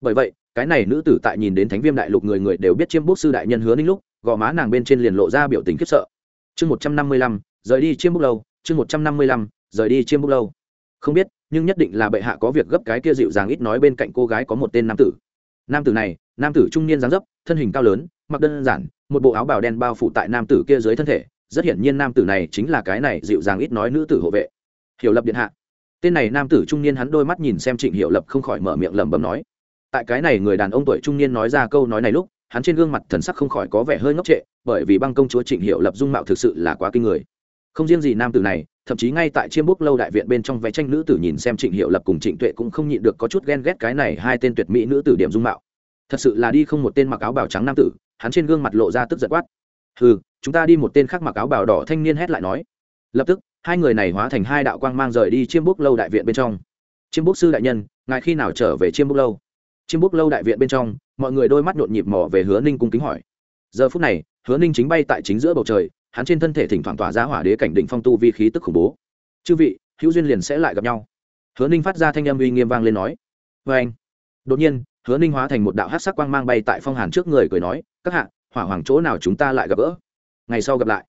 Bởi vậy, cái này nữ tử tại nhìn đến thánh viêm đại lục người người đều biết chiêm bốc sư đại nhân hứa ninh lúc, gò má nàng bên trên liền lộ ra biểu tình khiếp sợ. Chương một trăm năm mươi lăm, rời đi chiêm bốc lâu chương một trăm năm mươi lăm, rời đi chiêm bốc lâu. Không biết, nhưng nhất định là bệ hạ có việc gấp cái kia dịu dàng ít nói bên cạnh cô gái có một tên nam tử. Nam tử này, nam tử trung niên dáng dấp, thân hình cao lớn, mặc đơn giản, một bộ áo bào đen bao phủ tại nam tử kia dưới thân thể. Rất hiển nhiên nam tử này chính là cái này dịu dàng ít nói nữ tử hộ vệ. Hiểu lập điện hạ. Tên này nam tử trung niên hắn đôi mắt nhìn xem trịnh hiểu lập không khỏi mở miệng lẩm bẩm nói. Tại cái này người đàn ông tuổi trung niên nói ra câu nói này lúc, hắn trên gương mặt thần sắc không khỏi có vẻ hơi ngốc trệ, bởi vì băng công chúa trịnh hiệu lập dung mạo thực sự là quá kinh người không riêng gì nam tử này, thậm chí ngay tại chiêm búc lâu đại viện bên trong vẽ tranh nữ tử nhìn xem trịnh hiệu lập cùng trịnh tuệ cũng không nhịn được có chút ghen ghét cái này hai tên tuyệt mỹ nữ tử điểm dung mạo. Thật sự là đi không một tên mặc áo bào trắng nam tử, hắn trên gương mặt lộ ra tức giận quát. Ừ chúng ta đi một tên khác mặc áo bào đỏ thanh niên hét lại nói. Lập tức, hai người này hóa thành hai đạo quang mang rời đi chiêm búc lâu đại viện bên trong. Chiêm búc sư đại nhân, ngài khi nào trở về chiêm búc lâu? Chiêm búc lâu đại viện bên trong, mọi người đôi mắt nhộn nhịp mò về hứa ninh cung kính hỏi. Giờ phút này, hứa ninh chính bay tại chính giữa bầu trời hắn trên thân thể thỉnh thoảng tỏa ra hỏa đế cảnh định phong tu vi khí tức khủng bố. Chư vị, hữu duyên liền sẽ lại gặp nhau. Hứa ninh phát ra thanh âm uy nghiêm vang lên nói. Vê anh. Đột nhiên, hứa ninh hóa thành một đạo hát sắc quang mang bay tại phong hàn trước người cười nói, các hạ, hỏa hoàng chỗ nào chúng ta lại gặp gỡ? Ngày sau gặp lại.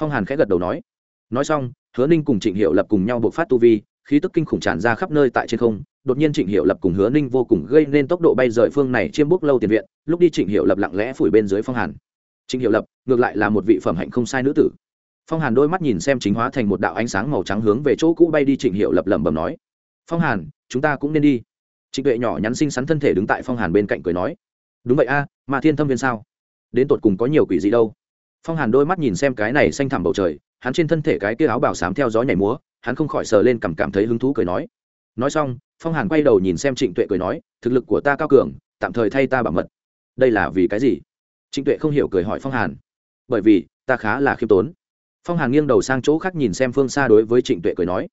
Phong hàn khẽ gật đầu nói. Nói xong, hứa ninh cùng trịnh hiệu lập cùng nhau bộc phát tu vi, khí tức kinh khủng tràn ra khắp nơi tại trên không. Đột nhiên trịnh hiệu lập cùng hứa ninh vô cùng gây nên tốc độ bay rời phương này chiêm bốc lâu tiền viện. Lúc đi trịnh hiệu lập lặng lẽ phủi bên dưới phong hàn. Trình hiệu lập, ngược lại là một vị phẩm hạnh không sai nữ tử. Phong hàn đôi mắt nhìn xem chính hóa thành một đạo ánh sáng màu trắng hướng về chỗ cũ bay đi Trình hiệu lập lẩm bẩm nói, phong hàn, chúng ta cũng nên đi. Trịnh tuệ nhỏ nhắn xinh xắn thân thể đứng tại phong hàn bên cạnh cười nói, đúng vậy a mà thiên thâm viên sao? Đến tột cùng có nhiều quỷ gì đâu. Phong hàn đôi mắt nhìn xem cái này xanh thẳm bầu trời, hắn trên thân thể cái kia áo bảo sám theo gió nhảy múa, hắn không khỏi sờ lên cảm cảm thấy hứng thú cười nói nói xong, phong hàn quay đầu nhìn xem trịnh tuệ cười nói, thực lực của ta cao cường, tạm thời thay ta bảo mật. Đây là vì cái gì? Trịnh tuệ không hiểu cười hỏi phong hàn. Bởi vì, ta khá là khiêm tốn. Phong hàn nghiêng đầu sang chỗ khác nhìn xem phương xa đối với trịnh tuệ cười nói.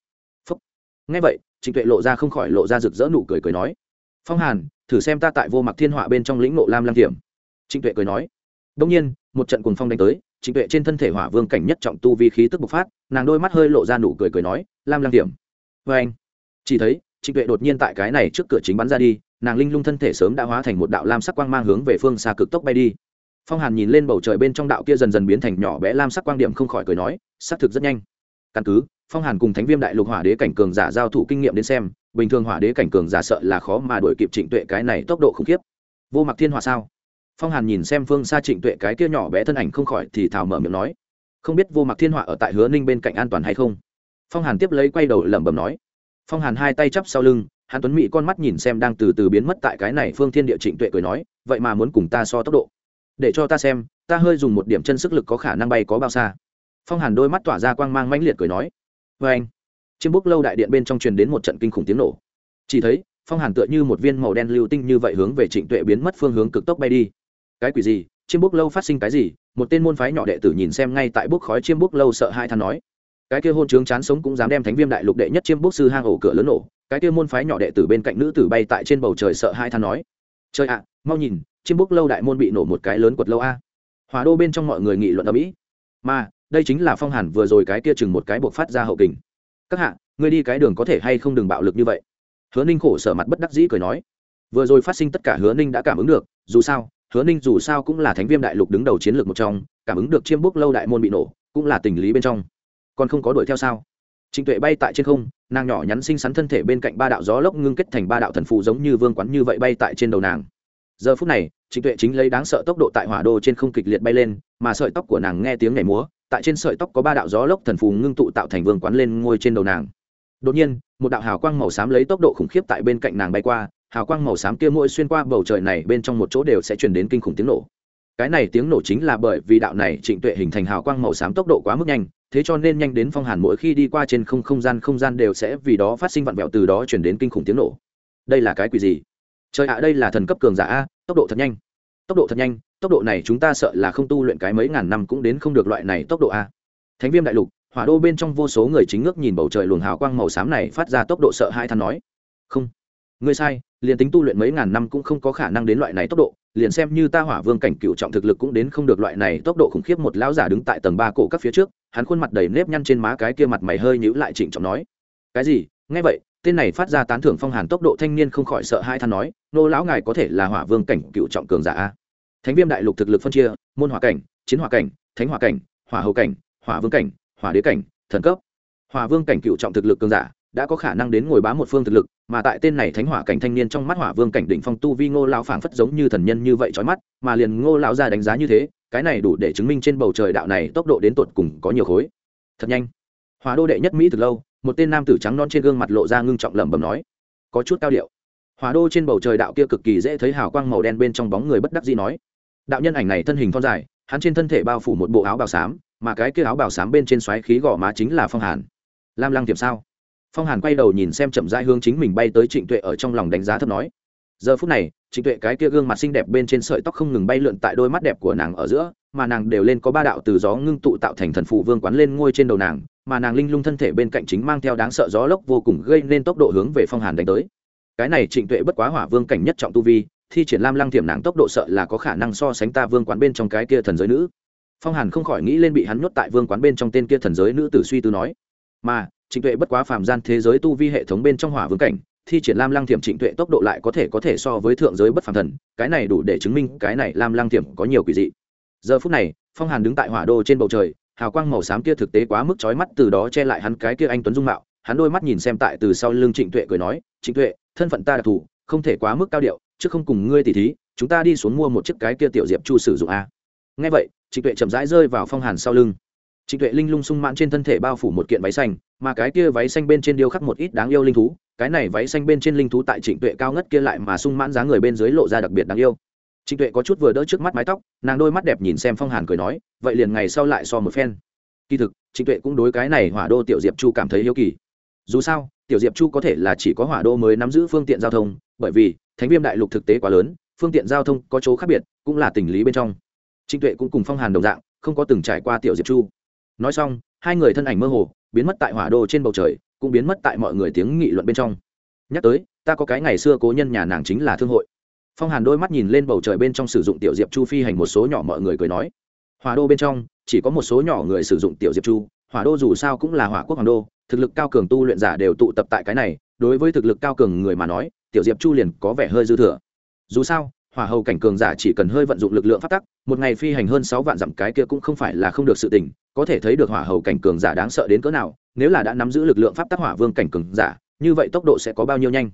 Phúc. Ngay vậy, trịnh tuệ lộ ra không khỏi lộ ra rực rỡ nụ cười cười nói. Phong hàn, thử xem ta tại vô mặc thiên họa bên trong lĩnh nộ lam lam tiềm trịnh tuệ cười nói. Đông nhiên, một trận cùng phong đánh tới, trịnh tuệ trên thân thể hỏa vương cảnh nhất trọng tu vi khí tức bộc phát, nàng đôi mắt hơi lộ ra nụ cười cười nói, lam lam tiềm vê anh, chỉ thấy, trịnh tuệ đột nhiên tại cái này trước cửa chính bắn ra đi, nàng linh lung thân thể sớm đã hóa thành một đạo lam sắc quang mang hướng về phương xa cực tốc bay đi phong hàn nhìn lên bầu trời bên trong đạo kia dần dần biến thành nhỏ bé lam sắc quang điểm không khỏi cười nói, xác thực rất nhanh. Căn cứ, phong hàn cùng thánh viêm đại lục hỏa đế cảnh cường giả giao thủ kinh nghiệm đến xem, bình thường hỏa đế cảnh cường giả sợ là khó mà đuổi kịp trịnh tuệ cái này tốc độ khủng khiếp. Vô mặc thiên hòa sao? Phong hàn nhìn xem phương xa trịnh tuệ cái kia nhỏ bé thân ảnh không khỏi thì thào mở miệng nói, không biết vô mặc thiên hỏa ở tại hứa ninh bên cạnh an toàn hay không? Phong hàn tiếp lấy quay đầu lẩm bẩm nói, phong hàn hai tay chắp sau lưng hàn tuấn mỹ con mắt nhìn xem đang từ từ biến mất tại cái này phương thiên địa trịnh tuệ cười nói, vậy mà muốn cùng ta so tốc độ để cho ta xem, ta hơi dùng một điểm chân sức lực có khả năng bay có bao xa. Phong hàn đôi mắt tỏa ra quang mang mãnh liệt cười nói vê anh. Chiêm búc lâu đại điện bên trong truyền đến một trận kinh khủng tiếng nổ. Chỉ thấy, phong hàn tựa như một viên màu đen lưu tinh như vậy hướng về trịnh tuệ biến mất phương hướng cực tốc bay đi. Cái quỷ gì? Chiêm búc lâu phát sinh cái gì? Một tên môn phái nhỏ đệ tử nhìn xem ngay tại bốc khói chiêm búc lâu sợ hai than nói, cái kia hôn trướng chán sống cũng dám đem thánh viêm đại lục đệ nhất chiêm bốc sư hang ổ cửa lớn nổ. Cái kia môn phái nhỏ đệ tử bên cạnh nữ tử bay tại trên bầu trời sợ hai than nói, trời ạ, mau nhìn chiêm Bút lâu đại môn bị nổ một cái lớn quật lâu a. Hòa đô bên trong mọi người nghị luận ở mỹ mà, đây chính là phong hàn vừa rồi cái kia chừng một cái buộc phát ra hậu kình. Các hạ, ngươi đi cái đường có thể hay không đừng bạo lực như vậy? Hứa ninh khổ sở mặt bất đắc dĩ cười nói. Vừa rồi phát sinh tất cả hứa ninh đã cảm ứng được, dù sao, hứa ninh dù sao cũng là thánh viêm đại lục đứng đầu chiến lược một trong, cảm ứng được chiêm Bút lâu đại môn bị nổ, cũng là tình lý bên trong. Còn không có đuổi theo sao? Trịnh tuệ bay tại trên không, nàng nhỏ nhắn xinh xắn thân thể bên cạnh ba đạo gió lốc ngưng kết thành ba đạo thần phù giống như vương quán như vậy bay tại trên đầu nàng giờ phút này, trịnh tuệ chính lấy đáng sợ tốc độ tại hỏa đô trên không kịch liệt bay lên, mà sợi tóc của nàng nghe tiếng nhảy múa, tại trên sợi tóc có ba đạo gió lốc thần phù ngưng tụ tạo thành vương quán lên ngôi trên đầu nàng. Đột nhiên, một đạo hào quang màu xám lấy tốc độ khủng khiếp tại bên cạnh nàng bay qua, hào quang màu xám kia mỗi xuyên qua bầu trời này bên trong một chỗ đều sẽ truyền đến kinh khủng tiếng nổ. Cái này tiếng nổ chính là bởi vì đạo này trịnh tuệ hình thành hào quang màu xám tốc độ quá mức nhanh, thế cho nên nhanh đến phong hàn mỗi khi đi qua trên không không gian không gian đều sẽ vì đó phát sinh vặn vẹo từ đó chuyển đến kinh khủng tiếng nổ. Đây là cái quỷ gì? Trời ạ, đây là thần cấp cường giả a, tốc độ thật nhanh. Tốc độ thật nhanh, tốc độ này chúng ta sợ là không tu luyện cái mấy ngàn năm cũng đến không được loại này tốc độ a. Thánh viêm đại lục, hỏa đô bên trong vô số người chính ngước nhìn bầu trời luồng hào quang màu xám này phát ra tốc độ sợ hai than nói. Không. Ngươi sai, liền tính tu luyện mấy ngàn năm cũng không có khả năng đến loại này tốc độ, liền xem như ta hỏa vương cảnh cựu trọng thực lực cũng đến không được loại này tốc độ khủng khiếp một lão giả đứng tại tầng ba cổ các phía trước, hắn khuôn mặt đầy nếp nhăn trên má cái kia mặt mày hơi nhữ lại chỉnh trọng nói. Cái gì? Nghe vậy tên này phát ra tán thưởng phong hàn tốc độ thanh niên không khỏi sợ hai than nói, nô lão ngài có thể là hỏa vương cảnh cựu trọng cường giả a. Thánh viêm đại lục thực lực phân chia, môn hỏa cảnh, chiến hỏa cảnh, thánh hỏa cảnh, hỏa hầu cảnh, hỏa vương cảnh, hỏa đế cảnh, thần cấp. Hỏa vương cảnh cựu trọng thực lực cường giả đã có khả năng đến ngồi bá một phương thực lực, mà tại tên này thánh hỏa cảnh thanh niên trong mắt hỏa vương cảnh đỉnh phong tu vi ngô lão phảng phất giống như thần nhân như vậy trói mắt, mà liền ngô lão ra đánh giá như thế, cái này đủ để chứng minh trên bầu trời đạo này tốc độ đến tột cùng có nhiều khối. Thật nhanh. Hỏa đô đệ nhất mỹ từ lâu một tên nam tử trắng non trên gương mặt lộ ra ngưng trọng lẩm bẩm nói, có chút cao điệu. Hòa đô trên bầu trời đạo kia cực kỳ dễ thấy hào quang màu đen bên trong bóng người bất đắc dĩ nói, đạo nhân ảnh này thân hình thon dài, hắn trên thân thể bao phủ một bộ áo bào xám, mà cái kia áo bào xám bên trên xoáy khí gò má chính là phong hàn. Lam lăng tiệm sao? Phong hàn quay đầu nhìn xem chậm rãi hướng chính mình bay tới trịnh tuệ ở trong lòng đánh giá thấp nói, giờ phút này, trịnh tuệ cái kia gương mặt xinh đẹp bên trên sợi tóc không ngừng bay lượn tại đôi mắt đẹp của nàng ở giữa, mà nàng đều lên có ba đạo từ gió ngưng tụ tạo thành thần phụ vương quán lên ngôi trên đầu nàng mà nàng linh lung thân thể bên cạnh chính mang theo đáng sợ gió lốc vô cùng gây nên tốc độ hướng về phong hàn đánh tới. Cái này trịnh tuệ bất quá hỏa vương cảnh nhất trọng tu vi, thi triển lam lăng thiểm nàng tốc độ sợ là có khả năng so sánh ta vương quán bên trong cái kia thần giới nữ. Phong hàn không khỏi nghĩ lên bị hắn nhốt tại vương quán bên trong tên kia thần giới nữ tử suy tư nói, mà, trịnh tuệ bất quá phàm gian thế giới tu vi hệ thống bên trong hỏa vương cảnh, thi triển lam lăng thiểm trịnh tuệ tốc độ lại có thể có thể so với thượng giới bất phàm thần, cái này đủ để chứng minh cái này lam lăng thiểm có nhiều quỷ dị. Giờ phút này, phong hàn đứng tại hỏa đô trên bầu trời hào quang màu xám kia thực tế quá mức chói mắt, từ đó che lại hắn cái kia anh tuấn dung mạo. Hắn đôi mắt nhìn xem tại từ sau lưng trịnh tuệ cười nói, trịnh tuệ, thân phận ta đặc thù, không thể quá mức cao điệu, chứ không cùng ngươi tỉ thí, chúng ta đi xuống mua một chiếc cái kia tiểu diệp chu sử dụng a. Nghe vậy, trịnh tuệ chậm rãi rơi vào phong hàn sau lưng. Trịnh tuệ linh lung sung mãn trên thân thể bao phủ một kiện váy xanh, mà cái kia váy xanh bên trên điêu khắc một ít đáng yêu linh thú. Cái này váy xanh bên trên linh thú tại trịnh tuệ cao ngất kia lại mà sung mãn dáng người bên dưới lộ ra đặc biệt đáng yêu trịnh tuệ có chút vừa đỡ trước mắt mái tóc, nàng đôi mắt đẹp nhìn xem phong hàn cười nói, vậy liền ngày sau lại so một phen. Kỳ thực, trịnh tuệ cũng đối cái này hỏa đô tiểu diệp chu cảm thấy hiếu kỳ. Dù sao, tiểu diệp chu có thể là chỉ có hỏa đô mới nắm giữ phương tiện giao thông, bởi vì, thánh viêm đại lục thực tế quá lớn, phương tiện giao thông có chỗ khác biệt, cũng là tình lý bên trong. Trịnh tuệ cũng cùng phong hàn đồng dạng, không có từng trải qua tiểu diệp chu. Nói xong, hai người thân ảnh mơ hồ, biến mất tại hỏa đô trên bầu trời, cũng biến mất tại mọi người tiếng nghị luận bên trong. Nhắc tới, ta có cái ngày xưa cố nhân nhà nàng chính là thương hội phong hàn đôi mắt nhìn lên bầu trời bên trong sử dụng tiểu diệp chu phi hành một số nhỏ mọi người cười nói hòa đô bên trong chỉ có một số nhỏ người sử dụng tiểu diệp chu hỏa đô dù sao cũng là hỏa quốc hoàng đô thực lực cao cường tu luyện giả đều tụ tập tại cái này đối với thực lực cao cường người mà nói tiểu diệp chu liền có vẻ hơi dư thừa dù sao hỏa hầu cảnh cường giả chỉ cần hơi vận dụng lực lượng phát tắc một ngày phi hành hơn sáu vạn dặm cái kia cũng không phải là không được sự tình có thể thấy được hỏa hầu cảnh cường giả đáng sợ đến cỡ nào nếu là đã nắm giữ lực lượng pháp tắc hỏa vương cảnh cường giả như vậy tốc độ sẽ có bao nhiêu nhanh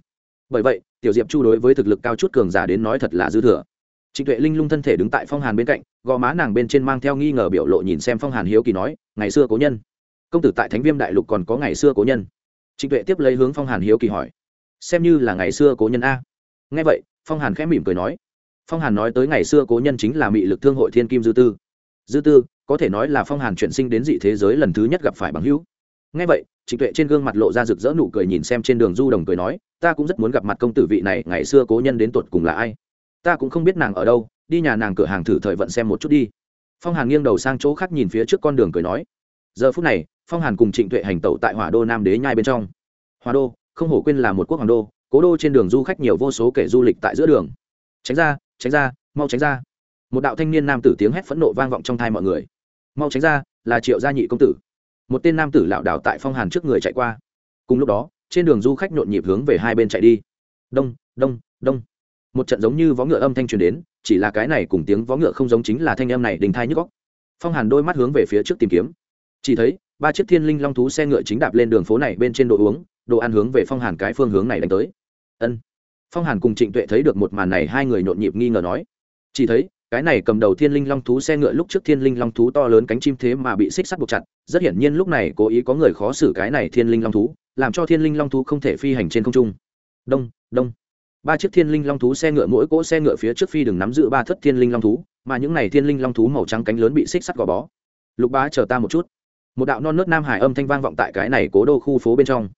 bởi vậy, tiểu diệp chu đối với thực lực cao chút cường giả đến nói thật là dư thừa. Trịnh tuệ linh lung thân thể đứng tại phong hàn bên cạnh, gò má nàng bên trên mang theo nghi ngờ biểu lộ nhìn xem phong hàn hiếu kỳ nói, ngày xưa cố nhân. Công tử tại thánh viêm đại lục còn có ngày xưa cố nhân. Trịnh tuệ tiếp lấy hướng phong hàn hiếu kỳ hỏi, xem như là ngày xưa cố nhân a? Nghe vậy, phong hàn khẽ mỉm cười nói, phong hàn nói tới ngày xưa cố nhân chính là mị lực thương hội thiên kim dư tư. Dư tư, có thể nói là phong hàn chuyển sinh đến dị thế giới lần thứ nhất gặp phải bằng hữu ngay vậy, trịnh tuệ trên gương mặt lộ ra rực rỡ nụ cười nhìn xem trên đường du đồng cười nói, ta cũng rất muốn gặp mặt công tử vị này, ngày xưa cố nhân đến tột cùng là ai? Ta cũng không biết nàng ở đâu, đi nhà nàng cửa hàng thử thời vận xem một chút đi. Phong hàn nghiêng đầu sang chỗ khác nhìn phía trước con đường cười nói, giờ phút này, phong hàn cùng trịnh tuệ hành tẩu tại hỏa đô nam đế nhai bên trong. Hòa đô, không hổ quên là một quốc hoàng đô, cố đô trên đường du khách nhiều vô số kể du lịch tại giữa đường. Tránh ra tránh ra, mau tránh ra. Một đạo thanh niên nam tử tiếng hét phẫn nộ vang vọng trong thai mọi người. Mau tránh ra, là triệu gia nhị công tử một tên nam tử lảo đảo tại phong hàn trước người chạy qua. Cùng lúc đó, trên đường du khách nhộn nhịp hướng về hai bên chạy đi. Đông đông đông. Một trận giống như vó ngựa âm thanh truyền đến, chỉ là cái này cùng tiếng vó ngựa không giống chính là thanh âm này đình thai nhức góc phong hàn đôi mắt hướng về phía trước tìm kiếm. Chỉ thấy, ba chiếc thiên linh long thú xe ngựa chính đạp lên đường phố này bên trên đồ uống, đồ ăn hướng về phong hàn cái phương hướng này đánh tới. Ân. Phong hàn cùng trịnh tuệ thấy được một màn này, hai người nhộn nhịp nghi ngờ nói. Chỉ thấy cái này cầm đầu thiên linh long thú xe ngựa lúc trước thiên linh long thú to lớn cánh chim thế mà bị xích sắt buộc chặt, rất hiển nhiên lúc này cố ý có người khó xử cái này thiên linh long thú, làm cho thiên linh long thú không thể phi hành trên không trung. Đông đông. Ba chiếc thiên linh long thú xe ngựa, mỗi cỗ xe ngựa phía trước phi đừng nắm giữ ba thất thiên linh long thú, mà những này thiên linh long thú màu trắng cánh lớn bị xích sắt gò bó. Lục bá, chờ ta một chút. Một đạo non nớt nam hải âm thanh vang vọng tại cái này cố đô khu phố bên trong.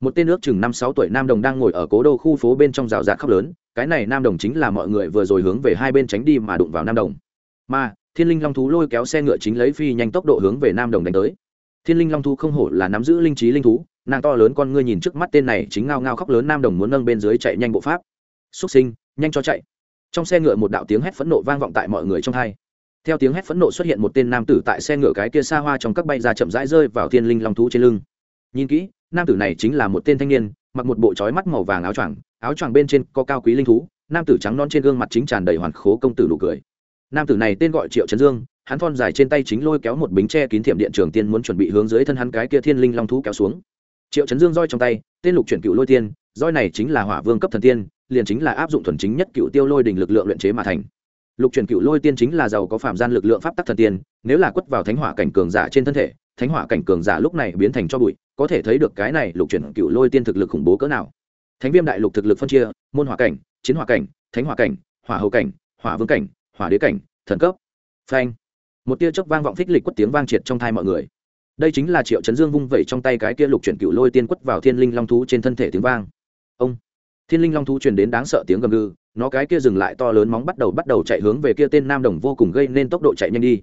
Một tên nước chừng năm sáu tuổi nam đồng đang ngồi ở cố đô khu phố bên trong rào rạt khóc lớn cái này nam đồng chính là mọi người vừa rồi hướng về hai bên tránh đi mà đụng vào nam đồng. Mà, thiên linh long thú lôi kéo xe ngựa chính lấy phi nhanh tốc độ hướng về nam đồng đánh tới. Thiên linh long thú không hổ là nắm giữ linh trí linh thú, nàng to lớn con ngươi nhìn trước mắt tên này chính ngao ngao khóc lớn nam đồng muốn nâng bên dưới chạy nhanh bộ pháp. Xúc sinh, nhanh cho chạy. Trong xe ngựa một đạo tiếng hét phẫn nộ vang vọng tại mọi người trong hai. Theo tiếng hét phẫn nộ xuất hiện một tên nam tử tại xe ngựa cái kia xa hoa trong các bay ra chậm rãi rơi vào thiên linh long thú trên lưng. Nhìn kỹ, nam tử này chính là một tên thanh niên, mặc một bộ trói mắt màu vàng áo choàng áo choàng bên trên có cao quý linh thú, nam tử trắng non trên gương mặt chính tràn đầy hoàn khố công tử nụ cười. Nam tử này tên gọi triệu trấn dương, hắn thon dài trên tay chính lôi kéo một bính tre kín thiểm điện trường tiên muốn chuẩn bị hướng dưới thân hắn cái kia thiên linh long thú kéo xuống. Triệu trấn dương roi trong tay, tên lục chuyển cựu lôi tiên, roi này chính là hỏa vương cấp thần tiên, liền chính là áp dụng thuần chính nhất cựu tiêu lôi đỉnh lực lượng luyện chế mà thành. Lục chuyển cựu lôi tiên chính là giàu có phạm gian lực lượng pháp tắc thần tiên, nếu là quất vào thánh hỏa cảnh cường giả trên thân thể, thánh hỏa cảnh cường giả lúc này biến thành cho bụi, có thể thấy được cái này lục chuyển cựu lôi tiên thực lực khủng bố cỡ nào thánh viêm đại lục thực lực phân chia, môn hỏa cảnh, chiến hỏa cảnh, thánh hỏa cảnh, hỏa hầu cảnh, hỏa vương cảnh, hỏa đế cảnh, thần cấp. Phanh. Một tia chớp vang vọng phích lịch quất tiếng vang triệt trong thai mọi người. Đây chính là triệu chấn dương vung vẩy trong tay cái kia lục chuyển cựu lôi tiên quất vào thiên linh long thú trên thân thể tiếng vang. Ông. Thiên linh long thú truyền đến đáng sợ tiếng gầm gừ, nó cái kia dừng lại to lớn móng bắt đầu bắt đầu chạy hướng về kia tên nam đồng vô cùng gây nên tốc độ chạy nhanh đi.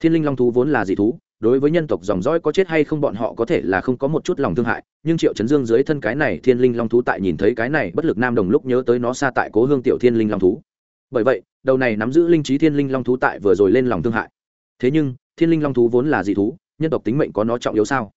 Thiên linh long thú vốn là dị thú đối với nhân tộc dòng dõi có chết hay không bọn họ có thể là không có một chút lòng thương hại, nhưng triệu chấn dương dưới thân cái này thiên linh long thú tại nhìn thấy cái này bất lực nam đồng lúc nhớ tới nó xa tại cố hương tiểu thiên linh long thú. Bởi vậy, đầu này nắm giữ linh trí thiên linh long thú tại vừa rồi lên lòng thương hại. Thế nhưng, thiên linh long thú vốn là dị thú, nhân tộc tính mệnh có nó trọng yếu sao?